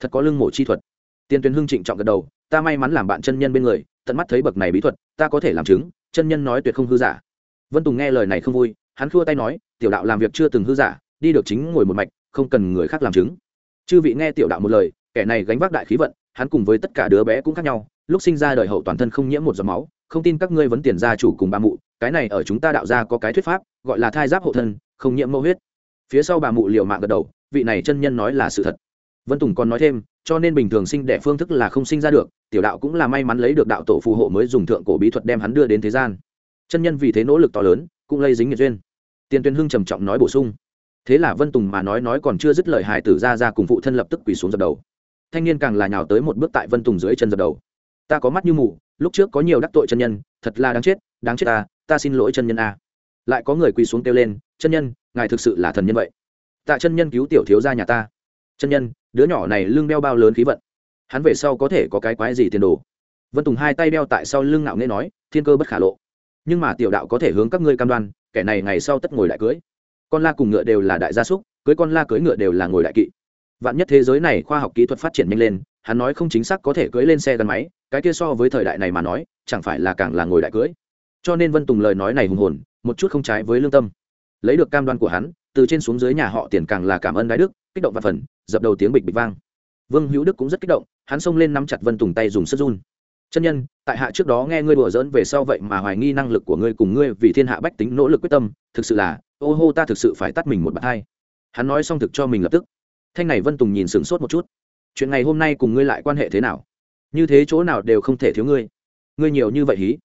Speaker 1: thật có lưng mổ chi thuật. Tiền tuyển hưng trịnh trọng gật đầu, ta may mắn làm bạn chân nhân bên người, tận mắt thấy bậc này bí thuật, ta có thể làm chứng, chân nhân nói tuyệt không hư giả. Vân tùng nghe lời này không vui, hắn khua tay nói, tiểu đạo làm việc chưa từng hư giả, đi được chính ngồi một mạch, không cần người khác làm chứng. Chư vị nghe tiểu đạo một lời kẻ này gánh vác đại khí vận, hắn cùng với tất cả đứa bé cũng khác nhau. Lúc sinh ra đời hậu toàn thân không nhiễm một giọt máu, không tin các ngươi vấn tiền gia chủ cùng bà mụ, cái này ở chúng ta đạo gia có cái thuyết pháp, gọi là thai giáp hộ thân, không nhiễm mẫu huyết. Phía sau bà mụ liều mạng gật đầu, vị này chân nhân nói là sự thật. Vân tùng còn nói thêm, cho nên bình thường sinh đẻ phương thức là không sinh ra được, tiểu đạo cũng là may mắn lấy được đạo tổ phù hộ mới dùng thượng cổ bí thuật đem hắn đưa đến thế gian. Chân nhân vì thế nỗ lực to lớn, cũng lây dính nghiệt duyên. Tiền tuyên hưng trầm trọng nói bổ sung. Thế là vân tùng mà nói nói còn chưa dứt lời, hải tử ra ra cùng phụ thân lập tức quỳ xuống dập đầu thanh niên càng là nhào tới một bước tại vân tùng dưới chân dập đầu. Ta có mắt như mù, lúc trước có nhiều đắc tội chân nhân, thật là đáng chết đáng chết ta ta xin lỗi chân nhân a. Lại có người quỳ xuống kêu lên, chân nhân, ngài thực sự là thần nhân vậy? Tạ chân nhân cứu tiểu thiếu gia nhà ta. Chân nhân, đứa nhỏ này lưng đeo bao lớn khí vận. Hắn về sau có thể có cái quái gì tiền đồ? Vân tùng hai tay đeo tại sau lưng ngạo nghễ nói, thiên cơ bất khả lộ. Nhưng mà tiểu đạo có thể hướng các ngươi cam đoan, kẻ này ngày sau tất ngồi đại cưới. Con la cùng ngựa đều là đại gia súc, cưới con la cưới ngựa đều là ngồi đại kỵ vạn nhất thế giới này khoa học kỹ thuật phát triển nhanh lên, hắn nói không chính xác có thể cưới lên xe gắn máy, cái kia so với thời đại này mà nói, chẳng phải là càng là ngồi đại cưới cho nên vân tùng lời nói này hùng hồn, một chút không trái với lương tâm. Lấy được cam đoan của hắn, từ trên xuống dưới nhà họ tiền càng là cảm ơn đái đức, kích động và phần, dập đầu tiếng bịch bịch vang. Vương hữu đức cũng rất kích động, hắn xông lên nắm chặt vân tùng tay dùng sức run. Chân nhân, tại hạ trước đó nghe ngươi đùa dỡn về sau vậy mà hoài nghi năng lực của ngươi cùng ngươi vì thiên hạ bách tính nỗ lực quyết tâm, thực sự là, ô hô ta thực sự phải tắt mình một bàn hai. Hắn nói xong thực cho mình lập tức thanh này vân tùng nhìn sửng sốt một chút. Chuyện ngày hôm nay cùng ngươi lại quan hệ thế nào? Như thế chỗ nào đều không thể thiếu ngươi. Ngươi nhiều như vậy hí.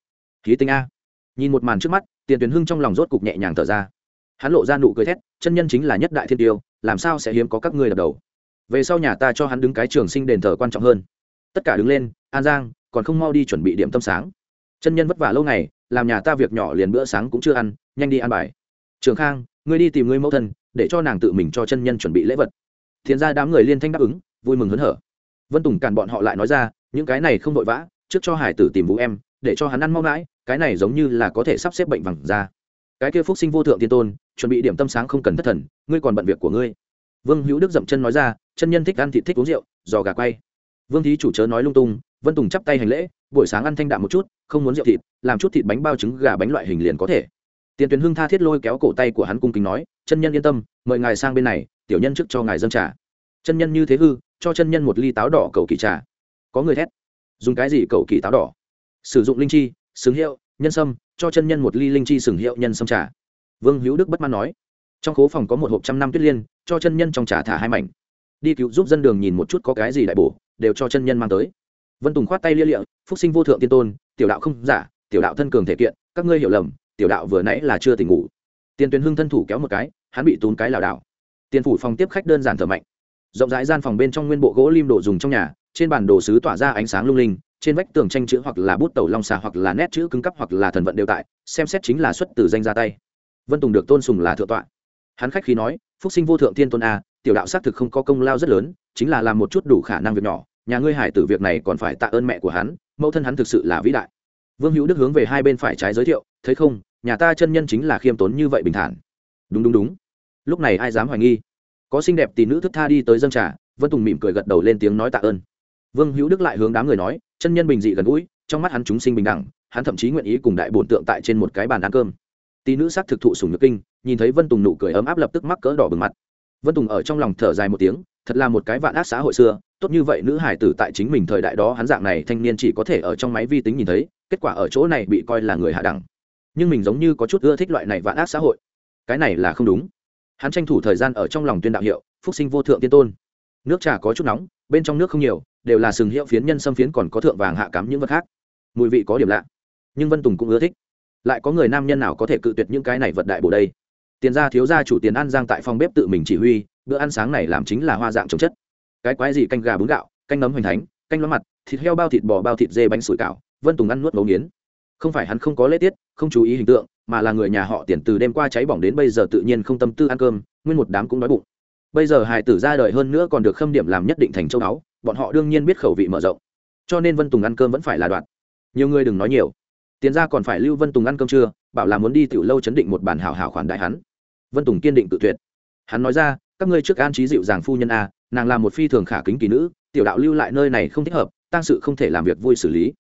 Speaker 1: Hí tinh a. Nhìn một màn trước mắt, tiền tuyến hưng trong lòng rốt cục nhẹ nhàng thở ra. Hắn lộ ra nụ cười thét, chân nhân chính là nhất đại thiên tiêu, làm sao sẽ hiếm có các ngươi đập đầu? Về sau nhà ta cho hắn đứng cái trường sinh đền thờ quan trọng hơn. Tất cả đứng lên, an giang, còn không mau đi chuẩn bị điểm tâm sáng. Chân nhân vất vả lâu ngày, làm nhà ta việc nhỏ liền bữa sáng cũng chưa ăn, nhanh đi ăn bài. Trường khang, ngươi đi tìm ngươi mẫu thân, để cho nàng tự mình cho chân nhân chuẩn bị lễ vật thiền ra đám người liên thanh đáp ứng, vui mừng hớn hở. Vân tùng cản bọn họ lại nói ra, những cái này không vội vã, trước cho hải tử tìm vũ em, để cho hắn ăn mau mãi, cái này giống như là có thể sắp xếp bệnh vẳng ra. Cái kia phúc sinh vô thượng tiên tôn, chuẩn bị điểm tâm sáng không cần thất thần, ngươi còn bận việc của ngươi. Vương hữu đức dậm chân nói ra, chân nhân thích ăn thịt thích uống rượu, giò gà quay. Vương thí chủ chớ nói lung tung, vân tùng chắp tay hành lễ, buổi sáng ăn thanh đạm một chút, không muốn rượu thịt, làm chút thịt bánh bao trứng gà bánh loại hình liền có thể. Tiền tuyến hưng tha thiết lôi kéo cổ tay của hắn cung kính nói, chân nhân yên tâm, mời ngài sang bên này tiểu nhân trước cho ngài dân trà. Chân nhân như thế hư, cho chân nhân một ly táo đỏ cầu kỳ trà. Có người thét. Dùng cái gì cầu kỳ táo đỏ? Sử dụng linh chi xứng hiệu, nhân sâm, cho chân nhân một ly linh chi sừng hiệu nhân sâm trà. Vương hữu đức bất mãn nói. Trong khố phòng có một hộp trăm năm tuyết liên, cho chân nhân trong trà thả hai mảnh. Đi cứu giúp dân đường nhìn một chút có cái gì đại bổ, đều cho chân nhân mang tới. Vân tùng khoát tay lia lịa, phúc sinh vô thượng tiên tôn, tiểu đạo không giả, tiểu đạo thân cường thể kiện, các ngươi hiểu lầm, tiểu đạo vừa nãy là chưa tỉnh ngủ. Tiền tuyến hưng thân thủ kéo một cái, hắn bị tốn cái lảo đảo tiền phủ phòng tiếp khách đơn giản thở mạnh. Rộng rãi gian phòng bên trong nguyên bộ gỗ lim đồ dùng trong nhà, trên bản đồ sứ tỏa ra ánh sáng lung linh, trên vách tường tranh chữ hoặc là bút tẩu long xà hoặc là nét chữ cứng cấp hoặc là thần vận đều tại, xem xét chính là xuất từ danh ra tay. Vân tùng được tôn sùng là thượng tọa. Hắn khách khi nói, phúc sinh vô thượng tiên tôn a, tiểu đạo xác thực không có công lao rất lớn, chính là làm một chút đủ khả năng việc nhỏ, nhà ngươi hải tử việc này còn phải tạ ơn mẹ của hắn, mẫu thân hắn thực sự là vĩ đại. Vương hữu đức hướng về hai bên phải trái giới thiệu, thấy không, nhà ta chân nhân chính là khiêm tốn như vậy bình thản. Đúng đúng đúng lúc này ai dám hoài nghi? Có xinh đẹp tỷ nữ thức tha đi tới dân trà, vân tùng mỉm cười gật đầu lên tiếng nói tạ ơn. Vương hữu đức lại hướng đám người nói, chân nhân bình dị gần gũi, trong mắt hắn chúng sinh bình đẳng, hắn thậm chí nguyện ý cùng đại bổn tượng tại trên một cái bàn ăn cơm. Tỷ nữ sắc thực thụ sùng nhược kinh, nhìn thấy vân tùng nụ cười ấm áp lập tức mắc cỡ đỏ bừng mặt. Vân tùng ở trong lòng thở dài một tiếng, thật là một cái vạn ác xã hội xưa, tốt như vậy nữ hải tử tại chính mình thời đại đó hắn dạng này thanh niên chỉ có thể ở trong máy vi tính nhìn thấy, kết quả ở chỗ này bị coi là người hạ đẳng. Nhưng mình giống như có chút ưa thích loại này vạn ác xã hội. Cái này là không đúng hắn tranh thủ thời gian ở trong lòng tuyên đạo hiệu, phúc sinh vô thượng tiên tôn. Nước trà có chút nóng, bên trong nước không nhiều, đều là sừng hiệu phiến nhân xâm phiến còn có thượng vàng hạ cắm những vật khác. Mùi vị có điểm lạ, nhưng vân tùng cũng ưa thích. Lại có người nam nhân nào có thể cự tuyệt những cái này vật đại bổ đây? Tiền gia thiếu gia chủ tiền ăn giang tại phòng bếp tự mình chỉ huy, bữa ăn sáng này làm chính là hoa dạng trồng chất. Cái quái gì canh gà bún gạo, canh nấm hoành thánh, canh ló mặt, thịt heo bao thịt bò bao thịt dê bánh sủi cảo, vân tùng ăn nuốt ngấu nghiến. Không phải hắn không có lễ tiết, không chú ý hình tượng mà là người nhà họ tiền từ đêm qua cháy bỏng đến bây giờ tự nhiên không tâm tư ăn cơm, nguyên một đám cũng đói bụng. Bây giờ hài tử ra đời hơn nữa còn được khâm điểm làm nhất định thành châu đáo bọn họ đương nhiên biết khẩu vị mở rộng. Cho nên vân tùng ăn cơm vẫn phải là đoạn. Nhiều người đừng nói nhiều. Tiền ra còn phải lưu vân tùng ăn cơm trưa bảo là muốn đi tiểu lâu chấn định một bản hảo hảo khoản đại hắn. Vân tùng kiên định tự tuyệt. Hắn nói ra, các ngươi trước an trí dịu dàng phu nhân a, nàng là một phi thường khả kính kỳ nữ, tiểu đạo lưu lại nơi này không thích hợp tăng sự không thể làm việc vui xử lý.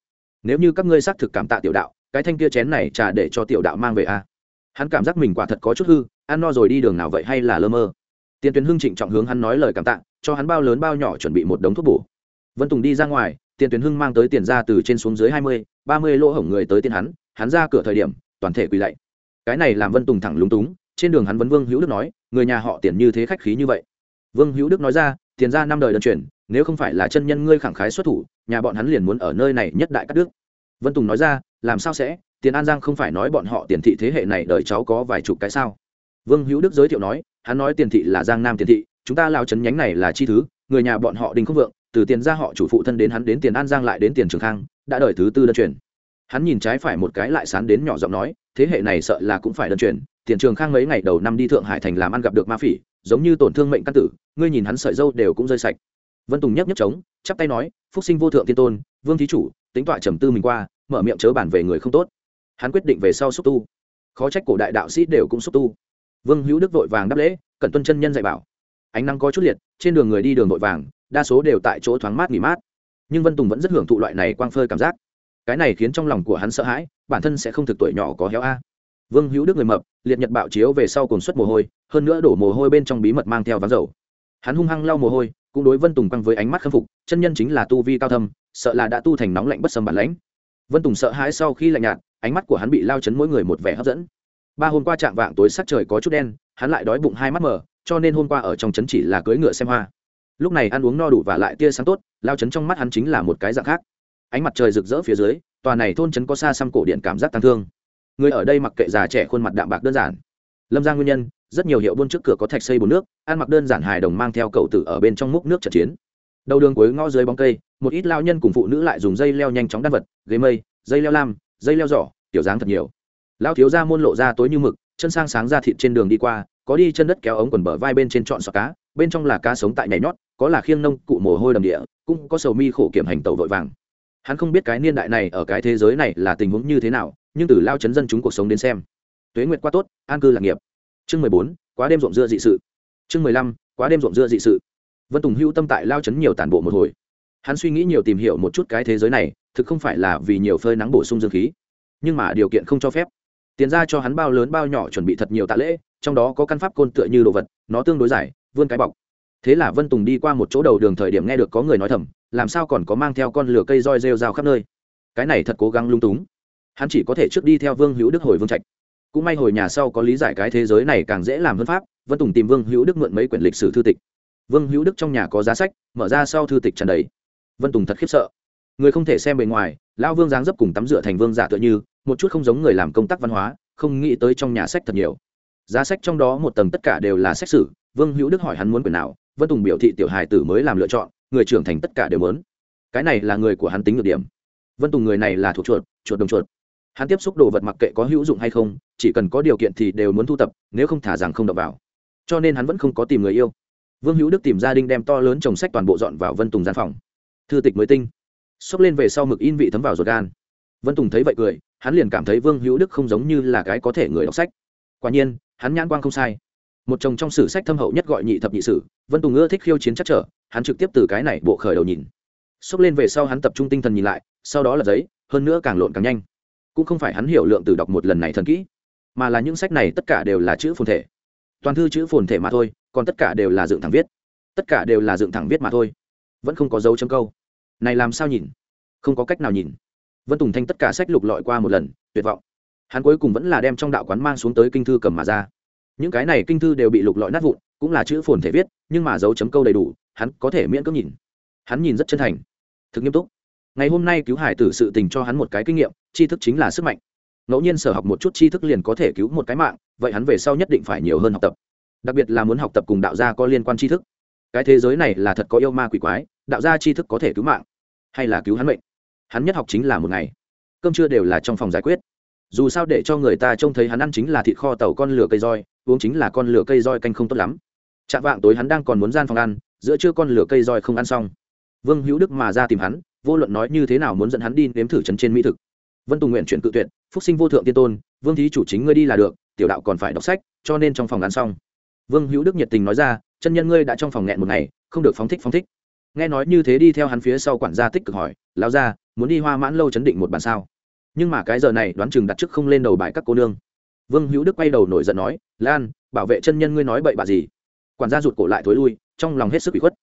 Speaker 1: Nếu như các ngươi xác thực cảm tạ tiểu đạo cái thanh kia chén này trà để cho tiểu đạo mang về a hắn cảm giác mình quả thật có chút hư, ăn no rồi đi đường nào vậy hay là lơ mơ? Tiền tuyến hưng trịnh trọng hướng hắn nói lời cảm tạ, cho hắn bao lớn bao nhỏ chuẩn bị một đống thuốc bổ. Vân tùng đi ra ngoài, tiền tuyến hưng mang tới tiền ra từ trên xuống dưới hai mươi, ba mươi lỗ hổng người tới tiền hắn hắn ra cửa thời điểm, toàn thể quỳ lạy. Cái này làm vân tùng thẳng lúng túng, trên đường hắn vấn vương hữu đức nói, người nhà họ tiền như thế khách khí như vậy. Vương hữu đức nói ra, tiền ra năm đời đơn truyền, nếu không phải là chân nhân ngươi khẳng khái xuất thủ, nhà bọn hắn liền muốn ở nơi này nhất đại các đức vân tùng nói ra làm sao sẽ? Tiền an giang không phải nói bọn họ tiền thị thế hệ này đời cháu có vài chục cái sao? Vương hữu đức giới thiệu nói, hắn nói tiền thị là giang nam tiền thị, chúng ta lao Trấn nhánh này là chi thứ, người nhà bọn họ đình không vượng, từ tiền ra họ chủ phụ thân đến hắn đến tiền an giang lại đến tiền trường khang, đã đời thứ tư đơn truyền. Hắn nhìn trái phải một cái lại sán đến nhỏ giọng nói, thế hệ này sợ là cũng phải đơn truyền, tiền trường khang mấy ngày đầu năm đi thượng hải thành làm ăn gặp được ma phỉ, giống như tổn thương mệnh căn tử, ngươi nhìn hắn sợi dâu đều cũng rơi sạch. Vân tùng nhấp nhấc trống, chắp tay nói, phúc sinh vô thượng tiên tôn, vương thí chủ, tính tọa trầm tư mình qua mở miệng chớ bản về người không tốt. Hắn quyết định về sau xúc tu. Khó trách cổ đại đạo sĩ đều cũng xúc tu. Vương hữu đức vội vàng đáp lễ, cẩn tuân chân nhân dạy bảo. Ánh nắng có chút liệt, trên đường người đi đường vội vàng, đa số đều tại chỗ thoáng mát nghỉ mát. Nhưng vân tùng vẫn rất hưởng thụ loại này quang phơi cảm giác. Cái này khiến trong lòng của hắn sợ hãi, bản thân sẽ không thực tuổi nhỏ có héo a. Vương hữu đức người mập, liệt nhật bạo chiếu về sau cồn suất mồ hôi, hơn nữa đổ mồ hôi bên trong bí mật mang theo ván dầu. Hắn hung hăng lau mồ hôi, cũng đối vân tùng quăng với ánh mắt khâm phục, chân nhân chính là tu vi cao thâm, sợ là đã tu thành nóng lạnh bất sầm bản lãnh vân tùng sợ hãi sau khi lạnh nhạt, ánh mắt của hắn bị lao chấn mỗi người một vẻ hấp dẫn. Ba hôm qua trạng vạng tối sắc trời có chút đen, hắn lại đói bụng hai mắt mở cho nên hôm qua ở trong trấn chỉ là cưỡi ngựa xem hoa. Lúc này ăn uống no đủ và lại tia sáng tốt, lao chấn trong mắt hắn chính là một cái dạng khác. Ánh mặt trời rực rỡ phía dưới, tòa này thôn trấn có xa xăm cổ điện cảm giác tăng thương. Người ở đây mặc kệ già trẻ khuôn mặt đạm bạc đơn giản. Lâm ra nguyên nhân, rất nhiều hiệu buôn trước cửa có thạch xây bồn nước, ăn mặc đơn giản hài đồng mang theo cậu tử ở bên trong múc nước trận chiến đầu đường cuối ngõ dưới bóng cây, một ít lao nhân cùng phụ nữ lại dùng dây leo nhanh chóng đan vật, ghế mây, dây leo lam, dây leo giỏ, kiểu dáng thật nhiều. Lao thiếu ra môn lộ ra tối như mực, chân sang sáng ra thịt trên đường đi qua, có đi chân đất kéo ống quần bờ vai bên trên trọn sọt cá, bên trong là cá sống tại nhảy nhót, có là khiêng nông cụ mồ hôi đầm địa, cũng có sầu mi khổ kiểm hành tàu vội vàng. Hắn không biết cái niên đại này ở cái thế giới này là tình huống như thế nào, nhưng từ lao chấn dân chúng cuộc sống đến xem. Tuế nguyệt qua tốt, an cư lạc nghiệp. Chương mười bốn, quá đêm rộn dưa dị sự. Chương mười lăm, quá đêm rộn dưa dị sự vân tùng hưu tâm tại lao chấn nhiều tản bộ một hồi. Hắn suy nghĩ nhiều tìm hiểu một chút cái thế giới này, thực không phải là vì nhiều phơi nắng bổ sung dương khí, nhưng mà điều kiện không cho phép. Tiền ra cho hắn bao lớn bao nhỏ chuẩn bị thật nhiều tạ lễ, trong đó có căn pháp côn tựa như đồ vật, nó tương đối dài, vươn cái bọc. Thế là vân tùng đi qua một chỗ đầu đường thời điểm nghe được có người nói thầm, làm sao còn có mang theo con lửa cây roi rêu rao khắp nơi. Cái này thật cố gắng lung túng. Hắn chỉ có thể trước đi theo vương hữu đức hồi vương trạch. Cũng may hồi nhà sau có lý giải cái thế giới này càng dễ làm hơn pháp, vân tùng tìm vương hữu đức mượn mấy quyển lịch sử thư tịch vương hữu đức trong nhà có giá sách, mở ra sau thư tịch trần đầy. Vân tùng thật khiếp sợ. Người không thể xem bề ngoài, lão vương dáng dấp cùng tắm rửa thành vương giả tựa như, một chút không giống người làm công tác văn hóa, không nghĩ tới trong nhà sách thật nhiều. Giá sách trong đó một tầng tất cả đều là sách sử, vương hữu đức hỏi hắn muốn quyển nào, vân tùng biểu thị tiểu hài tử mới làm lựa chọn, người trưởng thành tất cả đều muốn. Cái này là người của hắn tính được điểm. Vân tùng người này là thuộc chuột chuột đồng chuột. Hắn tiếp xúc đồ vật mặc kệ có hữu dụng hay không, chỉ cần có điều kiện thì đều muốn thu tập, nếu không thả rằng không đập vào. Cho nên hắn vẫn không có tìm người yêu vương hữu đức tìm gia đình đem to lớn trồng sách toàn bộ dọn vào vân tùng gian phòng. Thư tịch mới tinh. Xốc lên về sau mực in vị thấm vào ruột gan. Vân tùng thấy vậy cười, hắn liền cảm thấy vương hữu đức không giống như là cái có thể người đọc sách. Quả nhiên, hắn nhãn quang không sai. Một chồng trong sử sách thâm hậu nhất gọi nhị thập nhị sử, vân tùng ưa thích khiêu chiến chắc trở, hắn trực tiếp từ cái này bộ khởi đầu nhìn. Xốc lên về sau hắn tập trung tinh thần nhìn lại, sau đó là giấy, hơn nữa càng lộn càng nhanh. Cũng không phải hắn hiểu lượng từ đọc một lần này thần kỹ, mà là những sách này tất cả đều là chữ phồn thể. Toàn thư chữ phồn thể mà thôi còn tất cả đều là dựng thẳng viết. Tất cả đều là dựng thẳng viết mà thôi. Vẫn không có dấu chấm câu. Này làm sao nhìn? Không có cách nào nhìn. Vân tùng thanh tất cả sách lục lọi qua một lần, tuyệt vọng. Hắn cuối cùng vẫn là đem trong đạo quán mang xuống tới kinh thư cầm mà ra. Những cái này kinh thư đều bị lục lọi nát vụn, cũng là chữ phồn thể viết, nhưng mà dấu chấm câu đầy đủ, hắn có thể miễn cưỡng nhìn. Hắn nhìn rất chân thành. Thực nghiêm túc. Ngày hôm nay cứu hải tử sự tình cho hắn một cái kinh nghiệm, tri thức chính là sức mạnh. Ngẫu nhiên sở học một chút tri thức liền có thể cứu một cái mạng, vậy hắn về sau nhất định phải nhiều hơn học tập đặc biệt là muốn học tập cùng đạo gia có liên quan tri thức. Cái thế giới này là thật có yêu ma quỷ quái, đạo gia tri thức có thể cứu mạng, hay là cứu hắn mệnh. Hắn nhất học chính là một ngày. Cơm trưa đều là trong phòng giải quyết. Dù sao để cho người ta trông thấy hắn ăn chính là thịt kho tàu con lửa cây roi, uống chính là con lửa cây roi canh không tốt lắm. Chạm vạng tối hắn đang còn muốn gian phòng ăn, giữa trưa con lửa cây roi không ăn xong. Vương hữu đức mà ra tìm hắn, vô luận nói như thế nào muốn dẫn hắn đi nếm thử trấn trên mỹ thực. Vân tùng nguyện chuyển cự tuyệt, phúc sinh vô thượng tiên tôn, vương thí chủ chính ngươi đi là được, tiểu đạo còn phải đọc sách, cho nên trong phòng ăn xong vương hữu đức nhiệt tình nói ra, chân nhân ngươi đã trong phòng nghẹn một ngày, không được phóng thích phóng thích. Nghe nói như thế đi theo hắn phía sau quản gia tích cực hỏi lao ra muốn đi hoa mãn lâu chấn định một bàn sao? Nhưng mà cái giờ này đoán chừng đặt trước không lên đầu bài các cô nương. Vương hữu đức quay đầu nổi giận nói, lan, bảo vệ chân nhân ngươi nói bậy bạ gì? Quản gia rụt cổ lại thối lui, trong lòng hết sức bị khuất.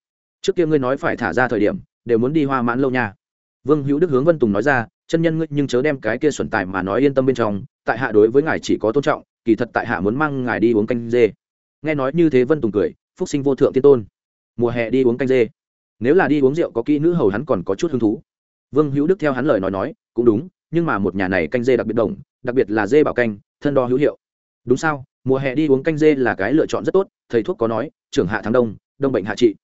Speaker 1: Trước kia ngươi nói phải thả ra thời điểm, đều muốn đi hoa mãn lâu nha. Vương hữu đức hướng vân tùng nói ra, chân nhân ngươi nhưng chớ đem cái kia xuẩn tài mà nói yên tâm bên trong, tại hạ đối với ngài chỉ có tôn trọng, kỳ thật tại hạ muốn mang ngài đi uống canh dê nghe nói như thế vân tùng cười, phúc sinh vô thượng tiên tôn. Mùa hè đi uống canh dê. Nếu là đi uống rượu có kỹ nữ hầu hắn còn có chút hứng thú. Vương hữu đức theo hắn lời nói nói, cũng đúng, nhưng mà một nhà này canh dê đặc biệt đồng, đặc biệt là dê bảo canh, thân đo hữu hiệu. Đúng sao, mùa hè đi uống canh dê là cái lựa chọn rất tốt, thầy thuốc có nói, trưởng hạ tháng đông đông bệnh hạ trị.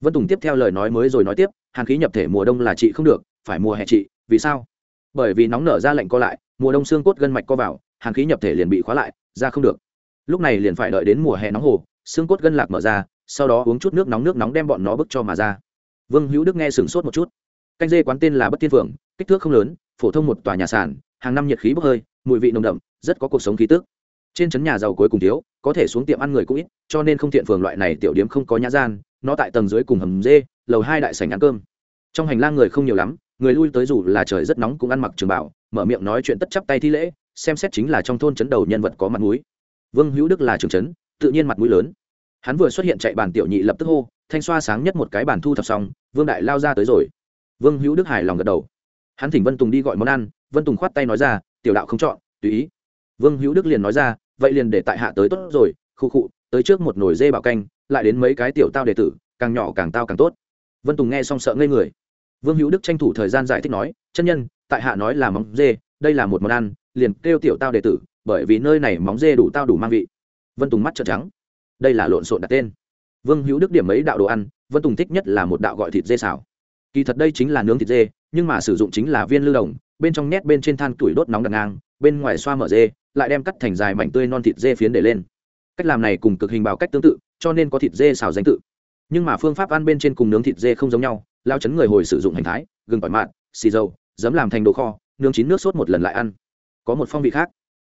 Speaker 1: Vân tùng tiếp theo lời nói mới rồi nói tiếp, hàn khí nhập thể mùa đông là trị không được, phải mùa hè trị, vì sao? Bởi vì nóng nở ra lạnh co lại, mùa đông xương cốt gân mạch co vào, hàn khí nhập thể liền bị khóa lại, ra không được lúc này liền phải đợi đến mùa hè nóng hồ xương cốt gân lạc mở ra sau đó uống chút nước nóng nước nóng đem bọn nó bức cho mà ra. Vương hữu đức nghe sửng sốt một chút. Canh dê quán tên là bất thiên phượng kích thước không lớn phổ thông một tòa nhà sản, hàng năm nhiệt khí bốc hơi mùi vị nồng đậm rất có cuộc sống khí tức. Trên trấn nhà giàu cuối cùng thiếu có thể xuống tiệm ăn người cũng ít cho nên không tiện phường loại này tiểu điếm không có nhã gian nó tại tầng dưới cùng hầm dê lầu hai đại sảnh ăn cơm. Trong hành lang người không nhiều lắm người lui tới dù là trời rất nóng cũng ăn mặc trường bảo mở miệng nói chuyện tất chắp tay thi lễ xem xét chính là trong thôn trấn đầu nhân vật có mặt mũi vương hữu đức là trưởng trấn, tự nhiên mặt mũi lớn. Hắn vừa xuất hiện chạy bàn tiểu nhị lập tức hô, thanh xoa sáng nhất một cái bàn thu thập xong, vương đại lao ra tới rồi. Vương hữu đức hài lòng gật đầu. Hắn thỉnh vân tùng đi gọi món ăn, vân tùng khoát tay nói ra, tiểu đạo không chọn, tùy ý. Vương hữu đức liền nói ra, vậy liền để tại hạ tới tốt rồi, khu khụ tới trước một nồi dê bạo canh, lại đến mấy cái tiểu tao đệ tử, càng nhỏ càng tao càng tốt. Vân tùng nghe xong sợ ngây người. Vương hữu đức tranh thủ thời gian giải thích nói, chân nhân, tại hạ nói là móng dê, đây là một món ăn, liền kêu tiểu tao đệ tử bởi vì nơi này móng dê đủ tao đủ mang vị. Vân tùng mắt trợn trắng. Đây là lộn xộn đặt tên. Vương hữu đức điểm mấy đạo đồ ăn, vân tùng thích nhất là một đạo gọi thịt dê xào. Kỳ thật đây chính là nướng thịt dê, nhưng mà sử dụng chính là viên lưu đồng, bên trong nét bên trên than củi đốt nóng đặt ngang, bên ngoài xoa mở dê, lại đem cắt thành dài mảnh tươi non thịt dê phiến để lên. Cách làm này cùng cực hình bào cách tương tự, cho nên có thịt dê xào danh tự. Nhưng mà phương pháp ăn bên trên cùng nướng thịt dê không giống nhau, lao chấn người hồi sử dụng hành thái, gừng tỏi mạn xì dầu dấm làm thành đồ kho, nướng chín nước sốt một lần lại ăn. Có một phong vị khác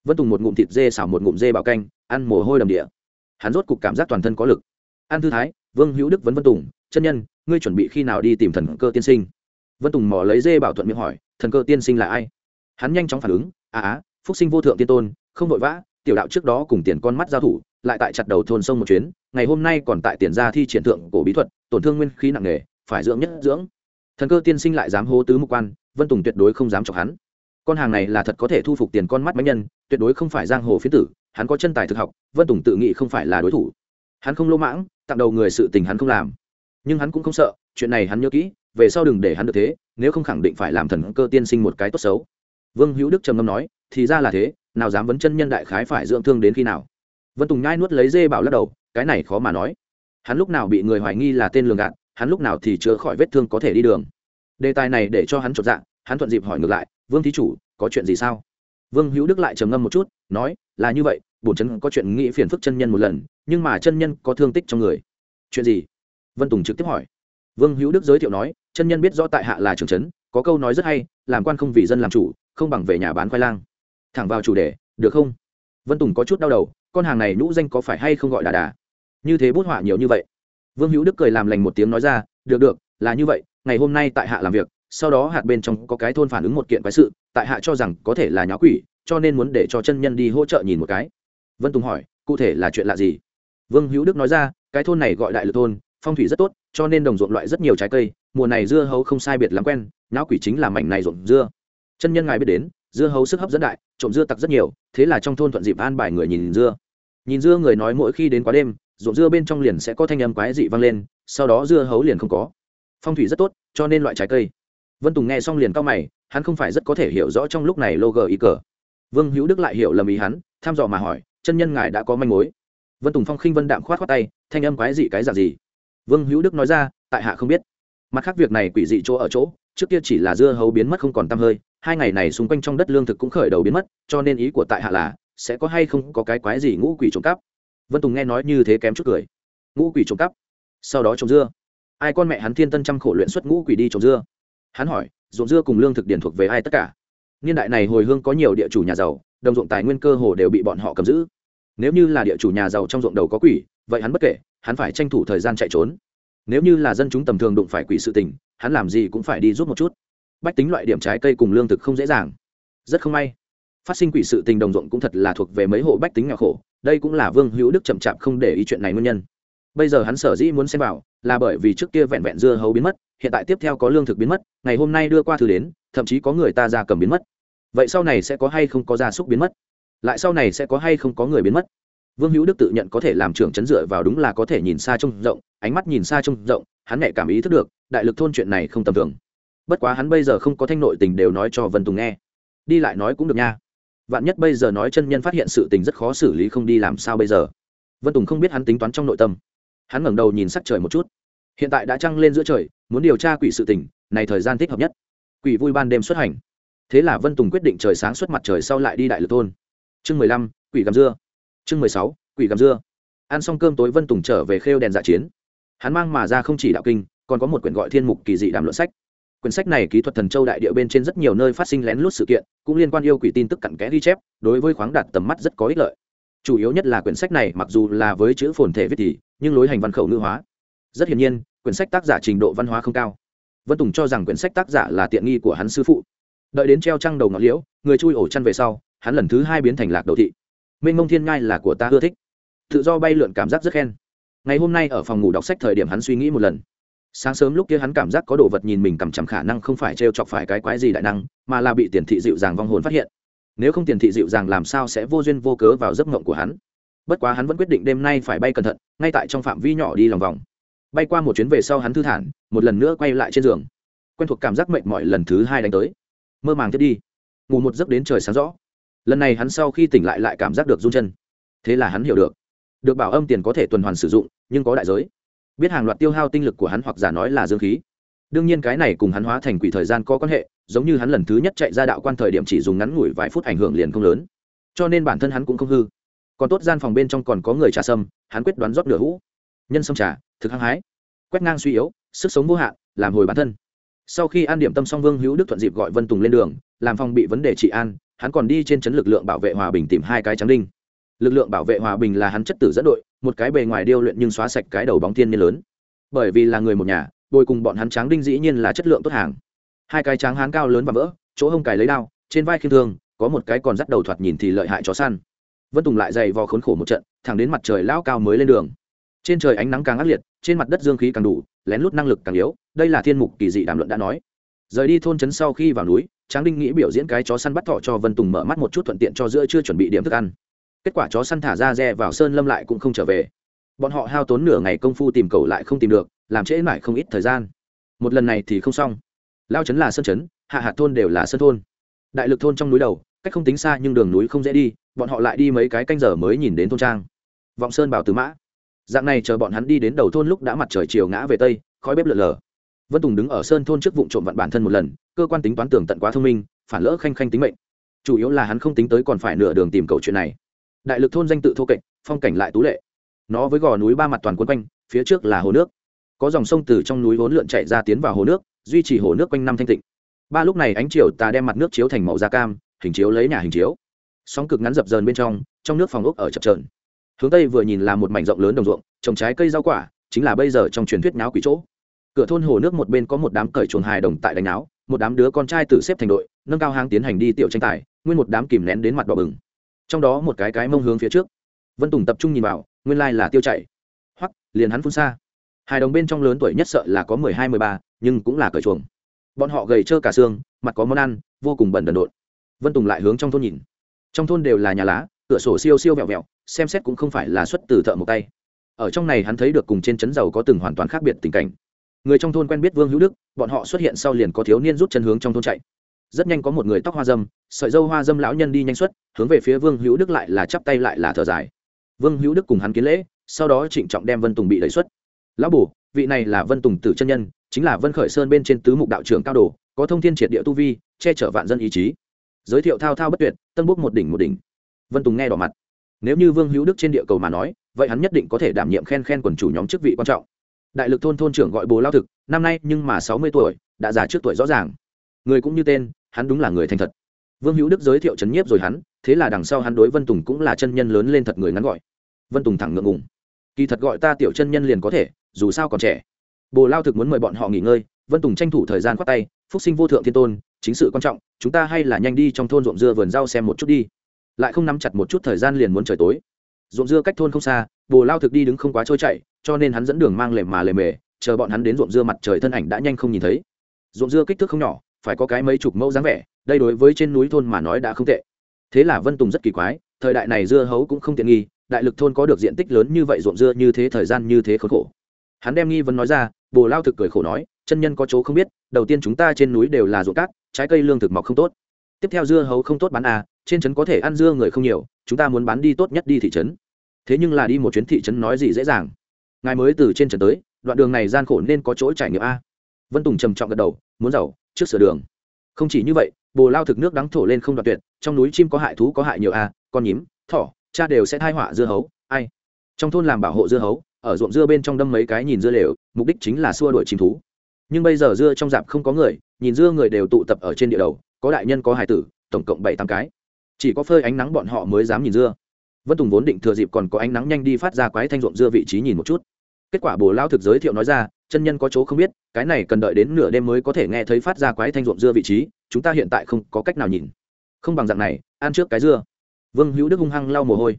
Speaker 1: vân tùng một ngụm thịt dê xào một ngụm dê bào canh, ăn mồ hôi đầm địa. Hắn rốt cục cảm giác toàn thân có lực. An thư thái, vương hữu đức vấn vân tùng, chân nhân, ngươi chuẩn bị khi nào đi tìm thần cơ tiên sinh? Vân tùng mỏ lấy dê bảo thuận miệng hỏi, thần cơ tiên sinh là ai? Hắn nhanh chóng phản ứng à á phúc sinh vô thượng tiên tôn, không vội vã, tiểu đạo trước đó cùng tiền con mắt giao thủ, lại tại chặt đầu thôn sông một chuyến, ngày hôm nay còn tại tiền gia thi triển thượng cổ bí thuật, tổn thương nguyên khí nặng nề, phải dưỡng nhất dưỡng. Thần cơ tiên sinh lại dám hô tứ mục quan, vân tùng tuyệt đối không dám chọc hắn con hàng này là thật có thể thu phục tiền con mắt máy nhân, tuyệt đối không phải giang hồ phiến tử, hắn có chân tài thực học, vân tùng tự nghĩ không phải là đối thủ. Hắn không lỗ mãng, tặng đầu người sự tình hắn không làm. Nhưng hắn cũng không sợ, chuyện này hắn nhớ kỹ, về sau đừng để hắn được thế, nếu không khẳng định phải làm thần cơ tiên sinh một cái tốt xấu. Vương hữu đức trầm ngâm nói, thì ra là thế, nào dám vấn chân nhân đại khái phải dưỡng thương đến khi nào? Vân tùng nhai nuốt lấy dê bảo lắc đầu, cái này khó mà nói. Hắn lúc nào bị người hoài nghi là tên lường gạt, hắn lúc nào thì chữa khỏi vết thương có thể đi đường. Đề tài này để cho hắn chột dạ hắn thuận dịp hỏi ngược lại vương thí chủ, có chuyện gì sao? Vương hữu đức lại trầm ngâm một chút, nói, là như vậy, bổn chấn có chuyện nghĩ phiền phức chân nhân một lần, nhưng mà chân nhân có thương tích trong người. Chuyện gì? Vân tùng trực tiếp hỏi. Vương hữu đức giới thiệu nói, chân nhân biết rõ tại hạ là trường trấn có câu nói rất hay, làm quan không vì dân làm chủ, không bằng về nhà bán khoai lang. Thẳng vào chủ đề, được không? Vân tùng có chút đau đầu, con hàng này nhũ danh có phải hay không gọi đà đà? Như thế bút họa nhiều như vậy. Vương hữu đức cười làm lành một tiếng nói ra, được được, là như vậy, ngày hôm nay tại hạ làm việc sau đó hạt bên trong có cái thôn phản ứng một kiện quái sự, tại hạ cho rằng có thể là nháo quỷ, cho nên muốn để cho chân nhân đi hỗ trợ nhìn một cái. Vân tùng hỏi, cụ thể là chuyện lạ gì? Vương hữu đức nói ra, cái thôn này gọi đại lực thôn, phong thủy rất tốt, cho nên đồng ruộng loại rất nhiều trái cây, mùa này dưa hấu không sai biệt lắm quen, nháo quỷ chính là mảnh này ruộng dưa. Chân nhân ngài biết đến, dưa hấu sức hấp dẫn đại, trộm dưa tặc rất nhiều, thế là trong thôn thuận dịp an bài người nhìn dưa. Nhìn dưa người nói mỗi khi đến quá đêm, ruộng dưa bên trong liền sẽ có thanh âm quái dị vang lên, sau đó dưa hấu liền không có. Phong thủy rất tốt, cho nên loại trái cây vân tùng nghe xong liền cao mày, hắn không phải rất có thể hiểu rõ trong lúc này lô gờ ý cờ. Vương hữu đức lại hiểu lầm ý hắn thăm dò mà hỏi, chân nhân ngài đã có manh mối? Vân tùng phong khinh vân đạm khoát khoát tay, thanh âm quái dị cái giả gì? Vương hữu đức nói ra, tại hạ không biết. Mặt khác việc này quỷ dị chỗ ở chỗ, trước kia chỉ là dưa hấu biến mất không còn tăm hơi, hai ngày này xung quanh trong đất lương thực cũng khởi đầu biến mất, cho nên ý của tại hạ là, sẽ có hay không có cái quái gì ngũ quỷ trộm cắp? Vân tùng nghe nói như thế kém chút cười. Ngũ quỷ trộm cắp? Sau đó trồng dưa. Ai con mẹ hắn thiên tân trăm khổ luyện xuất ngũ quỷ đi trồng dưa? Hắn hỏi, ruộng dưa cùng lương thực điển thuộc về ai tất cả? Niên đại này hồi hương có nhiều địa chủ nhà giàu, đồng ruộng tài nguyên cơ hồ đều bị bọn họ cầm giữ. Nếu như là địa chủ nhà giàu trong ruộng đầu có quỷ, vậy hắn bất kể, hắn phải tranh thủ thời gian chạy trốn. Nếu như là dân chúng tầm thường đụng phải quỷ sự tình, hắn làm gì cũng phải đi giúp một chút. Bách tính loại điểm trái cây cùng lương thực không dễ dàng. Rất không may, phát sinh quỷ sự tình đồng ruộng cũng thật là thuộc về mấy hộ bách tính nghèo khổ, đây cũng là vương hữu đức chậm chạp không để ý chuyện này nguyên nhân. Bây giờ hắn sở dĩ muốn xem vào là bởi vì trước kia vẹn vẹn dưa hấu biến mất hiện tại tiếp theo có lương thực biến mất, ngày hôm nay đưa qua thư đến, thậm chí có người ta ra cầm biến mất. Vậy sau này sẽ có hay không có gia súc biến mất? Lại sau này sẽ có hay không có người biến mất? Vương hữu đức tự nhận có thể làm trưởng chấn dựa vào đúng là có thể nhìn xa trông rộng, ánh mắt nhìn xa trông rộng, hắn nhạy cảm ý thức được, đại lực thôn chuyện này không tầm thường. Bất quá hắn bây giờ không có thanh nội tình đều nói cho vân tùng nghe. Đi lại nói cũng được nha. Vạn nhất bây giờ nói chân nhân phát hiện sự tình rất khó xử lý không đi làm sao bây giờ? Vân tùng không biết hắn tính toán trong nội tâm. Hắn ngẩng đầu nhìn sắc trời một chút hiện tại đã trăng lên giữa trời, muốn điều tra quỷ sự tình, này thời gian thích hợp nhất. Quỷ vui ban đêm xuất hành. Thế là vân tùng quyết định trời sáng xuất mặt trời sau lại đi đại lực thôn. Chương mười lăm, quỷ gầm dưa. Chương mười sáu, quỷ gầm dưa. Ăn xong cơm tối vân tùng trở về khêu đèn dạ chiến. Hắn mang mà ra không chỉ đạo kinh, còn có một quyển gọi thiên mục kỳ dị đàm luận sách. Quyển sách này kỹ thuật thần châu đại địa bên trên rất nhiều nơi phát sinh lén lút sự kiện, cũng liên quan yêu quỷ tin tức cặn kẽ ghi chép, đối với khoáng đạt tầm mắt rất có ích lợi. Chủ yếu nhất là quyển sách này mặc dù là với chữ phồn thể viết thì, nhưng lối hành văn khẩu ngữ hóa. Rất hiển nhiên quyển sách tác giả trình độ văn hóa không cao. Vân tùng cho rằng quyển sách tác giả là tiện nghi của hắn sư phụ. Đợi đến treo trăng đầu ngọn liễu, người chui ổ chăn về sau, hắn lần thứ hai biến thành lạc đầu thị. Mênh mông thiên ngai là của ta ưa thích. Tự do bay lượn cảm giác rất khen. Ngày hôm nay ở phòng ngủ đọc sách thời điểm hắn suy nghĩ một lần. Sáng sớm lúc kia hắn cảm giác có đồ vật nhìn mình cầm chằm khả năng không phải t r e o chọc phải cái quái gì đại năng, mà là bị tiền thị dịu dàng vong hồn phát hiện. Nếu không tiền thị dịu dàng làm sao sẽ vô duyên vô cớ vào giấc mộng của hắn? Bất quá hắn vẫn quyết định đêm nay phải bay cẩn thận, ngay tại trong phạm vi nhỏ đi lòng vòng bay qua một chuyến về sau hắn thư thản, một lần nữa quay lại trên giường. Quen thuộc cảm giác mệt mỏi lần thứ hai đánh tới. Mơ màng thiết đi. Ngủ một giấc đến trời sáng rõ. Lần này hắn sau khi tỉnh lại lại cảm giác được run chân. Thế là hắn hiểu được. Được bảo âm tiền có thể tuần hoàn sử dụng, nhưng có đại giới. Biết hàng loạt tiêu hao tinh lực của hắn hoặc giả nói là dương khí. Đương nhiên cái này cùng hắn hóa thành quỷ thời gian có quan hệ, giống như hắn lần thứ nhất chạy ra đạo quan thời điểm chỉ dùng ngắn ngủi vài phút ảnh hưởng liền không lớn. Cho nên bản thân hắn cũng không hư. Còn tốt gian phòng bên trong còn có người trà sâm, hắn quyết đoán rót nửa hũ nhân sâm trà, thực hăng hái. Quét ngang suy yếu, sức sống vô hạn, làm hồi bản thân. Sau khi an điểm tâm song vương hữu đức thuận dịp gọi vân tùng lên đường, làm phòng bị vấn đề trị an, hắn còn đi trên chấn lực lượng bảo vệ hòa bình tìm hai cái trắng đinh. Lực lượng bảo vệ hòa bình là hắn chất tử dẫn đội, một cái bề ngoài điêu luyện nhưng xóa sạch cái đầu bóng tiên niên lớn. Bởi vì là người một nhà, bồi cùng bọn hắn tráng đinh dĩ nhiên là chất lượng tốt hàng. Hai cái tráng hán cao lớn và vỡ, chỗ hông cài lấy đao, trên vai khiêm thương, có một cái còn dắt đầu thoạt nhìn thì lợi hại chó săn. Vân tùng lại dày vò khốn khổ một trận, thẳng đến mặt trời lao cao mới lên đường trên trời ánh nắng càng ác liệt, trên mặt đất dương khí càng đủ, lén lút năng lực càng yếu, đây là thiên mục kỳ dị đàm luận đã nói. Rời đi thôn trấn sau khi vào núi, tráng đinh nghĩ biểu diễn cái chó săn bắt thọ cho vân tùng mở mắt một chút thuận tiện cho giữa chưa chuẩn bị điểm thức ăn. Kết quả chó săn thả ra re vào sơn lâm lại cũng không trở về. Bọn họ hao tốn nửa ngày công phu tìm cầu lại không tìm được, làm trễ mãi không ít thời gian. Một lần này thì không xong. Lao trấn là sơn trấn, hạ hạt thôn đều là sơn thôn. Đại lực thôn trong núi đầu, cách không tính xa nhưng đường núi không dễ đi, bọn họ lại đi mấy cái canh giờ mới nhìn đến thôn trang. Vọng sơn bảo từ mã dạng này chờ bọn hắn đi đến đầu thôn lúc đã mặt trời chiều ngã về tây, khói bếp lợn lờ. Vân tùng đứng ở sơn thôn trước vụ trộm vặn bản thân một lần, cơ quan tính toán tưởng tận quá thông minh, phản lỡ khanh khanh tính mệnh. Chủ yếu là hắn không tính tới còn phải nửa đường tìm cầu chuyện này. Đại lực thôn danh tự thô kệch, phong cảnh lại tú lệ. Nó với gò núi ba mặt toàn quân quanh, phía trước là hồ nước. Có dòng sông từ trong núi vốn lượn chạy ra tiến vào hồ nước, duy trì hồ nước quanh năm thanh tịnh. Ba lúc này ánh chiều tà đem mặt nước chiếu thành màu da cam, hình chiếu lấy nhà hình chiếu. Sóng cực ngắn dập dờn bên trong trong nước phòng ốc ở chập trờn hướng tây vừa nhìn là một mảnh rộng lớn đồng ruộng, trồng trái cây rau quả, chính là bây giờ trong truyền thuyết náo quỷ chỗ. Cửa thôn hồ nước một bên có một đám cởi chuồng hài đồng tại đánh náo, một đám đứa con trai tử xếp thành đội, nâng cao hang tiến hành đi tiểu tranh tài, nguyên một đám kìm nén đến mặt đỏ bừng. Trong đó một cái cái mông hướng phía trước. Vân tùng tập trung nhìn vào, nguyên lai là tiêu chạy hoặc liền hắn phun xa. Hài đồng bên trong lớn tuổi nhất sợ là có mười hai, mười ba, nhưng cũng là cởi chuồng. Bọn họ gầy trơ cả xương, mặt có món ăn, vô cùng bẩn đần độn. Vân tùng lại hướng trong thôn nhìn. Trong thôn đều là nhà lá, cửa sổ siêu siêu vẹo vẹo xem xét cũng không phải là xuất từ thợ một tay. Ở trong này hắn thấy được cùng trên trấn dầu có từng hoàn toàn khác biệt tình cảnh. Người trong thôn quen biết vương hữu đức, bọn họ xuất hiện sau liền có thiếu niên rút chân hướng trong thôn chạy. Rất nhanh có một người tóc hoa dâm, sợi dâu hoa dâm lão nhân đi nhanh xuất, hướng về phía vương hữu đức lại là chắp tay lại là thở dài. Vương hữu đức cùng hắn kiến lễ, sau đó trịnh trọng đem vân tùng bị đẩy xuất. Lão bù vị này là vân tùng tử chân nhân, chính là vân khởi sơn bên trên tứ mục đạo trưởng cao đồ, có thông thiên triệt địa tu vi, che chở vạn dân ý chí. Giới thiệu thao thao bất tuyệt, tân bốc một đỉnh một đỉnh. Vân tùng nghe đỏ mặt nếu như vương hữu đức trên địa cầu mà nói, vậy hắn nhất định có thể đảm nhiệm khen khen quần chủ nhóm chức vị quan trọng. Đại lực thôn thôn trưởng gọi bồ lao thực, năm nay nhưng mà sáu mươi tuổi, đã già trước tuổi rõ ràng. Người cũng như tên, hắn đúng là người thành thật. Vương hữu đức giới thiệu c h ấ n nhiếp rồi hắn, thế là đằng sau hắn đối vân tùng cũng là chân nhân lớn lên thật người ngắn gọi. Vân tùng thẳng ngượng ngùng. Kỳ thật gọi ta tiểu chân nhân liền có thể, dù sao còn trẻ. Bồ lao thực muốn mời bọn họ nghỉ ngơi, vân tùng tranh thủ thời gian khoác tay, phúc sinh vô thượng thiên tôn, chính sự quan trọng, chúng ta hay là nhanh đi trong thôn ruộng dưa vườn rau xem một chút đi lại không nắm chặt một chút thời gian liền muốn trời tối. Ruộng dưa cách thôn không xa, bồ lao thực đi đứng không quá trôi chạy cho nên hắn dẫn đường mang lề mà lề mề, chờ bọn hắn đến ruộng dưa mặt trời thân ảnh đã nhanh không nhìn thấy. Ruộng dưa kích thước không nhỏ, phải có cái mấy chục mẫu dáng vẻ, đây đối với trên núi thôn mà nói đã không tệ. Thế là vân tùng rất kỳ quái, thời đại này dưa hấu cũng không tiện nghi, đại lực thôn có được diện tích lớn như vậy ruộng dưa như thế thời gian như thế khốn khổ. Hắn đem nghi vấn nói ra, bồ lao thực cười khổ nói, chân nhân có chỗ không biết, đầu tiên chúng ta trên núi đều là ruộng cát, trái cây lương thực mọc không tốt. Tiếp theo dưa hấu không tốt bán à trên trấn có thể ăn dưa người không nhiều, chúng ta muốn bán đi tốt nhất đi thị trấn. Thế nhưng là đi một chuyến thị trấn nói gì dễ dàng. Ngài mới từ trên trấn tới, đoạn đường này gian khổ nên có chỗ trải nghiệm a. Vân tùng trầm trọng gật đầu, muốn giàu, trước sửa đường. Không chỉ như vậy, bồ lao thực nước đắng thổ lên không đoạt tuyệt, trong núi chim có hại thú có hại nhiều a, con nhím, thỏ, cha đều sẽ thai họa dưa hấu, ai. Trong thôn làm bảo hộ dưa hấu, ở ruộng dưa bên trong đâm mấy cái nhìn dưa lều, mục đích chính là xua đuổi chim thú. Nhưng bây giờ dưa trong dạp không có người, nhìn dưa người đều tụ tập ở trên địa đầu, có đại nhân có hải tử, tổng cộng bảy tám cái chỉ có phơi ánh nắng bọn họ mới dám nhìn dưa. Vân tùng vốn định thừa dịp còn có ánh nắng nhanh đi phát ra quái thanh ruộng dưa vị trí nhìn một chút. Kết quả bồ lao thực giới thiệu nói ra, chân nhân có chỗ không biết, cái này cần đợi đến nửa đêm mới có thể nghe thấy phát ra quái thanh ruộng dưa vị trí, chúng ta hiện tại không có cách nào nhìn. Không bằng dạng này, ăn trước cái dưa. Vương hữu đức hung hăng lau mồ hôi.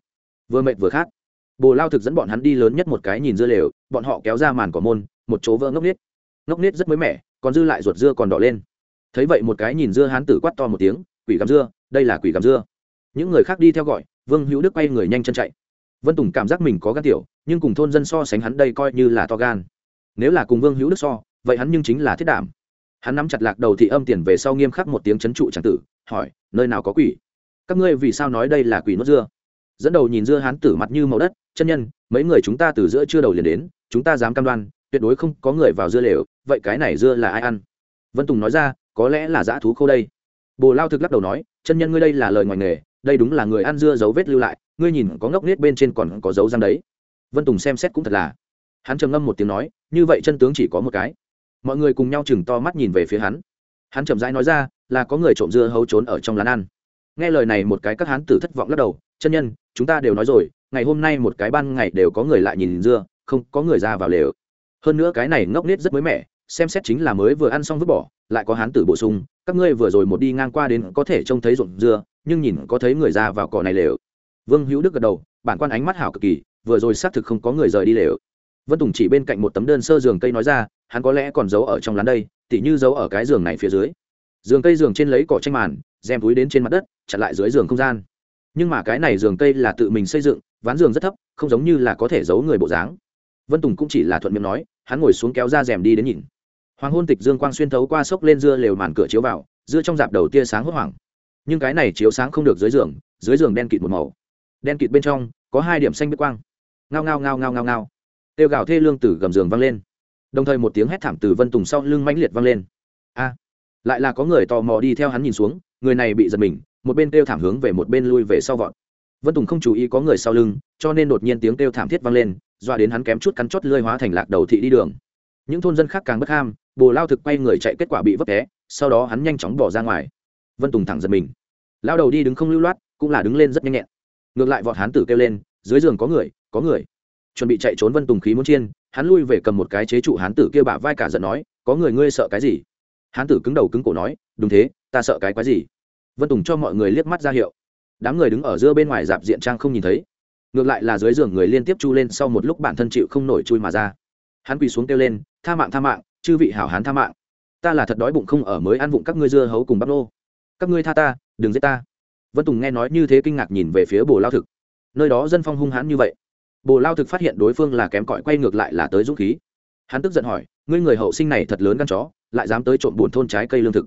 Speaker 1: Vừa mệt vừa khát. Bồ lao thực dẫn bọn hắn đi lớn nhất một cái nhìn dưa lều, bọn họ kéo ra màn cỏ môn, một chỗ vỡ ngốc nết ngốc nết rất mới mẻ, còn dư lại ruột dưa còn đỏ lên. Thấy vậy một cái nhìn dưa hán tử quát to một tiếng, quỷ gắm dưa đây là quỷ gặm dưa. Những người khác đi theo gọi, vương hữu đức quay người nhanh chân chạy. Vân tùng cảm giác mình có gan tiểu, nhưng cùng thôn dân so sánh hắn đây coi như là to gan. Nếu là cùng vương hữu đức so, vậy hắn nhưng chính là thiết đảm. Hắn nắm chặt lạc đầu thị âm tiền về sau nghiêm khắc một tiếng c h ấ n trụ tràng tử, hỏi, nơi nào có quỷ? Các ngươi vì sao nói đây là quỷ nốt dưa? Dẫn đầu nhìn dưa hắn tử mặt như màu đất, chân nhân, mấy người chúng ta từ giữa chưa đầu liền đến, chúng ta dám cam đoan, tuyệt đối không có người vào dưa lều, vậy cái này dưa là ai ăn? Vân tùng nói ra, có lẽ là dã thú khô đây bồ lao thực lắc đầu nói, chân nhân ngươi đây là lời ngoài nghề, đây đúng là người ăn dưa dấu vết lưu lại, ngươi nhìn có ngốc nết bên trên còn có dấu răng đấy. Vân tùng xem xét cũng thật là. Hắn trầm ngâm một tiếng nói, như vậy chân tướng chỉ có một cái. Mọi người cùng nhau chừng to mắt nhìn về phía hắn. Hắn chậm rãi nói ra, là có người trộm dưa hấu trốn ở trong lán ăn. Nghe lời này một cái các hán tử thất vọng lắc đầu, chân nhân, chúng ta đều nói rồi, ngày hôm nay một cái ban ngày đều có người lại nhìn dưa, không có người ra vào lều. Hơn nữa cái này ngốc nết rất mới mẻ, xem xét chính là mới vừa ăn xong vứt bỏ, lại có hán tử bổ sung các ngươi vừa rồi một đi ngang qua đến có thể trông thấy ruộng dưa, nhưng nhìn có thấy người ra vào cỏ này lều. Vương hữu đức gật đầu, bản quan ánh mắt hảo cực kỳ, vừa rồi xác thực không có người rời đi lều. Vân tùng chỉ bên cạnh một tấm đơn sơ giường cây nói ra, hắn có lẽ còn giấu ở trong lán đây, tỉ như giấu ở cái giường này phía dưới. Giường cây giường trên lấy cỏ tranh màn, rèm túi đến trên mặt đất, chặn lại dưới giường không gian. Nhưng mà cái này giường cây là tự mình xây dựng, ván giường rất thấp, không giống như là có thể giấu người bộ dáng. Vân tùng cũng chỉ là thuận miệng nói, hắn ngồi xuống kéo ra rèm đi đến nhìn hoàng hôn tịch dương quang xuyên thấu qua sốc lên dưa lều màn cửa chiếu vào, dưa trong dạp đầu tia sáng hốt hoảng. Nhưng cái này chiếu sáng không được dưới giường dưới giường đen kịt một màu. Đen kịt bên trong, có hai điểm xanh biết quang. Ngao ngao ngao ngao ngao ngao. Tiêu gạo thê lương từ gầm giường vang lên. Đồng thời một tiếng hét thảm từ vân tùng sau lưng mãnh liệt vang lên. A! Lại là có người tò mò đi theo hắn nhìn xuống, người này bị giật mình, một bên kêu thảm hướng về một bên lui về sau vọt. Vân tùng không chú ý có người sau lưng, cho nên đột nhiên tiếng kêu thảm thiết vang lên, dọa đến hắn kém chút cắn chót lơi hóa thành lạc đầu thị đi đường những thôn dân khác càng bất ham, bồ lao thực quay người chạy kết quả bị vấp té, sau đó hắn nhanh chóng bỏ ra ngoài. Vân tùng thẳng giật mình. Lao đầu đi đứng không lưu loát, cũng là đứng lên rất nhanh nhẹn. Ngược lại vọt hán tử kêu lên, dưới giường có người có người. Chuẩn bị chạy trốn vân tùng khí muốn chiên, hắn lui về cầm một cái chế trụ hán tử kia bả vai cả giận nói, có người ngươi sợ cái gì? Hán tử cứng đầu cứng cổ nói, đúng thế, ta sợ cái quái gì? Vân tùng cho mọi người liếc mắt ra hiệu. Đám người đứng ở giữa bên ngoài dạp diện trang không nhìn thấy. Ngược lại là dưới giường người liên tiếp chu lên sau một lúc bản thân chịu không nổi chui mà ra hắn quỳ xuống kêu lên, tha mạng tha mạng, chư vị hảo hán tha mạng. Ta là thật đói bụng không ở mới ăn vụng các ngươi dưa hấu cùng bắp nô. Các ngươi tha ta, đừng giết ta. Vân tùng nghe nói như thế kinh ngạc nhìn về phía bồ lao thực. Nơi đó dân phong hung hãn như vậy. Bồ lao thực phát hiện đối phương là kém cỏi quay ngược lại là tới dũng khí. Hắn tức giận hỏi, ngươi người hậu sinh này thật lớn gan chó, lại dám tới trộm bùn thôn trái cây lương thực.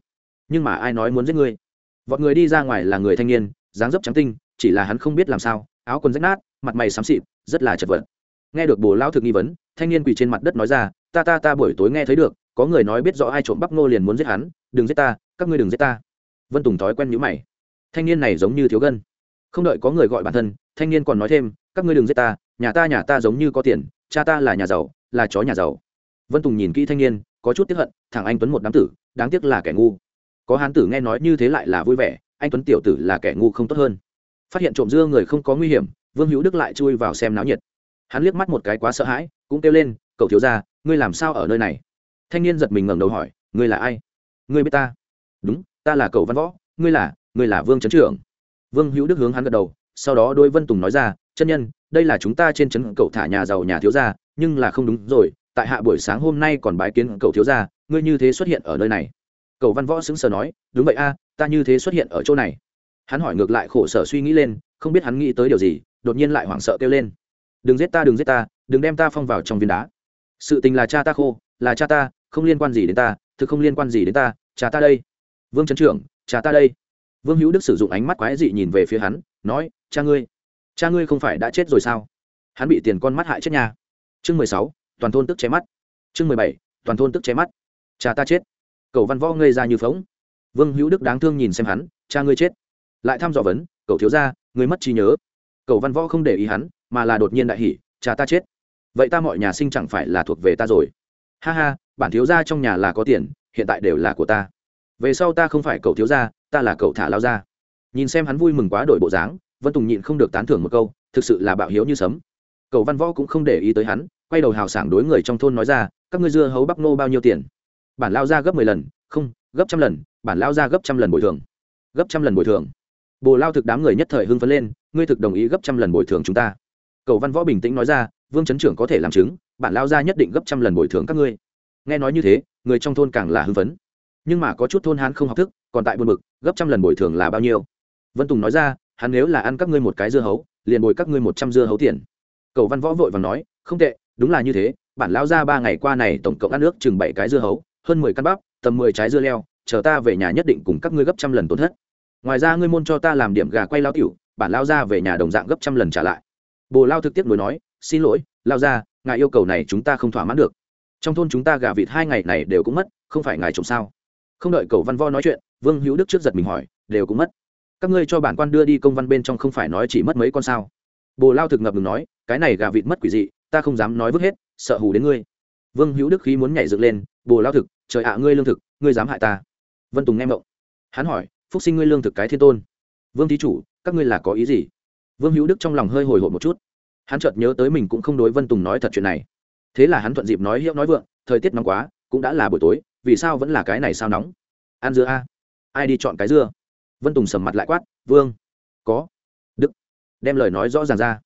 Speaker 1: Nhưng mà ai nói muốn giết ngươi? Vọt người đi ra ngoài là người thanh niên, dáng dấp trắng tinh, chỉ là hắn không biết làm sao, áo quần rách nát, mặt mày xám xịt, rất là chật vật. Nghe được bồ lao thực nghi vấn thanh niên quỳ trên mặt đất nói ra, ta ta ta buổi tối nghe thấy được, có người nói biết rõ ai trộm bắp ngô liền muốn giết hắn, đừng giết ta, các ngươi đừng giết ta. Vân tùng thói quen nhữ mày. Thanh niên này giống như thiếu gân. Không đợi có người gọi bản thân, thanh niên còn nói thêm, các ngươi đừng giết ta, nhà ta nhà ta giống như có tiền, cha ta là nhà giàu, là chó nhà giàu. Vân tùng nhìn kỹ thanh niên, có chút tiếp hận thằng anh tuấn một đám tử, đáng tiếc là kẻ ngu. Có hán tử nghe nói như thế lại là vui vẻ, anh tuấn tiểu tử là kẻ ngu không tốt hơn. Phát hiện trộm dưa người không có nguy hiểm, vương hữu đức lại chui vào xem náo nhiệt. Hắn liếc mắt một cái quá sợ hãi cũng kêu lên, cậu thiếu ra ngươi làm sao ở nơi này? Thanh niên giật mình ngẩng đầu hỏi, ngươi là ai? Ngươi biết ta? Đúng, ta là cậu văn võ, ngươi là ngươi là vương trấn trưởng. Vương hữu đức hướng hắn gật đầu, sau đó đôi vân tùng nói ra, chân nhân, đây là chúng ta trên trấn cậu thả nhà giàu nhà thiếu gia, nhưng là không đúng rồi, tại hạ buổi sáng hôm nay còn bái kiến cậu thiếu gia, ngươi như thế xuất hiện ở nơi này. Cậu văn võ xứng sờ nói, đúng vậy a, ta như thế xuất hiện ở chỗ này. Hắn hỏi ngược lại khổ sở suy nghĩ lên, không biết hắn nghĩ tới điều gì, đột nhiên lại hoảng sợ kêu lên, đừng giết ta, đừng giết ta đừng đem ta phong vào trong viên đá. Sự tình là cha ta khô, là cha ta, không liên quan gì đến ta, thực không liên quan gì đến ta, cha ta đây. Vương trấn trưởng, cha ta đây. Vương hữu đức sử dụng ánh mắt quái dị nhìn về phía hắn, nói, cha ngươi cha ngươi không phải đã chết rồi sao? Hắn bị tiền con mắt hại chết nhà chương mười sáu, toàn thôn tức cháy mắt. Chương mười bảy, toàn thôn tức cháy mắt. Cha ta chết. Cậu văn võ ngây ra như phóng vương hữu đức đáng thương nhìn xem hắn, cha ngươi chết. Lại thăm dò vấn, cậu thiếu ra ngươi mất trí nhớ. Cậu văn võ không để ý hắn, mà là đột nhiên đại hỉ, cha ta chết vậy ta mọi nhà sinh chẳng phải là thuộc về ta rồi. Ha ha, bản thiếu gia trong nhà là có tiền, hiện tại đều là của ta. Về sau ta không phải cậu thiếu gia, ta là cậu thả lao gia. Nhìn xem hắn vui mừng quá đổi bộ dáng, vân tùng nhịn không được tán thưởng một câu, thực sự là bạo hiếu như sấm. Cậu văn võ cũng không để ý tới hắn, quay đầu hào sảng đối người trong thôn nói ra, các ngươi dưa hấu bắp nô bao nhiêu tiền? Bản lao ra gấp mười lần, không, gấp trăm lần, bản lao ra gấp trăm lần bồi thường. Gấp trăm lần bồi thường. Bồ lao thực đám người nhất thời hưng phấn lên, ngươi thực đồng ý gấp trăm lần bồi thường chúng ta. Cầu văn võ bình tĩnh nói ra vương chấn trưởng có thể làm chứng, bản lao gia nhất định gấp trăm lần bồi thường các ngươi. Nghe nói như thế, người trong thôn càng là hưng phấn. Nhưng mà có chút thôn hán không học thức, còn tại buôn bực, gấp trăm lần bồi thường là bao nhiêu? Vân tùng nói ra, hắn nếu là ăn các ngươi một cái dưa hấu, liền bồi các ngươi một trăm dưa hấu tiền. Cầu văn võ vội và nói, không tệ, đúng là như thế, bản lao ra ba ngày qua này tổng cộng ăn nước chừng bảy cái dưa hấu, hơn mười căn bắp, tầm mười trái dưa leo, chờ ta về nhà nhất định cùng các ngươi gấp trăm lần tổn thất. Ngoài ra ngươi môn cho ta làm điểm gà quay lao tiểu, bản lao ra về nhà đồng dạng gấp trăm lần trả lại. Bồ lao thực tiếp nối nói xin lỗi, lao ra, ngài yêu cầu này chúng ta không thỏa mãn được. Trong thôn chúng ta gà vịt hai ngày này đều cũng mất, không phải ngài trộm sao? Không đợi cầu văn vo nói chuyện, vương hữu đức trước giật mình hỏi, đều cũng mất. Các ngươi cho bản quan đưa đi công văn bên trong không phải nói chỉ mất mấy con sao? Bồ lao thực ngập ngừng nói, cái này gà vịt mất quỷ dị, ta không dám nói vứt hết, sợ hù đến ngươi. Vương hữu đức khí muốn nhảy dựng lên, bồ lao thực, trời ạ à, ngươi lương thực, ngươi dám hại ta. Vân tùng nghe mộng. Hắn hỏi, phúc sinh ngươi lương thực cái thiên tôn. Vương thí chủ, các ngươi là có ý gì? Vương hữu đức trong lòng hơi hồi hộp một chút hắn chợt nhớ tới mình cũng không đối vân tùng nói thật chuyện này. Thế là hắn thuận dịp nói hiệu nói vượng, thời tiết nóng quá, cũng đã là buổi tối, vì sao vẫn là cái này sao nóng? Ăn dưa a? Ai đi chọn cái dưa? Vân tùng sầm mặt lại quát, vương, có. Đức đem lời nói rõ ràng ra.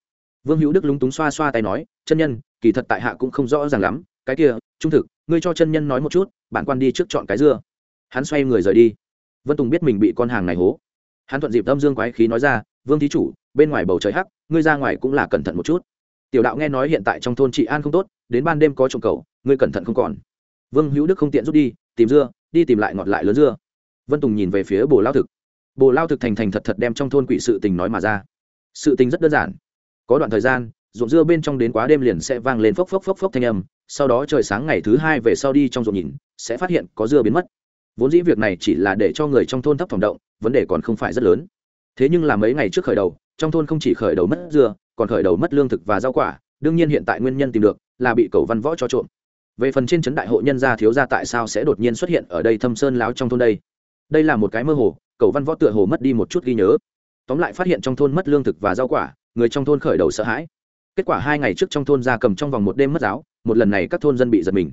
Speaker 1: Vương hữu đức lúng túng xoa xoa tay nói, chân nhân, kỳ thật tại hạ cũng không rõ ràng lắm, cái kia, trung thực, ngươi cho chân nhân nói một chút, bản quan đi trước chọn cái dưa. Hắn xoay người rời đi. Vân tùng biết mình bị con hàng này hố. Hắn thuận dịp âm dương quái khí nói ra, vương thí chủ, bên ngoài bầu trời hắc ngươi ra ngoài cũng là cẩn thận một chút. Tiểu đạo nghe nói hiện tại trong thôn trị an không tốt, đến ban đêm có trộm cầu ngươi cẩn thận không còn. Vương hữu đức không tiện rút đi, tìm dưa, đi tìm lại ngọt lại lớn dưa. Vân tùng nhìn về phía bồ lao thực. Bồ lao thực thành thành thật thật đem trong thôn quỷ sự tình nói mà ra. Sự tình rất đơn giản. Có đoạn thời gian, ruộng dưa bên trong đến quá đêm liền sẽ vang lên phốc phốc phốc phốc thanh âm, sau đó trời sáng ngày thứ hai về sau đi trong ruộng nhìn, sẽ phát hiện có dưa biến mất. Vốn dĩ việc này chỉ là để cho người trong thôn thấp phòng động, vấn đề còn không phải rất lớn. Thế nhưng là mấy ngày trước khởi đầu trong thôn không chỉ khởi đầu mất dưa, còn khởi đầu mất lương thực và rau quả, đương nhiên hiện tại nguyên nhân tìm được là bị cầu văn võ cho trộm. Về phần trên trấn đại hội nhân gia thiếu gia tại sao sẽ đột nhiên xuất hiện ở đây thâm sơn láo trong thôn đây? Đây là một cái mơ hồ, cầu văn võ tựa hồ mất đi một chút ghi nhớ. Tóm lại phát hiện trong thôn mất lương thực và rau quả, người trong thôn khởi đầu sợ hãi. Kết quả hai ngày trước trong thôn ra cầm trong vòng một đêm mất giáo, một lần này các thôn dân bị giật mình.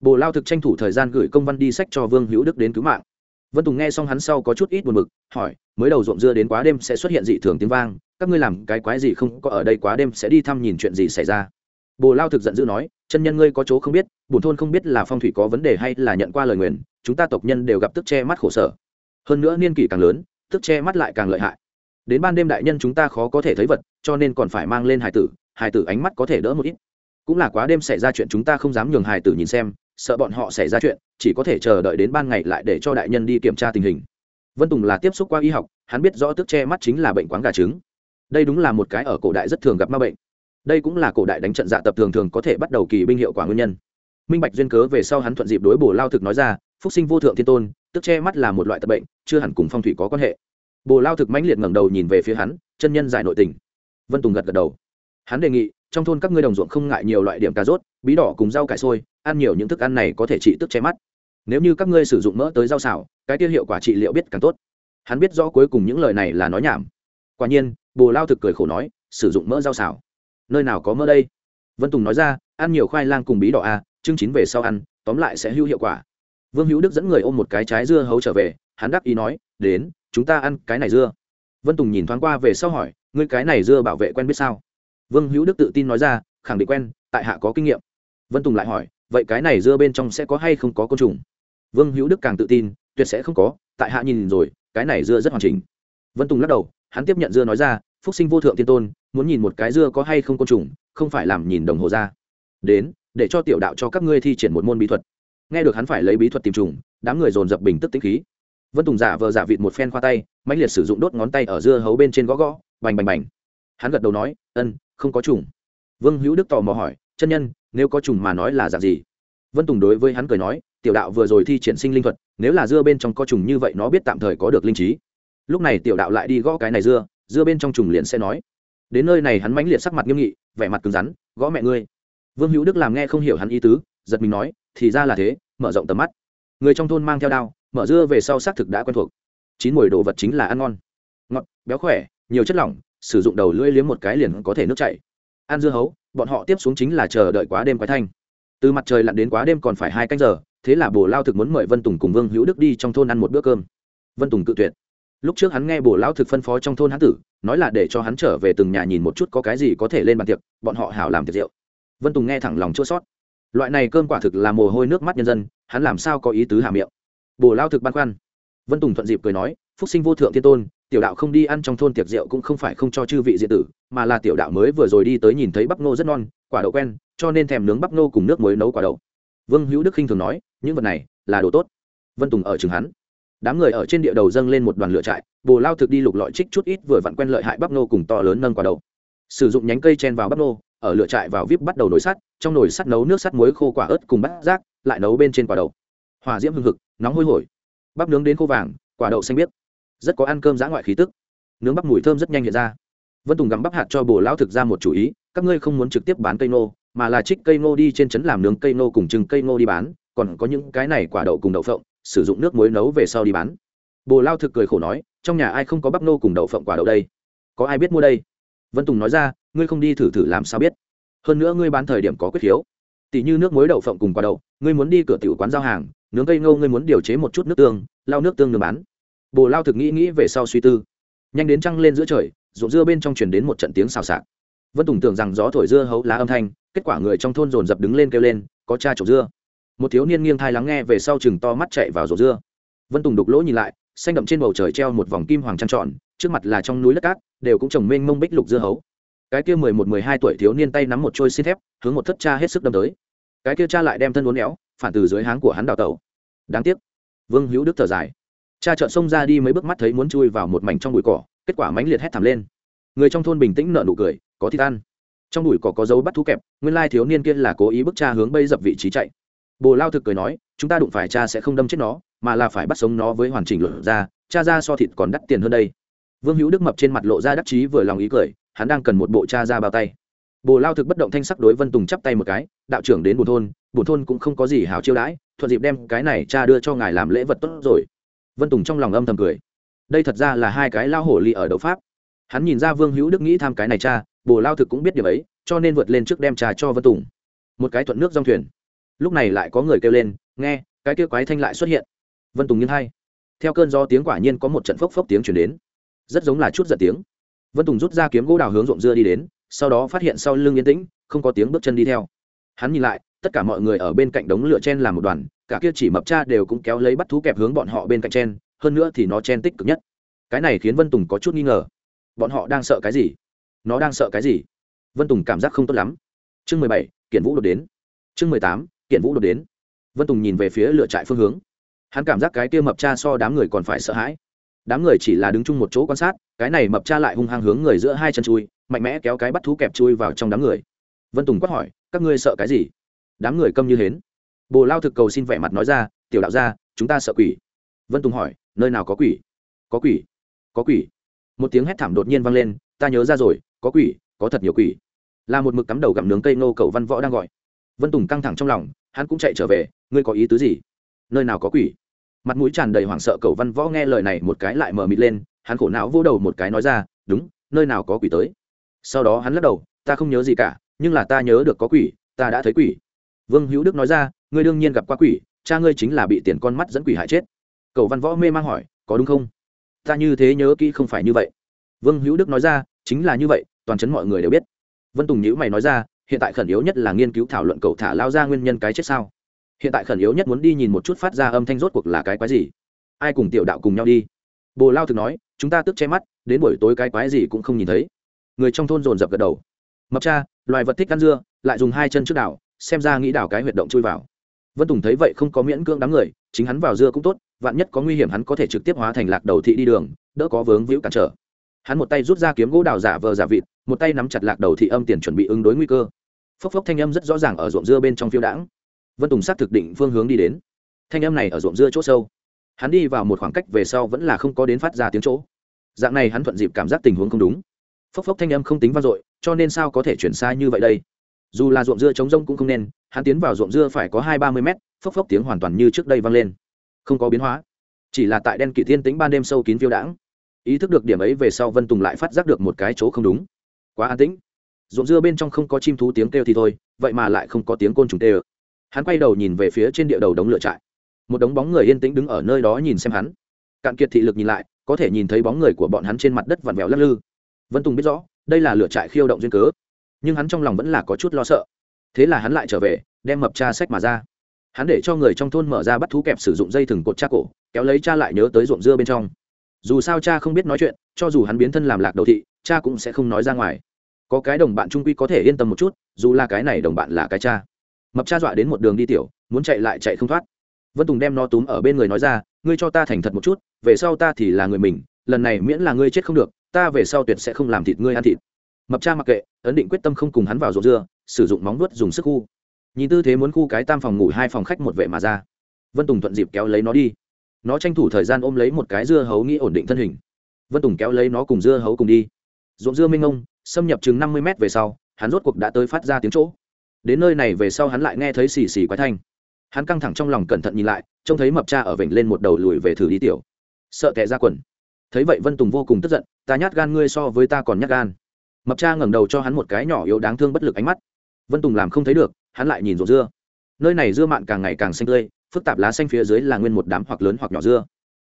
Speaker 1: Bồ lao thực tranh thủ thời gian gửi công văn đi sách cho vương hữu đức đến cứu mạng vân tùng nghe xong hắn sau có chút ít buồn b ự c hỏi, mới đầu ruộng dưa đến quá đêm sẽ xuất hiện dị thường tiếng vang, các ngươi làm cái quái gì không có ở đây quá đêm sẽ đi thăm nhìn chuyện gì xảy ra? Bồ lao thực giận dữ nói, chân nhân ngươi có chỗ không biết bùn thôn không biết là phong thủy có vấn đề hay là nhận qua lời nguyền, chúng ta tộc nhân đều gặp tức che mắt khổ sở. Hơn nữa niên kỷ càng lớn, tức che mắt lại càng lợi hại. Đến ban đêm đại nhân chúng ta khó có thể thấy vật, cho nên còn phải mang lên hải tử hải tử ánh mắt có thể đỡ một ít. Cũng là quá đêm xảy ra chuyện chúng ta không dám nhường hải tử nhìn xem sợ bọn họ xảy ra chuyện, chỉ có thể chờ đợi đến ban ngày lại để cho đại nhân đi kiểm tra tình hình. Vân tùng là tiếp xúc qua y học, hắn biết rõ tức che mắt chính là bệnh quáng gà trứng. Đây đúng là một cái ở cổ đại rất thường gặp ma bệnh. Đây cũng là cổ đại đánh trận dạ tập thường thường có thể bắt đầu kỳ binh hiệu quả nguyên nhân. Minh bạch duyên cớ về sau hắn thuận dịp đối bổ lao thực nói ra, phúc sinh vô thượng thiên tôn, tức che mắt là một loại tập bệnh, chưa hẳn cùng phong thủy có quan hệ. Bồ lao thực mãnh liệt ngẩng đầu nhìn về phía hắn, chân nhân giải nội tình. Vân tùng gật gật đầu. Hắn đề nghị trong thôn các ngươi đồng ruộng không ngại nhiều loại điểm cà rốt bí đỏ cùng rau cải sôi ăn nhiều những thức ăn này có thể trị tức che mắt. Nếu như các ngươi sử dụng mỡ tới rau xào cái tiêu hiệu quả trị liệu biết càng tốt. Hắn biết rõ cuối cùng những lời này là nói nhảm. Quả nhiên bồ lao thực cười khổ nói sử dụng mỡ rau xào? Nơi nào có mỡ đây? Vân tùng nói ra ăn nhiều khoai lang cùng bí đỏ a à, chương chín về sau ăn tóm lại sẽ hữu hiệu quả. Vương hữu đức dẫn người ôm một cái trái dưa hấu trở về hắn đáp ý nói đến chúng ta ăn cái này dưa. Vân tùng nhìn thoáng qua về sau hỏi ngươi cái này dưa bảo vệ quen biết sao? Vương hữu đức tự tin nói ra, khẳng định quen, tại hạ có kinh nghiệm. Vân tùng lại hỏi, vậy cái này dưa bên trong sẽ có hay không có côn trùng? Vương hữu đức càng tự tin, tuyệt sẽ không có, tại hạ nhìn rồi, cái này dưa rất hoàn chỉnh. Vân tùng lắc đầu, hắn tiếp nhận dưa nói ra, phúc sinh vô thượng tiên tôn, muốn nhìn một cái dưa có hay không côn trùng, không phải làm nhìn đồng hồ ra. Đến, để cho tiểu đạo cho các ngươi thi triển một môn bí thuật. Nghe được hắn phải lấy bí thuật tìm trùng, đám người dồn dập bình tức tích khí. Vân tùng giả vờ giả vịt một phen khoa tay mạnh liệt sử dụng đốt ngón tay ở dưa hấu bên trên gõ gõ, bành bành bành. Hắn gật đầu nói, ân không có trùng. Vương hữu đức tò mò hỏi, chân nhân, nếu có trùng mà nói là dạng gì? Vân tùng đối với hắn cười nói, tiểu đạo vừa rồi thi triển sinh linh thuật, nếu là dưa bên trong có trùng như vậy nó biết tạm thời có được linh trí. Lúc này tiểu đạo lại đi gõ cái này dưa dưa bên trong trùng liền sẽ nói. Đến nơi này hắn mãnh liệt sắc mặt nghiêm nghị, vẻ mặt cứng rắn, gõ mẹ ngươi. Vương hữu đức làm nghe không hiểu hắn ý tứ, giật mình nói, thì ra là thế, mở rộng tầm mắt. Người trong thôn mang theo đao, mở dưa về sau xác thực đã quen thuộc. Chín mùi đồ vật chính là ăn ngon. Ngọt, béo khỏe, nhiều chất lỏng sử dụng đầu lưỡi liếm một cái liền có thể nước chảy. Ăn dưa hấu, bọn họ tiếp xuống chính là chờ đợi quá đêm quái thanh. Từ mặt trời lặn đến quá đêm còn phải hai canh giờ, thế là bồ lao thực muốn mời vân tùng cùng vương hữu đức đi trong thôn ăn một bữa cơm. Vân tùng cự tuyệt. Lúc trước hắn nghe bồ lao thực phân phó trong thôn hán tử, nói là để cho hắn trở về từng nhà nhìn một chút có cái gì có thể lên bàn tiệc, bọn họ hảo làm tiệc rượu. Vân tùng nghe thẳng lòng chua sót loại này cơm quả thực là mồ hôi nước mắt nhân dân, hắn làm sao có ý tứ hạ miệng? Bồ lao thực băn khoăn. Vân tùng thuận dịp cười nói phúc sinh vô thượng thiên tôn tiểu đạo không đi ăn trong thôn tiệc rượu cũng không phải không cho chư vị diện tử mà là tiểu đạo mới vừa rồi đi tới nhìn thấy bắp nô rất non quả đậu quen cho nên thèm nướng bắp nô cùng nước muối nấu quả đậu. Vương hữu đức khinh thường nói những vật này là đồ tốt. Vân tùng ở chừng hắn. Đám người ở trên địa đầu dâng lên một đoàn lửa trại bồ lao thực đi lục lọi trích chút ít vừa vặn quen lợi hại bắp nô cùng to lớn nâng quả đậu. Sử dụng nhánh cây chen vào bắp nô ở lửa trại vào vip bắt đầu nồi sắt trong nồi sắt nấu nước sắt muối khô quả ớt cùng bát rác lại nấu bên trên quả đậu. Hòa diễm hương hực, nóng hôi hổi. Bắp nướng đến khô vàng quả đậu xanh biếc rất có ăn cơm giã ngoại khí tức. Nướng bắp mùi thơm rất nhanh hiện ra. Vân tùng gắm bắp hạt cho bồ Lão thực ra một chủ ý, các ngươi không muốn trực tiếp bán cây nô mà là trích cây nô đi trên trấn làm nướng cây nô cùng chừng cây nô đi bán, còn có những cái này quả đậu cùng đậu phộng, sử dụng nước muối nấu về sau đi bán. Bồ lao thực cười khổ nói, trong nhà ai không có bắp nô cùng đậu phộng quả đậu đây? Có ai biết mua đây? Vân tùng nói ra, ngươi không đi thử thử làm sao biết. Hơn nữa ngươi bán thời điểm có quyết khiếu tỷ như nước muối đậu phộng cùng quả đậu, ngươi muốn đi cửa tiểu quán giao hàng, nướng cây ngô ngươi muốn điều chế một chút nước tương lao nước tương nướng bán bồ lao thực nghĩ nghĩ về sau suy tư. Nhanh đến trăng lên giữa trời, ruộng dưa bên trong truyền đến một trận tiếng xào xạc. Vân tùng tưởng rằng gió thổi dưa hấu lá âm thanh, kết quả người trong thôn dồn dập đứng lên kêu lên, có cha trộm dưa. Một thiếu niên nghiêng thai lắng nghe về sau chừng to mắt chạy vào ruộng dưa. Vân tùng đục lỗ nhìn lại, xanh đậm trên bầu trời treo một vòng kim hoàng trăng trọn trước mặt là trong núi đất cát, đều cũng trồng mênh mông bích lục dưa hấu. Cái kia mười một, mười hai tuổi thiếu niên tay nắm một trôi xin thép, hướng một thất cha hết sức đâm tới. Cái kia cha lại đem thân uốn éo, phản từ dưới háng của hắn đào tẩu. Đáng tiếc. Vương hữu đức thở dài cha trợn xông ra đi mấy bước mắt thấy muốn chui vào một mảnh trong bụi cỏ, kết quả mãnh liệt hét thảm lên. Người trong thôn bình tĩnh nợ nụ cười, có thịt ăn trong bụi cỏ có dấu bắt thú kẹp, nguyên lai thiếu niên kia là cố ý bức cha hướng bây dập vị trí chạy. Bồ lao thực cười nói, chúng ta đụng phải cha sẽ không đâm chết nó, mà là phải bắt sống nó với hoàn chỉnh luận ra, cha ra so thịt còn đắt tiền hơn đây. Vương hữu đức mập trên mặt lộ ra đắc chí vừa lòng ý cười, hắn đang cần một bộ cha ra bao tay. Bồ lao thực bất động thanh sắc đối vân tùng chắp tay một cái, đạo trưởng đến bồn thôn bồn thôn cũng không có gì hào chiêu đãi, thuận dịp đem cái này cha đưa cho ngài làm lễ vật tốt rồi vân tùng trong lòng âm thầm cười. Đây thật ra là hai cái lao hổ ly ở đấu pháp. Hắn nhìn ra vương hữu đức nghĩ tham cái này cha, bồ lao thực cũng biết điều ấy, cho nên vượt lên trước đem trà cho vân tùng. Một cái thuận nước dòng thuyền. Lúc này lại có người kêu lên, nghe, cái kia quái thanh lại xuất hiện. Vân tùng nghiêng hay theo cơn do tiếng quả nhiên có một trận phốc phốc tiếng chuyển đến. Rất giống là chút giật tiếng. Vân tùng rút ra kiếm gỗ đào hướng ruộng dưa đi đến, sau đó phát hiện sau lưng yên tĩnh, không có tiếng bước chân đi theo. Hắn nhìn lại tất cả mọi người ở bên cạnh đống lửa chen làm một đoàn, cả kia chỉ mập cha đều cũng kéo lấy bắt thú kẹp hướng bọn họ bên cạnh chen, hơn nữa thì nó chen tích cực nhất. Cái này khiến vân tùng có chút nghi ngờ. Bọn họ đang sợ cái gì? Nó đang sợ cái gì? Vân tùng cảm giác không tốt lắm. Chương mười bảy, kiện vũ đột đến. Chương mười tám, kiện vũ đột đến. Vân tùng nhìn về phía lựa trại phương hướng. Hắn cảm giác cái kia mập cha so đám người còn phải sợ hãi. Đám người chỉ là đứng chung một chỗ quan sát, cái này mập cha lại hung hăng hướng người giữa hai chân chui, mạnh mẽ kéo cái bắt thú kẹp chui vào trong đám người. Vân tùng quát hỏi, các ngươi sợ cái gì? Đám người câm như hến. Bồ lao thực cầu xin vẻ mặt nói ra, tiểu đạo gia, chúng ta sợ quỷ. Vân tùng hỏi, nơi nào có quỷ? Có quỷ có quỷ. Một tiếng hét thảm đột nhiên vang lên, ta nhớ ra rồi, có quỷ, có thật nhiều quỷ. Là một mực cắm đầu gặm nướng cây nô cầu văn võ đang gọi. Vân tùng căng thẳng trong lòng, hắn cũng chạy trở về, ngươi có ý tứ gì? Nơi nào có quỷ? Mặt mũi tràn đầy hoảng sợ cầu văn võ nghe lời này một cái lại mờ mịt lên, hắn khổ não vô đầu một cái nói ra, đúng, nơi nào có quỷ tới? Sau đó hắn lắc đầu, ta không nhớ gì cả, nhưng là ta nhớ được có quỷ, ta đã thấy quỷ vương hữu đức nói ra, ngươi đương nhiên gặp qua quỷ, cha ngươi chính là bị tiền con mắt dẫn quỷ hại chết. Cầu văn võ mê mang hỏi, có đúng không? Ta như thế nhớ kỹ không phải như vậy. Vương hữu đức nói ra, chính là như vậy, toàn chấn mọi người đều biết. Vân tùng nhữ mày nói ra, hiện tại khẩn yếu nhất là nghiên cứu thảo luận cậu thả lao ra nguyên nhân cái chết sao? Hiện tại khẩn yếu nhất muốn đi nhìn một chút phát ra âm thanh rốt cuộc là cái quái gì? Ai cùng tiểu đạo cùng nhau đi? Bồ lao thực nói, chúng ta tức che mắt, đến buổi tối cái quái gì cũng không nhìn thấy. Người trong thôn dồn dập gật đầu. Mập cha, loài vật thích ăn dưa, lại dùng hai chân trước đảo xem ra nghĩ đảo cái huyệt động chui vào. Vân tùng thấy vậy không có miễn cưỡng đám người, chính hắn vào dưa cũng tốt, vạn nhất có nguy hiểm hắn có thể trực tiếp hóa thành lạc đầu thị đi đường, đỡ có vướng víu cản trở. Hắn một tay rút ra kiếm gỗ đào giả vờ giả vịt, một tay nắm chặt lạc đầu thị âm tiền chuẩn bị ứng đối nguy cơ. Phốc phốc thanh âm rất rõ ràng ở ruộng dưa bên trong phiêu đãng. Vân tùng xác thực định phương hướng đi đến. Thanh âm này ở ruộng dưa chỗ sâu. Hắn đi vào một khoảng cách về sau vẫn là không có đến phát ra tiếng chỗ. Dạng này hắn thuận dịp cảm giác tình huống không đúng. Phốc phốc thanh âm không tính vang dội, cho nên sao có thể chuyển xa như vậy đây? Dù là ruộng dưa chống rông cũng không nên, hắn tiến vào ruộng dưa phải có hai ba mươi mét, phốc phốc tiếng hoàn toàn như trước đây vang lên. Không có biến hóa, chỉ là tại đen kỵ thiên tính ban đêm sâu kín phiêu đãng. Ý thức được điểm ấy về sau vân tùng lại phát giác được một cái chỗ không đúng. Quá an tĩnh. Ruộng dưa bên trong không có chim thú tiếng kêu thì thôi, vậy mà lại không có tiếng côn trùng tê ơ. Hắn quay đầu nhìn về phía trên địa đầu đống lửa trại. Một đống bóng người yên tĩnh đứng ở nơi đó nhìn xem hắn. Cạn kiệt thị lực nhìn lại, có thể nhìn thấy bóng người của bọn hắn trên mặt đất vặn vẹo lắc lư. Vân tùng biết rõ, đây là lửa trại khiêu động duyên cớ nhưng hắn trong lòng vẫn là có chút lo sợ. Thế là hắn lại trở về, đem mập cha sách mà ra. Hắn để cho người trong thôn mở ra bắt thú kẹp sử dụng dây thừng cột cha cổ, kéo lấy cha lại nhớ tới ruộng dưa bên trong. Dù sao cha không biết nói chuyện, cho dù hắn biến thân làm lạc đầu thị, cha cũng sẽ không nói ra ngoài. Có cái đồng bạn trung quy có thể yên tâm một chút, dù là cái này đồng bạn là cái cha. Mập cha dọa đến một đường đi tiểu, muốn chạy lại chạy không thoát. Vân tùng đem nó túm ở bên người nói ra, ngươi cho ta thành thật một chút, về sau ta thì là người mình, lần này miễn là ngươi chết không được, ta về sau tuyệt sẽ không làm thịt ngươi ăn thịt mập cha mặc kệ, ấn định quyết tâm không cùng hắn vào ruộng dưa, sử dụng móng vuốt dùng sức khu. Nhìn tư thế muốn khu cái tam phòng ngủ hai phòng khách một vệ mà ra. Vân tùng thuận dịp kéo lấy nó đi. Nó tranh thủ thời gian ôm lấy một cái dưa hấu nghĩ ổn định thân hình. Vân tùng kéo lấy nó cùng dưa hấu cùng đi. Ruộng dưa minh ông xâm nhập chừng năm mươi mét về sau, hắn rốt cuộc đã tới phát ra tiếng chỗ. Đến nơi này về sau hắn lại nghe thấy xì xì quái thanh. Hắn căng thẳng trong lòng cẩn thận nhìn lại, trông thấy mập cha ở vểnh lên một đầu lùi về thử đi tiểu. Sợ tệ ra quần. Thấy vậy vân tùng vô cùng tức giận, ta nhát gan ngươi so với ta còn nhát gan mập cha ngẩng đầu cho hắn một cái nhỏ yếu đáng thương bất lực ánh mắt. Vân tùng làm không thấy được, hắn lại nhìn rộ dưa. Nơi này dưa mạn càng ngày càng xanh tươi, phức tạp lá xanh phía dưới là nguyên một đám hoặc lớn hoặc nhỏ dưa.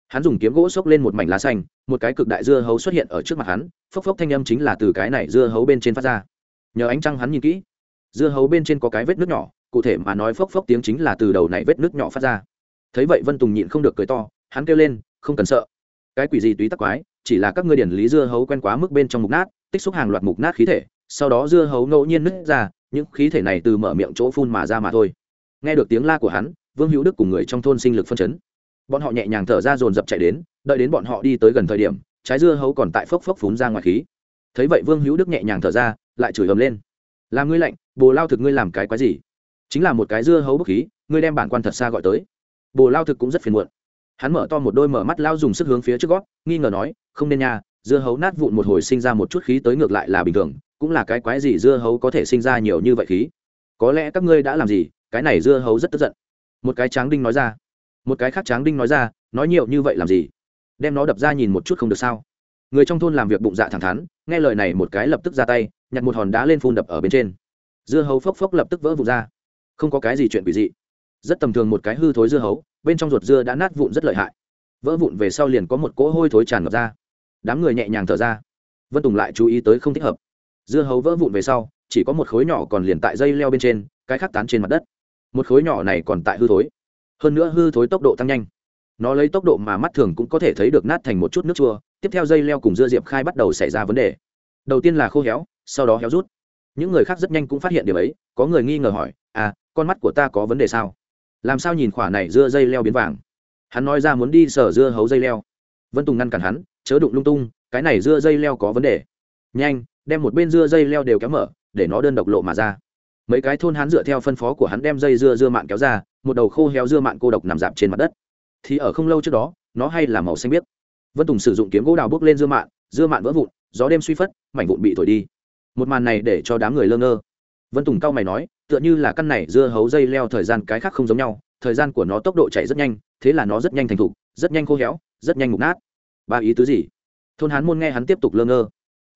Speaker 1: Hắn dùng kiếm gỗ xốc lên một mảnh lá xanh, một cái cực đại dưa hấu xuất hiện ở trước mặt hắn, phốc phốc thanh âm chính là từ cái này dưa hấu bên trên phát ra. Nhờ ánh trăng hắn nhìn kỹ, dưa hấu bên trên có cái vết nước nhỏ, cụ thể mà nói phốc phốc tiếng chính là từ đầu này vết nước nhỏ phát ra. Thấy vậy vân tùng nhịn không được cười to, hắn kêu lên, không cần sợ cái quỷ gì túy tắc quái, chỉ là các ngươi điển lý dưa hấu quen quá mức bên trong mục nát, tích xúc hàng loạt mục nát khí thể, sau đó dưa hấu ngẫu nhiên nứt ra, những khí thể này từ mở miệng chỗ phun mà ra mà thôi. Nghe được tiếng la của hắn, vương hữu đức cùng người trong thôn sinh lực phân chấn. Bọn họ nhẹ nhàng thở ra dồn dập chạy đến, đợi đến bọn họ đi tới gần thời điểm, trái dưa hấu còn tại phốc phốc phún ra ngoài khí. Thấy vậy vương hữu đức nhẹ nhàng thở ra, lại chửi ầm lên. Làm ngươi lạnh, bồ lao thực ngươi làm cái quái gì? Chính là một cái dưa hấu bức khí, ngươi đem bản quan thật xa gọi tới. Bồ lao thực cũng rất phiền muộn hắn mở to một đôi mở mắt lao dùng sức hướng phía trước gót, nghi ngờ nói, không nên nha, dưa hấu nát vụn một hồi sinh ra một chút khí tới ngược lại là bình thường, cũng là cái quái gì dưa hấu có thể sinh ra nhiều như vậy khí? Có lẽ các ngươi đã làm gì, cái này dưa hấu rất tức giận. Một cái tráng đinh nói ra. Một cái khác tráng đinh nói ra, nói nhiều như vậy làm gì? Đem nó đập ra nhìn một chút không được sao? Người trong thôn làm việc bụng dạ thẳng thắn, nghe lời này một cái lập tức ra tay, nhặt một hòn đá lên phun đập ở bên trên. Dưa hấu phốc phốc lập tức vỡ vụn ra. Không có cái gì chuyện quỷ dị rất tầm thường một cái hư thối dưa hấu, bên trong ruột dưa đã nát vụn rất lợi hại. Vỡ vụn về sau liền có một cỗ hôi thối tràn ngập ra. Đám người nhẹ nhàng thở ra. Vân tùng lại chú ý tới không thích hợp. Dưa hấu vỡ vụn về sau, chỉ có một khối nhỏ còn liền tại dây leo bên trên, cái khác tán trên mặt đất. Một khối nhỏ này còn tại hư thối. Hơn nữa hư thối tốc độ tăng nhanh. Nó lấy tốc độ mà mắt thường cũng có thể thấy được nát thành một chút nước chua. Tiếp theo dây leo cùng dưa diệp khai bắt đầu xảy ra vấn đề. Đầu tiên là khô héo, sau đó héo rút. Những người khác rất nhanh cũng phát hiện điều ấy, có người nghi ngờ hỏi à con mắt của ta có vấn đề sao? Làm sao nhìn khỏa này dưa dây leo biến vàng? Hắn nói ra muốn đi sở dưa hấu dây leo. Vân tùng ngăn cản hắn, chớ đụng lung tung, cái này dưa dây leo có vấn đề. Nhanh, đem một bên dưa dây leo đều kéo mở, để nó đơn độc lộ mà ra. Mấy cái thôn hắn dựa theo phân phó của hắn đem dây dưa dưa mạn kéo ra, một đầu khô héo dưa mạn cô độc nằm dạp trên mặt đất. Thì ở không lâu trước đó, nó hay là màu xanh biếc. Vân tùng sử dụng kiếm gỗ đào bước lên dưa mạn dưa mạn vỡ vụn, gió đêm suy phất, mảnh vụn bị thổi đi. Một màn này để cho đám người lơ ngơ vân tùng cao mày nói, tựa như là căn này dưa hấu dây leo thời gian cái khác không giống nhau, thời gian của nó tốc độ chạy rất nhanh, thế là nó rất nhanh thành thục, rất nhanh khô héo, rất nhanh mục nát. Ba ý tứ gì? Thôn hán môn nghe hắn tiếp tục lơ ngơ.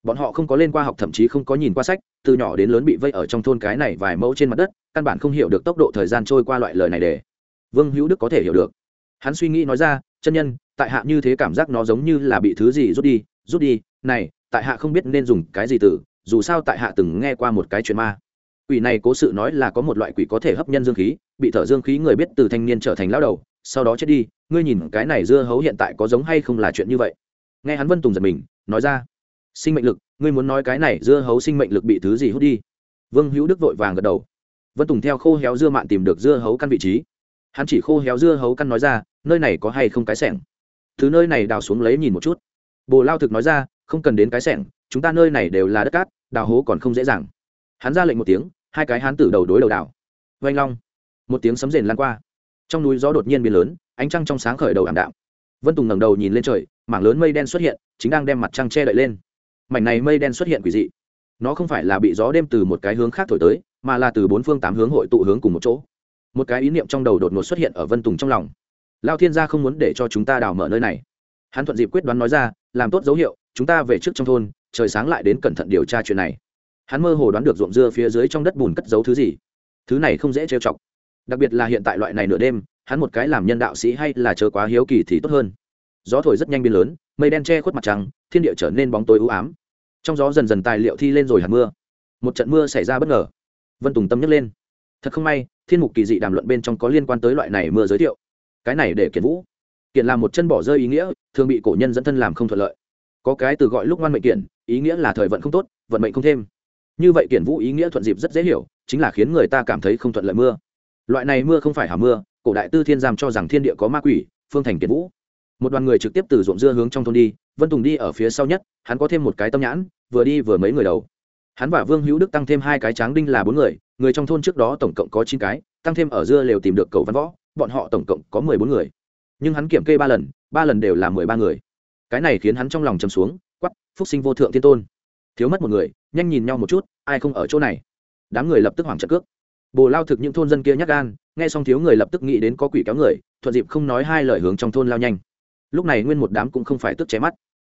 Speaker 1: Bọn họ không có lên qua học, thậm chí không có nhìn qua sách, từ nhỏ đến lớn bị vây ở trong thôn cái này vài mẫu trên mặt đất, căn bản không hiểu được tốc độ thời gian trôi qua loại lời này để. Vương hữu đức có thể hiểu được. Hắn suy nghĩ nói ra, chân nhân, tại hạ như thế cảm giác nó giống như là bị thứ gì rút đi rút đi, này, tại hạ không biết nên dùng cái gì từ, dù sao tại hạ từng nghe qua một cái chuyện ma quỷ này cố sự nói là có một loại quỷ có thể hấp nhân dương khí, bị thở dương khí người biết từ thanh niên trở thành lão đầu, sau đó chết đi, ngươi nhìn cái này dưa hấu hiện tại có giống hay không là chuyện như vậy? Nghe hắn vân tùng giật mình, nói ra, sinh mệnh lực, ngươi muốn nói cái này dưa hấu sinh mệnh lực bị thứ gì hút đi? Vương hữu đức vội vàng gật đầu. Vân tùng theo khô héo dưa mạn tìm được dưa hấu căn vị trí. Hắn chỉ khô héo dưa hấu căn nói ra, nơi này có hay không cái sẻng? Thứ nơi này đào xuống lấy nhìn một chút. Bồ lao thực nói ra, không cần đến cái sẻng, chúng ta nơi này đều là đất cát, đào hố còn không dễ dàng. Hắn ra lệnh một tiếng hai cái hán tử đầu đối đầu đảo. Vanh long, một tiếng sấm rền lan qua. Trong núi gió đột nhiên biến lớn, ánh trăng trong sáng khởi đầu ảm đạm. Vân tùng ngẩng đầu nhìn lên trời, mảng lớn mây đen xuất hiện, chính đang đem mặt trăng che đậy lên. Mảnh này mây đen xuất hiện quỷ dị. Nó không phải là bị gió đêm từ một cái hướng khác thổi tới, mà là từ bốn phương tám hướng hội tụ hướng cùng một chỗ. Một cái ý niệm trong đầu đột ngột xuất hiện ở vân tùng trong lòng. Lao thiên gia không muốn để cho chúng ta đào mở nơi này. Hắn thuận dịp quyết đoán nói ra, làm tốt dấu hiệu, chúng ta về trước trong thôn, trời sáng lại đến cẩn thận điều tra chuyện này hắn mơ hồ đoán được ruộng dưa phía dưới trong đất bùn cất giấu thứ gì. Thứ này không dễ trêu chọc. Đặc biệt là hiện tại loại này nửa đêm, hắn một cái làm nhân đạo sĩ hay là chờ quá hiếu kỳ thì tốt hơn. Gió thổi rất nhanh biên lớn, mây đen che khuất mặt trăng, thiên địa trở nên bóng tối ưu ám. Trong gió dần dần tài liệu thi lên rồi hạt mưa. Một trận mưa xảy ra bất ngờ. Vân tùng tâm nhấc lên. Thật không may, thiên mục kỳ dị đàm luận bên trong có liên quan tới loại này mưa giới thiệu. Cái này để kiện vũ. Kiện làm một chân bỏ rơi ý nghĩa, thường bị cổ nhân dẫn thân làm không thuận lợi. Có cái từ gọi lúc ngoan mệnh kiện, ý nghĩa là thời vận không tốt, vận mệnh không thêm như vậy kiển vũ ý nghĩa thuận dịp rất dễ hiểu, chính là khiến người ta cảm thấy không thuận lợi mưa. Loại này mưa không phải hảo mưa, cổ đại tư thiên giam cho rằng thiên địa có ma quỷ, phương thành kiển vũ. Một đoàn người trực tiếp từ ruộng dưa hướng trong thôn đi, vân tùng đi ở phía sau nhất, hắn có thêm một cái tâm nhãn, vừa đi vừa mấy người đầu. Hắn và vương hữu đức tăng thêm hai cái tráng đinh là bốn người người trong thôn trước đó tổng cộng có chín cái, tăng thêm ở dưa lều tìm được cầu văn võ, bọn họ tổng cộng có mười bốn người. Nhưng hắn kiểm kê ba lần ba lần đều là mười ba người. Cái này khiến hắn trong lòng chầm xuống quắp phúc sinh vô thượng thiên tôn. Thiếu mất một người nhanh nhìn nhau một chút, ai không ở chỗ này? Đám người lập tức hoảng trận cước. Bồ lao thực những thôn dân kia nhắc gan, nghe xong thiếu người lập tức nghĩ đến có quỷ kéo người, thuận dịp không nói hai lời hướng trong thôn lao nhanh. Lúc này nguyên một đám cũng không phải tức cháy mắt.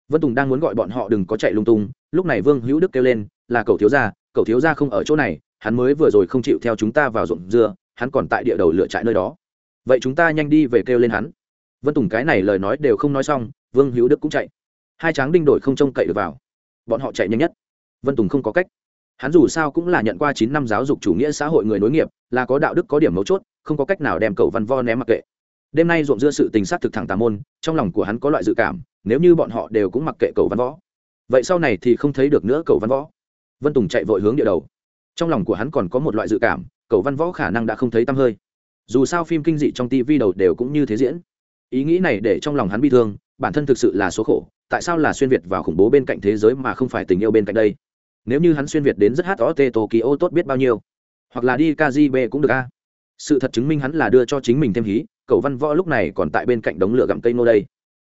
Speaker 1: Vân tùng đang muốn gọi bọn họ đừng có chạy lung tung, lúc này vương hữu đức kêu lên, là cậu thiếu gia, cậu thiếu gia không ở chỗ này, hắn mới vừa rồi không chịu theo chúng ta vào ruộng dưa, hắn còn tại địa đầu lựa trại nơi đó. Vậy chúng ta nhanh đi về kêu lên hắn. Vân tùng cái này lời nói đều không nói xong, vương hữu đức cũng chạy. Hai tráng đinh đổi không trông cậy được vào. Bọn họ chạy nhanh nhất vân tùng không có cách. Hắn dù sao cũng là nhận qua chín năm giáo dục chủ nghĩa xã hội người nối nghiệp, là có đạo đức có điểm mấu chốt, không có cách nào đem cậu văn vo ném mặc kệ. Đêm nay ruộng dưa sự tình sát thực thẳng tà môn, trong lòng của hắn có loại dự cảm, nếu như bọn họ đều cũng mặc kệ cầu văn võ. Vậy sau này thì không thấy được nữa cầu văn võ. Vân tùng chạy vội hướng địa đầu. Trong lòng của hắn còn có một loại dự cảm cầu văn võ khả năng đã không thấy tăm hơi. Dù sao phim kinh dị trong tv đầu đều cũng như thế diễn. Ý nghĩ này để trong lòng hắn bi thương, bản thân thực sự là số khổ, tại sao là xuyên việt vào khủng bố bên cạnh thế giới mà không phải tình yêu bên cạnh đây? Nếu như hắn xuyên việt đến rất hát Tô t tokyo tốt biết bao nhiêu. Hoặc là đi kgb cũng được a. Sự thật chứng minh hắn là đưa cho chính mình thêm hí, cậu văn võ lúc này còn tại bên cạnh đống lửa gặm cây nô đây.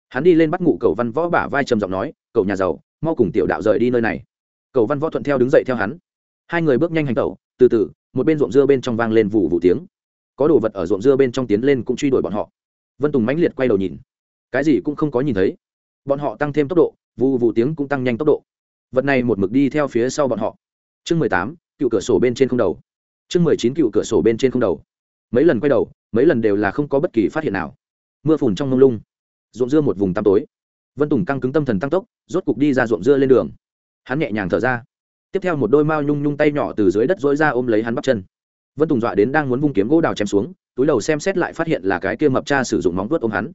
Speaker 1: Hắn đi lên bắt ngụ cậu văn võ bả vai trầm giọng nói, cậu nhà giàu, mau cùng tiểu đạo rời đi nơi này. Cậu văn võ thuận theo đứng dậy theo hắn. Hai người bước nhanh hành tẩu, từ từ, một bên ruộng dưa bên trong vang lên vụ vụ tiếng. Có đồ vật ở ruộng dưa bên trong tiến lên cũng truy đuổi bọn họ. Vân tùng mãnh liệt quay đầu nhìn. Cái gì cũng không có nhìn thấy. Bọn họ tăng thêm tốc độ vụ vụ tiếng cũng tăng nhanh tốc độ vật này một mực đi theo phía sau bọn họ. Chương mười tám, cựu cửa sổ bên trên không đầu. Chương mười chín, cựu cửa sổ bên trên không đầu. Mấy lần quay đầu, mấy lần đều là không có bất kỳ phát hiện nào. Mưa phùn trong mông lung, ruộng dưa một vùng tăm tối. Vân tùng căng cứng tâm thần tăng tốc, rốt cục đi ra ruộng dưa lên đường. Hắn nhẹ nhàng thở ra. Tiếp theo một đôi mao nhung nhung tay nhỏ từ dưới đất dối ra ôm lấy hắn bắp chân. Vân tùng dọa đến đang muốn vung kiếm gỗ đào chém xuống, túi đầu xem xét lại phát hiện là cái kia mập cha sử dụng móng vuốt ôm hắn.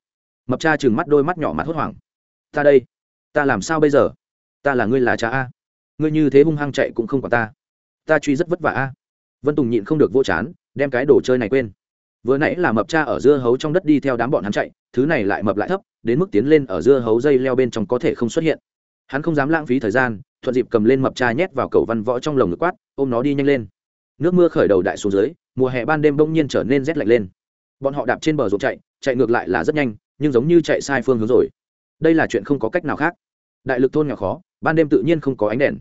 Speaker 1: Mập cha chừng mắt đôi mắt nhỏ mắt hốt hoảng. Ta đây, ta làm sao bây giờ? Ta là ngươi là cha a. Ngươi như thế hung hăng chạy cũng không có ta. Ta truy rất vất vả a. Vân tùng nhịn không được vô chán, đem cái đồ chơi này quên. Vừa nãy là mập cha ở dưa hấu trong đất đi theo đám bọn hắn chạy, thứ này lại mập lại thấp, đến mức tiến lên ở dưa hấu dây leo bên trong có thể không xuất hiện. Hắn không dám lãng phí thời gian, thuận dịp cầm lên mập cha nhét vào cầu văn võ trong lồng ngực quát, ôm nó đi nhanh lên. Nước mưa khởi đầu đại xuống dưới, mùa hè ban đêm bỗng nhiên trở nên rét lạnh lên. Bọn họ đạp trên bờ ruộng chạy chạy ngược lại là rất nhanh, nhưng giống như chạy sai phương hướng rồi. Đây là chuyện không có cách nào khác đại lực thôn nhỏ khó, ban đêm tự nhiên không có ánh đèn.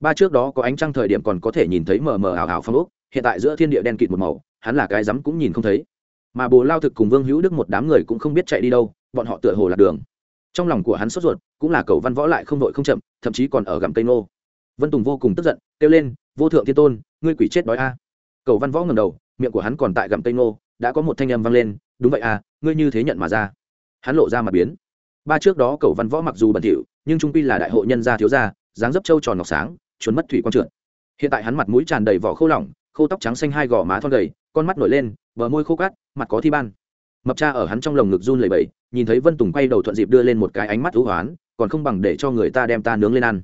Speaker 1: Ba trước đó có ánh trăng thời điểm còn có thể nhìn thấy mờ mờ ảo ảo phong ốc, hiện tại giữa thiên địa đen kịt một màu, hắn là cái rắm cũng nhìn không thấy. Mà bồ lao thực cùng vương hữu đức một đám người cũng không biết chạy đi đâu, bọn họ tựa hồ lạc đường. Trong lòng của hắn sốt ruột, cũng là cầu văn võ lại không đội không chậm, thậm chí còn ở gặm cây nô vân tùng vô cùng tức giận, kêu lên, vô thượng thiên tôn, ngươi quỷ chết đói a. Cầu văn võ ngầm đầu, miệng của hắn còn tại gặm cây nô đã có một thanh âm vang lên, đúng vậy à ngươi như thế nhận mà ra. Hắn lộ ra mặt biến. Ba trước đó cầu văn võ mặc dù bẩn thỉu nhưng trung quy là đại hội nhân gia thiếu gia, dáng dấp trâu tròn ngọc sáng chuốn mất thủy quang trượt hiện tại hắn mặt mũi tràn đầy vỏ khô lỏng khô tóc trắng xanh hai gò má thon gầy, con mắt nổi lên, bờ môi khô cát, mặt có thi ban. Mập cha ở hắn trong lồng ngực run lẩy bẩy, nhìn thấy vân tùng quay đầu thuận dịp đưa lên một cái ánh mắt hữu hoán, còn không bằng để cho người ta đem ta nướng lên ăn.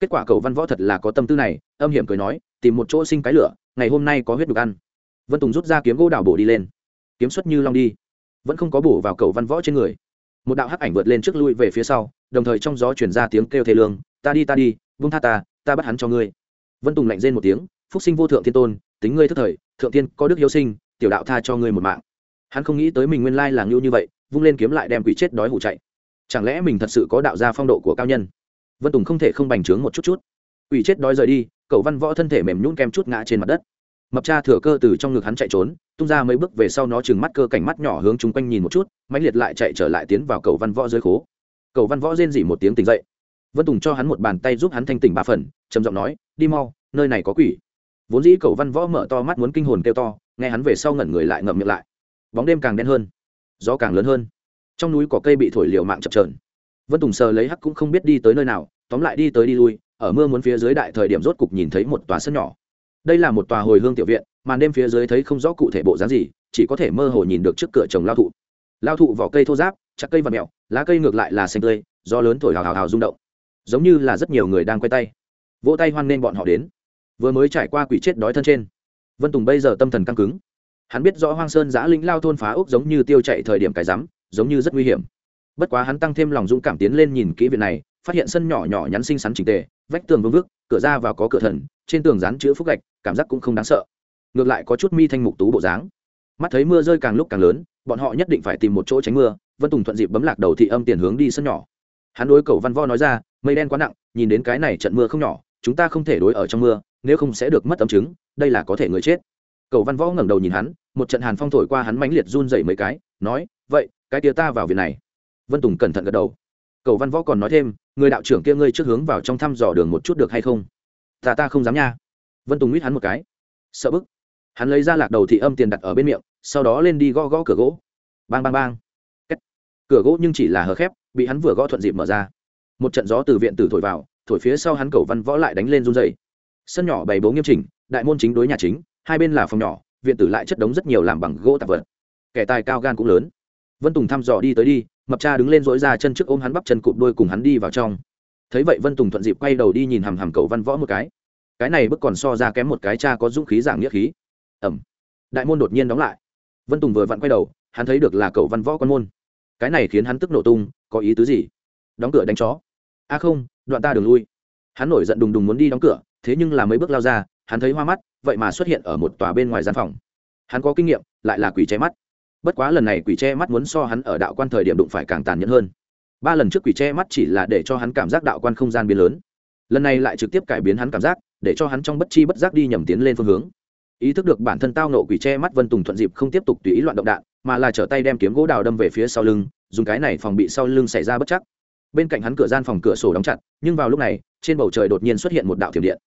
Speaker 1: Kết quả cầu văn võ thật là có tâm tư này, âm hiểm cười nói, tìm một chỗ sinh cái lửa, ngày hôm nay có huyết được ăn. Vân tùng rút ra kiếm gỗ đào bổ đi lên. Kiếm xuất như long đi. Vẫn không có bổ vào cầu văn võ trên người một đạo hắc ảnh vượt lên trước lui về phía sau, đồng thời trong gió chuyển ra tiếng kêu thê lương, ta đi ta đi vung tha ta ta bắt hắn cho ngươi. Vân tùng lạnh rên một tiếng, phúc sinh vô thượng thiên tôn, tính ngươi thức thời, thượng tiên có đức yêu sinh, tiểu đạo tha cho ngươi một mạng. Hắn không nghĩ tới mình nguyên lai là ngưu như vậy, vung lên kiếm lại đem quỷ chết đói hủ chạy. Chẳng lẽ mình thật sự có đạo gia phong độ của cao nhân? Vân tùng không thể không bành trướng một chút chút. Quỷ chết đói rời đi cậu văn võ thân thể mềm nhún kem chút ngã trên mặt đất mập cha thừa cơ từ trong ngực hắn chạy trốn, tung ra mấy bước về sau nó chừng mắt cơ cảnh mắt nhỏ hướng chung quanh nhìn một chút, mãnh liệt lại chạy trở lại tiến vào cầu văn võ dưới khố. Cầu văn võ rên dỉ một tiếng tỉnh dậy. Vân tùng cho hắn một bàn tay giúp hắn thanh tỉnh ba phần, trầm giọng nói, đi mau, nơi này có quỷ. Vốn dĩ cầu văn võ mở to mắt muốn kinh hồn kêu to, nghe hắn về sau ngẩn người lại ngậm miệng lại. Bóng đêm càng đen hơn, gió càng lớn hơn. Trong núi có cây bị thổi liều mạng chập trờn vân tùng sờ lấy hắc cũng không biết đi tới nơi nào, tóm lại đi tới đi lui, ở mưa muốn phía dưới đại thời điểm rốt cục nhìn thấy một tòa sân nhỏ đây là một tòa hồi hương tiểu viện, màn đêm phía dưới thấy không rõ cụ thể bộ dáng gì, chỉ có thể mơ hồ nhìn được trước cửa trồng lao thụ. Lao thụ vỏ cây thô giáp chặt cây và mẹo lá cây ngược lại là xanh tươi do lớn thổi hào hào hào rung động. Giống như là rất nhiều người đang quay tay. Vỗ tay hoan nghênh bọn họ đến. Vừa mới trải qua quỷ chết đói thân trên. Vân tùng bây giờ tâm thần căng cứng. Hắn biết rõ hoang sơn giã lĩnh lao thôn phá ốc giống như tiêu chạy thời điểm cái rắm, giống như rất nguy hiểm. Bất quá hắn tăng thêm lòng dũng cảm tiến lên nhìn kỹ viện này, phát hiện sân nhỏ nhỏ nhắn xinh xắn trình tề, vách tường vương vức, cửa ra vào có cửa thần trên tường rán chữ phúc gạch, cảm giác cũng không đáng sợ. Ngược lại có chút mi thanh mục tú bộ dáng. Mắt thấy mưa rơi càng lúc càng lớn, bọn họ nhất định phải tìm một chỗ tránh mưa, vân tùng thuận dịp bấm lạc đầu thị âm tiền hướng đi sân nhỏ. Hắn đối cầu văn vo nói ra, mây đen quá nặng, nhìn đến cái này trận mưa không nhỏ, chúng ta không thể đối ở trong mưa, nếu không sẽ được mất ấm chứng, đây là có thể người chết. Cầu văn võ ngẩng đầu nhìn hắn, một trận hàn phong thổi qua hắn mãnh liệt run dậy mấy cái, nói, vậy, cái tía ta vào việc này. Vân tùng cẩn thận gật đầu. Cầu văn võ còn nói thêm, người đạo trưởng kia ngươi trước hướng vào trong thăm dò đường một chút được hay không? Ta ta không dám nha. Vân tùng mít hắn một cái. Sợ bức. Hắn lấy ra lạc đầu thị âm tiền đặt ở bên miệng, sau đó lên đi gõ gõ cửa gỗ. Bang bang bang. Kết. cửa gỗ nhưng chỉ là hờ khép, bị hắn vừa gõ thuận dịp mở ra. Một trận gió từ viện tử thổi vào, thổi phía sau hắn cầu văn võ lại đánh lên run dày sân nhỏ bày bố nghiêm chỉnh, đại môn chính đối nhà chính, hai bên là phòng nhỏ, viện tử lại chất đống rất nhiều làm bằng gỗ tạp vật. Kẻ tài cao gan cũng lớn. Vân tùng thăm dò đi tới đi, mập cha đứng lên dỗi ra chân trước ôm hắn bắp chân cụp đôi cùng hắn đi vào trong thấy vậy vân tùng thuận dịp quay đầu đi nhìn hằm hằm cầu văn võ một cái. Cái này bức còn so ra kém một cái cha có dũng khí giảng nghĩa khí. Ẩm. Đại môn đột nhiên đóng lại. Vân tùng vừa vặn quay đầu, hắn thấy được là cầu văn võ con môn. Cái này khiến hắn tức nổ tung, có ý tứ gì? Đóng cửa đánh chó. A không, đoạn ta đường lui. Hắn nổi giận đùng đùng muốn đi đóng cửa, thế nhưng là mấy bước lao ra, hắn thấy hoa mắt, vậy mà xuất hiện ở một tòa bên ngoài gian phòng. Hắn có kinh nghiệm, lại là quỷ che mắt. Bất quá lần này quỷ che mắt muốn so hắn ở đạo quan thời điểm đụng phải càng tàn nhẫn hơn ba lần trước quỷ che mắt chỉ là để cho hắn cảm giác đạo quan không gian biến lớn. Lần này lại trực tiếp cải biến hắn cảm giác, để cho hắn trong bất chi bất giác đi nhầm tiến lên phương hướng. Ý thức được bản thân tao nộ quỷ che mắt vân tùng thuận dịp không tiếp tục tùy ý loạn động đạn, mà là trở tay đem kiếm gỗ đào đâm về phía sau lưng, dùng cái này phòng bị sau lưng xảy ra bất chắc. Bên cạnh hắn cửa gian phòng cửa sổ đóng chặt, nhưng vào lúc này, trên bầu trời đột nhiên xuất hiện một đạo thiểm điện.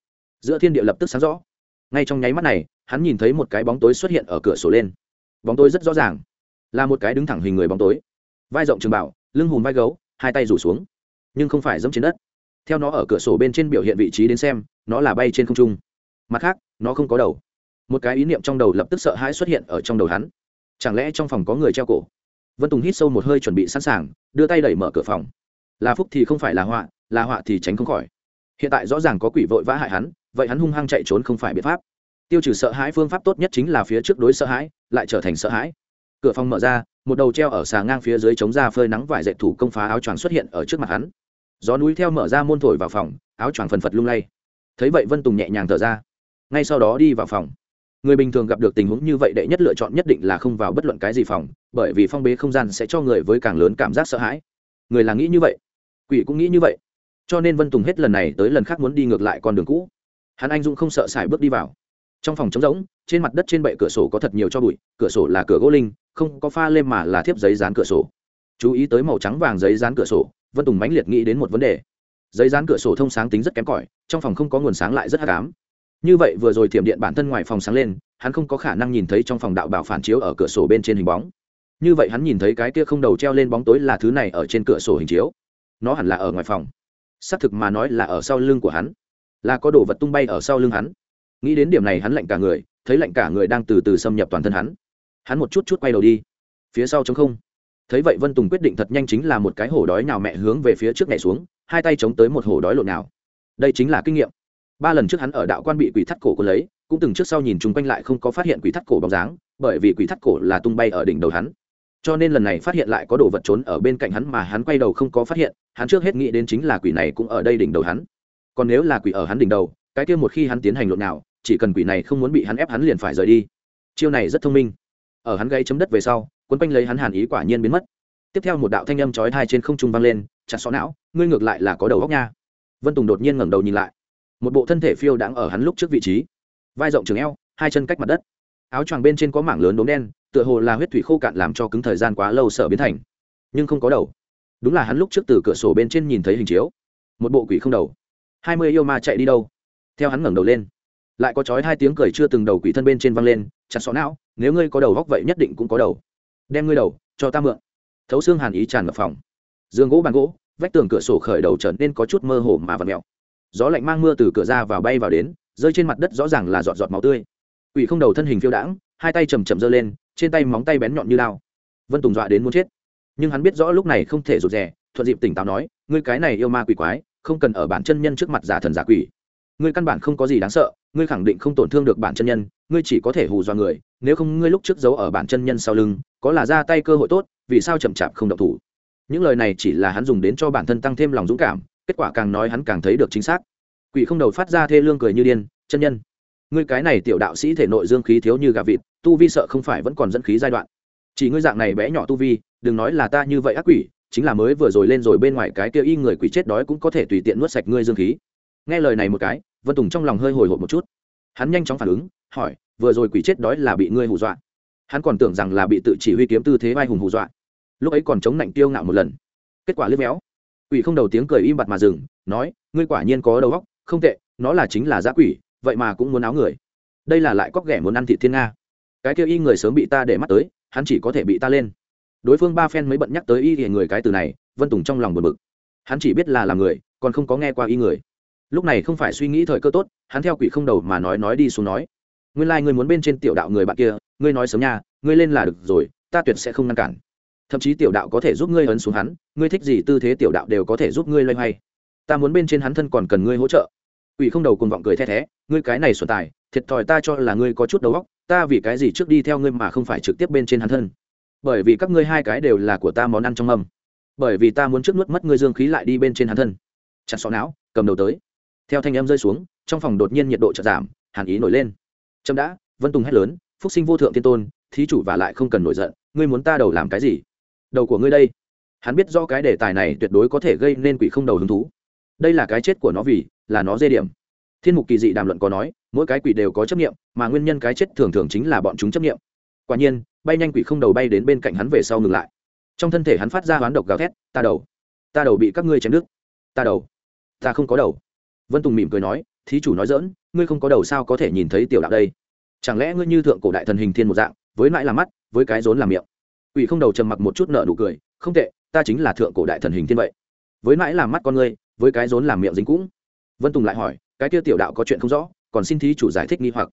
Speaker 1: Giữa thiên địa lập tức sáng rõ. Ngay trong nháy mắt này, hắn nhìn thấy một cái bóng tối xuất hiện ở cửa sổ lên. Bóng tối rất rõ ràng, là một cái đứng thẳng hình người bóng tối. Vai rộng trường bảo lưng hùm vai gấu, hai tay rủ xuống. Nhưng không phải dẫm trên đất. Theo nó ở cửa sổ bên trên biểu hiện vị trí đến xem, nó là bay trên không trung. Mặt khác, nó không có đầu. Một cái ý niệm trong đầu lập tức sợ hãi xuất hiện ở trong đầu hắn. Chẳng lẽ trong phòng có người treo cổ? Vân tùng hít sâu một hơi chuẩn bị sẵn sàng, đưa tay đẩy mở cửa phòng. Là phúc thì không phải là họa là họa thì tránh không khỏi. Hiện tại rõ ràng có quỷ vội vã hại hắn, vậy hắn hung hăng chạy trốn không phải biện pháp. Tiêu trừ sợ hãi phương pháp tốt nhất chính là phía trước đối sợ hãi, lại trở thành sợ hãi. Cửa phòng mở ra một đầu treo ở xà ngang phía dưới chống ra phơi nắng vải dệt thủ công phá áo choàng xuất hiện ở trước mặt hắn. Gió núi theo mở ra môn thổi vào phòng, áo choàng phần phật lung lay. Thấy vậy vân tùng nhẹ nhàng thở ra. Ngay sau đó đi vào phòng. Người bình thường gặp được tình huống như vậy đệ nhất lựa chọn nhất định là không vào bất luận cái gì phòng, bởi vì phong bế không gian sẽ cho người với càng lớn cảm giác sợ hãi. Người là nghĩ như vậy, quỷ cũng nghĩ như vậy. Cho nên vân tùng hết lần này tới lần khác muốn đi ngược lại con đường cũ. Hắn anh dũng không sợ sải bước đi vào. Trong phòng trống rỗng, trên mặt đất trên bệ cửa sổ có thật nhiều cho bụi, cửa sổ là cửa gỗ linh không có pha lên mà là thiếp giấy dán cửa sổ. Chú ý tới màu trắng vàng giấy dán cửa sổ, vân tùng mãnh liệt nghĩ đến một vấn đề. Giấy dán cửa sổ thông sáng tính rất kém cỏi, trong phòng không có nguồn sáng lại rất hát cám như vậy vừa rồi thiểm điện bản thân ngoài phòng sáng lên, hắn không có khả năng nhìn thấy trong phòng đạo bảo phản chiếu ở cửa sổ bên trên hình bóng. Như vậy hắn nhìn thấy cái kia không đầu treo lên bóng tối là thứ này ở trên cửa sổ hình chiếu. Nó hẳn là ở ngoài phòng. Xác thực mà nói là ở sau lưng của hắn. Là có đồ vật tung bay ở sau lưng hắn. Nghĩ đến điểm này hắn lạnh cả người, thấy lạnh cả người đang từ từ xâm nhập toàn thân hắn hắn một chút chút quay đầu đi. Phía sau chống không. Thấy vậy vân tùng quyết định thật nhanh chính là một cái hổ đói nào mẹ hướng về phía trước nhảy xuống, hai tay chống tới một hổ đói lộn nào. Đây chính là kinh nghiệm. Ba lần trước hắn ở đạo quan bị quỷ thắt cổ cô lấy, cũng từng trước sau nhìn chung quanh lại không có phát hiện quỷ thắt cổ bóng dáng, bởi vì quỷ thắt cổ là tung bay ở đỉnh đầu hắn. Cho nên lần này phát hiện lại có đồ vật trốn ở bên cạnh hắn mà hắn quay đầu không có phát hiện, hắn trước hết nghĩ đến chính là quỷ này cũng ở đây đỉnh đầu hắn. Còn nếu là quỷ ở hắn đỉnh đầu, cái kia một khi hắn tiến hành lộn nào, chỉ cần quỷ này không muốn bị hắn ép hắn liền phải rời đi. Chiêu này rất thông minh ở hắn gây chấm đất về sau, quấn quanh lấy hắn hàn ý quả nhiên biến mất. Tiếp theo một đạo thanh âm chói thai trên không trung vang lên chặt xó não, ngươi ngược lại là có đầu góc nha. Vân tùng đột nhiên ngẩng đầu nhìn lại. Một bộ thân thể phiêu đang ở hắn lúc trước vị trí. Vai rộng trường eo, hai chân cách mặt đất. Áo choàng bên trên có mảng lớn đốm đen, tựa hồ là huyết thủy khô cạn làm cho cứng thời gian quá lâu sợ biến thành. Nhưng không có đầu. Đúng là hắn lúc trước từ cửa sổ bên trên nhìn thấy hình chiếu. Một bộ quỷ không đầu. Hai mươi yêu ma chạy đi đâu? Theo hắn ngẩng đầu lên lại có chói hai tiếng cười chưa từng đầu quỷ thân bên trên văng lên, chặt xó não, nếu ngươi có đầu góc vậy nhất định cũng có đầu. Đem ngươi đầu, cho ta mượn. Thấu xương hàn ý tràn ngập phòng. Giường gỗ bàn gỗ, vách tường cửa sổ khởi đầu trở nên có chút mơ hồ mà vật mèo. Gió lạnh mang mưa từ cửa ra vào bay vào đến, rơi trên mặt đất rõ ràng là giọt giọt máu tươi. Quỷ không đầu thân hình phiêu đãng, hai tay chầm chầm giơ lên, trên tay móng tay bén nhọn như lao. Vân tùng dọa đến muốn chết. Nhưng hắn biết rõ lúc này không thể rụt rè, thuận dịp tỉnh táo nói, ngươi cái này yêu ma quỷ quái, không cần ở bản chân nhân trước mặt giả thần giả quỷ ngươi căn bản không có gì đáng sợ, ngươi khẳng định không tổn thương được bản chân nhân, ngươi chỉ có thể hù dọa người, nếu không ngươi lúc trước giấu ở bản chân nhân sau lưng, có là ra tay cơ hội tốt, vì sao chậm chạp không động thủ? Những lời này chỉ là hắn dùng đến cho bản thân tăng thêm lòng dũng cảm, kết quả càng nói hắn càng thấy được chính xác. Quỷ không đầu phát ra thê lương cười như điên, chân nhân, ngươi cái này tiểu đạo sĩ thể nội dương khí thiếu như gà vịt, tu vi sợ không phải vẫn còn dẫn khí giai đoạn. Chỉ ngươi dạng này bé nhỏ tu vi, đừng nói là ta như vậy ác quỷ, chính là mới vừa rồi lên rồi bên ngoài cái kia y người quỷ chết đói cũng có thể tùy tiện nuốt sạch ngươi dương khí. Nghe lời này một cái vân tùng trong lòng hơi hồi hộp một chút. Hắn nhanh chóng phản ứng, hỏi, vừa rồi quỷ chết đói là bị ngươi hù dọa? Hắn còn tưởng rằng là bị tự chỉ huy kiếm tư thế vai hùng hù dọa. Lúc ấy còn chống nạnh tiêu ngạo một lần. Kết quả liếc méo. Quỷ không đầu tiếng cười im bặt mà dừng, nói, ngươi quả nhiên có đầu óc, không tệ, nó là chính là giã quỷ, vậy mà cũng muốn áo người. Đây là lại cóc ghẻ muốn ăn thị thiên nga. Cái kia y người sớm bị ta để mắt tới, hắn chỉ có thể bị ta lên. Đối phương ba phen mới bận nhắc tới y thì người cái từ này, vân tùng trong lòng buồn bực. Hắn chỉ biết là làm người, còn không có nghe qua y người lúc này không phải suy nghĩ thời cơ tốt, hắn theo quỷ không đầu mà nói nói đi xuống nói. Nguyên lai、like、ngươi muốn bên trên tiểu đạo người bạn kia, ngươi nói sớm nha, ngươi lên là được rồi, ta tuyệt sẽ không ngăn cản. Thậm chí tiểu đạo có thể giúp ngươi ấn xuống hắn, ngươi thích gì tư thế tiểu đạo đều có thể giúp ngươi loay hoay. Ta muốn bên trên hắn thân còn cần ngươi hỗ trợ. Quỷ không đầu cùng vọng cười the thé, ngươi cái này sổ tài, thiệt thòi ta cho là ngươi có chút đầu óc, ta vì cái gì trước đi theo ngươi mà không phải trực tiếp bên trên hắn thân. Bởi vì các ngươi hai cái đều là của ta món ăn trong âm bởi vì ta muốn trước nuốt mất ngươi dương khí lại đi bên trên hắn thân. Chặt xó não, cầm đầu tới theo thanh âm rơi xuống, trong phòng đột nhiên nhiệt độ chợt giảm, hàn ý nổi lên. Trâm đã, vân tùng hét lớn, phúc sinh vô thượng thiên tôn, thí chủ và lại không cần nổi giận, ngươi muốn ta đầu làm cái gì? Đầu của ngươi đây. Hắn biết do cái đề tài này tuyệt đối có thể gây nên quỷ không đầu hứng thú. Đây là cái chết của nó vì, là nó dê điểm. Thiên mục kỳ dị đàm luận có nói, mỗi cái quỷ đều có chấp nghiệm mà nguyên nhân cái chết thường thường chính là bọn chúng chấp nghiệm quả nhiên, bay nhanh quỷ không đầu bay đến bên cạnh hắn về sau ngừng lại. Trong thân thể hắn phát ra hoán độc gào thét, ta đầu ta đầu bị các ngươi chém đứt. Ta đầu, ta không có đầu vân tùng mỉm cười nói, thí chủ nói dỡn ngươi không có đầu sao có thể nhìn thấy tiểu đạo đây? Chẳng lẽ ngươi như thượng cổ đại thần hình thiên một dạng, với mãi làm mắt, với cái rốn làm miệng? Ủy không đầu trầm mặc một chút nợ nụ cười, không tệ, ta chính là thượng cổ đại thần hình thiên vậy. Với mãi làm mắt con ngươi, với cái rốn làm miệng dính cũng. Vân tùng lại hỏi, cái kia tiểu đạo có chuyện không rõ, còn xin thí chủ giải thích nghi hoặc.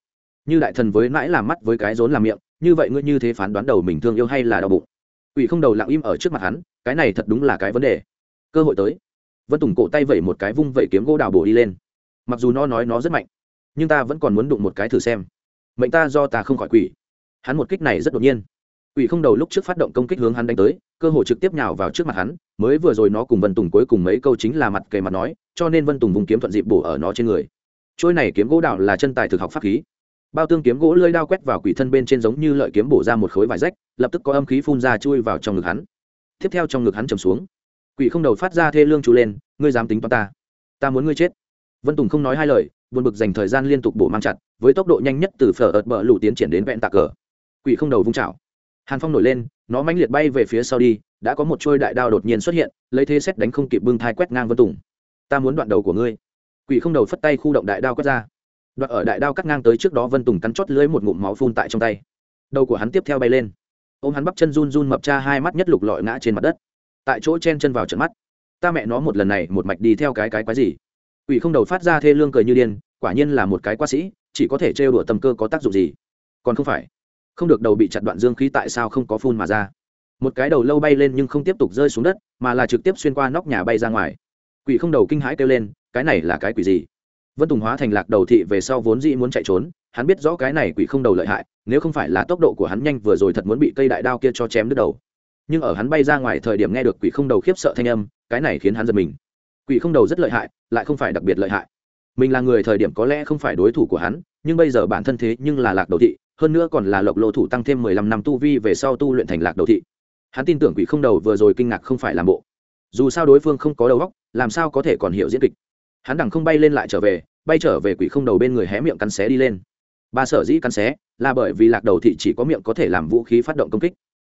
Speaker 1: Như đại thần với mãi làm mắt, với cái rốn làm miệng, như vậy ngươi như thế phán đoán đầu mình thương yêu hay là đau bụng? Ủy không đầu lặng im ở trước mặt hắn, cái này thật đúng là cái vấn đề. Cơ hội tới vân tùng cổ tay vẩy một cái vung vẩy kiếm gỗ đào bổ đi lên. Mặc dù nó nói nó rất mạnh, nhưng ta vẫn còn muốn đụng một cái thử xem. Mệnh ta do ta không khỏi quỷ. Hắn một kích này rất đột nhiên. Quỷ không đầu lúc trước phát động công kích hướng hắn đánh tới, cơ hội trực tiếp nhào vào trước mặt hắn, mới vừa rồi nó cùng vân tùng cuối cùng mấy câu chính là mặt kề mặt nói, cho nên vân tùng vùng kiếm thuận dịp bổ ở nó trên người. Trôi này kiếm gỗ đạo là chân tài thực học pháp khí. Bao tương kiếm gỗ lơi đao quét vào quỷ thân bên trên giống như lợi kiếm bổ ra một khối vải rách, lập tức có âm khí phun ra chui vào trong ngực hắn. Tiếp theo trong ngực hắn trầm xuống quỷ không đầu phát ra thê lương chú lên, ngươi dám tính toán ta. Ta muốn ngươi chết. Vân tùng không nói hai lời, buồn bực dành thời gian liên tục bổ mang chặt, với tốc độ nhanh nhất từ phở ợt bờ lũ tiến triển đến vẹn tạc cờ. Quỷ không đầu vung chảo. Hàn phong nổi lên, nó mãnh liệt bay về phía sau đi, đã có một trôi đại đao đột nhiên xuất hiện, lấy thế xét đánh không kịp bưng thai quét ngang vân tùng. Ta muốn đoạn đầu của ngươi. Quỷ không đầu phất tay khu động đại đao quét ra. Đoạn ở đại đao cắt ngang tới trước đó vân tùng cắn chót lưới một ngụm máu phun tại trong tay. Đầu của hắn tiếp theo bay lên. Ô m hắn bắp chân run run mập cha hai mắt nhất lục lọi ngã trên mặt đất tại chỗ chen chân vào trận mắt. Ta mẹ nó một lần này, một mạch đi theo cái cái quái gì? Quỷ không đầu phát ra thê lương cười như điên, quả nhiên là một cái quá sĩ, chỉ có thể trêu đùa tầm cơ có tác dụng gì? Còn không phải. Không được đầu bị chặt đoạn dương khí tại sao không có phun mà ra. Một cái đầu lâu bay lên nhưng không tiếp tục rơi xuống đất, mà là trực tiếp xuyên qua nóc nhà bay ra ngoài. Quỷ không đầu kinh hãi kêu lên, cái này là cái quỷ gì? Vân tùng hóa thành lạc đầu thị về sau vốn dĩ muốn chạy trốn, hắn biết rõ cái này quỷ không đầu lợi hại, nếu không phải là tốc độ của hắn nhanh vừa rồi thật muốn bị cây đại đao kia cho chém đứt đầu nhưng ở hắn bay ra ngoài thời điểm nghe được quỷ không đầu khiếp sợ thanh âm, cái này khiến hắn giật mình. Quỷ không đầu rất lợi hại, lại không phải đặc biệt lợi hại. Mình là người thời điểm có lẽ không phải đối thủ của hắn, nhưng bây giờ bản thân thế nhưng là lạc đầu thị, hơn nữa còn là lộc lô thủ tăng thêm mười lăm năm tu vi về sau tu luyện thành lạc đầu thị. Hắn tin tưởng quỷ không đầu vừa rồi kinh ngạc không phải làm bộ. Dù sao đối phương không có đầu óc, làm sao có thể còn hiểu diễn kịch. Hắn đằng không bay lên lại trở về, bay trở về quỷ không đầu bên người hé miệng cắn xé đi lên. Ba sở dĩ cắn xé là bởi vì lạc đầu thị chỉ có miệng có thể làm vũ khí phát động công kích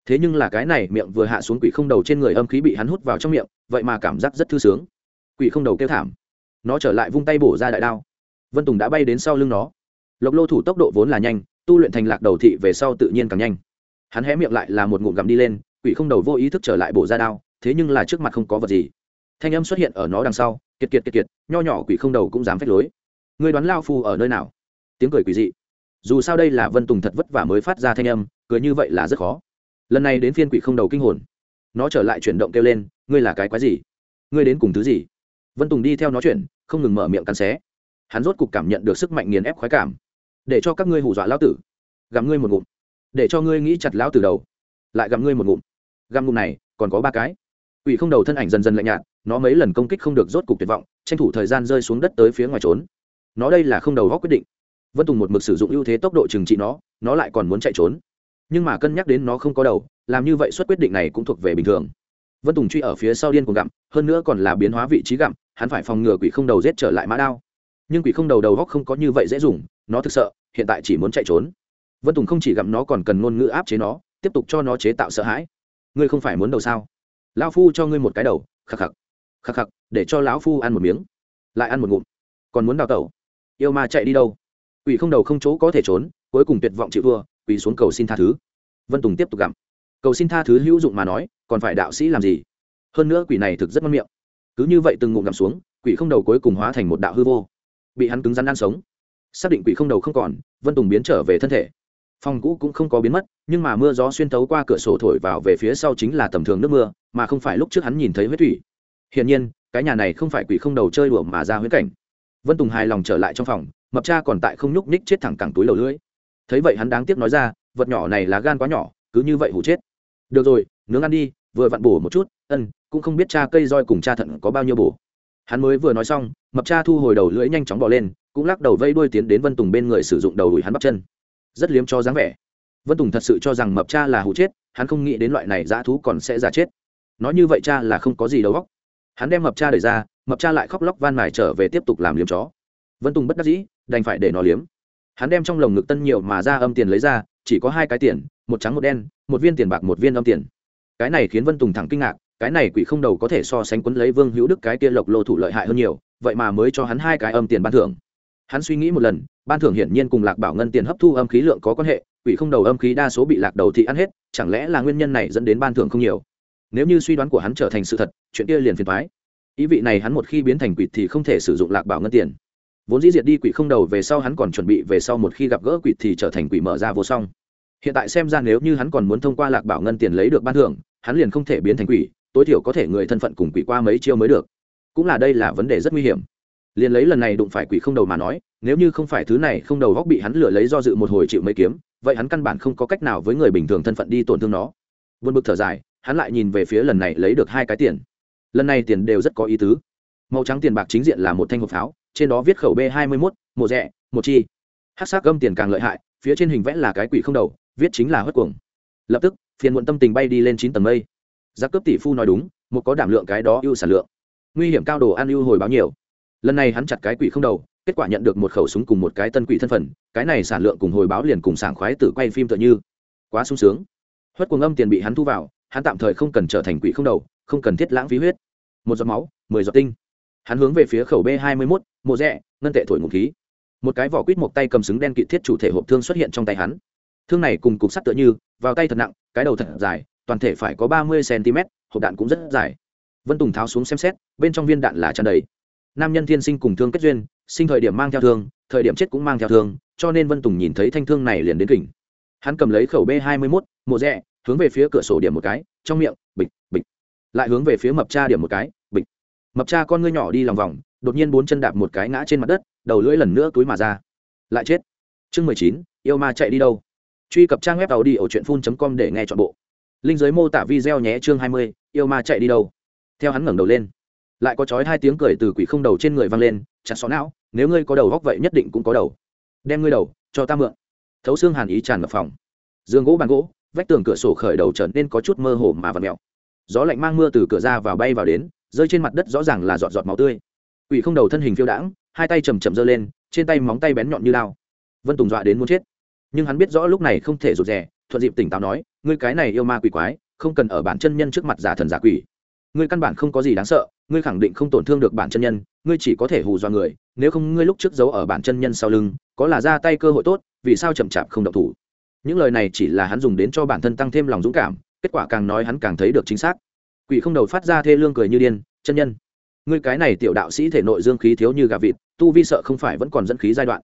Speaker 1: thế nhưng là cái này miệng vừa hạ xuống quỷ không đầu trên người âm khí bị hắn hút vào trong miệng, vậy mà cảm giác rất thư sướng. Quỷ không đầu kêu thảm. Nó trở lại vung tay bổ ra đại đao. Vân tùng đã bay đến sau lưng nó. Lộc lô thủ tốc độ vốn là nhanh, tu luyện thành lạc đầu thị về sau tự nhiên càng nhanh. Hắn hé miệng lại là một ngụm gặm đi lên, quỷ không đầu vô ý thức trở lại bổ ra đao, thế nhưng là trước mặt không có vật gì. Thanh âm xuất hiện ở nó đằng sau, kiệt kiệt kiệt kiệt, nho nhỏ quỷ không đầu cũng dám phách lối. Người đoán lao phu ở nơi nào? Tiếng cười quỷ dị. Dù sao đây là vân tùng thật vất vả mới phát ra thanh âm, cười như vậy là rất khó lần này đến phiên quỷ không đầu kinh hồn. Nó trở lại chuyển động kêu lên ngươi là cái quái gì? Ngươi đến cùng thứ gì? Vân tùng đi theo nó chuyển không ngừng mở miệng cắn xé. Hắn rốt cục cảm nhận được sức mạnh nghiền ép khoái cảm. Để cho các ngươi hù dọa lão tử. Gặm ngươi một ngụm. Để cho ngươi nghĩ chặt lão tử đầu. Lại gặm ngươi một ngụm. Gặm ngụm này còn có ba cái. Quỷ không đầu thân ảnh dần dần lạnh nhạt, nó mấy lần công kích không được rốt cục tuyệt vọng, tranh thủ thời gian rơi xuống đất tới phía ngoài trốn. Nó đây là không đầu góc quyết định. Vân Tùng một mực sử dụng ưu thế tốc độ trừng trị nó, nó lại còn muốn chạy trốn. Nhưng mà cân nhắc đến nó không có đầu, làm như vậy suất quyết định này cũng thuộc về bình thường. Vân Tùng truy ở phía sau điên cuồng gặm, hơn nữa còn là biến hóa vị trí gặm, hắn phải phòng ngừa quỷ không đầu giết trở lại mã đao. Nhưng quỷ không đầu đầu góc không có như vậy dễ dùng, nó thực sợ, hiện tại chỉ muốn chạy trốn. Vân Tùng không chỉ gặm nó còn cần ngôn ngữ áp chế nó, tiếp tục cho nó chế tạo sợ hãi. Ngươi không phải muốn đầu sao? lão phu cho ngươi một cái đầu khắc khắc khắc khắc để cho lão phu ăn một miếng lại ăn một ngụm còn muốn đào tẩu yêu ma chạy đi đâu quỷ không đầu không chỗ có thể trốn cuối cùng tuyệt vọng chịu thua quỳ xuống cầu xin tha thứ. Vân tùng tiếp tục gặm. Cầu xin tha thứ hữu dụng mà nói, còn phải đạo sĩ làm gì? Hơn nữa quỷ này thực rất mất miệng. Cứ như vậy từng ngụm gặm xuống, quỷ không đầu cuối cùng hóa thành một đạo hư vô. Bị hắn cứng rắn ăn sống. Xác định quỷ không đầu không còn, vân tùng biến trở về thân thể. Phòng cũ cũng không có biến mất, nhưng mà mưa gió xuyên tấu qua cửa sổ thổi vào về phía sau chính là tầm thường nước mưa, mà không phải lúc trước hắn nhìn thấy huyết thủy. Hiển nhiên, cái nhà này không phải quỷ không đầu chơi đùa mà ra huyết cảnh. Vân tùng hài lòng trở lại trong phòng, mập cha còn tại không nhúc ních chết thẳng cẳng túi lầu lưỡi thấy vậy hắn đáng tiếc nói ra, vật nhỏ này là gan quá nhỏ, cứ như vậy hủ chết. Được rồi, nướng ăn đi, vừa vặn bổ một chút, ân, cũng không biết cha cây roi cùng cha thận có bao nhiêu bổ. Hắn mới vừa nói xong, mập cha thu hồi đầu lưỡi nhanh chóng bỏ lên, cũng lắc đầu vây đuôi tiến đến vân tùng bên người sử dụng đầu đùi hắn bắp chân. Rất liếm cho dáng vẻ. Vân tùng thật sự cho rằng mập cha là hụ chết, hắn không nghĩ đến loại này dã thú còn sẽ giả chết. Nói như vậy cha là không có gì đầu góc hắn đem mập cha đẩy ra, mập cha lại khóc lóc van mài trở về tiếp tục làm liếm chó. Vân tùng bất đắc dĩ, đành phải để nó liếm hắn đem trong lồng ngực tân nhiều mà ra âm tiền lấy ra, chỉ có hai cái tiền, một trắng một đen, một viên tiền bạc, một viên âm tiền. Cái này khiến vân tùng thẳng kinh ngạc, cái này quỷ không đầu có thể so sánh quấn lấy vương hữu đức cái kia lộc lô thủ lợi hại hơn nhiều, vậy mà mới cho hắn hai cái âm tiền ban thưởng. Hắn suy nghĩ một lần, ban thưởng hiển nhiên cùng lạc bảo ngân tiền hấp thu âm khí lượng có quan hệ, quỷ không đầu âm khí đa số bị lạc đầu thị ăn hết, chẳng lẽ là nguyên nhân này dẫn đến ban thưởng không nhiều? Nếu như suy đoán của hắn trở thành sự thật, chuyện kia liền phiền thoái ý vị này hắn một khi biến thành quỷ thì không thể sử dụng lạc bảo ngân tiền vốn dĩ diệt đi quỷ không đầu về sau hắn còn chuẩn bị về sau một khi gặp gỡ quỷ thì trở thành quỷ mở ra vô song. Hiện tại xem ra nếu như hắn còn muốn thông qua lạc bảo ngân tiền lấy được ban thưởng, hắn liền không thể biến thành quỷ, tối thiểu có thể người thân phận cùng quỷ qua mấy chiêu mới được. Cũng là đây là vấn đề rất nguy hiểm. Liền lấy lần này đụng phải quỷ không đầu mà nói, nếu như không phải thứ này không đầu góc bị hắn lừa lấy do dự một hồi chịu mấy kiếm, vậy hắn căn bản không có cách nào với người bình thường thân phận đi tổn thương nó. Vượt bực thở dài, hắn lại nhìn về phía lần này lấy được hai cái tiền. Lần này tiền đều rất có ý tứ. Màu trắng tiền bạc chính diện là một thanh hộp pháo trên đó viết khẩu b hai mươi mốt một rẽ một chi. Hát xác gâm tiền càng lợi hại, phía trên hình vẽ là cái quỷ không đầu, viết chính là hất cuồng. Lập tức, phiền muộn tâm tình bay đi lên chín tầng mây. Giá cướp tỷ phu nói đúng, một có đảm lượng cái đó ưu sản lượng. Nguy hiểm cao đồ ăn ưu hồi báo nhiều. Lần này hắn chặt cái quỷ không đầu, kết quả nhận được một khẩu súng cùng một cái tân quỷ thân phận, cái này sản lượng cùng hồi báo liền cùng sảng khoái tử quay phim tựa như. Quá sung sướng. Huất cuồng âm tiền bị hắn thu vào, hắn tạm thời không cần trở thành quỷ không đầu, không cần thiết lãng phí huyết. Một giọt máu, mười giọt tinh hắn hướng về phía khẩu b hai mươi mốt, mộ rẽ ngân tệ thổi ngụ khí. Một cái vỏ quýt một tay cầm súng đen kỵ thiết chủ thể hộp thương xuất hiện trong tay hắn. Thương này cùng cục sắt tựa như, vào tay thật nặng, cái đầu thật dài, toàn thể phải có ba mươi cm hộp đạn cũng rất dài. Vân tùng tháo xuống xem xét, bên trong viên đạn là tràn đầy. Nam nhân thiên sinh cùng thương kết duyên, sinh thời điểm mang theo thương, thời điểm chết cũng mang theo thương, cho nên vân tùng nhìn thấy thanh thương này liền đến kỉnh. Hắn cầm lấy khẩu b hai mươi mốt, mộ rẽ hướng về phía cửa sổ điểm một cái, trong miệng, bịch bịch. Lại hướng về phía mập cha điểm một cái mập cha con ngươi nhỏ đi lòng vòng, đột nhiên bốn chân đạp một cái ngã trên mặt đất, đầu lưỡi lần nữa túi mà ra. Lại chết. Chương mười chín, yêu ma chạy đi đâu? Truy cập trang web tàu đi ở truyện phun com để nghe t h ọ n bộ. Linh giới mô tả video nhé chương hai mươi, yêu ma chạy đi đâu? Theo hắn ngẩng đầu lên, lại có chói hai tiếng cười từ quỷ không đầu trên người vang lên, chặt xó não, nếu ngươi có đầu góc vậy nhất định cũng có đầu. Đem ngươi đầu, cho ta mượn. Thấu xương hàn ý tràn vào phòng. Giường gỗ bàn gỗ, vách tường cửa sổ khởi đầu trở nên có chút mơ hồ mà vật mèo gió lạnh mang mưa từ cửa ra vào bay vào đến, rơi trên mặt đất rõ ràng là giọt giọt máu tươi. Quỷ không đầu thân hình phiêu đãng, hai tay chầm chậm giơ lên, trên tay móng tay bén nhọn như lao vân tùng dọa đến muốn chết. Nhưng hắn biết rõ lúc này không thể rụt rè, thuận dịp tỉnh táo nói, ngươi cái này yêu ma quỷ quái, không cần ở bản chân nhân trước mặt giả thần giả quỷ. Ngươi căn bản không có gì đáng sợ, ngươi khẳng định không tổn thương được bản chân nhân, ngươi chỉ có thể hù dọa người, nếu không ngươi lúc trước giấu ở bản chân nhân sau lưng, có là ra tay cơ hội tốt, vì sao chậm chạp không động thủ? Những lời này chỉ là hắn dùng đến cho bản thân tăng thêm lòng dũng cảm kết quả càng nói hắn càng thấy được chính xác. Quỷ không đầu phát ra thê lương cười như điên, chân nhân, ngươi cái này tiểu đạo sĩ thể nội dương khí thiếu như gà vịt, tu vi sợ không phải vẫn còn dẫn khí giai đoạn.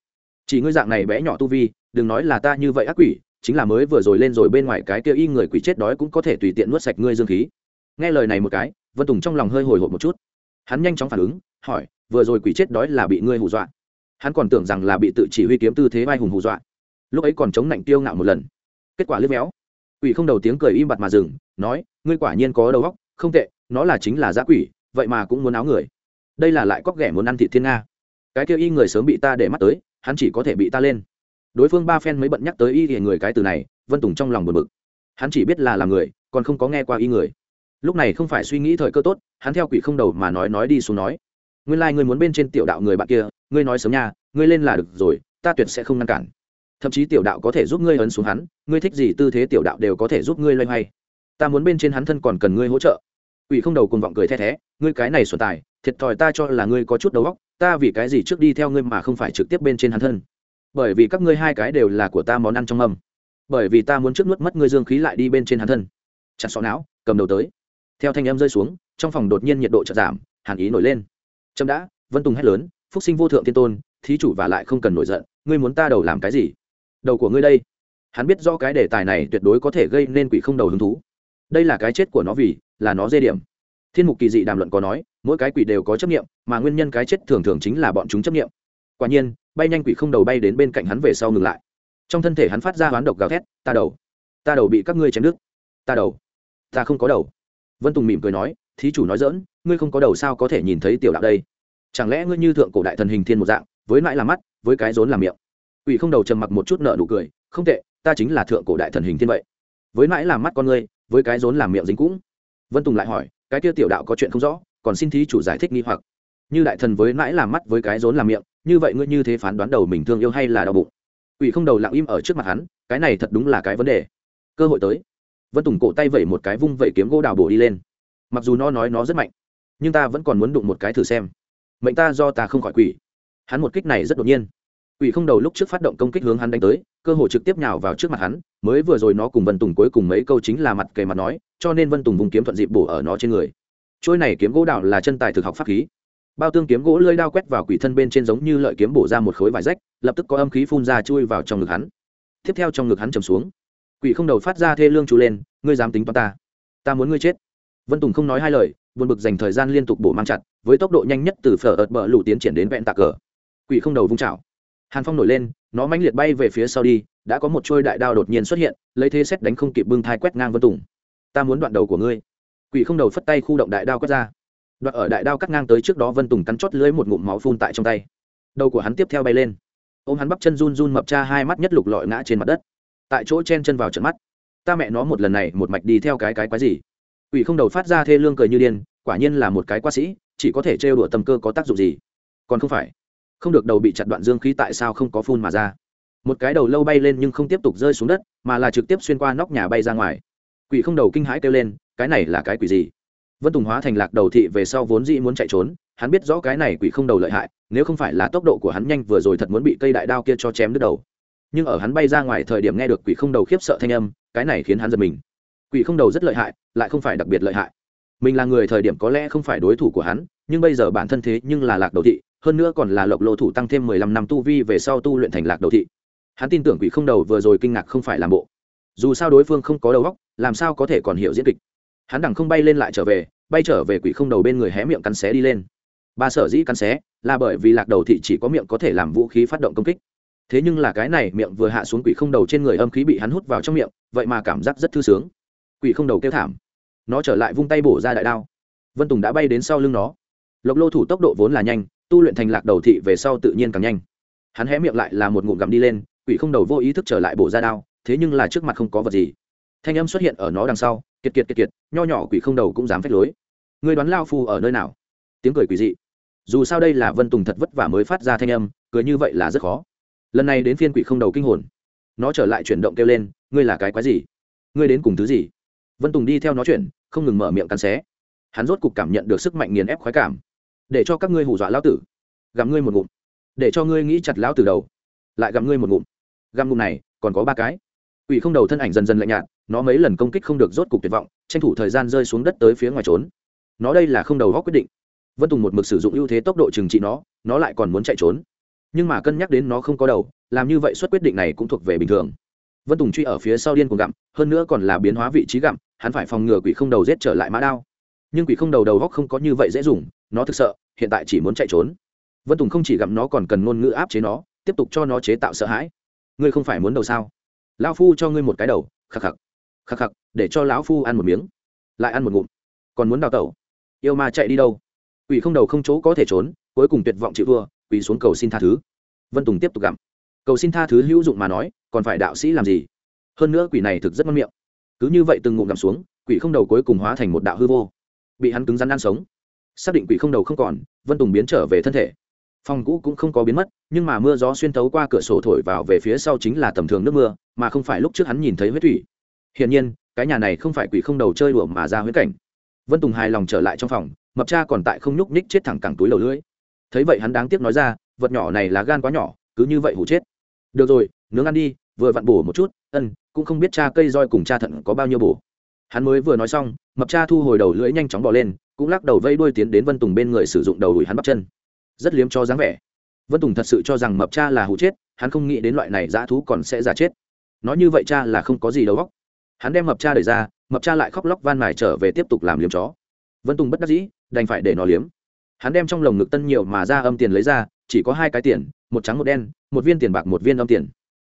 Speaker 1: Chỉ ngươi dạng này bé nhỏ tu vi, đừng nói là ta như vậy ác quỷ, chính là mới vừa rồi lên rồi bên ngoài cái kia y người quỷ chết đói cũng có thể tùy tiện nuốt sạch ngươi dương khí. Nghe lời này một cái, vân tùng trong lòng hơi hồi hộp một chút. Hắn nhanh chóng phản ứng, hỏi, vừa rồi quỷ chết đói là bị ngươi hù dọa? Hắn còn tưởng rằng là bị tự chỉ huy kiếm tư thế vai hùng hù dọa. Lúc ấy còn chống nạnh tiêu ngạo một lần. Kết quả lướt méo quỷ không đầu tiếng cười im bặt mà dừng, nói, ngươi quả nhiên có đầu óc, không tệ, nó là chính là giã quỷ, vậy mà cũng muốn áo người. Đây là lại cóc ghẻ muốn ăn thị thiên nga. Cái kêu y người sớm bị ta để mắt tới, hắn chỉ có thể bị ta lên. Đối phương ba phen mới bận nhắc tới y thì người cái từ này, vân tùng trong lòng buồn bực. Hắn chỉ biết là làm người, còn không có nghe qua y người. Lúc này không phải suy nghĩ thời cơ tốt, hắn theo quỷ không đầu mà nói nói đi xuống nói. Nguyên lai、like、ngươi muốn bên trên tiểu đạo người bạn kia, ngươi nói sớm nha, ngươi lên là được rồi, ta tuyệt sẽ không ngăn cản thậm chí tiểu đạo có thể giúp ngươi ấn xuống hắn, ngươi thích gì tư thế tiểu đạo đều có thể giúp ngươi loay hoay. Ta muốn bên trên hắn thân còn cần ngươi hỗ trợ. Ủy không đầu cùng vọng cười the thé, ngươi cái này xuân tài, thiệt thòi ta cho là ngươi có chút đầu óc, ta vì cái gì trước đi theo ngươi mà không phải trực tiếp bên trên hắn thân. Bởi vì các ngươi hai cái đều là của ta món ăn trong mâm. Bởi vì ta muốn trước nuốt mất ngươi dương khí lại đi bên trên hắn thân. Chặt xó não, cầm đầu tới. Theo thanh em rơi xuống, trong phòng đột nhiên nhiệt độ chợt giảm, hàn ý nổi lên. Trâm đã, vân tùng hét lớn, phúc sinh vô thượng thiên tôn, thí chủ và lại không cần nổi giận, ngươi muốn ta đầu làm cái gì? Đầu của ngươi đây. Hắn biết do cái đề tài này tuyệt đối có thể gây nên quỷ không đầu hứng thú. Đây là cái chết của nó vì là nó dê điểm. Thiên mục kỳ dị đàm luận có nói, mỗi cái quỷ đều có chấp nghiệm mà nguyên nhân cái chết thường thường chính là bọn chúng chấp nghiệm quả nhiên, bay nhanh quỷ không đầu bay đến bên cạnh hắn về sau ngừng lại. Trong thân thể hắn phát ra hoán độc gào thét, ta đầu ta đầu bị các ngươi chém đứt. Ta đầu, ta không có đầu. Vân tùng mỉm cười nói, thí chủ nói dỡn ngươi không có đầu sao có thể nhìn thấy tiểu đạo đây? Chẳng lẽ ngươi như thượng cổ đại thần hình thiên một dạng, với lại làm mắt, với cái rốn làm miệng? Quỷ không đầu trầm mặc một chút nợ nụ cười, không tệ, ta chính là thượng cổ đại thần hình thiên vậy. Với mãi làm mắt con ngươi, với cái rốn làm miệng dính cũng. Vân tùng lại hỏi, cái kia tiểu đạo có chuyện không rõ, còn xin thí chủ giải thích nghi hoặc. Như đại thần với mãi làm mắt với cái rốn làm miệng, như vậy ngươi như thế phán đoán đầu mình thương yêu hay là đau bụng? Quỷ không đầu lặng im ở trước mặt hắn, cái này thật đúng là cái vấn đề. Cơ hội tới. Vân tùng cổ tay vẩy một cái vung vẩy kiếm gỗ đào bổ đi lên. Mặc dù nó nói nó rất mạnh, nhưng ta vẫn còn muốn đụng một cái thử xem. Mệnh ta do ta không khỏi quỷ. Hắn một kích này rất đột nhiên quỷ không đầu lúc trước phát động công kích hướng hắn đánh tới, cơ hội trực tiếp nhào vào trước mặt hắn, mới vừa rồi nó cùng vân tùng cuối cùng mấy câu chính là mặt kề mặt nói, cho nên vân tùng vùng kiếm thuận dịp bổ ở nó trên người. Trôi này kiếm gỗ đào là chân tài thực học pháp khí. Bao tương kiếm gỗ lưỡi đao quét vào quỷ thân bên trên giống như lợi kiếm bổ ra một khối vải rách, lập tức có âm khí phun ra chui vào trong ngực hắn. Tiếp theo trong ngực hắn trầm xuống. Quỷ không đầu phát ra thê lương chú lên, ngươi dám tính toán ta? Ta muốn ngươi chết. Vân tùng không nói hai lời, buồn bực dành thời gian liên tục bổ mang chặt, với tốc độ nhanh nhất từ phở ợt bờ lũ tiến triển đến vẹn tạc cờ. Quỷ không đầu vung chảo hàn phong nổi lên, nó mãnh liệt bay về phía sau đi, đã có một trôi đại đao đột nhiên xuất hiện, lấy thế xét đánh không kịp bưng thai quét ngang vân tùng. Ta muốn đoạn đầu của ngươi. Quỷ không đầu phất tay khu động đại đao quét ra. Đoạn ở đại đao cắt ngang tới trước đó vân tùng cắn chót lưới một ngụm máu phun tại trong tay. Đầu của hắn tiếp theo bay lên. Ô m hắn bắp chân run run mập cha hai mắt nhất lục lọi ngã trên mặt đất. Tại chỗ chen chân vào trận mắt. Ta mẹ nó một lần này một mạch đi theo cái cái quái gì? Quỷ không đầu phát ra thê lương cười như điên, quả nhiên là một cái quá sĩ, chỉ có thể trêu đùa tầm cơ có tác dụng gì? Còn không phải không được đầu bị chặt đoạn dương khí tại sao không có phun mà ra. Một cái đầu lâu bay lên nhưng không tiếp tục rơi xuống đất, mà là trực tiếp xuyên qua nóc nhà bay ra ngoài. Quỷ không đầu kinh hãi kêu lên, cái này là cái quỷ gì? Vân tùng hóa thành lạc đầu thị về sau vốn dĩ muốn chạy trốn, hắn biết rõ cái này quỷ không đầu lợi hại, nếu không phải là tốc độ của hắn nhanh vừa rồi thật muốn bị cây đại đao kia cho chém đứt đầu. Nhưng ở hắn bay ra ngoài thời điểm nghe được quỷ không đầu khiếp sợ thanh âm, cái này khiến hắn giật mình. Quỷ không đầu rất lợi hại, lại không phải đặc biệt lợi hại. Mình là người thời điểm có lẽ không phải đối thủ của hắn, nhưng bây giờ bản thân thế nhưng là lạc đầu thị hơn nữa còn là lộc lô thủ tăng thêm mười lăm năm tu vi về sau tu luyện thành lạc đầu thị. Hắn tin tưởng quỷ không đầu vừa rồi kinh ngạc không phải làm bộ. Dù sao đối phương không có đầu óc, làm sao có thể còn hiểu diễn kịch? Hắn đằng không bay lên lại trở về, bay trở về quỷ không đầu bên người hé miệng cắn xé đi lên. Ba sở dĩ cắn xé là bởi vì lạc đầu thị chỉ có miệng có thể làm vũ khí phát động công kích. Thế nhưng là cái này miệng vừa hạ xuống quỷ không đầu trên người âm khí bị hắn hút vào trong miệng, vậy mà cảm giác rất thư sướng. Quỷ không đầu kêu thảm. Nó trở lại vung tay bổ ra đại đao. Vân tùng đã bay đến sau lưng nó. Lộc lô thủ tốc độ vốn là nhanh tu luyện thành lạc đầu thị về sau tự nhiên càng nhanh. Hắn hé miệng lại là một ngụm gặm đi lên, quỷ không đầu vô ý thức trở lại bổ ra đao, thế nhưng là trước mặt không có vật gì. Thanh âm xuất hiện ở nó đằng sau, kiệt kiệt kiệt kiệt, nho nhỏ quỷ không đầu cũng dám phép lối. Người đoán lao phu ở nơi nào? Tiếng cười quỷ dị. Dù sao đây là vân tùng thật vất vả mới phát ra thanh âm, cười như vậy là rất khó. Lần này đến phiên quỷ không đầu kinh hồn. Nó trở lại chuyển động kêu lên, ngươi là cái quái gì? Ngươi đến cùng thứ gì? Vân tùng đi theo nó chuyển, không ngừng mở miệng cắn xé. Hắn rốt cục cảm nhận được sức mạnh nghiền ép khoái cảm để cho các ngươi hù dọa lão tử. Gặm ngươi một ngụm. Để cho ngươi nghĩ chặt lão tử đầu. Lại gặm ngươi một ngụm. Gặm ngụm này còn có ba cái. Quỷ không đầu thân ảnh dần dần lạnh nhạt, nó mấy lần công kích không được rốt cục tuyệt vọng, tranh thủ thời gian rơi xuống đất tới phía ngoài trốn. Nó đây là không đầu góc quyết định. vân tùng một mực sử dụng ưu thế tốc độ trừng trị nó nó lại còn muốn chạy trốn. Nhưng mà cân nhắc đến nó không có đầu làm như vậy suất quyết định này cũng thuộc về bình thường. Vân tùng truy ở phía sau điên cuồng gặm hơn nữa còn là biến hóa vị trí gặm hắn phải phòng ngừa quỷ không đầu giết trở lại mã đao. Nhưng quỷ không đầu đầu góc không có như vậy dễ dùng nó thực sợ, hiện tại chỉ muốn chạy trốn. Vân tùng không chỉ gặm nó còn cần ngôn ngữ áp chế nó, tiếp tục cho nó chế tạo sợ hãi. Ngươi không phải muốn đầu sao? Lão phu cho ngươi một cái đầu, khắc khắc. Khắc khắc, để cho lão phu ăn một miếng. Lại ăn một ngụm. Còn muốn đào tẩu? Yêu ma chạy đi đâu? Quỷ không đầu không chỗ có thể trốn, cuối cùng tuyệt vọng chịu thua quỷ xuống cầu xin tha thứ. Vân tùng tiếp tục gặm. Cầu xin tha thứ hữu dụng mà nói, còn phải đạo sĩ làm gì? Hơn nữa quỷ này thực rất ngon miệng. Cứ như vậy từng ngụm gặm xuống, quỷ không đầu cuối cùng hóa thành một đạo hư vô. Bị hắn cứng rắn ăn sống xác định quỷ không đầu không còn, vân tùng biến trở về thân thể. Phòng cũ cũng không có biến mất, nhưng mà mưa gió xuyên thấu qua cửa sổ thổi vào về phía sau chính là tầm thường nước mưa, mà không phải lúc trước hắn nhìn thấy huyết thủy. Hiển nhiên, cái nhà này không phải quỷ không đầu chơi đùa mà ra huyết cảnh. Vân tùng hài lòng trở lại trong phòng, mập cha còn tại không nhúc ních chết thẳng cẳng túi lầu lưỡi thấy vậy hắn đáng tiếc nói ra, vật nhỏ này là gan quá nhỏ, cứ như vậy hủ chết. Được rồi, nướng ăn đi, vừa vặn bổ một chút, ân, cũng không biết cha cây roi cùng cha thận có bao nhiêu bổ. Hắn mới vừa nói xong, mập cha thu hồi đầu lưỡi nhanh chóng bỏ lên cũng lắc đầu vây đuôi tiến đến vân tùng bên người sử dụng đầu đuổi hắn bắt chân. Rất liếm cho dáng vẻ. Vân tùng thật sự cho rằng mập cha là hụ chết, hắn không nghĩ đến loại này dã thú còn sẽ giả chết. Nói như vậy cha là không có gì đầu góc hắn đem mập cha đẩy ra, mập cha lại khóc lóc van mài trở về tiếp tục làm liếm chó. Vân tùng bất đắc dĩ, đành phải để nó liếm. Hắn đem trong lồng ngực tân nhiều mà ra âm tiền lấy ra, chỉ có hai cái tiền, một trắng một đen, một viên tiền bạc một viên âm tiền.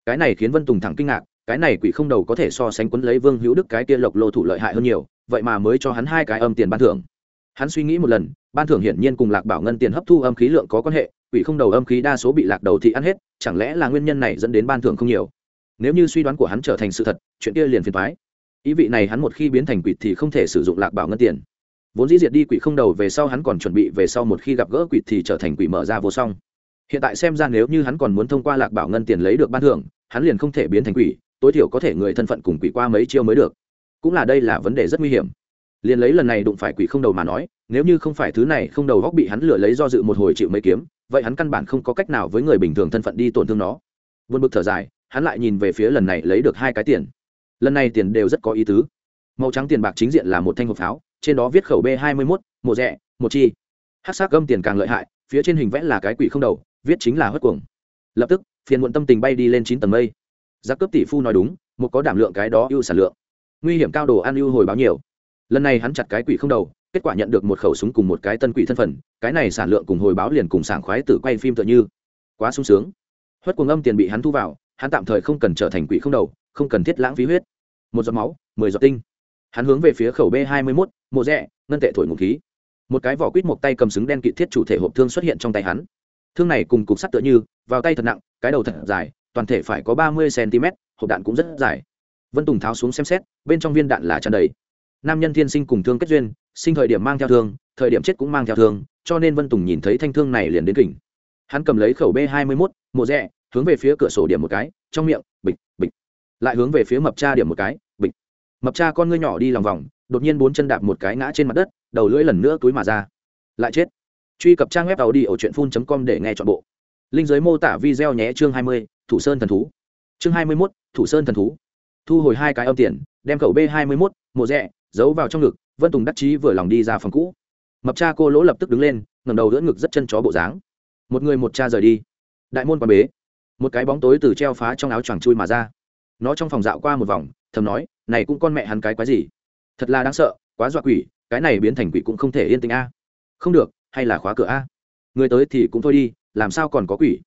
Speaker 1: Cái này khiến vân tùng thẳng kinh ngạc, cái này quỷ không đầu có thể so sánh quấn lấy vương hữu đức cái kia lộc lô thủ lợi hại hơn nhiều, vậy mà mới cho hắn hai cái âm tiền ban thưởng hắn suy nghĩ một lần, ban thưởng hiển nhiên cùng lạc bảo ngân tiền hấp thu âm khí lượng có quan hệ, quỷ không đầu âm khí đa số bị lạc đầu thị ăn hết, chẳng lẽ là nguyên nhân này dẫn đến ban thưởng không nhiều? Nếu như suy đoán của hắn trở thành sự thật, chuyện kia liền phiền thoái ý vị này hắn một khi biến thành quỷ thì không thể sử dụng lạc bảo ngân tiền. Vốn dĩ diệt đi quỷ không đầu về sau hắn còn chuẩn bị về sau một khi gặp gỡ quỷ thì trở thành quỷ mở ra vô song. Hiện tại xem ra nếu như hắn còn muốn thông qua lạc bảo ngân tiền lấy được ban thưởng, hắn liền không thể biến thành quỷ, tối thiểu có thể người thân phận cùng quỷ qua mấy chiêu mới được. Cũng là đây là vấn đề rất nguy hiểm liền lấy lần này đụng phải quỷ không đầu mà nói, nếu như không phải thứ này không đầu góc bị hắn lừa lấy do dự một hồi chịu mấy kiếm, vậy hắn căn bản không có cách nào với người bình thường thân phận đi tổn thương nó. Vượt bực thở dài, hắn lại nhìn về phía lần này lấy được hai cái tiền. Lần này tiền đều rất có ý tứ. Màu trắng tiền bạc chính diện là một thanh hộp pháo, trên đó viết khẩu b hai mươi mốt một rẽ một chi. Hát xác gâm tiền càng lợi hại, phía trên hình vẽ là cái quỷ không đầu, viết chính là hất cuồng. Lập tức, phiền muộn tâm tình bay đi lên chín tầng mây. Giặc cướp tỷ phu nói đúng, một có đảm lượng cái đó ưu sản lượng. Nguy hiểm cao đồ ăn ưu hồi báo nhiều lần này hắn chặt cái quỷ không đầu, kết quả nhận được một khẩu súng cùng một cái tân quỷ thân phận, cái này sản lượng cùng hồi báo liền cùng sảng khoái tử quay phim tựa như. Quá sung sướng. Huất cuồng âm tiền bị hắn thu vào, hắn tạm thời không cần trở thành quỷ không đầu, không cần thiết lãng phí huyết. Một giọt máu, mười giọt tinh. Hắn hướng về phía khẩu b hai mươi mốt, mộ rẽ ngân tệ thổi ngụ khí. Một cái vỏ quýt một tay cầm súng đen kỵ thiết chủ thể hộp thương xuất hiện trong tay hắn. Thương này cùng cục sắt tựa như, vào tay thật nặng, cái đầu thật dài, toàn thể phải có ba mươi cm hộp đạn cũng rất dài. Vân tùng tháo xuống xem xét, bên trong viên đạn là tràn đầy nam nhân thiên sinh cùng thương kết duyên, sinh thời điểm mang theo thương, thời điểm chết cũng mang theo thương, cho nên vân tùng nhìn thấy thanh thương này liền đến kỉnh. Hắn cầm lấy khẩu b hai mươi mốt, mộ rẽ hướng về phía cửa sổ điểm một cái, trong miệng, bịch bịch. Lại hướng về phía mập cha điểm một cái, bịch. Mập cha con ngươi nhỏ đi lòng vòng, đột nhiên bốn chân đạp một cái ngã trên mặt đất, đầu lưỡi lần nữa túi mà ra. Lại chết. Truy cập trang web tàu đi ở truyện phun com để nghe chọn bộ. Linh giới mô tả video nhé chương hai mươi, thủ sơn thần thú. Chương hai mươi mốt, thủ sơn thần thú. Thu hồi hai cái âm tiền, đem khẩu b hai mươi mốt, mộ rẽ giấu vào trong ngực, vân tùng đắc chí vừa lòng đi ra phòng cũ. Mập cha cô lỗ lập tức đứng lên ngầm đầu đỡ ngực rất chân chó bộ dáng. Một người một cha rời đi. Đại môn quán bế. Một cái bóng tối từ treo phá trong áo choàng chui mà ra. Nó trong phòng dạo qua một vòng, thầm nói, này cũng con mẹ hắn cái quái gì? Thật là đáng sợ, quá dọa quỷ, cái này biến thành quỷ cũng không thể yên tĩnh a. Không được, hay là khóa cửa a? Người tới thì cũng thôi đi, làm sao còn có quỷ?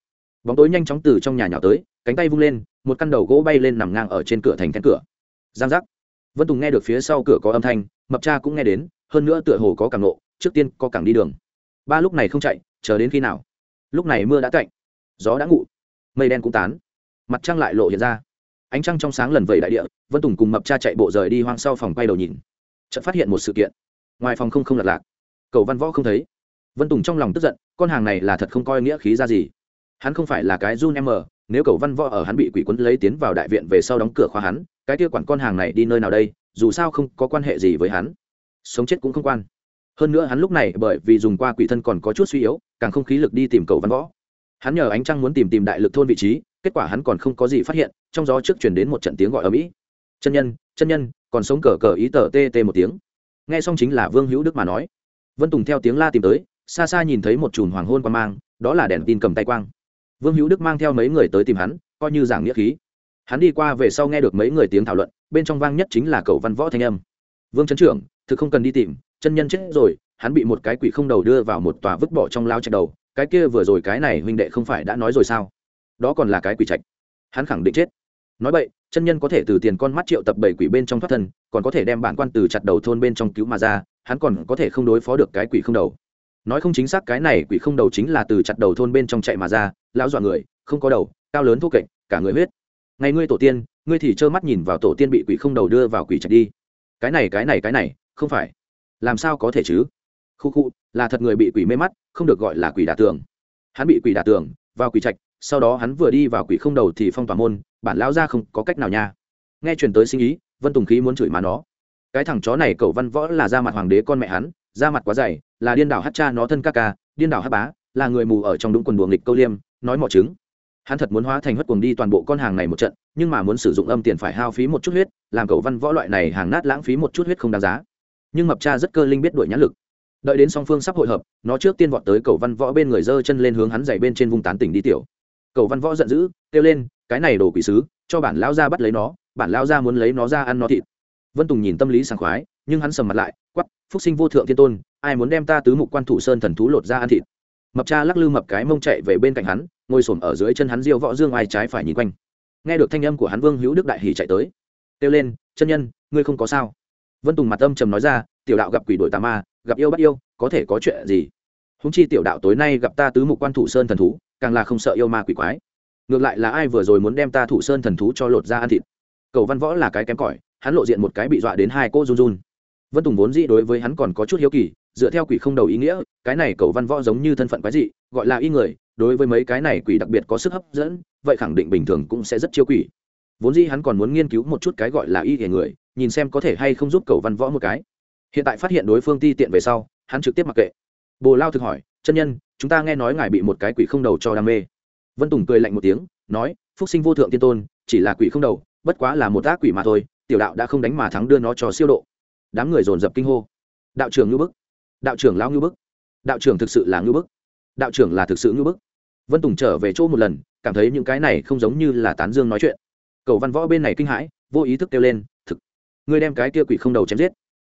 Speaker 1: Bóng tối nhanh chóng từ trong nhà nhỏ tới, cánh tay vung lên, một căn đầu gỗ bay lên nằm ngang ở trên cửa thành cánh cửa. Giang giác vân tùng nghe được phía sau cửa có âm thanh, mập cha cũng nghe đến, hơn nữa tựa hồ có càng nộ trước tiên có càng đi đường. Ba lúc này không chạy, chờ đến khi nào? Lúc này mưa đã cạnh gió đã ngụ mây đen cũng tán. Mặt trăng lại lộ hiện ra. Ánh trăng trong sáng lần vẩy đại địa, vân tùng cùng mập cha chạy bộ rời đi hoang sau phòng quay đầu nhìn. Chợt phát hiện một sự kiện. Ngoài phòng không không lật lạc. Cầu văn võ không thấy. Vân tùng trong lòng tức giận, con hàng này là thật không coi nghĩa khí ra gì. Hắn không phải là cái run em nếu cầu văn võ ở hắn bị quỷ quấn lấy tiến vào đại viện về sau đóng cửa khóa hắn cái kia quản con hàng này đi nơi nào đây, dù sao không có quan hệ gì với hắn. Sống chết cũng không quan. Hơn nữa hắn lúc này bởi vì dùng qua quỷ thân còn có chút suy yếu, càng không khí lực đi tìm cầu văn võ. Hắn nhờ ánh trăng muốn tìm tìm đại lực thôn vị trí, kết quả hắn còn không có gì phát hiện, trong gió trước chuyển đến một trận tiếng gọi ở mỹ chân nhân chân nhân, còn sống cờ cờ ý tờ tê tê một tiếng. Nghe xong chính là vương hữu đức mà nói. Vân tùng theo tiếng la tìm tới, xa xa nhìn thấy một chùm hoàng hôn quan mang, đó là đèn tin cầm tay quang. Vương hữu đức mang theo mấy người tới tìm hắn, coi như giảng nghĩa khí hắn đi qua về sau nghe được mấy người tiếng thảo luận, bên trong vang nhất chính là cầu văn võ thanh âm. Vương trấn trưởng, thực không cần đi tìm, chân nhân chết rồi, hắn bị một cái quỷ không đầu đưa vào một tòa vứt bỏ trong lao trạch đầu, cái kia vừa rồi cái này huynh đệ không phải đã nói rồi sao? Đó còn là cái quỷ trạch. Hắn khẳng định chết. Nói vậy, chân nhân có thể từ tiền con mắt triệu tập bảy quỷ bên trong thoát thân, còn có thể đem bản quan từ chặt đầu thôn bên trong cứu mà ra, hắn còn có thể không đối phó được cái quỷ không đầu. Nói không chính xác cái này quỷ không đầu chính là từ chặt đầu thôn bên trong chạy mà ra, lão dọa người, không có đầu, cao lớn thô kệch, cả người huyết ngày ngươi tổ tiên, ngươi thì trơ mắt nhìn vào tổ tiên bị quỷ không đầu đưa vào quỷ trạch đi. Cái này cái này cái này, không phải. Làm sao có thể chứ? Khu khu, là thật người bị quỷ mê mắt, không được gọi là quỷ đả tường. Hắn bị quỷ đả tường, vào quỷ trạch, sau đó hắn vừa đi vào quỷ không đầu thì phong tỏa môn, bản lão ra không có cách nào nha. Nghe truyền tới sinh ý, vân tùng khí muốn chửi má nó. Cái thằng chó này cầu văn võ là ra mặt hoàng đế con mẹ hắn ra mặt quá dày, là điên đảo hát cha nó thân ca ca, điên đảo hát bá, là người mù ở trong đúng quần buồng nghịch câu liêm, nói mỏ trứng hắn thật muốn hóa thành hất cuồng đi toàn bộ con hàng này một trận, nhưng mà muốn sử dụng âm tiền phải hao phí một chút huyết, làm cầu văn võ loại này hàng nát lãng phí một chút huyết không đáng giá. Nhưng mập cha rất cơ linh biết đuổi nhãn lực. Đợi đến song phương sắp hội hợp, nó trước tiên vọt tới cầu văn võ bên người giơ chân lên hướng hắn dày bên trên vùng tán tỉnh đi tiểu. Cầu văn võ giận dữ, kêu lên, cái này đồ quỷ sứ, cho bản lao ra bắt lấy nó, bản lao ra muốn lấy nó ra ăn nó thịt. Vân tùng nhìn tâm lý sảng khoái, nhưng hắn sầm mặt lại quắp phúc sinh vô thượng thiên tôn, ai muốn đem ta tứ mục quan thủ sơn thần thú lột ra ăn thịt? Mập cha lắc lư mập cái mông chạy về bên cạnh hắn, ngồi xổm ở dưới chân hắn diêu võ dương ai trái phải nhìn quanh. Nghe được thanh âm của hắn vương hữu đức đại hỉ chạy tới. Kêu lên, chân nhân, ngươi không có sao? Vân tùng mặt âm trầm nói ra, tiểu đạo gặp quỷ đội tà ma, gặp yêu bắt yêu, có thể có chuyện gì? Húng chi tiểu đạo tối nay gặp ta tứ mục quan thủ sơn thần thú, càng là không sợ yêu ma quỷ quái. Ngược lại là ai vừa rồi muốn đem ta thủ sơn thần thú cho lột ra ăn thịt? Cầu văn võ là cái kém cỏi, hắn lộ diện một cái bị dọa đến hai cô run run. Vân tùng vốn dĩ đối với hắn còn có chút hiếu kỳ dựa theo quỷ không đầu ý nghĩa, cái này cầu văn võ giống như thân phận quái dị, gọi là y người, đối với mấy cái này quỷ đặc biệt có sức hấp dẫn, vậy khẳng định bình thường cũng sẽ rất chiêu quỷ. Vốn dĩ hắn còn muốn nghiên cứu một chút cái gọi là y thể người, nhìn xem có thể hay không giúp cầu văn võ một cái. Hiện tại phát hiện đối phương ti tiện về sau, hắn trực tiếp mặc kệ. Bồ lao thực hỏi, chân nhân, chúng ta nghe nói ngài bị một cái quỷ không đầu cho đam mê. Vân tùng cười lạnh một tiếng, nói, phúc sinh vô thượng tiên tôn, chỉ là quỷ không đầu, bất quá là một ác quỷ mà thôi, tiểu đạo đã không đánh mà thắng đưa nó cho siêu độ. Đám người dồn dập kinh hô. Đạo trưởng ngư bức đạo trưởng lao ngư bức. Đạo trưởng thực sự là ngư bức. Đạo trưởng là thực sự ngư bức. Vân tùng trở về chỗ một lần, cảm thấy những cái này không giống như là tán dương nói chuyện. Cầu văn võ bên này kinh hãi, vô ý thức kêu lên, thực, ngươi đem cái kia quỷ không đầu chém giết.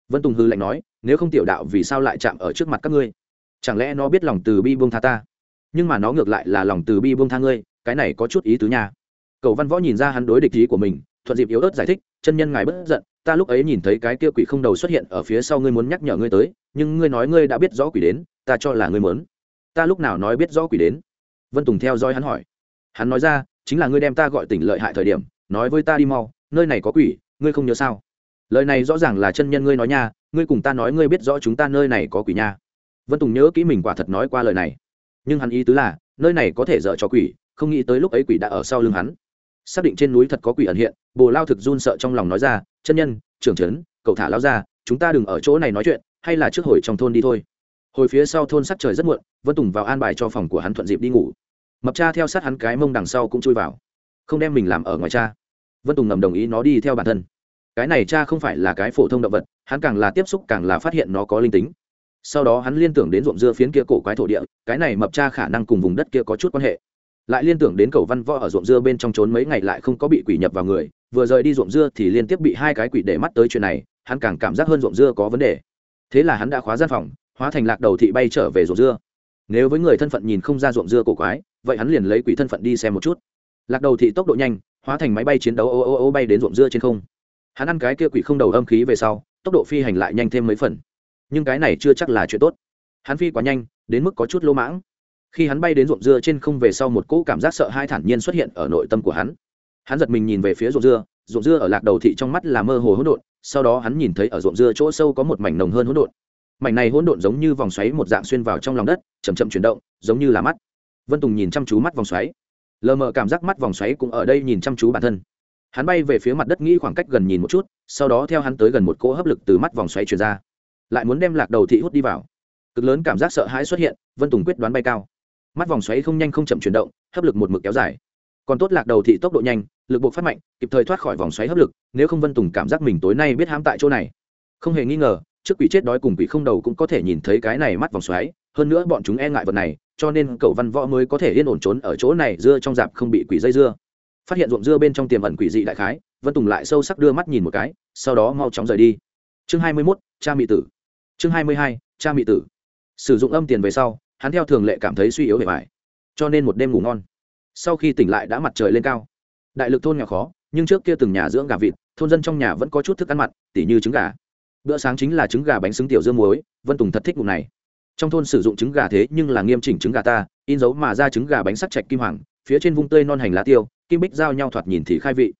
Speaker 1: Vân tùng hư lạnh nói, nếu không tiểu đạo vì sao lại chạm ở trước mặt các ngươi? Chẳng lẽ nó biết lòng từ bi buông tha ta? Nhưng mà nó ngược lại là lòng từ bi buông tha ngươi, cái này có chút ý tứ nha. Cầu văn võ nhìn ra hắn đối địch ý của mình, thuận dịp yếu ớt giải thích, chân nhân ngài bất giận, ta lúc ấy nhìn thấy cái kia quỷ không đầu xuất hiện ở phía sau ngươi muốn nhắc nhở ngươi tới nhưng ngươi nói ngươi đã biết rõ quỷ đến, ta cho là ngươi muốn. Ta lúc nào nói biết rõ quỷ đến? Vân tùng theo dõi hắn hỏi. Hắn nói ra, chính là ngươi đem ta gọi tỉnh lợi hại thời điểm, nói với ta đi mau, nơi này có quỷ, ngươi không nhớ sao? Lời này rõ ràng là chân nhân ngươi nói nha, ngươi cùng ta nói ngươi biết rõ chúng ta nơi này có quỷ nha. Vân tùng nhớ kỹ mình quả thật nói qua lời này. Nhưng hắn ý tứ là, nơi này có thể dở cho quỷ, không nghĩ tới lúc ấy quỷ đã ở sau lưng hắn. Xác định trên núi thật có quỷ ẩn hiện, bồ lao thực run sợ trong lòng nói ra, chân nhân, trưởng trấn, cậu thả lao ra, chúng ta đừng ở chỗ này nói chuyện hay là trước hồi trong thôn đi thôi. Hồi phía sau thôn sắc trời rất muộn, vân tùng vào an bài cho phòng của hắn thuận dịp đi ngủ. Mập cha theo sát hắn cái mông đằng sau cũng chui vào. Không đem mình làm ở ngoài cha. Vân tùng ngầm đồng ý nó đi theo bản thân. Cái này cha không phải là cái phổ thông động vật, hắn càng là tiếp xúc càng là phát hiện nó có linh tính. Sau đó hắn liên tưởng đến ruộng dưa phiến kia cổ quái thổ địa, cái này mập cha khả năng cùng vùng đất kia có chút quan hệ. Lại liên tưởng đến cầu văn võ ở ruộng dưa bên trong trốn mấy ngày lại không có bị quỷ nhập vào người, vừa rời đi ruộng dưa thì liên tiếp bị hai cái quỷ để mắt tới chuyện này, hắn càng cảm giác hơn ruộng dưa có vấn đề thế là hắn đã khóa gian phòng, hóa thành lạc đầu thị bay trở về ruộng dưa. Nếu với người thân phận nhìn không ra ruộng dưa cổ quái, vậy hắn liền lấy quỷ thân phận đi xem một chút. Lạc đầu thị tốc độ nhanh, hóa thành máy bay chiến đấu ô ô ô bay đến ruộng dưa trên không. Hắn ăn cái kia quỷ không đầu âm khí về sau, tốc độ phi hành lại nhanh thêm mấy phần. Nhưng cái này chưa chắc là chuyện tốt. Hắn phi quá nhanh, đến mức có chút lỗ mãng. Khi hắn bay đến ruộng dưa trên không về sau một cỗ cảm giác sợ hai thản nhiên xuất hiện ở nội tâm của hắn. Hắn giật mình nhìn về phía ruộng dưa ruộng dưa ở lạc đầu thị trong mắt là mơ hồ hỗn độn, sau đó hắn nhìn thấy ở ruộng dưa chỗ sâu có một mảnh nồng hơn hỗn độn. Mảnh này hỗn độn giống như vòng xoáy một dạng xuyên vào trong lòng đất chầm chậm chuyển động, giống như là mắt. Vân tùng nhìn chăm chú mắt vòng xoáy. Lờ mờ cảm giác mắt vòng xoáy cũng ở đây nhìn chăm chú bản thân. Hắn bay về phía mặt đất nghĩ khoảng cách gần nhìn một chút, sau đó theo hắn tới gần một cỗ hấp lực từ mắt vòng xoáy chuyển ra. Lại muốn đem lạc đầu thị hút đi vào. Cực lớn cảm giác sợ hãi xuất hiện, vân tùng quyết đoán bay cao. Mắt vòng xoáy không nhanh không chậm chuyển động, hấp lực một mực kéo dài còn tốt lạc đầu thị tốc độ nhanh, lực buộc phát mạnh, kịp thời thoát khỏi vòng xoáy hấp lực, nếu không vân tùng cảm giác mình tối nay biết hãm tại chỗ này. Không hề nghi ngờ, trước quỷ chết đói cùng quỷ không đầu cũng có thể nhìn thấy cái này mắt vòng xoáy, hơn nữa bọn chúng e ngại vật này, cho nên cậu văn võ mới có thể yên ổn trốn ở chỗ này dưa trong dạp không bị quỷ dây dưa. Phát hiện ruộng dưa bên trong tiềm ẩn quỷ dị đại khái, vân tùng lại sâu sắc đưa mắt nhìn một cái, sau đó mau chóng rời đi. Chương hai mươi mốt, cha mị tử. Chương hai mươi hai, cha mị tử. Sử dụng âm tiền về sau, hắn theo thường lệ cảm thấy suy yếu bề bài cho nên một đêm ngủ ngon sau khi tỉnh lại đã mặt trời lên cao. Đại lực thôn nghèo khó, nhưng trước kia từng nhà dưỡng gà vịt, thôn dân trong nhà vẫn có chút thức ăn mặn, tỉ như trứng gà. Bữa sáng chính là trứng gà bánh xứng tiểu dương muối, vân tùng thật thích ngụm này. Trong thôn sử dụng trứng gà thế nhưng là nghiêm chỉnh trứng gà ta, in dấu mà ra trứng gà bánh sắc chạch kim hoàng, phía trên vung tươi non hành lá tiêu, kim bích giao nhau thoạt nhìn thì khai vị.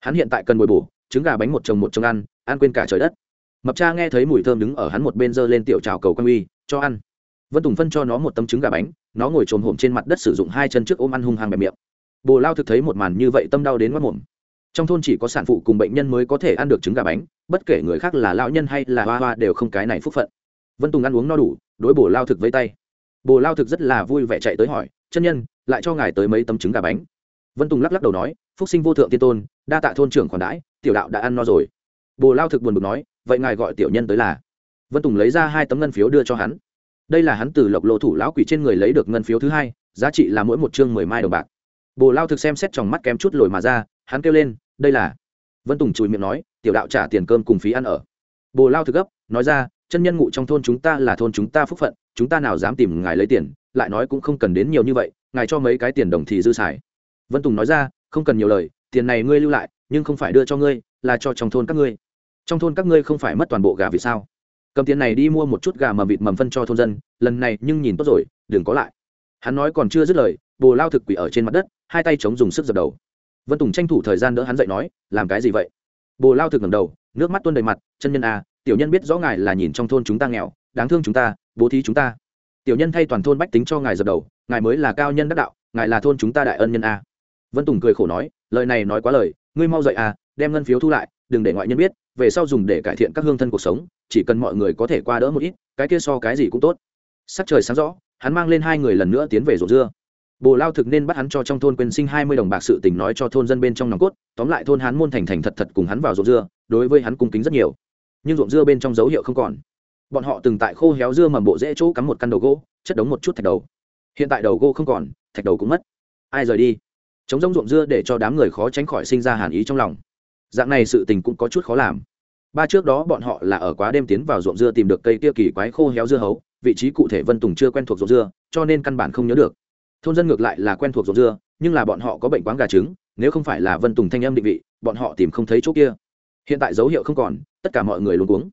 Speaker 1: Hắn hiện tại cần bồi bổ, trứng gà bánh một chồng một chồng ăn ăn quên cả trời đất. Mập cha nghe thấy mùi thơm đứng ở hắn một bên giơ lên tiểu trào cầu quang uy, cho ăn. Vân tùng phân cho nó một tấm trứng gà bánh nó ngồi trồm hổm trên mặt đất sử dụng hai chân trước ôm ăn hung hăng bẹp miệng. Bồ lao thực thấy một màn như vậy tâm đau đến mất mồm. Trong thôn chỉ có sản phụ cùng bệnh nhân mới có thể ăn được trứng gà bánh, bất kể người khác là lão nhân hay là hoa hoa đều không cái này phúc phận. Vân tùng ăn uống no đủ, đối bồ lao thực với tay. Bồ lao thực rất là vui vẻ chạy tới hỏi, chân nhân, lại cho ngài tới mấy tấm trứng gà bánh? Vân tùng lắc lắc đầu nói, phúc sinh vô thượng tiên tôn, đa tạ thôn trưởng khoản đãi, tiểu đạo đã ăn no rồi. Bồ lao thực buồn bực nói, vậy ngài gọi tiểu nhân tới là? Vân tùng lấy ra hai tấm ngân phiếu đưa cho hắn đây là hắn từ lộc lộ thủ lão quỷ trên người lấy được ngân phiếu thứ hai, giá trị là mỗi một chương mười mai đồng bạc. Bồ lao thực xem xét trong mắt kém chút lồi mà ra, hắn kêu lên, đây là vân tùng chùi miệng nói, tiểu đạo trả tiền cơm cùng phí ăn ở. Bồ lao thực gấp, nói ra, chân nhân ngụ trong thôn chúng ta là thôn chúng ta phúc phận, chúng ta nào dám tìm ngài lấy tiền, lại nói cũng không cần đến nhiều như vậy, ngài cho mấy cái tiền đồng thì dư xài. Vân tùng nói ra, không cần nhiều lời, tiền này ngươi lưu lại, nhưng không phải đưa cho ngươi, là cho trong thôn các ngươi. Trong thôn các ngươi không phải mất toàn bộ gà vì sao? Cầm tiền này đi mua một chút gà mầm vịt mầm phân cho thôn dân, lần này nhưng nhìn tốt rồi, đừng có lại. Hắn nói còn chưa dứt lời, bồ lao thực quỷ ở trên mặt đất, hai tay chống dùng sức dập đầu. Vân tùng tranh thủ thời gian đỡ hắn dậy nói, làm cái gì vậy? Bồ lao thực ngầm đầu, nước mắt tuôn đầy mặt, chân nhân à tiểu nhân biết rõ ngài là nhìn trong thôn chúng ta nghèo, đáng thương chúng ta, bố thí chúng ta. Tiểu nhân thay toàn thôn bách tính cho ngài dập đầu, ngài mới là cao nhân đắc đạo, ngài là thôn chúng ta đại ân nhân a vân tùng cười khổ nói, lời này nói quá lời, ngươi mau dậy à đem ngân phiếu thu lại đừng để ngoại nhân biết, về sau dùng để cải thiện các hương thân cuộc sống, chỉ cần mọi người có thể qua đỡ một ít, cái kia so cái gì cũng tốt. Sắc trời sáng rõ, hắn mang lên hai người lần nữa tiến về ruộng dưa. Bồ lao thực nên bắt hắn cho trong thôn quyền sinh hai mươi đồng bạc sự tình nói cho thôn dân bên trong nòng cốt, tóm lại thôn hắn môn thành thành thật thật cùng hắn vào ruộng dưa, đối với hắn cung kính rất nhiều. Nhưng ruộng dưa bên trong dấu hiệu không còn. Bọn họ từng tại khô héo dưa mầm bộ dễ chỗ cắm một căn đầu gỗ, chất đống một chút thạch đầu. Hiện tại đầu gỗ không còn, thạch đầu cũng mất. Ai rời đi? Chống rông ruộng dưa để cho đám người khó tránh khỏi sinh ra hàn ý trong lòng dạng này sự tình cũng có chút khó làm. Ba trước đó bọn họ là ở quá đêm tiến vào ruộng dưa tìm được cây kia kỳ quái khô héo dưa hấu, vị trí cụ thể vân tùng chưa quen thuộc ruộng dưa, cho nên căn bản không nhớ được. Thôn dân ngược lại là quen thuộc ruộng dưa, nhưng là bọn họ có bệnh quáng gà trứng, nếu không phải là vân tùng thanh âm định vị, bọn họ tìm không thấy chỗ kia. Hiện tại dấu hiệu không còn, tất cả mọi người luôn cuống.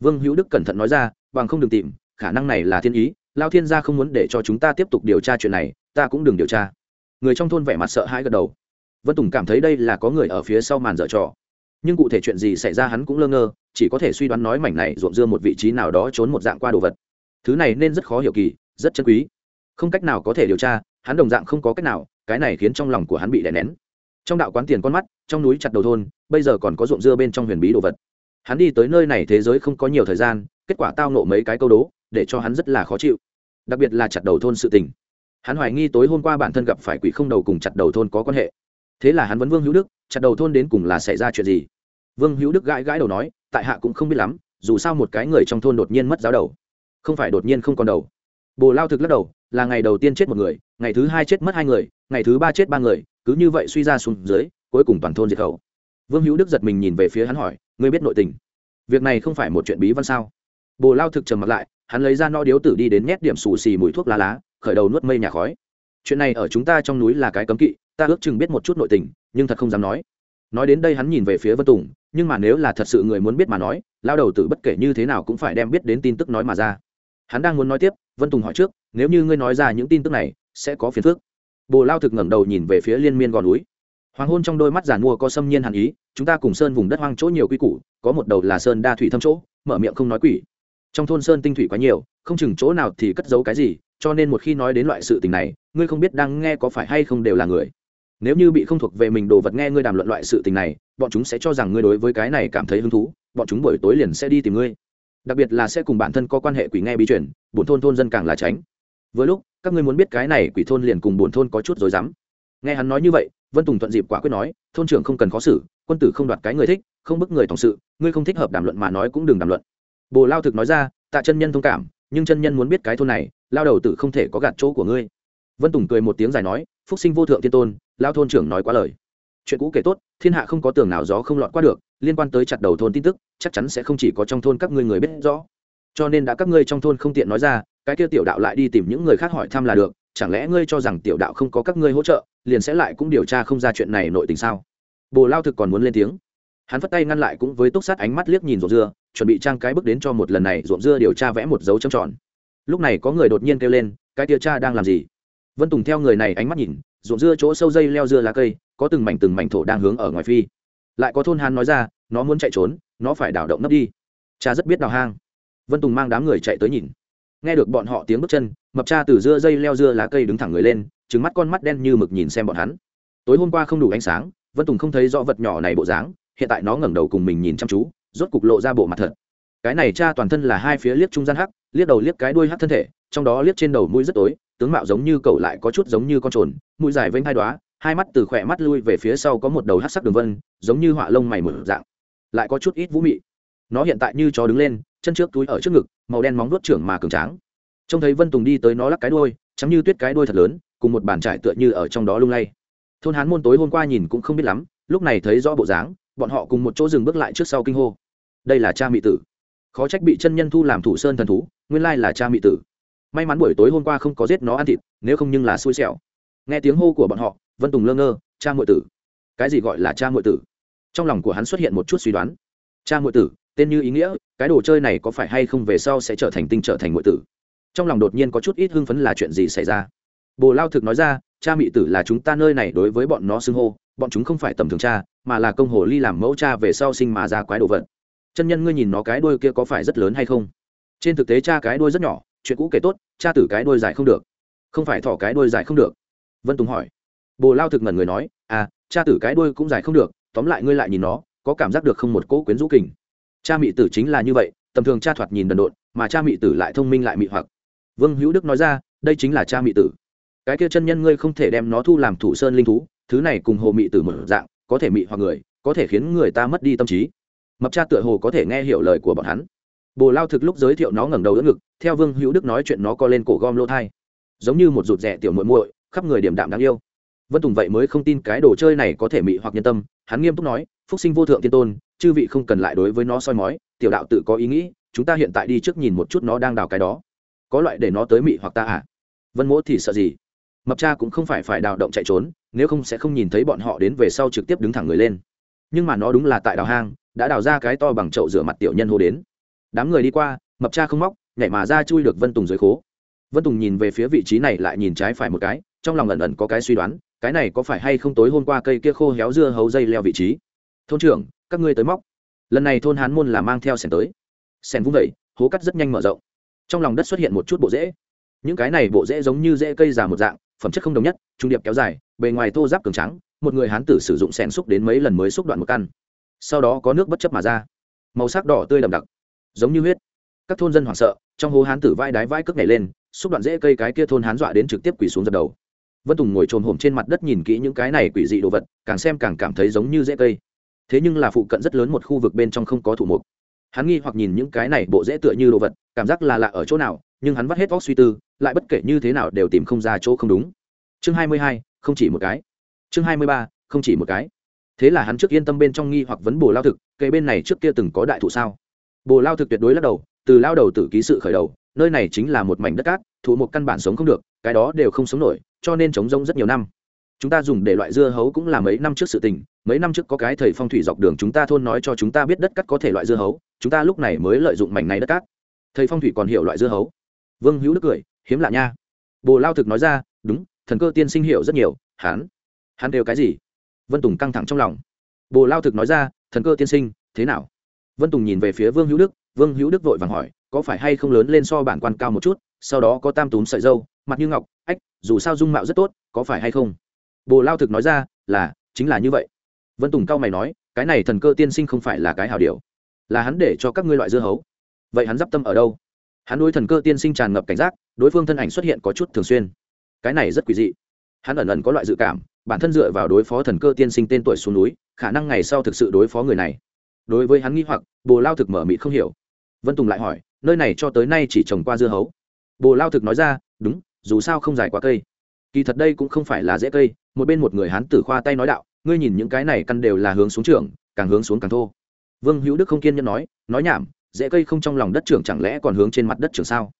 Speaker 1: Vương hữu đức cẩn thận nói ra, bằng không đừng tìm, khả năng này là thiên ý, lao thiên gia không muốn để cho chúng ta tiếp tục điều tra chuyện này, ta cũng đừng điều tra. Người trong thôn vẻ mặt sợ hãi gật đầu vân tùng cảm thấy đây là có người ở phía sau màn dở trò. Nhưng cụ thể chuyện gì xảy ra hắn cũng lơ ngơ, chỉ có thể suy đoán nói mảnh này ruộng dưa một vị trí nào đó trốn một dạng qua đồ vật. Thứ này nên rất khó hiểu kỳ, rất chân quý. Không cách nào có thể điều tra, hắn đồng dạng không có cách nào, cái này khiến trong lòng của hắn bị đè nén. Trong đạo quán tiền con mắt, trong núi chặt đầu thôn, bây giờ còn có ruộng dưa bên trong huyền bí đồ vật. Hắn đi tới nơi này thế giới không có nhiều thời gian, kết quả tao nộ mấy cái câu đố, để cho hắn rất là khó chịu. Đặc biệt là chặt đầu thôn sự tình. Hắn hoài nghi tối hôm qua bản thân gặp phải quỷ không đầu cùng chặt đầu thôn có quan hệ thế là hắn vấn vương hữu đức, chặt đầu thôn đến cùng là xảy ra chuyện gì? Vương hữu đức gãi gãi đầu nói, tại hạ cũng không biết lắm, dù sao một cái người trong thôn đột nhiên mất giáo đầu. Không phải đột nhiên không còn đầu. Bồ lao thực lắc đầu, là ngày đầu tiên chết một người, ngày thứ hai chết mất hai người, ngày thứ ba chết ba người, cứ như vậy suy ra xuống dưới, cuối cùng toàn thôn diệt khẩu. Vương hữu đức giật mình nhìn về phía hắn hỏi, ngươi biết nội tình? Việc này không phải một chuyện bí văn sao? Bồ lao thực trầm mặt lại, hắn lấy ra no điếu tử đi đến nhét điểm xù xì mùi thuốc lá lá, khởi đầu nuốt mây nhà khói. Chuyện này ở chúng ta trong núi là cái cấm kỵ ta ước chừng biết một chút nội tình, nhưng thật không dám nói. Nói đến đây hắn nhìn về phía vân tùng, nhưng mà nếu là thật sự người muốn biết mà nói, lao đầu tử bất kể như thế nào cũng phải đem biết đến tin tức nói mà ra. Hắn đang muốn nói tiếp, vân tùng hỏi trước, nếu như ngươi nói ra những tin tức này, sẽ có phiền phức. Bồ lao thực ngẩng đầu nhìn về phía liên miên gò núi. Hoàng hôn trong đôi mắt giàn mua có xâm nhiên hàn ý, chúng ta cùng sơn vùng đất hoang chỗ nhiều quy củ, có một đầu là sơn đa thủy thâm chỗ, mở miệng không nói quỷ. Trong thôn sơn tinh thủy quá nhiều, không chừng chỗ nào thì cất giấu cái gì, cho nên một khi nói đến loại sự tình này, ngươi không biết đang nghe có phải hay không đều là người nếu như bị không thuộc về mình đồ vật nghe ngươi đàm luận loại sự tình này, bọn chúng sẽ cho rằng ngươi đối với cái này cảm thấy hứng thú, bọn chúng buổi tối liền sẽ đi tìm ngươi. Đặc biệt là sẽ cùng bản thân có quan hệ quỷ nghe bí chuyển bổn thôn thôn dân càng là tránh. Với lúc, các ngươi muốn biết cái này quỷ thôn liền cùng bổn thôn có chút rồi dám nghe hắn nói như vậy, vân tùng thuận dịp quả quyết nói, thôn trưởng không cần khó xử, quân tử không đoạt cái người thích, không bức người tổng sự, ngươi không thích hợp đàm luận mà nói cũng đừng đàm luận. Bồ lao thực nói ra, tạ chân nhân thông cảm, nhưng chân nhân muốn biết cái thôn này, lao đầu tử không thể có gạt chỗ của ngươi. Vân tùng cười một tiếng dài nói, phúc sinh vô thượng thiên tôn lao thôn trưởng nói quá lời. Chuyện cũ kể tốt, thiên hạ không có tường nào gió không lọt qua được, liên quan tới chặt đầu thôn tin tức, chắc chắn sẽ không chỉ có trong thôn các ngươi người biết rõ. Cho nên đã các ngươi trong thôn không tiện nói ra, cái kia tiểu đạo lại đi tìm những người khác hỏi thăm là được, chẳng lẽ ngươi cho rằng tiểu đạo không có các ngươi hỗ trợ, liền sẽ lại cũng điều tra không ra chuyện này nội tình sao? Bồ lao thực còn muốn lên tiếng. Hắn phất tay ngăn lại cũng với túc sát ánh mắt liếc nhìn ruộng dưa, chuẩn bị trang cái bước đến cho một lần này ruộng dưa điều tra vẽ một dấu trầm tròn. Lúc này có người đột nhiên kêu lên, cái tia cha đang làm gì? Vân tùng theo người này ánh mắt nhìn ruộng dưa chỗ sâu dây leo dưa lá cây, có từng mảnh từng mảnh thổ đang hướng ở ngoài phi. Lại có thôn hán nói ra, nó muốn chạy trốn, nó phải đảo động nấp đi. Cha rất biết đào hang. Vân tùng mang đám người chạy tới nhìn. Nghe được bọn họ tiếng bước chân, mập cha từ dưa dây leo dưa lá cây đứng thẳng người lên trứng mắt con mắt đen như mực nhìn xem bọn hắn. Tối hôm qua không đủ ánh sáng, vân tùng không thấy rõ vật nhỏ này bộ dáng, hiện tại nó ngẩng đầu cùng mình nhìn chăm chú, rốt cục lộ ra bộ mặt thật. Cái này cha toàn thân là hai phía liếc trung gian hắc, liếc đầu liếc cái đuôi hắc thân thể, trong đó liếc trên đầu mũi rất tối tướng mạo giống như cậu lại có chút giống như con trồn, mũi dài vênh hai đoá, hai mắt từ khỏe mắt lui về phía sau có một đầu hát sắc đường vân, giống như họa lông mày mở dạng, lại có chút ít vũ mị. Nó hiện tại như chó đứng lên, chân trước túi ở trước ngực, màu đen móng đốt trưởng mà cường tráng. Trông thấy vân tùng đi tới nó lắc cái đuôi chắm như tuyết cái đuôi thật lớn, cùng một bàn trải tựa như ở trong đó lung lay. Thôn hán môn tối hôm qua nhìn cũng không biết lắm, lúc này thấy rõ bộ dáng, bọn họ cùng một chỗ dừng bước lại trước sau kinh hô. Đây là cha mị tử. Khó trách bị chân nhân thu làm thủ sơn thần thú, nguyên lai là cha mị tử may mắn buổi tối hôm qua không có giết nó ăn thịt, nếu không nhưng là xui xẻo. Nghe tiếng hô của bọn họ, vân tùng lơ ngơ, cha ngụy tử. Cái gì gọi là cha ngụy tử? Trong lòng của hắn xuất hiện một chút suy đoán. Cha ngụy tử, tên như ý nghĩa, cái đồ chơi này có phải hay không về sau sẽ trở thành tinh trở thành ngụy tử? Trong lòng đột nhiên có chút ít hưng phấn là chuyện gì xảy ra. Bồ lao thực nói ra, cha mị tử là chúng ta nơi này đối với bọn nó xưng hô, bọn chúng không phải tầm thường cha, mà là công hồ ly làm mẫu cha về sau sinh mà ra quái đồ vật. Chân nhân ngươi nhìn nó cái đuôi kia có phải rất lớn hay không? Trên thực tế cha cái đuôi rất nhỏ chuyện cũ kể tốt, cha tử cái đuôi dài không được. Không phải thỏ cái đuôi dài không được. Vân tùng hỏi. Bồ lao thực ngẩn người nói à cha tử cái đuôi cũng dài không được, tóm lại ngươi lại nhìn nó, có cảm giác được không một cỗ quyến rũ kình. Cha mị tử chính là như vậy, tầm thường cha thoạt nhìn đần độn, mà cha mị tử lại thông minh lại mị hoặc. Vương hữu đức nói ra, đây chính là cha mị tử. Cái kia chân nhân ngươi không thể đem nó thu làm thủ sơn linh thú, thứ này cùng hồ mị tử một dạng, có thể mị hoặc người, có thể khiến người ta mất đi tâm trí. Mập cha tựa hồ có thể nghe hiểu lời của bọn hắn bồ lao thực lúc giới thiệu nó ngẩng đầu đỡ ngực, theo vương hữu đức nói chuyện nó co lên cổ gom lô thai. Giống như một rụt rẻ tiểu muội muội, khắp người điểm đạm đáng yêu. Vân tùng vậy mới không tin cái đồ chơi này có thể mị hoặc nhân tâm, hắn nghiêm túc nói, phúc sinh vô thượng tiên tôn, chư vị không cần lại đối với nó soi mói, tiểu đạo tự có ý nghĩ, chúng ta hiện tại đi trước nhìn một chút nó đang đào cái đó. Có loại để nó tới mị hoặc ta à? Vân mỗ thì sợ gì? Mập cha cũng không phải phải đào động chạy trốn, nếu không sẽ không nhìn thấy bọn họ đến về sau trực tiếp đứng thẳng người lên. Nhưng mà nó đúng là tại đào hang, đã đào ra cái to bằng chậu rửa mặt tiểu nhân hô đến đám người đi qua, mập cha không móc, nhảy mà ra chui được vân tùng dưới khố. Vân tùng nhìn về phía vị trí này lại nhìn trái phải một cái, trong lòng ẩn ẩn có cái suy đoán, cái này có phải hay không tối hôm qua cây kia khô héo dưa hấu dây leo vị trí? Thôn trưởng, các ngươi tới móc. Lần này thôn hán môn là mang theo sèn tới. Sèn vung vẩy hố cắt rất nhanh mở rộng. Trong lòng đất xuất hiện một chút bộ rễ. Những cái này bộ rễ giống như rễ cây già một dạng, phẩm chất không đồng nhất, trung điệp kéo dài, bề ngoài thô giáp cường trắng một người hán tử sử dụng sèn xúc đến mấy lần mới xúc đoạn một căn. Sau đó có nước bất chấp mà ra. Màu sắc đỏ tươi đậm đặc giống như huyết. Các thôn dân hoảng sợ, trong hố hán tử vai đái vai cước nhảy lên, xúc đoạn rễ cây cái kia thôn hán dọa đến trực tiếp quỳ xuống dập đầu. Vân tùng ngồi trồm hổm trên mặt đất nhìn kỹ những cái này quỷ dị đồ vật, càng xem càng cảm thấy giống như rễ cây. Thế nhưng là phụ cận rất lớn một khu vực bên trong không có thủ mục. Hắn nghi hoặc nhìn những cái này bộ rễ tựa như đồ vật, cảm giác là lạ ở chỗ nào, nhưng hắn vắt hết vóc suy tư, lại bất kể như thế nào đều tìm không ra chỗ không đúng. Chương hai mươi hai, không chỉ một cái. Chương hai mươi ba, không chỉ một cái. Thế là hắn trước yên tâm bên trong nghi hoặc vấn bồ lao thực, cây bên này trước kia từng có đại thụ sao? Bồ lao thực tuyệt đối lắc đầu, từ lao đầu tự ký sự khởi đầu, nơi này chính là một mảnh đất cát thụ một căn bản sống không được, cái đó đều không sống nổi, cho nên chống rông rất nhiều năm. Chúng ta dùng để loại dưa hấu cũng là mấy năm trước sự tình, mấy năm trước có cái thầy phong thủy dọc đường chúng ta thôn nói cho chúng ta biết đất cát có thể loại dưa hấu, chúng ta lúc này mới lợi dụng mảnh này đất cát. Thầy phong thủy còn hiểu loại dưa hấu. Vương hữu đức cười, hiếm lạ nha. Bồ lao thực nói ra, đúng, thần cơ tiên sinh hiểu rất nhiều, hắn hắn đều cái gì? Vân tùng căng thẳng trong lòng. Bồ lao thực nói ra, thần cơ tiên sinh, thế nào? Vân tùng nhìn về phía vương hữu đức, vương hữu đức vội vàng hỏi, có phải hay không lớn lên so bản quan cao một chút, sau đó có tam túm sợi dâu, mặt như ngọc, ách, dù sao dung mạo rất tốt, có phải hay không? Bồ lao thực nói ra, là, chính là như vậy. Vân tùng cao mày nói, cái này thần cơ tiên sinh không phải là cái hào điều. Là hắn để cho các ngươi loại dưa hấu. Vậy hắn d i p tâm ở đâu? Hắn đối thần cơ tiên sinh tràn ngập cảnh giác, đối phương thân ảnh xuất hiện có chút thường xuyên. Cái này rất quỷ dị. Hắn ẩn ẩn có loại dự cảm, bản thân dựa vào đối phó thần cơ tiên sinh tên tuổi xuống núi, khả năng ngày sau thực sự đối phó người này đối với hắn nghi hoặc, bồ lao thực mở mịt không hiểu. Vân tùng lại hỏi, nơi này cho tới nay chỉ trồng qua dưa hấu? Bồ lao thực nói ra, đúng, dù sao không dài quá cây. Kỳ thật đây cũng không phải là dễ cây. Một bên một người hán tử khoa tay nói đạo, ngươi nhìn những cái này căn đều là hướng xuống trường càng hướng xuống càng thô. Vương hữu đức không kiên nhẫn nói nói nhảm dễ cây không trong lòng đất trưởng chẳng lẽ còn hướng trên mặt đất trường sao?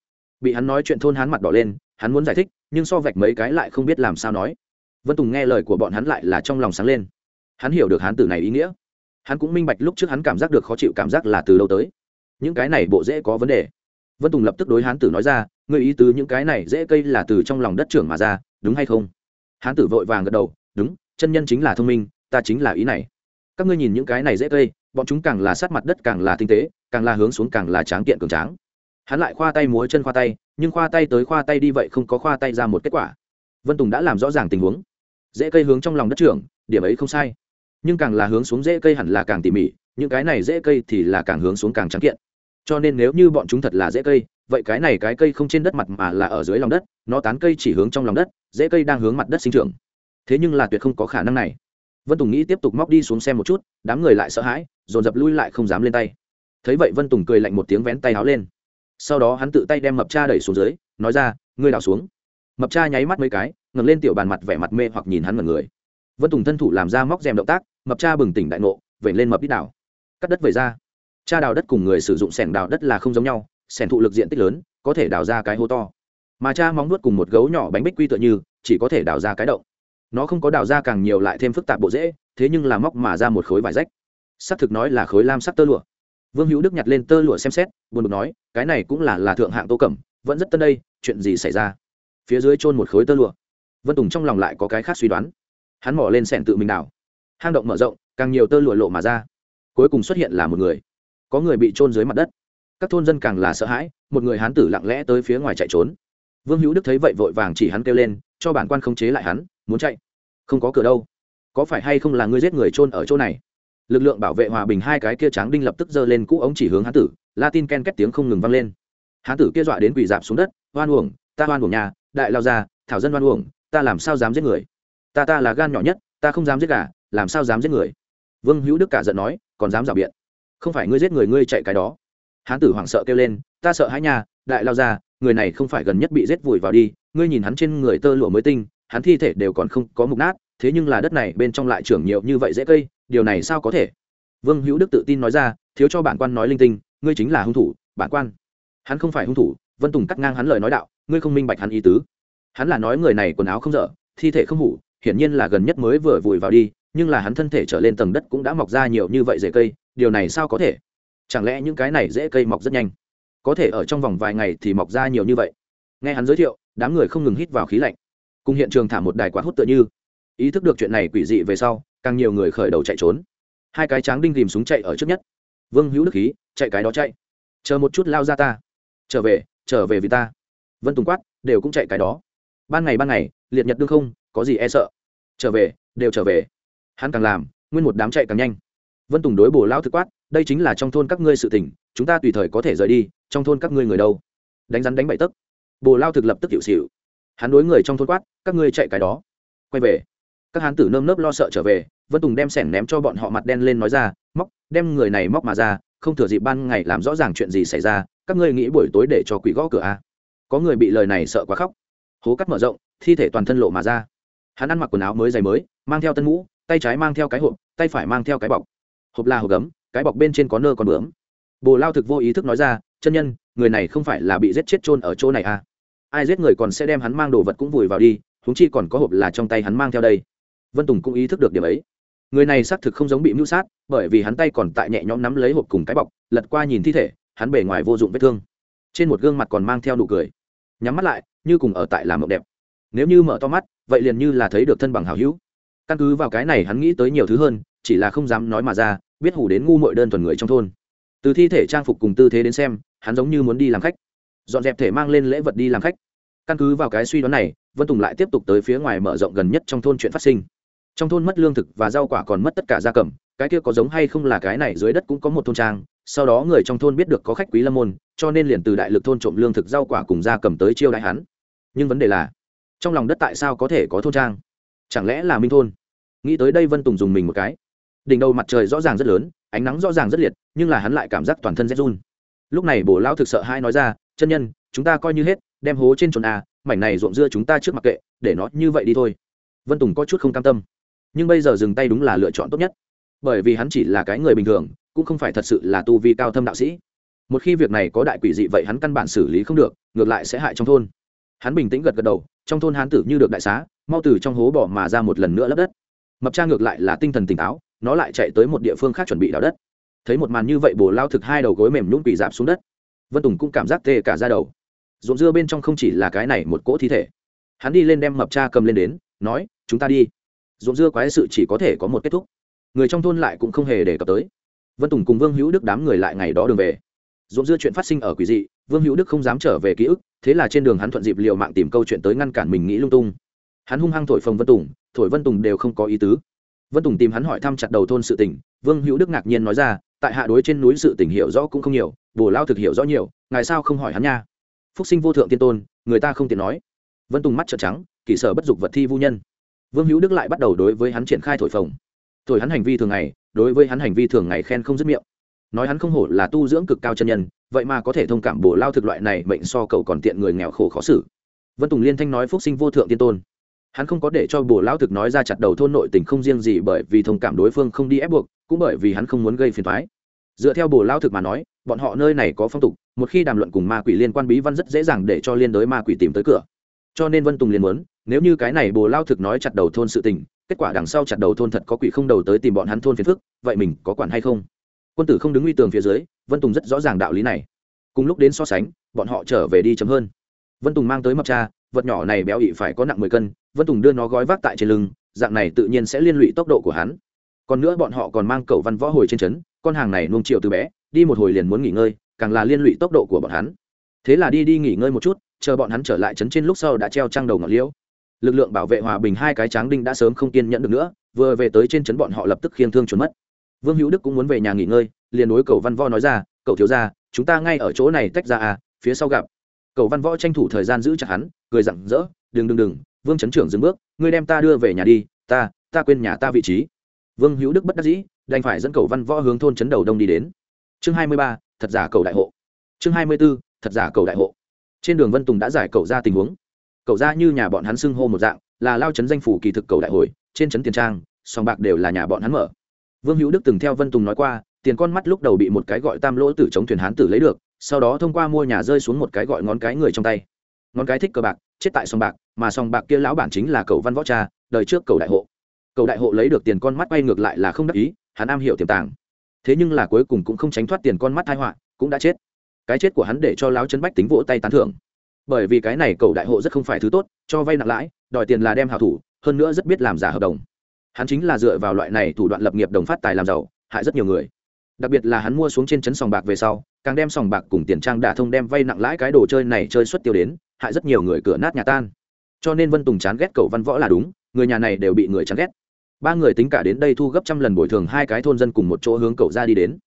Speaker 1: Bị hắn nói chuyện thôn hắn mặt đỏ lên, hắn muốn giải thích, nhưng so vạch mấy cái lại không biết làm sao nói. Vân tùng nghe lời của bọn hắn lại là trong lòng sáng lên. Hắn hiểu được hán tử này ý nghĩa hắn cũng minh bạch lúc trước hắn cảm giác được khó chịu cảm giác là từ lâu tới. Những cái này bộ dễ có vấn đề. Vân tùng lập tức đối hán tử nói ra người ý tứ những cái này dễ cây là từ trong lòng đất trưởng mà ra, đúng hay không? Hán tử vội vàng gật đầu, đúng, chân nhân chính là thông minh, ta chính là ý này. Các ngươi nhìn những cái này dễ cây, bọn chúng càng là sát mặt đất càng là tinh tế, càng là hướng xuống càng là tráng kiện cường tráng. Hắn lại khoa tay múa chân khoa tay, nhưng khoa tay tới khoa tay đi vậy không có khoa tay ra một kết quả. Vân tùng đã làm rõ ràng tình huống. Dễ cây hướng trong lòng đất trưởng, điểm ấy không sai nhưng càng là hướng xuống dễ cây hẳn là càng tỉ mỉ, những cái này dễ cây thì là càng hướng xuống càng trắng kiện. Cho nên nếu như bọn chúng thật là dễ cây, vậy cái này cái cây không trên đất mặt mà là ở dưới lòng đất, nó tán cây chỉ hướng trong lòng đất dễ cây đang hướng mặt đất sinh trưởng. Thế nhưng là tuyệt không có khả năng này. Vân tùng nghĩ tiếp tục móc đi xuống xem một chút, đám người lại sợ hãi, dồn dập lui lại không dám lên tay. Thấy vậy vân tùng cười lạnh một tiếng vén tay áo lên. Sau đó hắn tự tay đem mập cha đẩy xuống dưới, nói ra, ngươi đào xuống. Mập cha nháy mắt mấy cái, ngẩng lên tiểu bàn mặt vẻ mặt mê hoặc nhìn hắn ngẩn người. Vân tùng thân thủ làm ra móc rèm động tác mập cha bừng tỉnh đại ngộ vẩy lên mập ít đảo. Cắt đất về ra. Cha đào đất cùng người sử dụng sẻng đào đất là không giống nhau, sẻng thụ lực diện tích lớn, có thể đào ra cái hố to. Mà cha móng nuốt cùng một gấu nhỏ bánh bích quy tựa như, chỉ có thể đào ra cái động. Nó không có đào ra càng nhiều lại thêm phức tạp bộ dễ, thế nhưng là móc mà ra một khối vải rách. Xác thực nói là khối lam sắc tơ lụa. Vương hữu đức nhặt lên tơ lụa xem xét, buồn bực nói, cái này cũng là là thượng hạng tô cẩm, vẫn rất tân đây, chuyện gì xảy ra? Phía dưới chôn một khối tơ lụa. Vân tùng trong lòng lại có cái khác suy đoán. Hắn mỏ lên sẻn tự mình đào hang động mở rộng, càng nhiều tơ lụa lộ mà ra. Cuối cùng xuất hiện là một người. Có người bị trôn dưới mặt đất. Các thôn dân càng là sợ hãi, một người hán tử lặng lẽ tới phía ngoài chạy trốn. Vương hữu đức thấy vậy vội vàng chỉ hắn kêu lên, cho bản quan không chế lại hắn, muốn chạy. Không có cửa đâu. Có phải hay không là ngươi giết người trôn ở chỗ này? Lực lượng bảo vệ hòa bình hai cái kia tráng đinh lập tức giơ lên cũ ống chỉ hướng hán tử, latin ken két tiếng không ngừng vang lên. Hán tử kia dọa đến quỳ dạp xuống đất, hoan uổng, ta hoan uổng nhà, đại lao ra thảo dân hoan uổng, ta làm sao dám giết người? Ta ta là gan nhỏ nhất, ta không dám giết gà làm sao dám giết người? Vương hữu đức cả giận nói, còn dám rào biện? Không phải ngươi giết người, ngươi chạy cái đó. Hán tử hoảng sợ kêu lên, ta sợ hãi nhà đại lao ra người này không phải gần nhất bị giết vùi vào đi, ngươi nhìn hắn trên người tơ lụa mới tinh, hắn thi thể đều còn không có mục nát, thế nhưng là đất này bên trong lại trưởng nhiều như vậy dễ cây, điều này sao có thể? Vương hữu đức tự tin nói ra, thiếu cho bản quan nói linh tinh, ngươi chính là hung thủ, bản quan. Hắn không phải hung thủ, vân tùng cắt ngang hắn lời nói đạo, ngươi không minh bạch hắn ý tứ. Hắn là nói người này quần áo không dở, thi thể không hủ, hiển nhiên là gần nhất mới vừa vùi vào đi nhưng là hắn thân thể trở lên tầng đất cũng đã mọc ra nhiều như vậy rễ cây, điều này sao có thể? Chẳng lẽ những cái này rễ cây mọc rất nhanh? Có thể ở trong vòng vài ngày thì mọc ra nhiều như vậy. Nghe hắn giới thiệu, đám người không ngừng hít vào khí lạnh. Cùng hiện trường thả một đài quạt hút tựa như. Ý thức được chuyện này quỷ dị về sau, càng nhiều người khởi đầu chạy trốn. Hai cái tráng đinh tìm súng chạy ở trước nhất. Vương hữu đức khí, chạy cái đó chạy. Chờ một chút lao ra ta. Trở về trở về vì ta. Vân tùng quát, đều cũng chạy cái đó. Ban ngày ban ngày, liệt nhật đương không, có gì e sợ. Trở về, đều trở về hắn càng làm, nguyên một đám chạy càng nhanh. Vân tùng đối bổ lao thực quát, đây chính là trong thôn các ngươi sự tỉnh chúng ta tùy thời có thể rời đi, trong thôn các ngươi người đâu? Đánh rắn đánh bậy tấc. Bồ lao thực lập tức hiệu xịu hắn đối người trong thôn quát, các ngươi chạy cái đó. Quay về. Các hán tử nơm nớp lo sợ trở về, vân tùng đem sẻng ném cho bọn họ mặt đen lên nói ra, móc, đem người này móc mà ra, không thừa dịp ban ngày làm rõ ràng chuyện gì xảy ra, các ngươi nghĩ buổi tối để cho quỷ gõ cửa a à? có người bị lời này sợ quá khóc. Hố cắt mở rộng, thi thể toàn thân lộ mà ra. Hắn ăn mặc quần áo mới dày mới, mang theo tân mũ tay trái mang theo cái hộp, tay phải mang theo cái bọc. Hộp là hộp gấm, cái bọc bên trên có nơ còn bướm. Bồ lao thực vô ý thức nói ra, chân nhân, người này không phải là bị giết chết trôn ở chỗ này à? Ai giết người còn sẽ đem hắn mang đồ vật cũng vùi vào đi húng chi còn có hộp là trong tay hắn mang theo đây. Vân tùng cũng ý thức được điểm ấy. Người này xác thực không giống bị mưu sát, bởi vì hắn tay còn tại nhẹ nhõm nắm lấy hộp cùng cái bọc, lật qua nhìn thi thể, hắn bề ngoài vô dụng vết thương. Trên một gương mặt còn mang theo nụ cười. Nhắm mắt lại, như cùng ở tại làm mộng đẹp. Nếu như mở to mắt, vậy liền như là thấy được thân bằng hào hữu căn cứ vào cái này hắn nghĩ tới nhiều thứ hơn, chỉ là không dám nói mà ra, biết hủ đến ngu mội đơn thuần người trong thôn. Từ thi thể trang phục cùng tư thế đến xem, hắn giống như muốn đi làm khách. Dọn dẹp thể mang lên lễ vật đi làm khách. Căn cứ vào cái suy đoán này, vân tùng lại tiếp tục tới phía ngoài mở rộng gần nhất trong thôn chuyện phát sinh. Trong thôn mất lương thực và rau quả còn mất tất cả gia cầm, cái kia có giống hay không là cái này dưới đất cũng có một thôn trang, sau đó người trong thôn biết được có khách quý lâm môn, cho nên liền từ đại lực thôn trộm lương thực rau quả cùng gia cầm tới chiêu đại hắn. Nhưng vấn đề là, trong lòng đất tại sao có thể có thôn trang? Chẳng lẽ là minh thôn? Nghĩ tới đây vân tùng dùng mình một cái. Đỉnh đầu mặt trời rõ ràng rất lớn, ánh nắng rõ ràng rất liệt, nhưng là hắn lại cảm giác toàn thân rét run. Lúc này bồ lao thực sợ hai nói ra, chân nhân, chúng ta coi như hết, đem hố trên trồn a à, mảnh này ruộng dưa chúng ta trước mặc kệ, để nó như vậy đi thôi. Vân tùng có chút không cam tâm. Nhưng bây giờ dừng tay đúng là lựa chọn tốt nhất. Bởi vì hắn chỉ là cái người bình thường, cũng không phải thật sự là tu vi cao thâm đạo sĩ. Một khi việc này có đại quỷ dị vậy hắn căn bản xử lý không được, ngược lại sẽ hại trong thôn hắn bình tĩnh gật gật đầu, trong thôn hán tử như được đại xá, mau từ trong hố bỏ mà ra một lần nữa lấp đất. Mập cha ngược lại là tinh thần tỉnh táo, nó lại chạy tới một địa phương khác chuẩn bị đào đất. Thấy một màn như vậy, bồ lao thực hai đầu gối mềm nhũng bị dạp xuống đất. Vân tùng cũng cảm giác tê cả ra đầu. Ruộng dưa bên trong không chỉ là cái này, một cỗ thi thể. Hắn đi lên đem mập cha cầm lên đến, nói, chúng ta đi. Ruộng dưa quái sự chỉ có thể có một kết thúc. Người trong thôn lại cũng không hề đề cập tới. Vân tùng cùng vương hữu đức đám người lại ngày đó đường về. Ruộng dưa chuyện phát sinh ở quỷ dị, vương hữu đức không dám trở về ký ức thế là trên đường hắn thuận dịp liệu mạng tìm câu chuyện tới ngăn cản mình nghĩ lung tung. Hắn hung hăng thổi phồng vân tùng, thổi vân tùng đều không có ý tứ. Vân tùng tìm hắn hỏi thăm chặt đầu thôn sự tỉnh vương hữu đức ngạc nhiên nói ra, tại hạ đối trên núi sự tỉnh hiểu rõ cũng không nhiều, bồ lao thực hiểu rõ nhiều, ngài sao không hỏi hắn nha? Phúc sinh vô thượng tiên tôn, người ta không tiện nói. Vân tùng mắt trợn trắng kỷ sở bất dục vật thi vô nhân. Vương hữu đức lại bắt đầu đối với hắn triển khai thổi phồng. Thổi hắn hành vi thường ngày, đối với hắn hành vi thường ngày khen không dứt miệng nói hắn không hổ là tu dưỡng cực cao chân nhân, vậy mà có thể thông cảm bổ lao thực loại này mệnh so cậu còn tiện người nghèo khổ khó xử. Vân tùng liên thanh nói phúc sinh vô thượng tiên tôn. Hắn không có để cho bổ lao thực nói ra chặt đầu thôn nội tình không riêng gì bởi vì thông cảm đối phương không đi ép buộc, cũng bởi vì hắn không muốn gây phiền thoái dựa theo bổ lao thực mà nói, bọn họ nơi này có phong tục, một khi đàm luận cùng ma quỷ liên quan bí văn rất dễ dàng để cho liên đối ma quỷ tìm tới cửa. Cho nên vân tùng liền muốn, nếu như cái này bồ lao thực nói chặt đầu thôn sự tình, kết quả đằng sau chặt đầu thôn thật có quỷ không đầu tới tìm bọn hắn thôn phiền phức, vậy mình có quản hay không? Quân tử không đứng uy tường phía dưới, vân tùng rất rõ ràng đạo lý này. Cùng lúc đến so sánh, bọn họ trở về đi chấm hơn. Vân tùng mang tới mập cha, vật nhỏ này béo ị phải có nặng mười cân, vân tùng đưa nó gói vác tại trên lưng, dạng này tự nhiên sẽ liên lụy tốc độ của hắn. Còn nữa bọn họ còn mang cầu văn võ hồi trên trấn, con hàng này nuông chiều từ bé, đi một hồi liền muốn nghỉ ngơi, càng là liên lụy tốc độ của bọn hắn. Thế là đi đi nghỉ ngơi một chút, chờ bọn hắn trở lại trấn trên lúc sau đã treo trăng đầu ngọn liễu. Lực lượng bảo vệ hòa bình hai cái tráng đinh đã sớm không kiên nhẫn được nữa, vừa về tới trên trấn bọn họ lập tức khiêng thương trốn mất vương hữu đức cũng muốn về nhà nghỉ ngơi, liền đối cầu văn võ nói ra cậu thiếu ra chúng ta ngay ở chỗ này tách ra à phía sau gặp. Cầu văn võ tranh thủ thời gian giữ chặt hắn, cười rặng rỡ, đừng đừng đừng, vương trấn trưởng dừng bước, ngươi đem ta đưa về nhà đi, ta ta quên nhà ta vị trí. Vương hữu đức bất đắc dĩ, đành phải dẫn cầu văn võ hướng thôn trấn đầu đông đi đến. Chương hai mươi ba, thật giả cầu đại hộ. Chương hai mươi b ố thật giả cầu đại hộ. Trên đường vân tùng đã giải cầu ra tình huống. Cầu ra như nhà bọn hắn xưng hô một dạng, là lao trấn danh phủ kỳ thực cầu đại hội, trên trấn tiền trang, sòng bạc đều là nhà bọn hắn mở vương hữu đức từng theo vân tùng nói qua, tiền con mắt lúc đầu bị một cái gọi tam lỗ tử chống thuyền hán tử lấy được, sau đó thông qua mua nhà rơi xuống một cái gọi ngón cái người trong tay. Ngón cái thích cờ bạc, chết tại sòng bạc, mà sòng bạc kia lão bản chính là cầu văn võ cha, đời trước cầu đại hộ. Cầu đại hộ lấy được tiền con mắt quay ngược lại là không đắc ý, hắn am hiểu tiềm tàng. Thế nhưng là cuối cùng cũng không tránh thoát tiền con mắt thai họa, cũng đã chết. Cái chết của hắn để cho lão chân bách tính vỗ tay tán thưởng. Bởi vì cái này cầu đại hộ rất không phải thứ tốt, cho vay nặng lãi, đòi tiền là đem hảo thủ, hơn nữa rất biết làm giả hợp đồng hắn chính là dựa vào loại này thủ đoạn lập nghiệp đồng phát tài làm giàu, hại rất nhiều người. Đặc biệt là hắn mua xuống trên chấn sòng bạc về sau, càng đem sòng bạc cùng tiền trang đả thông đem vay nặng lãi cái đồ chơi này chơi xuất tiêu đến, hại rất nhiều người cửa nát nhà tan. Cho nên vân tùng chán ghét cầu văn võ là đúng, người nhà này đều bị người chán ghét. Ba người tính cả đến đây thu gấp trăm lần bồi thường hai cái thôn dân cùng một chỗ hướng cậu ra đi đến.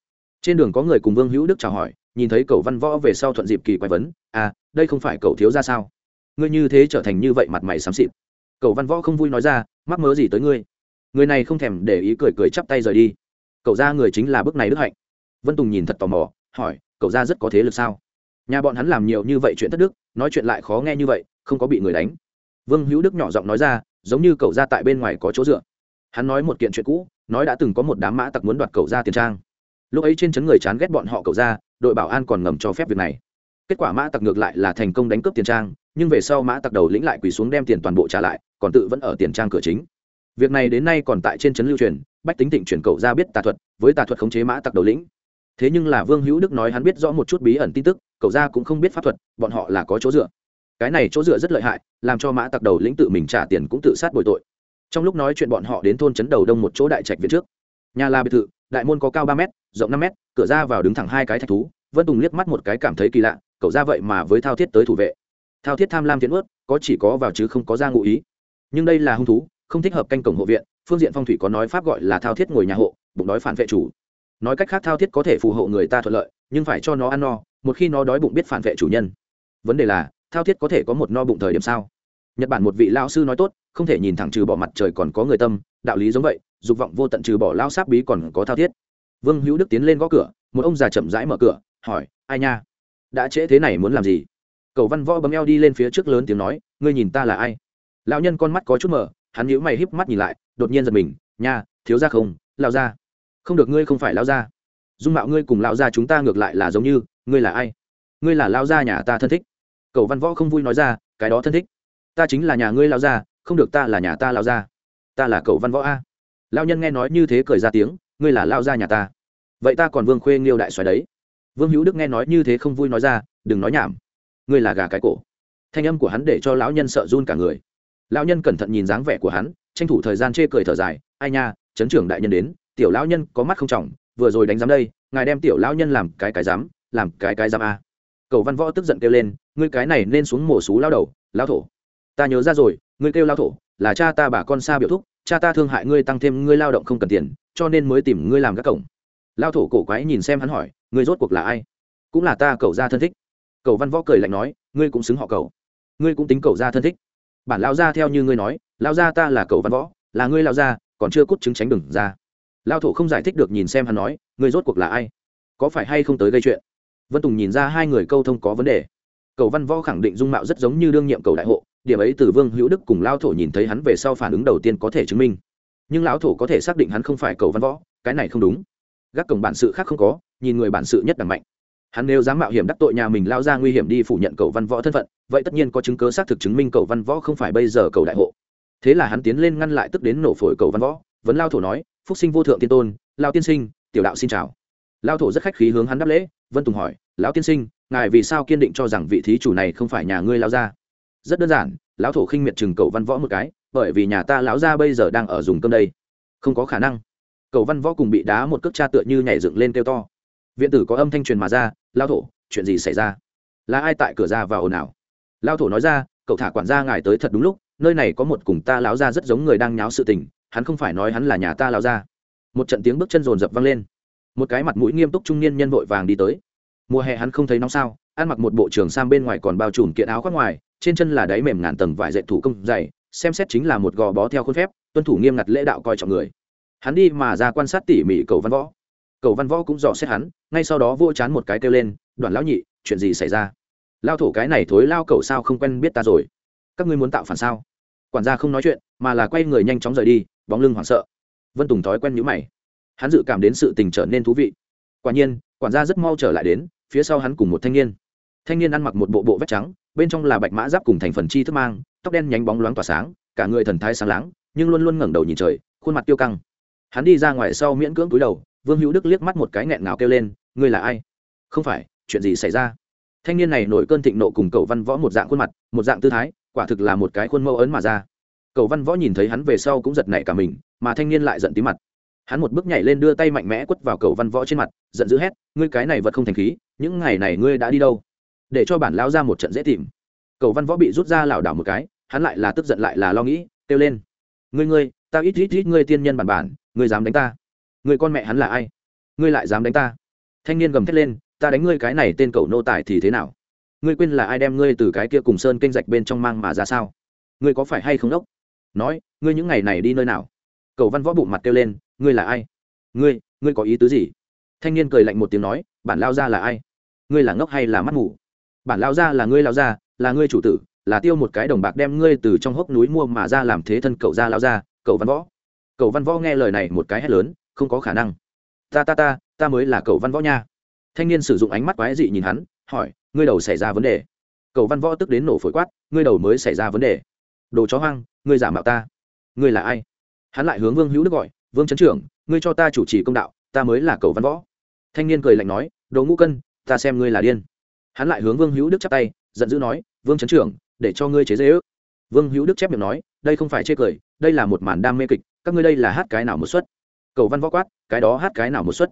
Speaker 1: Trên đường có người cùng vương hữu đức chào hỏi, nhìn thấy cầu văn võ về sau thuận dịp kỳ quay vấn à đây không phải cậu thiếu ra sao? Ngươi như thế trở thành như vậy mặt mày xám xịt. Cầu văn võ không vui nói ra, mắc mớ gì tới ngươi? Người này không thèm để ý cười cười chắp tay rời đi. Cậu ra người chính là bước này đức hạnh. Vân tùng nhìn thật tò mò, hỏi, cậu ra rất có thế lực sao? Nhà bọn hắn làm nhiều như vậy chuyện thất đức, nói chuyện lại khó nghe như vậy, không có bị người đánh. Vương hữu đức nhỏ giọng nói ra, giống như cậu ra tại bên ngoài có chỗ dựa. Hắn nói một kiện chuyện cũ, nói đã từng có một đám mã tặc muốn đoạt cậu ra tiền trang. Lúc ấy trên chấn người chán ghét bọn họ cậu ra, đội bảo an còn ngầm cho phép việc này. Kết quả mã tặc ngược lại là thành công đánh cướp tiền trang, nhưng về sau mã tặc đầu lĩnh lại quỳ xuống đem tiền toàn bộ trả lại, còn tự vẫn ở tiền trang cửa chính việc này đến nay còn tại trên trấn lưu truyền, bách tính thịnh chuyển cậu ra biết tà thuật, với tà thuật khống chế mã tặc đầu lĩnh. Thế nhưng là vương hữu đức nói hắn biết rõ một chút bí ẩn tin tức, cậu ra cũng không biết pháp thuật, bọn họ là có chỗ dựa. Cái này chỗ dựa rất lợi hại, làm cho mã tặc đầu lĩnh tự mình trả tiền cũng tự sát bồi tội. Trong lúc nói chuyện bọn họ đến thôn trấn đầu đông một chỗ đại trạch viện trước. Nhà là biệt thự, đại môn có cao ba m rộng năm m cửa ra vào đứng thẳng hai cái thạch thú, vân tùng liếc mắt một cái cảm thấy kỳ lạ, cậu ra vậy mà với thao thiết tới thủ vệ. Thao thiết tham lam tiến ướt có chỉ có vào chứ không có ra ngụ ý. Nhưng đây là hung thú không thích hợp canh cổng hộ viện, phương diện phong thủy có nói pháp gọi là thao thiết ngồi nhà hộ, bụng đói phản vệ chủ. Nói cách khác thao thiết có thể phù hộ người ta thuận lợi, nhưng phải cho nó ăn no, một khi nó đói bụng biết phản vệ chủ nhân. Vấn đề là, thao thiết có thể có một no bụng thời điểm sao? Nhật bản một vị lao sư nói tốt, không thể nhìn thẳng trừ bỏ mặt trời còn có người tâm, đạo lý giống vậy, dục vọng vô tận trừ bỏ lao sáp bí còn có thao thiết. Vương hữu đức tiến lên gõ cửa, một ông già chậm rãi mở cửa, hỏi, ai nha? Đã trễ thế này muốn làm gì? Cầu văn võ bấm eo đi lên phía trước lớn tiếng nói, ngươi nhìn ta là ai? Lão nhân con mắt có chút mở hắn nhíu mày híp mắt nhìn lại, đột nhiên giật mình, nha, thiếu ra không lao ra không được, ngươi không phải lao ra dung mạo ngươi cùng lao ra chúng ta ngược lại là giống như, ngươi là ai? Ngươi là lao ra nhà ta thân thích. Cầu văn võ không vui nói ra, cái đó thân thích. Ta chính là nhà ngươi lao ra không được ta là nhà ta lao ra ta là cầu văn võ a. Lao nhân nghe nói như thế cười ra tiếng, ngươi là lao ra nhà ta. Vậy ta còn vương khuê nghiêu đại soái đấy. Vương hữu đức nghe nói như thế không vui nói ra, đừng nói nhảm. Ngươi là gà cái cổ. Thanh âm của hắn để cho lão nhân sợ run cả người lão nhân cẩn thận nhìn dáng vẻ của hắn, tranh thủ thời gian chê cười thở dài, ai nha, chấn trưởng đại nhân đến, tiểu lão nhân có mắt không trọng, vừa rồi đánh giám đây, ngài đem tiểu lão nhân làm cái cái giám, làm cái cái giám a. Cầu văn võ tức giận kêu lên, ngươi cái này nên xuống mổ xú lao đầu lao thổ. Ta nhớ ra rồi, ngươi kêu lao thổ, là cha ta bà con xa biểu thúc, cha ta thương hại ngươi tăng thêm ngươi lao động không cần tiền, cho nên mới tìm ngươi làm các cổng. Lao thổ cổ quái nhìn xem hắn hỏi, ngươi rốt cuộc là ai? Cũng là ta cầu ra thân thích. Cầu văn võ cười lạnh nói, ngươi cũng xứng họ cầu ngươi cũng tính cầu ra thân thích bản lao ra theo như ngươi nói, lao ra ta là cầu văn võ, là ngươi lao ra còn chưa cút chứng tránh đừng ra. Lao thổ không giải thích được nhìn xem hắn nói, ngươi rốt cuộc là ai? Có phải hay không tới gây chuyện? Vân tùng nhìn ra hai người câu thông có vấn đề. Cầu văn võ khẳng định dung mạo rất giống như đương nhiệm cầu đại hộ, điểm ấy từ vương hữu đức cùng lao thổ nhìn thấy hắn về sau phản ứng đầu tiên có thể chứng minh. Nhưng lão thổ có thể xác định hắn không phải cầu văn võ, cái này không đúng. Gác cổng bản sự khác không có, nhìn người bản sự nhất đẳng mạnh. Hắn nếu dám mạo hiểm đắc tội nhà mình, lao ra nguy hiểm đi phủ nhận cầu văn võ thân phận vậy tất nhiên có chứng cứ xác thực chứng minh cầu văn võ không phải bây giờ cầu đại hộ. Thế là hắn tiến lên ngăn lại tức đến nổ phổi cầu văn võ. Vấn lao thổ nói, phúc sinh vô thượng tiên tôn, lao tiên sinh, tiểu đạo xin chào. Lao thổ rất khách khí hướng hắn đáp lễ. Vân tùng hỏi, lão tiên sinh, ngài vì sao kiên định cho rằng vị thí chủ này không phải nhà ngươi lao ra rất đơn giản, lão thổ khinh miệt chừng cầu văn võ một cái, bởi vì nhà ta lão ra bây giờ đang ở dùng cơm đây. Không có khả năng. Cầu văn võ cùng bị đá một cước cha tựa như nhảy dựng lên kêu to. Viện tử có âm thanh truyền mà ra lao thổ, chuyện gì xảy ra? Là ai tại cửa ra vào ồn ào? Lao thổ nói ra, cậu thả quản gia ngài tới thật đúng lúc, nơi này có một cùng ta láo ra rất giống người đang nháo sự tình, hắn không phải nói hắn là nhà ta láo ra một trận tiếng bước chân rồn rập vang lên. Một cái mặt mũi nghiêm túc trung niên nhân vội vàng đi tới. Mùa hè hắn không thấy nóng sao, ăn mặc một bộ trường sam bên ngoài còn bao trùm kiện áo khoác ngoài, trên chân là đáy mềm ngàn tầng vải dệt thủ công dày, xem xét chính là một gò bó theo khuôn phép, tuân thủ nghiêm ngặt lễ đạo coi trọng người. Hắn đi mà ra quan sát tỉ mỉ cầu văn võ. Cầu văn võ cũng dò xét hắn, ngay sau đó vô chán một cái kêu lên, đoàn lão nhị, chuyện gì xảy ra? Lao thổ cái này thối lao cầu sao không quen biết ta rồi. Các ngươi muốn tạo phản sao? Quản gia không nói chuyện, mà là quay người nhanh chóng rời đi, bóng lưng hoảng sợ. Vân tùng thói quen nhữ mày. Hắn dự cảm đến sự tình trở nên thú vị. Quả nhiên, quản gia rất mau trở lại đến, phía sau hắn cùng một thanh niên. Thanh niên ăn mặc một bộ bộ vest trắng, bên trong là bạch mã giáp cùng thành phần chi thức mang, tóc đen nhánh bóng loáng tỏa sáng, cả người thần thái sáng láng, nhưng luôn luôn ngẩng đầu nhìn trời, khuôn mặt tiêu căng. Hắn đi ra ngoài sau miễn cưỡng túi đầu, vương hữu đức liếc mắt một cái nghẹn ngào kêu lên, ngươi là ai? Không phải, chuyện gì xảy ra? Thanh niên này nổi cơn thịnh nộ cùng cậu văn võ một dạng khuôn mặt, một dạng tư thái, quả thực là một cái khuôn mẫu ấn mà ra. Cậu văn võ nhìn thấy hắn về sau cũng giật nảy cả mình, mà thanh niên lại giận tí mặt. Hắn một bước nhảy lên đưa tay mạnh mẽ quất vào cậu văn võ trên mặt, giận dữ hét, ngươi cái này vật không thành khí, những ngày này ngươi đã đi đâu? Để cho bản lao ra một trận dễ tìm. Cậu văn võ bị rút ra lảo đảo một cái, hắn lại là tức giận lại là lo nghĩ, kêu lên, ngươi ngươi, ta ít ít ít ngươi tiên nhân bản bản, ngươi dám đánh ta. Người con mẹ hắn là ai? Ngươi lại dám đánh ta. Thanh niên gầm thét lên ta đánh ngươi cái này tên cậu nô tài thì thế nào? Ngươi quên là ai đem ngươi từ cái kia cùng sơn kênh rạch bên trong mang mà ra sao? Ngươi có phải hay không đốc? Nói, ngươi những ngày này đi nơi nào? Cậu văn võ bụng mặt kêu lên, ngươi là ai? Ngươi ngươi có ý tứ gì? Thanh niên cười lạnh một tiếng nói, bản lao ra là ai? Ngươi là ngốc hay là mắt mù? Bản lao ra là ngươi lao ra, là ngươi chủ tử, là tiêu một cái đồng bạc đem ngươi từ trong hốc núi mua mà ra làm thế thân cậu ra lao ra, cậu văn võ. Cậu văn võ nghe lời này một cái hét lớn, không có khả năng. Ta ta ta ta mới là cậu văn võ nha thanh niên sử dụng ánh mắt quái dị nhìn hắn, hỏi, ngươi đầu xảy ra vấn đề? Cầu văn võ tức đến nổ phổi quát, ngươi đầu mới xảy ra vấn đề. Đồ chó hoang, ngươi giả mạo ta. Ngươi là ai? Hắn lại hướng vương hữu đức gọi, vương trấn trưởng, ngươi cho ta chủ trì công đạo, ta mới là cầu văn võ. Thanh niên cười lạnh nói, đồ ngũ cân, ta xem ngươi là điên. Hắn lại hướng vương hữu đức chắp tay, giận dữ nói, vương trấn trưởng, để cho ngươi chế dễ ước. Vương hữu đức chép miệng nói, đây không phải chê cười, đây là một màn đam mê kịch, các ngươi đây là hát cái nào một suất? Cầu văn võ quát, cái đó hát cái nào một suất?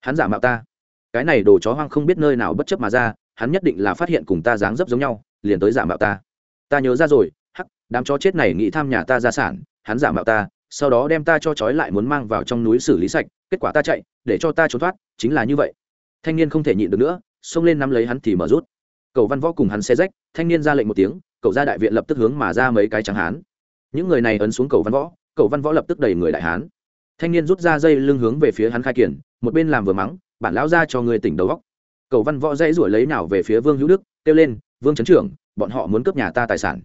Speaker 1: Hắn giả mạo ta cái này đồ chó hoang không biết nơi nào bất chấp mà ra, hắn nhất định là phát hiện cùng ta dáng dấp giống nhau, liền tới giả mạo ta. Ta nhớ ra rồi, hắc, đám chó chết này nghĩ tham nhà ta gia sản, hắn giả mạo ta, sau đó đem ta cho trói lại muốn mang vào trong núi xử lý sạch, kết quả ta chạy, để cho ta trốn thoát, chính là như vậy. Thanh niên không thể nhịn được nữa, xông lên nắm lấy hắn thì mở rút. Cầu văn võ cùng hắn xe rách, thanh niên ra lệnh một tiếng, cậu ra đại viện lập tức hướng mà ra mấy cái trắng hán. Những người này ấn xuống cầu văn võ, cầu văn võ lập tức đẩy người đại hán. Thanh niên rút ra dây lưng hướng về phía hắn khai kiển, một bên làm vừa mắng bản lão ra cho người tỉnh đầu góc cầu văn võ dãy ruổi lấy nào về phía vương hữu đức, kêu lên, vương trấn trưởng, bọn họ muốn cướp nhà ta tài sản.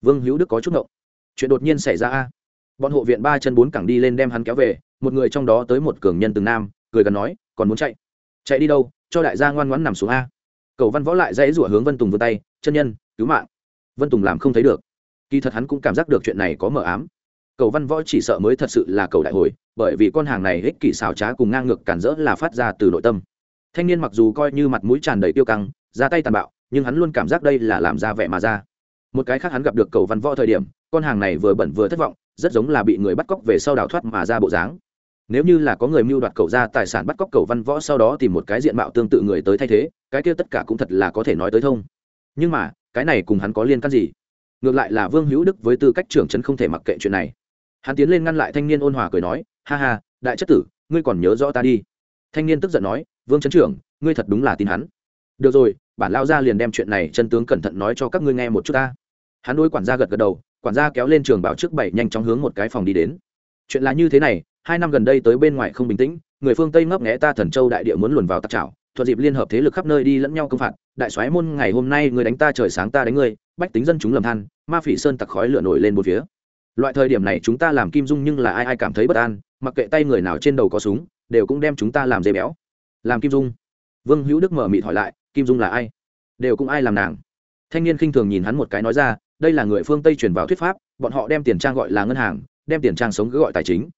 Speaker 1: Vương hữu đức có chút ngộng. Chuyện đột nhiên xảy ra a. Bọn hộ viện ba chân bốn cẳng đi lên đem hắn kéo về, một người trong đó tới một cường nhân từng nam, cười gần nói, còn muốn chạy? Chạy đi đâu? Cho đại gia ngoan ngoãn nằm xuống a. Cầu văn võ lại dãy rủa hướng vân tùng vươn tay, chân nhân, cứu mạng. Vân tùng làm không thấy được. Kỳ thật hắn cũng cảm giác được chuyện này có mờ ám cầu văn võ chỉ sợ mới thật sự là cầu đại hồi, bởi vì con hàng này ích kỷ xào trá cùng ngang ngược cản rỡ là phát ra từ nội tâm. Thanh niên mặc dù coi như mặt mũi tràn đầy tiêu căng, ra tay tàn bạo, nhưng hắn luôn cảm giác đây là làm ra vẻ mà ra. Một cái khác hắn gặp được cầu văn võ thời điểm, con hàng này vừa bẩn vừa thất vọng, rất giống là bị người bắt cóc về sau đào thoát mà ra bộ dáng. Nếu như là có người mưu đoạt cầu ra tài sản bắt cóc cầu văn võ sau đó tìm một cái diện mạo tương tự người tới thay thế, cái kia tất cả cũng thật là có thể nói tới thông. Nhưng mà, cái này cùng hắn có liên can gì? Ngược lại là vương hữu đức với tư cách trưởng trấn không thể mặc kệ chuyện này hắn tiến lên ngăn lại thanh niên ôn hòa cười nói, ha ha, đại chất tử, ngươi còn nhớ rõ ta đi. Thanh niên tức giận nói, vương trấn trưởng, ngươi thật đúng là tin hắn. Được rồi, bản lao ra liền đem chuyện này chân tướng cẩn thận nói cho các ngươi nghe một chút ta. Hắn đôi quản gia gật gật đầu, quản gia kéo lên trường bảo trước bảy nhanh chóng hướng một cái phòng đi đến. Chuyện là như thế này, hai năm gần đây tới bên ngoài không bình tĩnh, người phương tây ngấp nghẽ ta thần châu đại địa muốn luồn vào tạc trảo, thuận dịp liên hợp thế lực khắp nơi đi lẫn nhau công phạt, đại soái môn ngày hôm nay người đánh ta trời sáng ta đánh ngươi, bách tính dân chúng lầm than, ma phỉ sơn tặc khói lửa nổi lên một phía loại thời điểm này chúng ta làm kim dung nhưng là ai ai cảm thấy bất an, mặc kệ tay người nào trên đầu có súng, đều cũng đem chúng ta làm dây béo. Làm kim dung. Vương hữu đức mở mịt hỏi lại, kim dung là ai? Đều cũng ai làm nàng? Thanh niên khinh thường nhìn hắn một cái nói ra, đây là người phương tây truyền vào thuyết pháp, bọn họ đem tiền trang gọi là ngân hàng, đem tiền trang sống cứ gọi tài chính.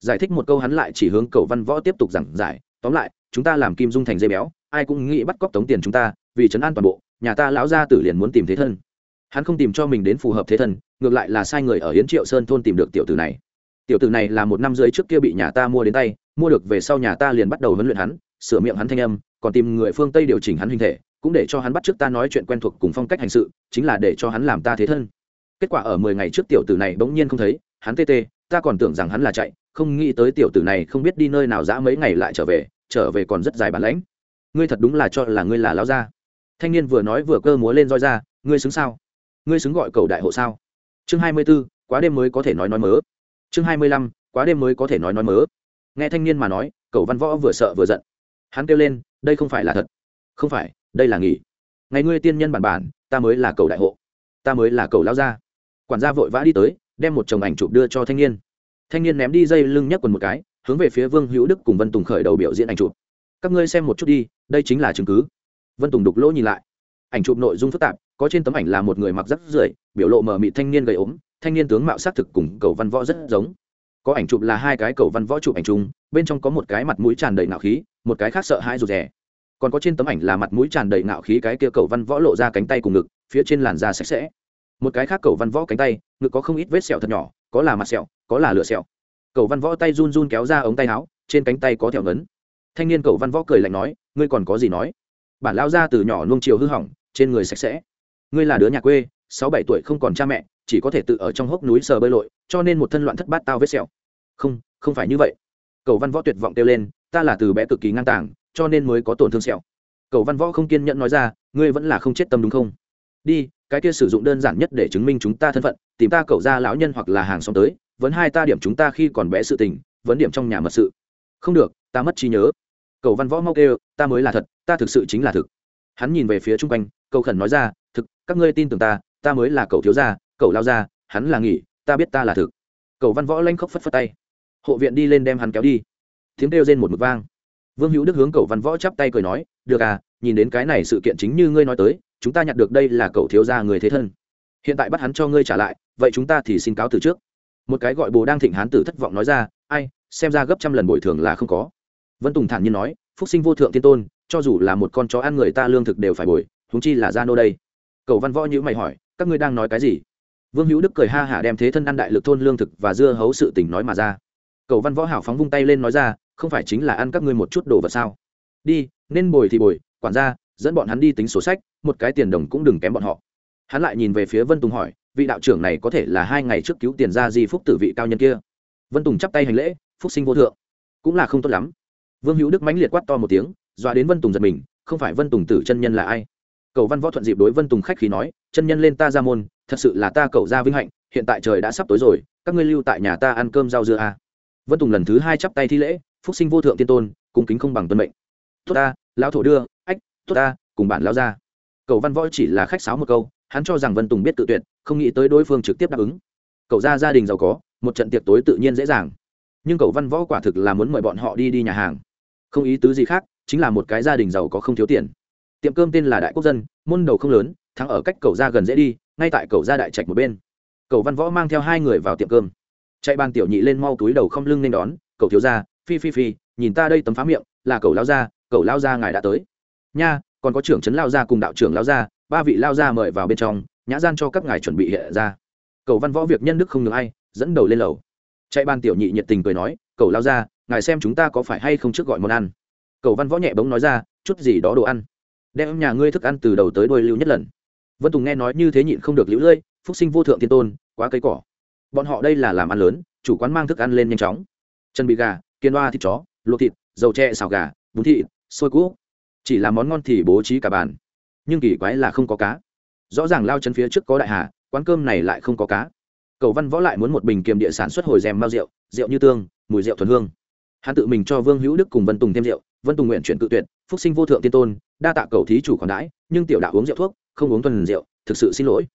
Speaker 1: Giải thích một câu hắn lại chỉ hướng cầu văn võ tiếp tục giảng giải, tóm lại, chúng ta làm kim dung thành dây béo, ai cũng nghĩ bắt cóc tống tiền chúng ta, vì chấn an toàn bộ, nhà ta lão gia tử liền muốn tìm thế thân hắn không tìm cho mình đến phù hợp thế thân, ngược lại là sai người ở hiến triệu sơn thôn tìm được tiểu tử này. Tiểu tử này là một năm rưỡi trước kia bị nhà ta mua đến tay, mua được về sau nhà ta liền bắt đầu huấn luyện hắn, sửa miệng hắn thanh âm, còn tìm người phương tây điều chỉnh hắn hình thể, cũng để cho hắn bắt trước ta nói chuyện quen thuộc cùng phong cách hành sự, chính là để cho hắn làm ta thế thân. Kết quả ở mười ngày trước tiểu tử này bỗng nhiên không thấy, hắn tê tê, ta còn tưởng rằng hắn là chạy, không nghĩ tới tiểu tử này không biết đi nơi nào dã mấy ngày lại trở về trở về còn rất dài bản lãnh. Ngươi thật đúng là cho là ngươi là lão gia. Thanh niên vừa nói vừa cơ múa lên roi ra, ngươi xứng sao? Ngươi xứng gọi cầu đại hộ sao? Chương hai mươi b ố quá đêm mới có thể nói nói mớ. Chương hai mươi lăm, quá đêm mới có thể nói nói mớ. Nghe thanh niên mà nói, cầu văn võ vừa sợ vừa giận. Hắn kêu lên, đây không phải là thật. Không phải, đây là nghỉ. Ngày ngươi tiên nhân bản bản, ta mới là cầu đại hộ. Ta mới là cầu lao gia. Quản gia vội vã đi tới, đem một chồng ảnh chụp đưa cho thanh niên. Thanh niên ném đi dây lưng nhấc quần một cái, hướng về phía vương hữu đức cùng vân tùng khởi đầu biểu diễn ảnh chụp. Các ngươi xem một chút đi, đây chính là chứng cứ. Vân tùng đục lỗ nhìn lại. Ảnh chụp nội dung phức tạp có trên tấm ảnh là một người mặc rắc rưởi, biểu lộ mờ mị thanh niên gầy ốm, thanh niên tướng mạo s á c thực cùng cầu văn võ rất giống. Có ảnh chụp là hai cái cầu văn võ chụp ảnh chung, bên trong có một cái mặt mũi tràn đầy nạo khí, một cái khác sợ hãi rụt rè. Còn có trên tấm ảnh là mặt mũi tràn đầy nạo khí cái kia cầu văn võ lộ ra cánh tay cùng ngực, phía trên làn da sạch sẽ. Một cái khác cầu văn võ cánh tay, ngực có không ít vết sẹo thật nhỏ, có là mặt sẹo, có là lửa sẹo. Cầu văn võ tay run run kéo ra ống tay áo, trên cánh tay có thẹo ngấn. Thanh niên cầu văn võ cười lạnh nói, ngươi còn có gì nói? Bản lao ra từ nhỏ nuông chiều hư hỏng, trên người sạch sẽ ngươi là đứa nhà quê, sáu bảy tuổi không còn cha mẹ, chỉ có thể tự ở trong hốc núi sờ bơi lội, cho nên một thân loạn thất bát tao vết sẹo. Không không phải như vậy. Cầu văn võ tuyệt vọng kêu lên, ta là từ bé cực kỳ ngang tàng, cho nên mới có tổn thương sẹo. Cầu văn võ không kiên nhẫn nói ra, ngươi vẫn là không chết tâm đúng không? Đi, cái kia sử dụng đơn giản nhất để chứng minh chúng ta thân phận, tìm ta cầu ra lão nhân hoặc là hàng xóm tới, vấn hai ta điểm chúng ta khi còn bé sự tình, vấn điểm trong nhà mật sự. Không được, ta mất trí nhớ. Cầu văn võ mau kêu, ta mới là thật, ta thực sự chính là thực. Hắn nhìn về phía chung quanh, cầu khẩn nói ra, thực các ngươi tin tưởng ta ta mới là cậu thiếu gia, cậu lao gia, hắn là nghỉ, ta biết ta là thực. Cậu văn võ lanh khóc phất phất tay. Hộ viện đi lên đem hắn kéo đi. Tiếng kêu rên một mực vang. Vương hữu đức hướng cậu văn võ chắp tay cười nói, được à nhìn đến cái này sự kiện chính như ngươi nói tới, chúng ta nhặt được đây là cậu thiếu gia người thế thân. Hiện tại bắt hắn cho ngươi trả lại, vậy chúng ta thì xin cáo từ trước. Một cái gọi bồ đang thịnh hán tử thất vọng nói ra, ai, xem ra gấp trăm lần bồi thường là không có. Vân tùng thản nhiên nói, phúc sinh vô thượng tiên tôn, cho dù là một con chó ăn người ta lương thực đều phải bồi thúng chi là gia nô đây cầu văn võ nhữ mày hỏi, các ngươi đang nói cái gì? Vương hữu đức cười ha hả đem thế thân ăn đại lực thôn lương thực và dưa hấu sự tình nói mà ra. Cầu văn võ hảo phóng vung tay lên nói ra, không phải chính là ăn các ngươi một chút đồ vật sao? Đi, nên bồi thì bồi, quản gia, dẫn bọn hắn đi tính sổ sách, một cái tiền đồng cũng đừng kém bọn họ. Hắn lại nhìn về phía vân tùng hỏi, vị đạo trưởng này có thể là hai ngày trước cứu tiền ra di phúc tử vị cao nhân kia? Vân tùng chắp tay hành lễ, phúc sinh vô thượng, cũng là không tốt lắm. Vương hữu đức mãnh liệt quát to một tiếng, dọa đến vân tùng giật mình, không phải vân tùng tử chân nhân là ai? Cầu văn võ thuận dịp đối vân tùng khách khí nói, chân nhân lên ta ra môn, thật sự là ta cầu ra vinh hạnh, hiện tại trời đã sắp tối rồi, các ngươi lưu tại nhà ta ăn cơm rau dưa à. vân tùng lần thứ hai chắp tay thi lễ, phúc sinh vô thượng tiên tôn, cung kính không bằng tuân mệnh. Tốt ta, lão thổ đưa, ách, tốt ta, cùng bạn lao ra. Cầu văn võ chỉ là khách sáo một câu, hắn cho rằng vân tùng biết tự tuyệt, không nghĩ tới đối phương trực tiếp đáp ứng. Cậu ra gia đình giàu có, một trận tiệc tối tự nhiên dễ dàng. Nhưng cậu văn võ quả thực là muốn mời bọn họ đi đi nhà hàng. Không ý tứ gì khác, chính là một cái gia đình giàu có không thiếu tiền tiệm cơm tên là đại quốc dân, môn đầu không lớn, thắng ở cách cầu ra gần dễ đi, ngay tại cầu ra đại trạch một bên. Cầu văn võ mang theo hai người vào tiệm cơm. Chạy bàn tiểu nhị lên mau túi đầu không lưng nên đón, cầu thiếu ra phi phi phi, nhìn ta đây tấm phá miệng, là cầu lao ra cầu lao ra ngài đã tới. Nha, còn có trưởng trấn lao ra cùng đạo trưởng lao ra ba vị lao ra mời vào bên trong, nhã gian cho các ngài chuẩn bị hiện ra. Cầu văn võ việc nhân đức không được ai, dẫn đầu lên lầu. Chạy ban tiểu nhị nhiệt tình cười nói, cầu lao ra ngài xem chúng ta có phải hay không trước gọi món ăn? Cầu văn võ nhẹ bóng nói ra, chút gì đó đồ ăn đem nhà ngươi thức ăn từ đầu tới đuôi lưu nhất lần. Vân tùng nghe nói như thế nhịn không được lũ lưỡi phúc sinh vô thượng thiên tôn, quá cây cỏ. Bọn họ đây là làm ăn lớn, chủ quán mang thức ăn lên nhanh chóng. Chân bị gà, kiên đoa thịt chó, luộc thịt, dầu tre xào gà, bún thịt, xôi cũ. Chỉ là món ngon thì bố trí cả bàn. Nhưng kỳ quái là không có cá. Rõ ràng lao chân phía trước có đại hà, quán cơm này lại không có cá. Cầu văn võ lại muốn một bình kiềm địa sản xuất hồi rèm bao rượu rượu như tương, mùi rượu thuần hương. Hắn tự mình cho vương hữu đức cùng vân tùng thêm rượu, vân tùng nguyện chuyển tự tuyệt, phúc sinh vô thượng tiên tôn đa tạ cầu thí chủ còn đãi, nhưng tiểu đạo uống rượu thuốc, không uống tuần rượu, thực sự xin lỗi.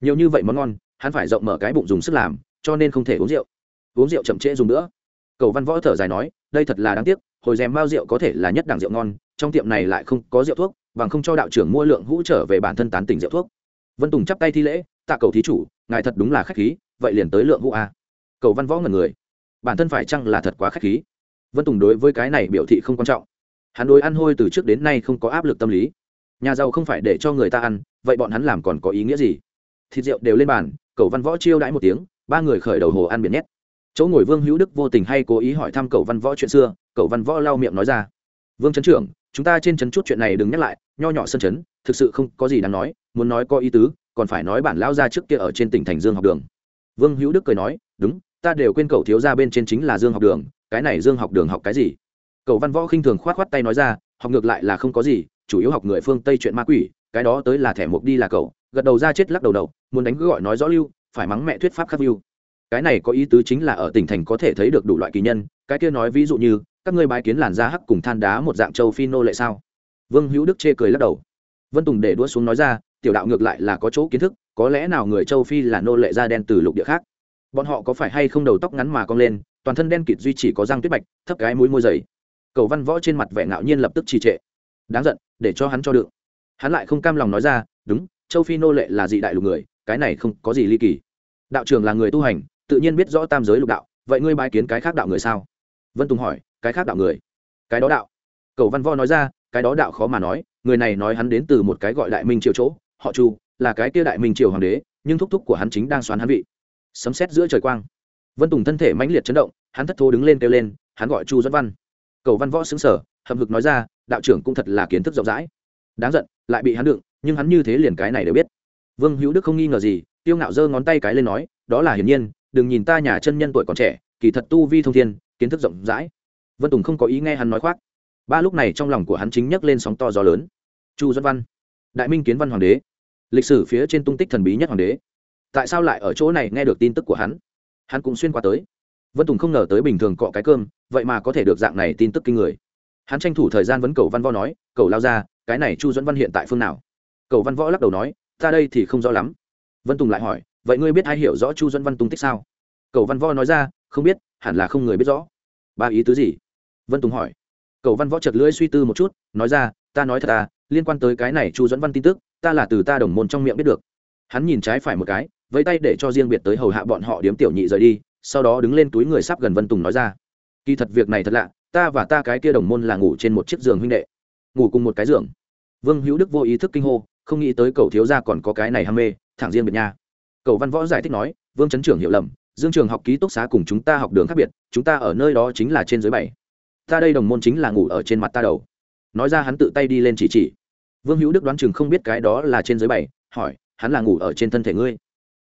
Speaker 1: Nhiều như vậy món ngon, hắn phải rộng mở cái bụng dùng sức làm, cho nên không thể uống rượu. Uống rượu chậm trễ dùng nữa. Cầu văn võ thở dài nói, đây thật là đáng tiếc, hồi rèm bao rượu có thể là nhất đẳng rượu ngon, trong tiệm này lại không có rượu thuốc, bằng không cho đạo trưởng mua lượng hũ trở về bản thân tán tỉnh rượu thuốc. Vân tùng chắp tay thi lễ, tạ cầu thí chủ, ngài thật đúng là khách khí, vậy liền tới lượng hũ a. Cầu văn võ ngần người. Bản thân phải chăng là thật quá khách khí? Vân tùng đối với cái này biểu thị không quan trọng hắn đối ăn hôi từ trước đến nay không có áp lực tâm lý. Nhà giàu không phải để cho người ta ăn, vậy bọn hắn làm còn có ý nghĩa gì? Thịt rượu đều lên bàn, cầu văn võ chiêu đãi một tiếng, ba người khởi đầu hồ ăn biển nhét. Chỗ ngồi vương hữu đức vô tình hay cố ý hỏi thăm cầu văn võ chuyện xưa, cầu văn võ lau miệng nói ra. Vương trấn trưởng, chúng ta trên trấn chút chuyện này đừng nhắc lại, nho nhỏ sân trấn, thực sự không có gì đáng nói, muốn nói có ý tứ, còn phải nói bản lao ra trước kia ở trên tỉnh thành dương học đường. Vương hữu đức cười nói, đúng, ta đều quên cậu thiếu ra bên trên chính là dương học đường, cái này dương học đường học cái gì? Cầu văn võ khinh thường k h o á t k h o á t tay nói ra, học ngược lại là không có gì, chủ yếu học người phương tây chuyện ma quỷ, cái đó tới là thẻ mục đi là cậu, gật đầu ra chết lắc đầu đầu, muốn đánh cứ gọi nói rõ lưu, phải mắng mẹ thuyết pháp khắc lưu cái này có ý tứ chính là ở tỉnh thành có thể thấy được đủ loại kỳ nhân, cái kia nói ví dụ như, các ngươi bái kiến làn da hắc cùng than đá một dạng châu phi nô lệ sao? Vương hữu đức chê cười lắc đầu. Vân tùng để đua xuống nói ra, tiểu đạo ngược lại là có chỗ kiến thức, có lẽ nào người châu phi là nô lệ da đen từ lục địa khác? Bọn họ có phải hay không đầu tóc ngắn mà cong lên, toàn thân đen kịt duy chỉ có răng tuyết bạch, thấp cái mũi môi dày cầu văn võ trên mặt vẻ ngạo nhiên lập tức trì trệ. Đáng giận, để cho hắn cho được. Hắn lại không cam lòng nói ra, đúng, châu phi nô lệ là dị đại lục người, cái này không có gì ly kỳ. Đạo trường là người tu hành, tự nhiên biết rõ tam giới lục đạo, vậy ngươi bài kiến cái khác đạo người sao? Vân tùng hỏi, cái khác đạo người? Cái đó đạo. Cầu văn võ nói ra, cái đó đạo khó mà nói, người này nói hắn đến từ một cái gọi đại minh triều chỗ, họ chu, là cái kia đại minh triều hoàng đế, nhưng thúc thúc của hắn chính đang xoán hắn vị. Sấm xét giữa trời quang. Vân tùng thân thể mãnh liệt chấn động, hắn thất thố đứng lên kêu lên, hắn gọi chu dẫn văn cầu văn võ xứng sở, hậm hực nói ra, đạo trưởng cũng thật là kiến thức rộng rãi. Đáng giận, lại bị hắn đựng, nhưng hắn như thế liền cái này đều biết. Vương hữu đức không nghi ngờ gì, tiêu ngạo giơ ngón tay cái lên nói, đó là hiển nhiên, đừng nhìn ta nhà chân nhân tuổi còn trẻ, kỳ thật tu vi thông thiên, kiến thức rộng rãi. Vân tùng không có ý nghe hắn nói khoác. Ba lúc này trong lòng của hắn chính nhấc lên sóng to gió lớn. Chu dẫn văn, đại minh kiến văn hoàng đế, lịch sử phía trên tung tích thần bí nhất hoàng đế. Tại sao lại ở chỗ này nghe được tin tức của hắn? Hắn cũng xuyên qua tới vân tùng không ngờ tới bình thường cọ cái cơm, vậy mà có thể được dạng này tin tức kinh người. Hắn tranh thủ thời gian vấn cầu văn võ nói, cầu lao ra, cái này chu dẫn văn hiện tại phương nào? Cầu văn võ lắc đầu nói, ta đây thì không rõ lắm. Vân tùng lại hỏi, vậy ngươi biết ai hiểu rõ chu dẫn văn tung tích sao? Cầu văn võ nói ra, không biết, hẳn là không người biết rõ. Ba ý tứ gì? Vân tùng hỏi. Cầu văn võ chật lưỡi suy tư một chút, nói ra, ta nói thật à liên quan tới cái này chu dẫn văn tin tức, ta là từ ta đồng môn trong miệng biết được. Hắn nhìn trái phải một cái, vẫy tay để cho riêng biệt tới hầu hạ bọn họ điếm tiểu nhị rời đi sau đó đứng lên túi người sắp gần vân tùng nói ra, kỳ thật việc này thật lạ, ta và ta cái kia đồng môn là ngủ trên một chiếc giường huynh đệ, ngủ cùng một cái giường. Vương hữu đức vô ý thức kinh hô, không nghĩ tới cậu thiếu gia còn có cái này ham mê, thẳng riêng biệt nha. Cậu văn võ giải thích nói, vương trấn trưởng hiểu lầm, dương trường học ký túc xá cùng chúng ta học đường khác biệt, chúng ta ở nơi đó chính là trên dưới bảy. Ta đây đồng môn chính là ngủ ở trên mặt ta đầu. Nói ra hắn tự tay đi lên chỉ chỉ. Vương hữu đức đoán chừng không biết cái đó là trên dưới bảy, hỏi, hắn là ngủ ở trên thân thể ngươi?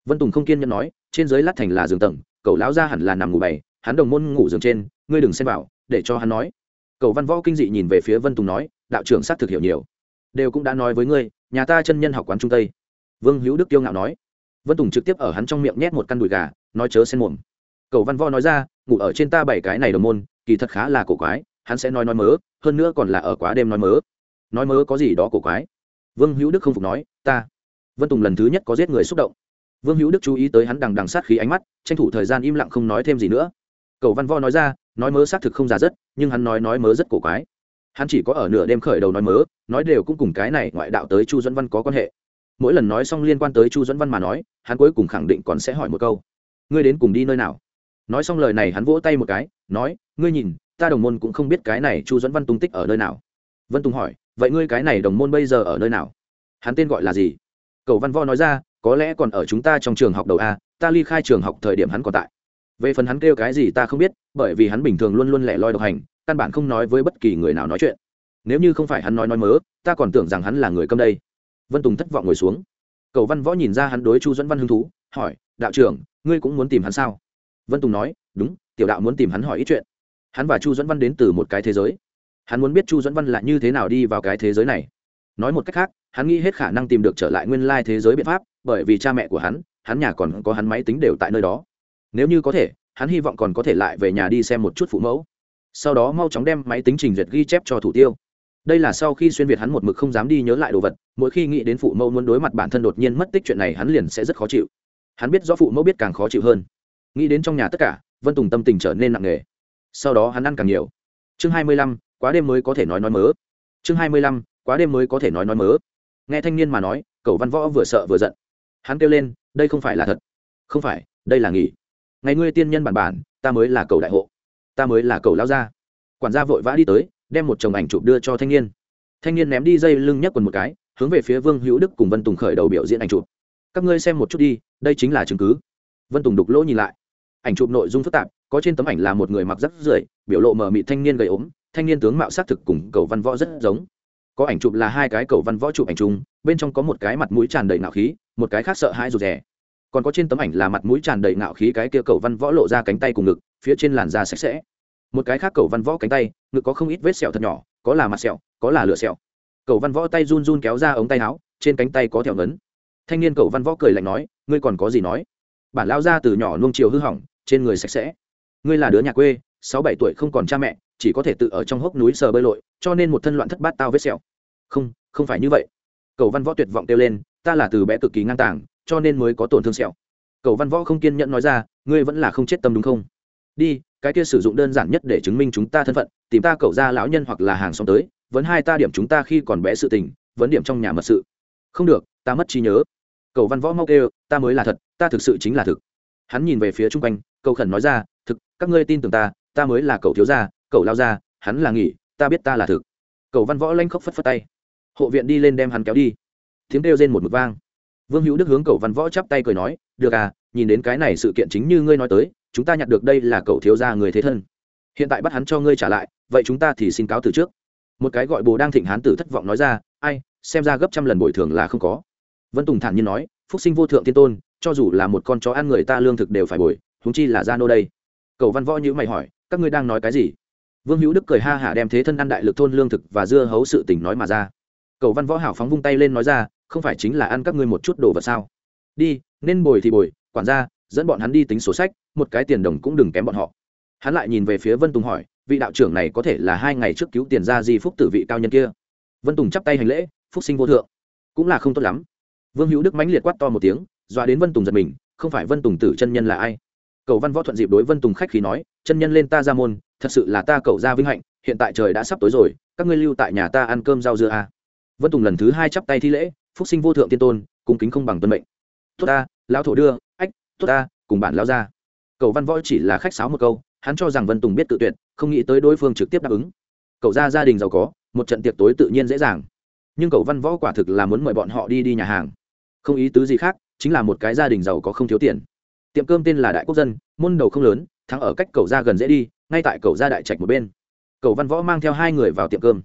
Speaker 1: Vân tùng không kiên nhẫn nói trên dưới lát thành là giường tầng, cậu lão ra hẳn là nằm ngủ bày, hắn đồng môn ngủ giường trên, ngươi đừng xem vào, để cho hắn nói. Cậu văn võ kinh dị nhìn về phía vân tùng nói, đạo trưởng xác thực hiểu nhiều. Đều cũng đã nói với ngươi, nhà ta chân nhân học quán trung tây. Vương hữu đức kiêu ngạo nói. Vân tùng trực tiếp ở hắn trong miệng nhét một căn đùi gà, nói chớ xen mồm. Cậu văn võ nói ra, ngủ ở trên ta bảy cái này đồng môn, kỳ thật khá là cổ quái, hắn sẽ nói nói mớ, hơn nữa còn là ở quá đêm nói mớ. Nói mớ có gì đó cổ quái. Vương hữu đức không phục nói, ta. Vân tùng lần thứ nhất có giết người xúc động vương hữu đức chú ý tới hắn đằng đằng sát khí ánh mắt, tranh thủ thời gian im lặng không nói thêm gì nữa. Cầu văn vo nói ra, nói mớ xác thực không già rất, nhưng hắn nói nói mớ rất cổ quái. Hắn chỉ có ở nửa đêm khởi đầu nói mớ, nói đều cũng cùng cái này ngoại đạo tới chu dẫn văn có quan hệ. Mỗi lần nói xong liên quan tới chu dẫn văn mà nói, hắn cuối cùng khẳng định còn sẽ hỏi một câu. Ngươi đến cùng đi nơi nào? Nói xong lời này hắn vỗ tay một cái, nói, ngươi nhìn, ta đồng môn cũng không biết cái này chu dẫn văn tung tích ở nơi nào. Vân tùng hỏi, vậy ngươi cái này đồng môn bây giờ ở nơi nào? Hắn tên gọi là gì? Cầu văn vo nói ra có lẽ còn ở chúng ta trong trường học đầu a, ta ly khai trường học thời điểm hắn còn tại. Về phần hắn kêu cái gì ta không biết, bởi vì hắn bình thường luôn luôn lẻ loi độc hành, căn bản không nói với bất kỳ người nào nói chuyện. Nếu như không phải hắn nói nói mớ, ta còn tưởng rằng hắn là người câm đây. Vân tùng thất vọng ngồi xuống. Cầu văn võ nhìn ra hắn đối chu dẫn văn hứng thú, hỏi, đạo trưởng, ngươi cũng muốn tìm hắn sao? Vân tùng nói, đúng, tiểu đạo muốn tìm hắn hỏi ít chuyện. Hắn và chu dẫn văn đến từ một cái thế giới. Hắn muốn biết chu dẫn văn là như thế nào đi vào cái thế giới này. Nói một cách khác hắn nghĩ hết khả năng tìm được trở lại nguyên lai thế giới biện pháp, bởi vì cha mẹ của hắn hắn nhà còn có hắn máy tính đều tại nơi đó. Nếu như có thể, hắn hy vọng còn có thể lại về nhà đi xem một chút phụ mẫu. Sau đó mau chóng đem máy tính trình duyệt ghi chép cho thủ tiêu. Đây là sau khi xuyên việt hắn một mực không dám đi nhớ lại đồ vật, mỗi khi nghĩ đến phụ mẫu muốn đối mặt bản thân đột nhiên mất tích chuyện này hắn liền sẽ rất khó chịu. Hắn biết rõ phụ mẫu biết càng khó chịu hơn. Nghĩ đến trong nhà tất cả, vân tùng tâm tình trở nên nặng nề. Sau đó hắn ăn càng nhiều. Chương hai mươi lăm, quá đêm mới có thể nói nói mớ. Chương hai mươi lăm, quá đêm mới có thể nói nói mớ nghe thanh niên mà nói cậu văn võ vừa sợ vừa giận. Hắn kêu lên, đây không phải là thật. Không phải, đây là nghỉ. Ngày ngươi tiên nhân bản bản, ta mới là cầu đại hộ. Ta mới là cầu lao gia. Quản gia vội vã đi tới, đem một chồng ảnh chụp đưa cho thanh niên. Thanh niên ném đi dây lưng nhấc quần một cái, hướng về phía vương hữu đức cùng vân tùng khởi đầu biểu diễn ảnh chụp. Các ngươi xem một chút đi, đây chính là chứng cứ. Vân tùng đục lỗ nhìn lại. Ảnh chụp nội dung phức tạp, có trên tấm ảnh là một người mặc rắc rưởi, biểu lộ mờ mị thanh niên gầy ốm, thanh niên tướng mạo s á c thực cùng cầu văn võ rất giống có ảnh chụp là hai cái cầu văn võ chụp ảnh chung, bên trong có một cái mặt mũi tràn đầy nạo khí, một cái khác sợ hãi rụt rè. Còn có trên tấm ảnh là mặt mũi tràn đầy nạo khí cái kia cầu văn võ lộ ra cánh tay cùng ngực, phía trên làn da sạch sẽ. Một cái khác cầu văn võ cánh tay, ngực có không ít vết sẹo thật nhỏ, có là mặt sẹo, có là lửa sẹo. Cầu văn võ tay run run kéo ra ống tay áo, trên cánh tay có thẹo ngấn. Thanh niên cầu văn võ cười lạnh nói, ngươi còn có gì nói? Bản lao ra từ nhỏ nuông chiều hư hỏng, trên người sạch sẽ. Ngươi là đứa nhà quê, sáu bảy tuổi không còn cha mẹ, chỉ có thể tự ở trong hốc núi sờ bơi lội, cho nên một thân loạn thất bát tao vết sẹo không không phải như vậy. Cầu văn võ tuyệt vọng kêu lên, ta là từ bé cực kỳ ngang tàng, cho nên mới có tổn thương sẹo. Cầu văn võ không kiên nhẫn nói ra, ngươi vẫn là không chết tâm đúng không? Đi, cái kia sử dụng đơn giản nhất để chứng minh chúng ta thân phận, tìm ta cầu ra lão nhân hoặc là hàng xóm tới vẫn hai ta điểm chúng ta khi còn bé sự tình, vấn điểm trong nhà mật sự. Không được, ta mất trí nhớ. Cầu văn võ mau kêu, ta mới là thật, ta thực sự chính là thực. Hắn nhìn về phía chung quanh, cầu khẩn nói ra, thực, các ngươi tin tưởng ta ta mới là cầu thiếu gia cầu lao gia, hắn là nghỉ, ta biết ta là thực. Cầu văn võ lanh khóc phất phất tay hộ viện đi lên đem hắn kéo đi. Tiếng kêu rên một mực vang. Vương hữu đức hướng cầu văn võ chắp tay cười nói, được à nhìn đến cái này sự kiện chính như ngươi nói tới, chúng ta nhặt được đây là cậu thiếu gia người thế thân. Hiện tại bắt hắn cho ngươi trả lại, vậy chúng ta thì xin cáo từ trước. Một cái gọi bồ đang thịnh hán tử thất vọng nói ra, ai, xem ra gấp trăm lần bồi thường là không có. Vân tùng thản nhiên nói, phúc sinh vô thượng tiên tôn, cho dù là một con chó ăn người ta lương thực đều phải bồi thúng chi là gia nô đây. Cầu văn võ nhữ mày hỏi, các ngươi đang nói cái gì? Vương hữu đức cười ha hả đem thế thân ăn đại lực thôn lương thực và dưa hấu sự tình nói mà ra cầu văn võ hảo phóng vung tay lên nói ra, không phải chính là ăn các ngươi một chút đồ vật sao? Đi, nên bồi thì bồi, quản gia, dẫn bọn hắn đi tính sổ sách, một cái tiền đồng cũng đừng kém bọn họ. Hắn lại nhìn về phía vân tùng hỏi, vị đạo trưởng này có thể là hai ngày trước cứu tiền ra di phúc tử vị cao nhân kia? Vân tùng chắp tay hành lễ, phúc sinh vô thượng. Cũng là không tốt lắm. Vương hữu đức mãnh liệt quát to một tiếng, dọa đến vân tùng giật mình, không phải vân tùng tử chân nhân là ai? Cầu văn võ thuận dịp đối vân tùng khách khí nói, chân nhân lên ta ra môn, thật sự là ta cầu ra vinh hạnh, hiện tại trời đã sắp tối rồi, các ngươi lưu tại nhà ta ăn cơm rau dưa à vân tùng lần thứ hai chắp tay thi lễ, phúc sinh vô thượng tiên tôn, cung kính không bằng tuân mệnh. Tốt ta, lão thổ đưa, ách, tốt ta, cùng bạn lao ra. Cầu văn võ chỉ là khách sáo một câu, hắn cho rằng vân tùng biết tự tuyệt, không nghĩ tới đối phương trực tiếp đáp ứng. Cậu ra gia đình giàu có, một trận tiệc tối tự nhiên dễ dàng. Nhưng cậu văn võ quả thực là muốn mời bọn họ đi đi nhà hàng. Không ý tứ gì khác, chính là một cái gia đình giàu có không thiếu tiền. Tiệm cơm tên là đại quốc dân, môn đầu không lớn, thắng ở cách cầu ra gần dễ đi, ngay tại cầu ra đại trạch một bên. Cầu văn võ mang theo hai người vào tiệm cơm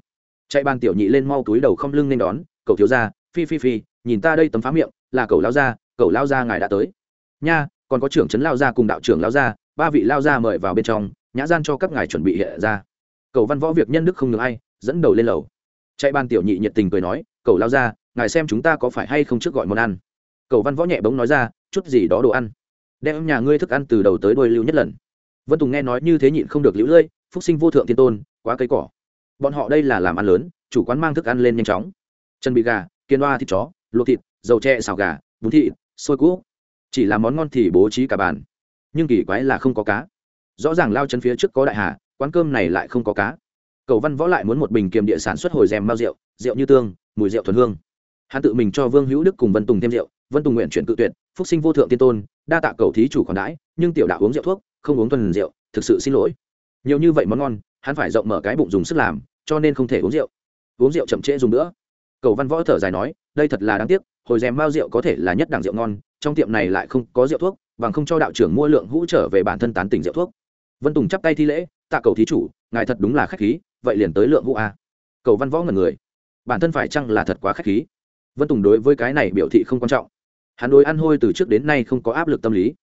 Speaker 1: chạy bàn tiểu nhị lên mau túi đầu không lưng nên đón cầu thiếu ra phi phi phi, nhìn ta đây tấm phá miệng, là cầu lao ra cầu lao ra ngài đã tới. Nha, còn có trưởng trấn lao ra cùng đạo trưởng lao ra ba vị lao ra mời vào bên trong, nhã gian cho các ngài chuẩn bị hiện ra. Cầu văn võ việc nhân đức không được ai, dẫn đầu lên lầu. Chạy ban tiểu nhị nhiệt tình cười nói cầu lao ra ngài xem chúng ta có phải hay không trước gọi món ăn? Cầu văn võ nhẹ bóng nói ra, chút gì đó đồ ăn. Đem nhà ngươi thức ăn từ đầu tới đôi lưu nhất lần. Vân tùng nghe nói như thế nhịn không được lũ lưỡi phúc sinh vô thượng thiên tôn, quá cây cỏ bọn họ đây là làm ăn lớn, chủ quán mang thức ăn lên nhanh chóng. Chân bị gà, kiên đoa thịt chó, luộc thịt, dầu tre xào gà, bún thịt, xôi cũ. Chỉ là món ngon thì bố trí cả bàn. Nhưng kỳ quái là không có cá. Rõ ràng lao chân phía trước có đại hà, quán cơm này lại không có cá. Cầu văn võ lại muốn một bình kiềm địa sản xuất hồi rèm bao rượu rượu như tương, mùi rượu thuần hương. Hắn tự mình cho vương hữu đức cùng vân tùng thêm rượu, vân tùng nguyện chuyển tự tuyệt, phúc sinh vô thượng tiên tôn, đa tạ cầu thí chủ còn đãi, nhưng tiểu đạo uống rượu thuốc, không uống thuần rượu, thực sự xin lỗi. Nhiều như vậy món ngon hắn phải rộng mở cái bụng dùng sức làm, cho nên không thể uống rượu. Uống rượu chậm trễ dùng nữa. Cầu văn võ thở dài nói, đây thật là đáng tiếc, hồi rèm bao rượu có thể là nhất đẳng rượu ngon, trong tiệm này lại không có rượu thuốc, bằng không cho đạo trưởng mua lượng hũ trở về bản thân tán tỉnh rượu thuốc. Vân tùng chắp tay thi lễ, tạ cầu thí chủ, ngài thật đúng là khách khí, vậy liền tới lượng hũ a. Cầu văn võ ngần người. Bản thân phải chăng là thật quá khách khí? Vân tùng đối với cái này biểu thị không quan trọng. Hắn đối ăn hôi từ trước đến nay không có áp lực tâm lý.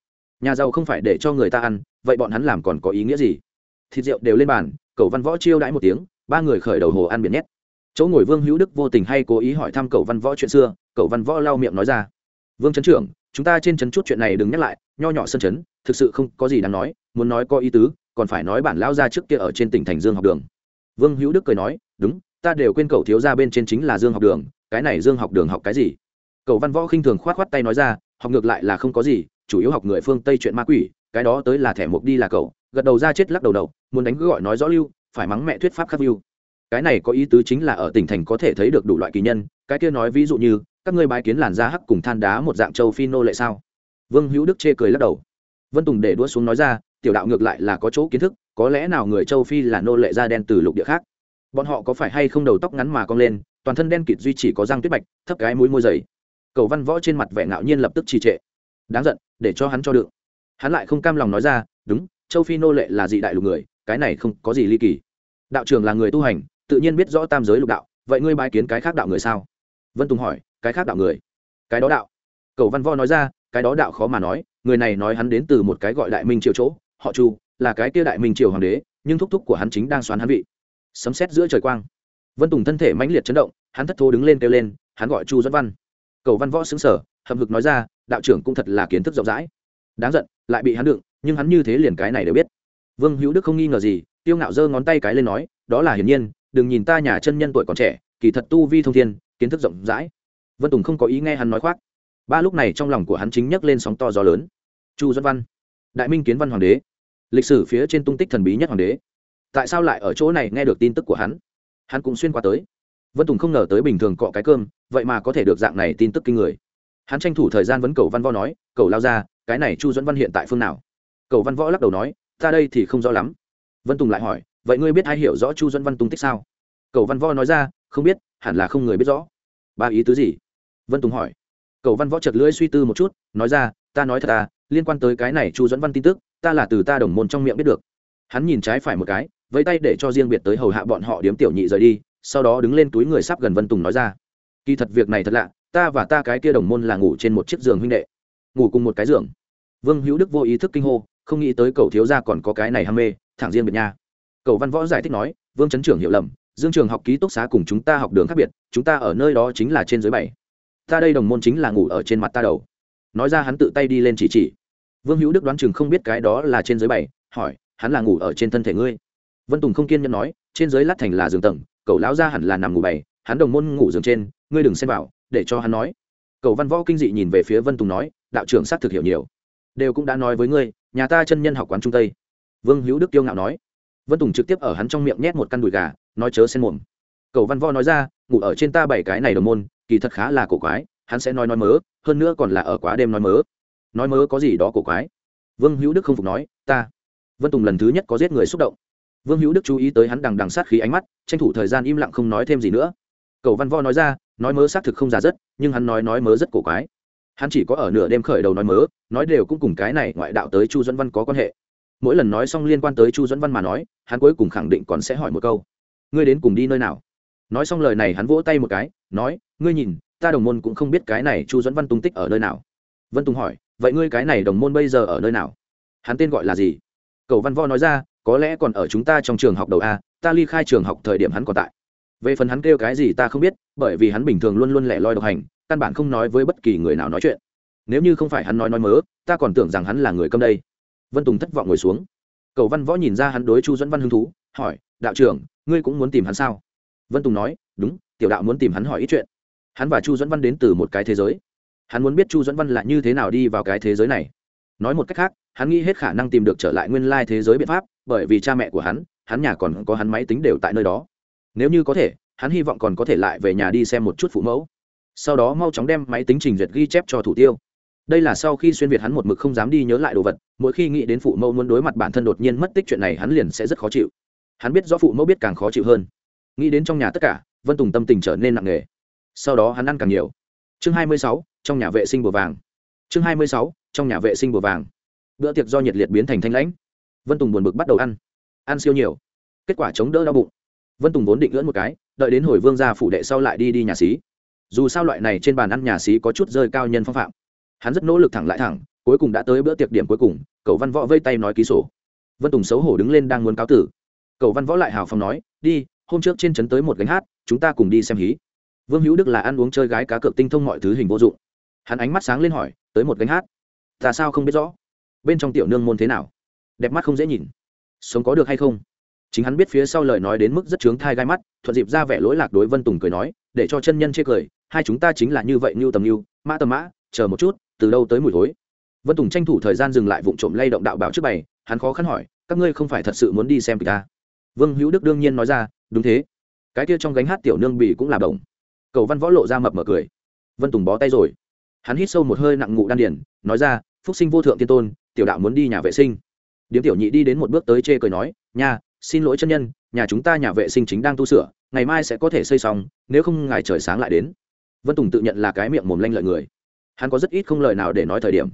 Speaker 1: Nhà giàu không phải để cho người ta ăn, vậy bọn hắn làm còn có ý nghĩa gì? Thịt rượu đều lên bàn cầu văn võ chiêu đãi một tiếng, ba người khởi đầu hồ ăn biển nhét. Chỗ ngồi vương hữu đức vô tình hay cố ý hỏi thăm cầu văn võ chuyện xưa, cầu văn võ lau miệng nói ra. Vương trấn trưởng, chúng ta trên trấn chút chuyện này đừng nhắc lại, nho nhỏ sân trấn, thực sự không có gì đáng nói, muốn nói có ý tứ, còn phải nói bản lão ra trước kia ở trên tỉnh thành dương học đường. Vương hữu đức cười nói, đúng, ta đều quên cậu thiếu ra bên trên chính là dương học đường, cái này dương học đường học cái gì? Cậu văn võ khinh thường k h o á t k h o á t tay nói ra, học ngược lại là không có gì, chủ yếu học người phương tây chuyện ma quỷ, cái đó tới là thẻ mục đi là cậu gật đầu ra chết lắc đầu đầu, muốn đánh cứ gọi nói rõ lưu, phải mắng mẹ thuyết pháp khắc lưu cái này có ý tứ chính là ở tỉnh thành có thể thấy được đủ loại kỳ nhân, cái kia nói ví dụ như, các ngươi bái kiến làn da hắc cùng than đá một dạng châu phi nô lệ sao? Vương hữu đức chê cười lắc đầu. Vân tùng để đua xuống nói ra, tiểu đạo ngược lại là có chỗ kiến thức, có lẽ nào người châu phi là nô lệ da đen từ lục địa khác? Bọn họ có phải hay không đầu tóc ngắn mà cong lên, toàn thân đen kịt duy chỉ có răng tuyết bạch, thấp cái mũi môi dày. Cầu văn võ trên mặt vẻ ngạo nhiên lập tức trì trệ. Đáng giận, để cho hắn cho được. Hắn lại không cam lòng nói ra, đúng châu phi nô lệ là dị đại lục người, cái này không có gì ly kỳ. Đạo trưởng là người tu hành, tự nhiên biết rõ tam giới lục đạo, vậy ngươi bài kiến cái khác đạo người sao? Vân tùng hỏi, cái khác đạo người? Cái đó đạo. Cầu văn võ nói ra, cái đó đạo khó mà nói, người này nói hắn đến từ một cái gọi đại minh triều chỗ, họ chu, là cái kia đại minh triều hoàng đế, nhưng thúc thúc của hắn chính đang xoán hắn vị. Sấm xét giữa trời quang. Vân tùng thân thể mãnh liệt chấn động, hắn thất thố đứng lên kêu lên, hắn gọi chu dẫn văn. Cầu văn võ xứng sở hầm hực nói ra, đạo trưởng cũng thật là kiến thức rộng rãi. Đáng giận, lại bị hắn đựng nhưng hắn như thế liền cái này đều biết. Vương hữu đức không nghi ngờ gì, tiêu ngạo giơ ngón tay cái lên nói, đó là hiển nhiên, đừng nhìn ta nhà chân nhân tuổi còn trẻ, kỳ thật tu vi thông thiên, kiến thức rộng rãi. Vân tùng không có ý nghe hắn nói khoác. Ba lúc này trong lòng của hắn chính nhấc lên sóng to gió lớn. Chu dẫn văn, đại minh kiến văn hoàng đế, lịch sử phía trên tung tích thần bí nhất hoàng đế. Tại sao lại ở chỗ này nghe được tin tức của hắn? Hắn cũng xuyên qua tới. Vân tùng không ngờ tới bình thường cọ cái cơm, vậy mà có thể được dạng này tin tức kinh người. Hắn tranh thủ thời gian vấn cầu văn vo nói, cầu lao ra, cái này chu dẫn văn hiện tại phương nào? Cầu văn võ lắc đầu nói, ta đây thì không rõ lắm. Vân tùng lại hỏi, vậy ngươi biết ai hiểu rõ chu dẫn văn tung tích sao? Cầu văn võ nói ra, không biết, hẳn là không người biết rõ. Ba ý tứ gì? Vân tùng hỏi. Cầu văn võ chật lưỡi suy tư một chút, nói ra, ta nói thật à liên quan tới cái này chu dẫn văn tin tức, ta là từ ta đồng môn trong miệng biết được. Hắn nhìn trái phải một cái, vẫy tay để cho riêng biệt tới hầu hạ bọn họ điếm tiểu nhị rời đi, sau đó đứng lên túi người sắp gần vân tùng nói ra, kỳ thật việc này thật lạ, ta và ta cái kia đồng môn là ngủ trên một chiếc giường huynh đệ, ngủ cùng một cái giường. Vương hữu đức vô ý thức kinh hô không nghĩ tới cậu thiếu gia còn có cái này ham mê, thẳng riêng biệt nha. Cậu văn võ giải thích nói, vương trấn trưởng hiểu lầm, dương trường học ký túc xá cùng chúng ta học đường khác biệt, chúng ta ở nơi đó chính là trên dưới bảy. Ta đây đồng môn chính là ngủ ở trên mặt ta đầu. Nói ra hắn tự tay đi lên chỉ chỉ. Vương hữu đức đoán chừng không biết cái đó là trên dưới bảy, hỏi, hắn là ngủ ở trên thân thể ngươi? Vân tùng không kiên nhẫn nói, trên dưới lát thành là giường tầng, cậu lão ra hẳn là nằm ngủ bảy, hắn đồng môn ngủ giường trên, ngươi đừng xem vào, để cho hắn nói. Cậu văn võ kinh dị nhìn về phía vân tùng nói, đạo trưởng xác thực hiểu nhiều, đều cũng đã nói với ngươi nhà ta chân nhân học quán trung tây. Vương hữu đức kiêu ngạo nói. Vân tùng trực tiếp ở hắn trong miệng nhét một căn đùi gà, nói chớ xen mồm. Cầu văn võ nói ra, ngủ ở trên ta bảy cái này đồng môn, kỳ thật khá là cổ quái, hắn sẽ nói nói mớ, hơn nữa còn là ở quá đêm nói mớ. Nói mớ có gì đó cổ quái. Vương hữu đức không phục nói, ta. Vân tùng lần thứ nhất có giết người xúc động. Vương hữu đức chú ý tới hắn đằng đằng sát khí ánh mắt, tranh thủ thời gian im lặng không nói thêm gì nữa. Cầu văn vo nói ra, nói mớ xác thực không già rất nhưng hắn nói nói mớ rất cổ quái. Hắn chỉ có ở nửa đêm khởi đầu nói mớ nói đều cũng cùng cái này ngoại đạo tới chu dẫn văn có quan hệ. Mỗi lần nói xong liên quan tới chu dẫn văn mà nói, hắn cuối cùng khẳng định còn sẽ hỏi một câu. Ngươi đến cùng đi nơi nào? Nói xong lời này hắn vỗ tay một cái, nói, ngươi nhìn, ta đồng môn cũng không biết cái này chu dẫn văn tung tích ở nơi nào. Vân tùng hỏi, vậy ngươi cái này đồng môn bây giờ ở nơi nào? Hắn tên gọi là gì? Cầu văn vo nói ra, có lẽ còn ở chúng ta trong trường học đầu a, ta ly khai trường học thời điểm hắn còn tại. Về phần hắn kêu cái gì ta không biết, bởi vì hắn bình thường luôn luôn lẻ loi độc hành, căn bản không nói với bất kỳ người nào nói chuyện nếu như không phải hắn nói nói mớ, ta còn tưởng rằng hắn là người câm đây. Vân tùng thất vọng ngồi xuống. Cầu văn võ nhìn ra hắn đối chu dẫn văn hứng thú, hỏi, đạo trưởng, ngươi cũng muốn tìm hắn sao? Vân tùng nói, đúng, tiểu đạo muốn tìm hắn hỏi ít chuyện. Hắn và chu dẫn văn đến từ một cái thế giới. Hắn muốn biết chu dẫn văn là như thế nào đi vào cái thế giới này. Nói một cách khác, hắn nghĩ hết khả năng tìm được trở lại nguyên lai thế giới biện pháp, bởi vì cha mẹ của hắn hắn nhà còn có hắn máy tính đều tại nơi đó. Nếu như có thể, hắn hy vọng còn có thể lại về nhà đi xem một chút phụ mẫu. Sau đó mau chóng đem máy tính trình duyệt ghi chép cho thủ tiêu đây là sau khi xuyên việt hắn một mực không dám đi nhớ lại đồ vật, mỗi khi nghĩ đến phụ mẫu muốn đối mặt bản thân đột nhiên mất tích chuyện này hắn liền sẽ rất khó chịu. Hắn biết rõ phụ mẫu biết càng khó chịu hơn. Nghĩ đến trong nhà tất cả, vân tùng tâm tình trở nên nặng nề. Sau đó hắn ăn càng nhiều. Chương hai mươi sáu, trong nhà vệ sinh bùa vàng. Chương hai mươi sáu, trong nhà vệ sinh bùa vàng. Bữa tiệc do nhiệt liệt biến thành thanh lãnh. Vân tùng buồn bực bắt đầu ăn. Ăn siêu nhiều. Kết quả chống đỡ đau bụng. Vân tùng vốn định lưỡn một cái, đợi đến hồi vương ra phủ đệ sau lại đi đi nhà xí. Dù sao loại này trên bàn ăn nhà xí có chút rơi cao nhân phong phạm hắn rất nỗ lực thẳng lại thẳng, cuối cùng đã tới bữa tiệc điểm cuối cùng cậu văn võ vây tay nói ký sổ. Vân tùng xấu hổ đứng lên đang muốn cáo tử. Cậu văn võ lại hào phong nói, đi, hôm trước trên trấn tới một gánh hát, chúng ta cùng đi xem hí. Vương hữu đức là ăn uống chơi gái cá cược tinh thông mọi thứ hình vô dụng. Hắn ánh mắt sáng lên hỏi, tới một gánh hát? Ta sao không biết rõ? Bên trong tiểu nương môn thế nào? Đẹp mắt không dễ nhìn. Sống có được hay không? Chính hắn biết phía sau lời nói đến mức rất trướng thai gai mắt, thuận dịp ra vẻ lỗi lạc đối vân tùng cười nói, để cho chân nhân chê cười, hai chúng ta chính là như vậy như tầm như mã tầm mã, chờ một chút từ đâu tới mùi thối? Vân tùng tranh thủ thời gian dừng lại vụ trộm lay động đạo bảo trước bày, hắn khó khăn hỏi, các ngươi không phải thật sự muốn đi xem kịch ta vương hữu đức đương nhiên nói ra, đúng thế. Cái kia trong gánh hát tiểu nương bỉ cũng là đồng cầu văn võ lộ ra mập mở cười. Vân tùng bó tay rồi. Hắn hít sâu một hơi nặng ngụ đan điển nói ra, phúc sinh vô thượng tiên tôn, tiểu đạo muốn đi nhà vệ sinh. Điếm tiểu nhị đi đến một bước tới chê cười nói, nha, xin lỗi chân nhân, nhà chúng ta nhà vệ sinh chính đang tu sửa, ngày mai sẽ có thể xây xong, nếu không ngày trời sáng lại đến. Vân tùng tự nhận là cái miệng mồm lanh lợi người hắn có rất ít không lời nào để nói thời điểm.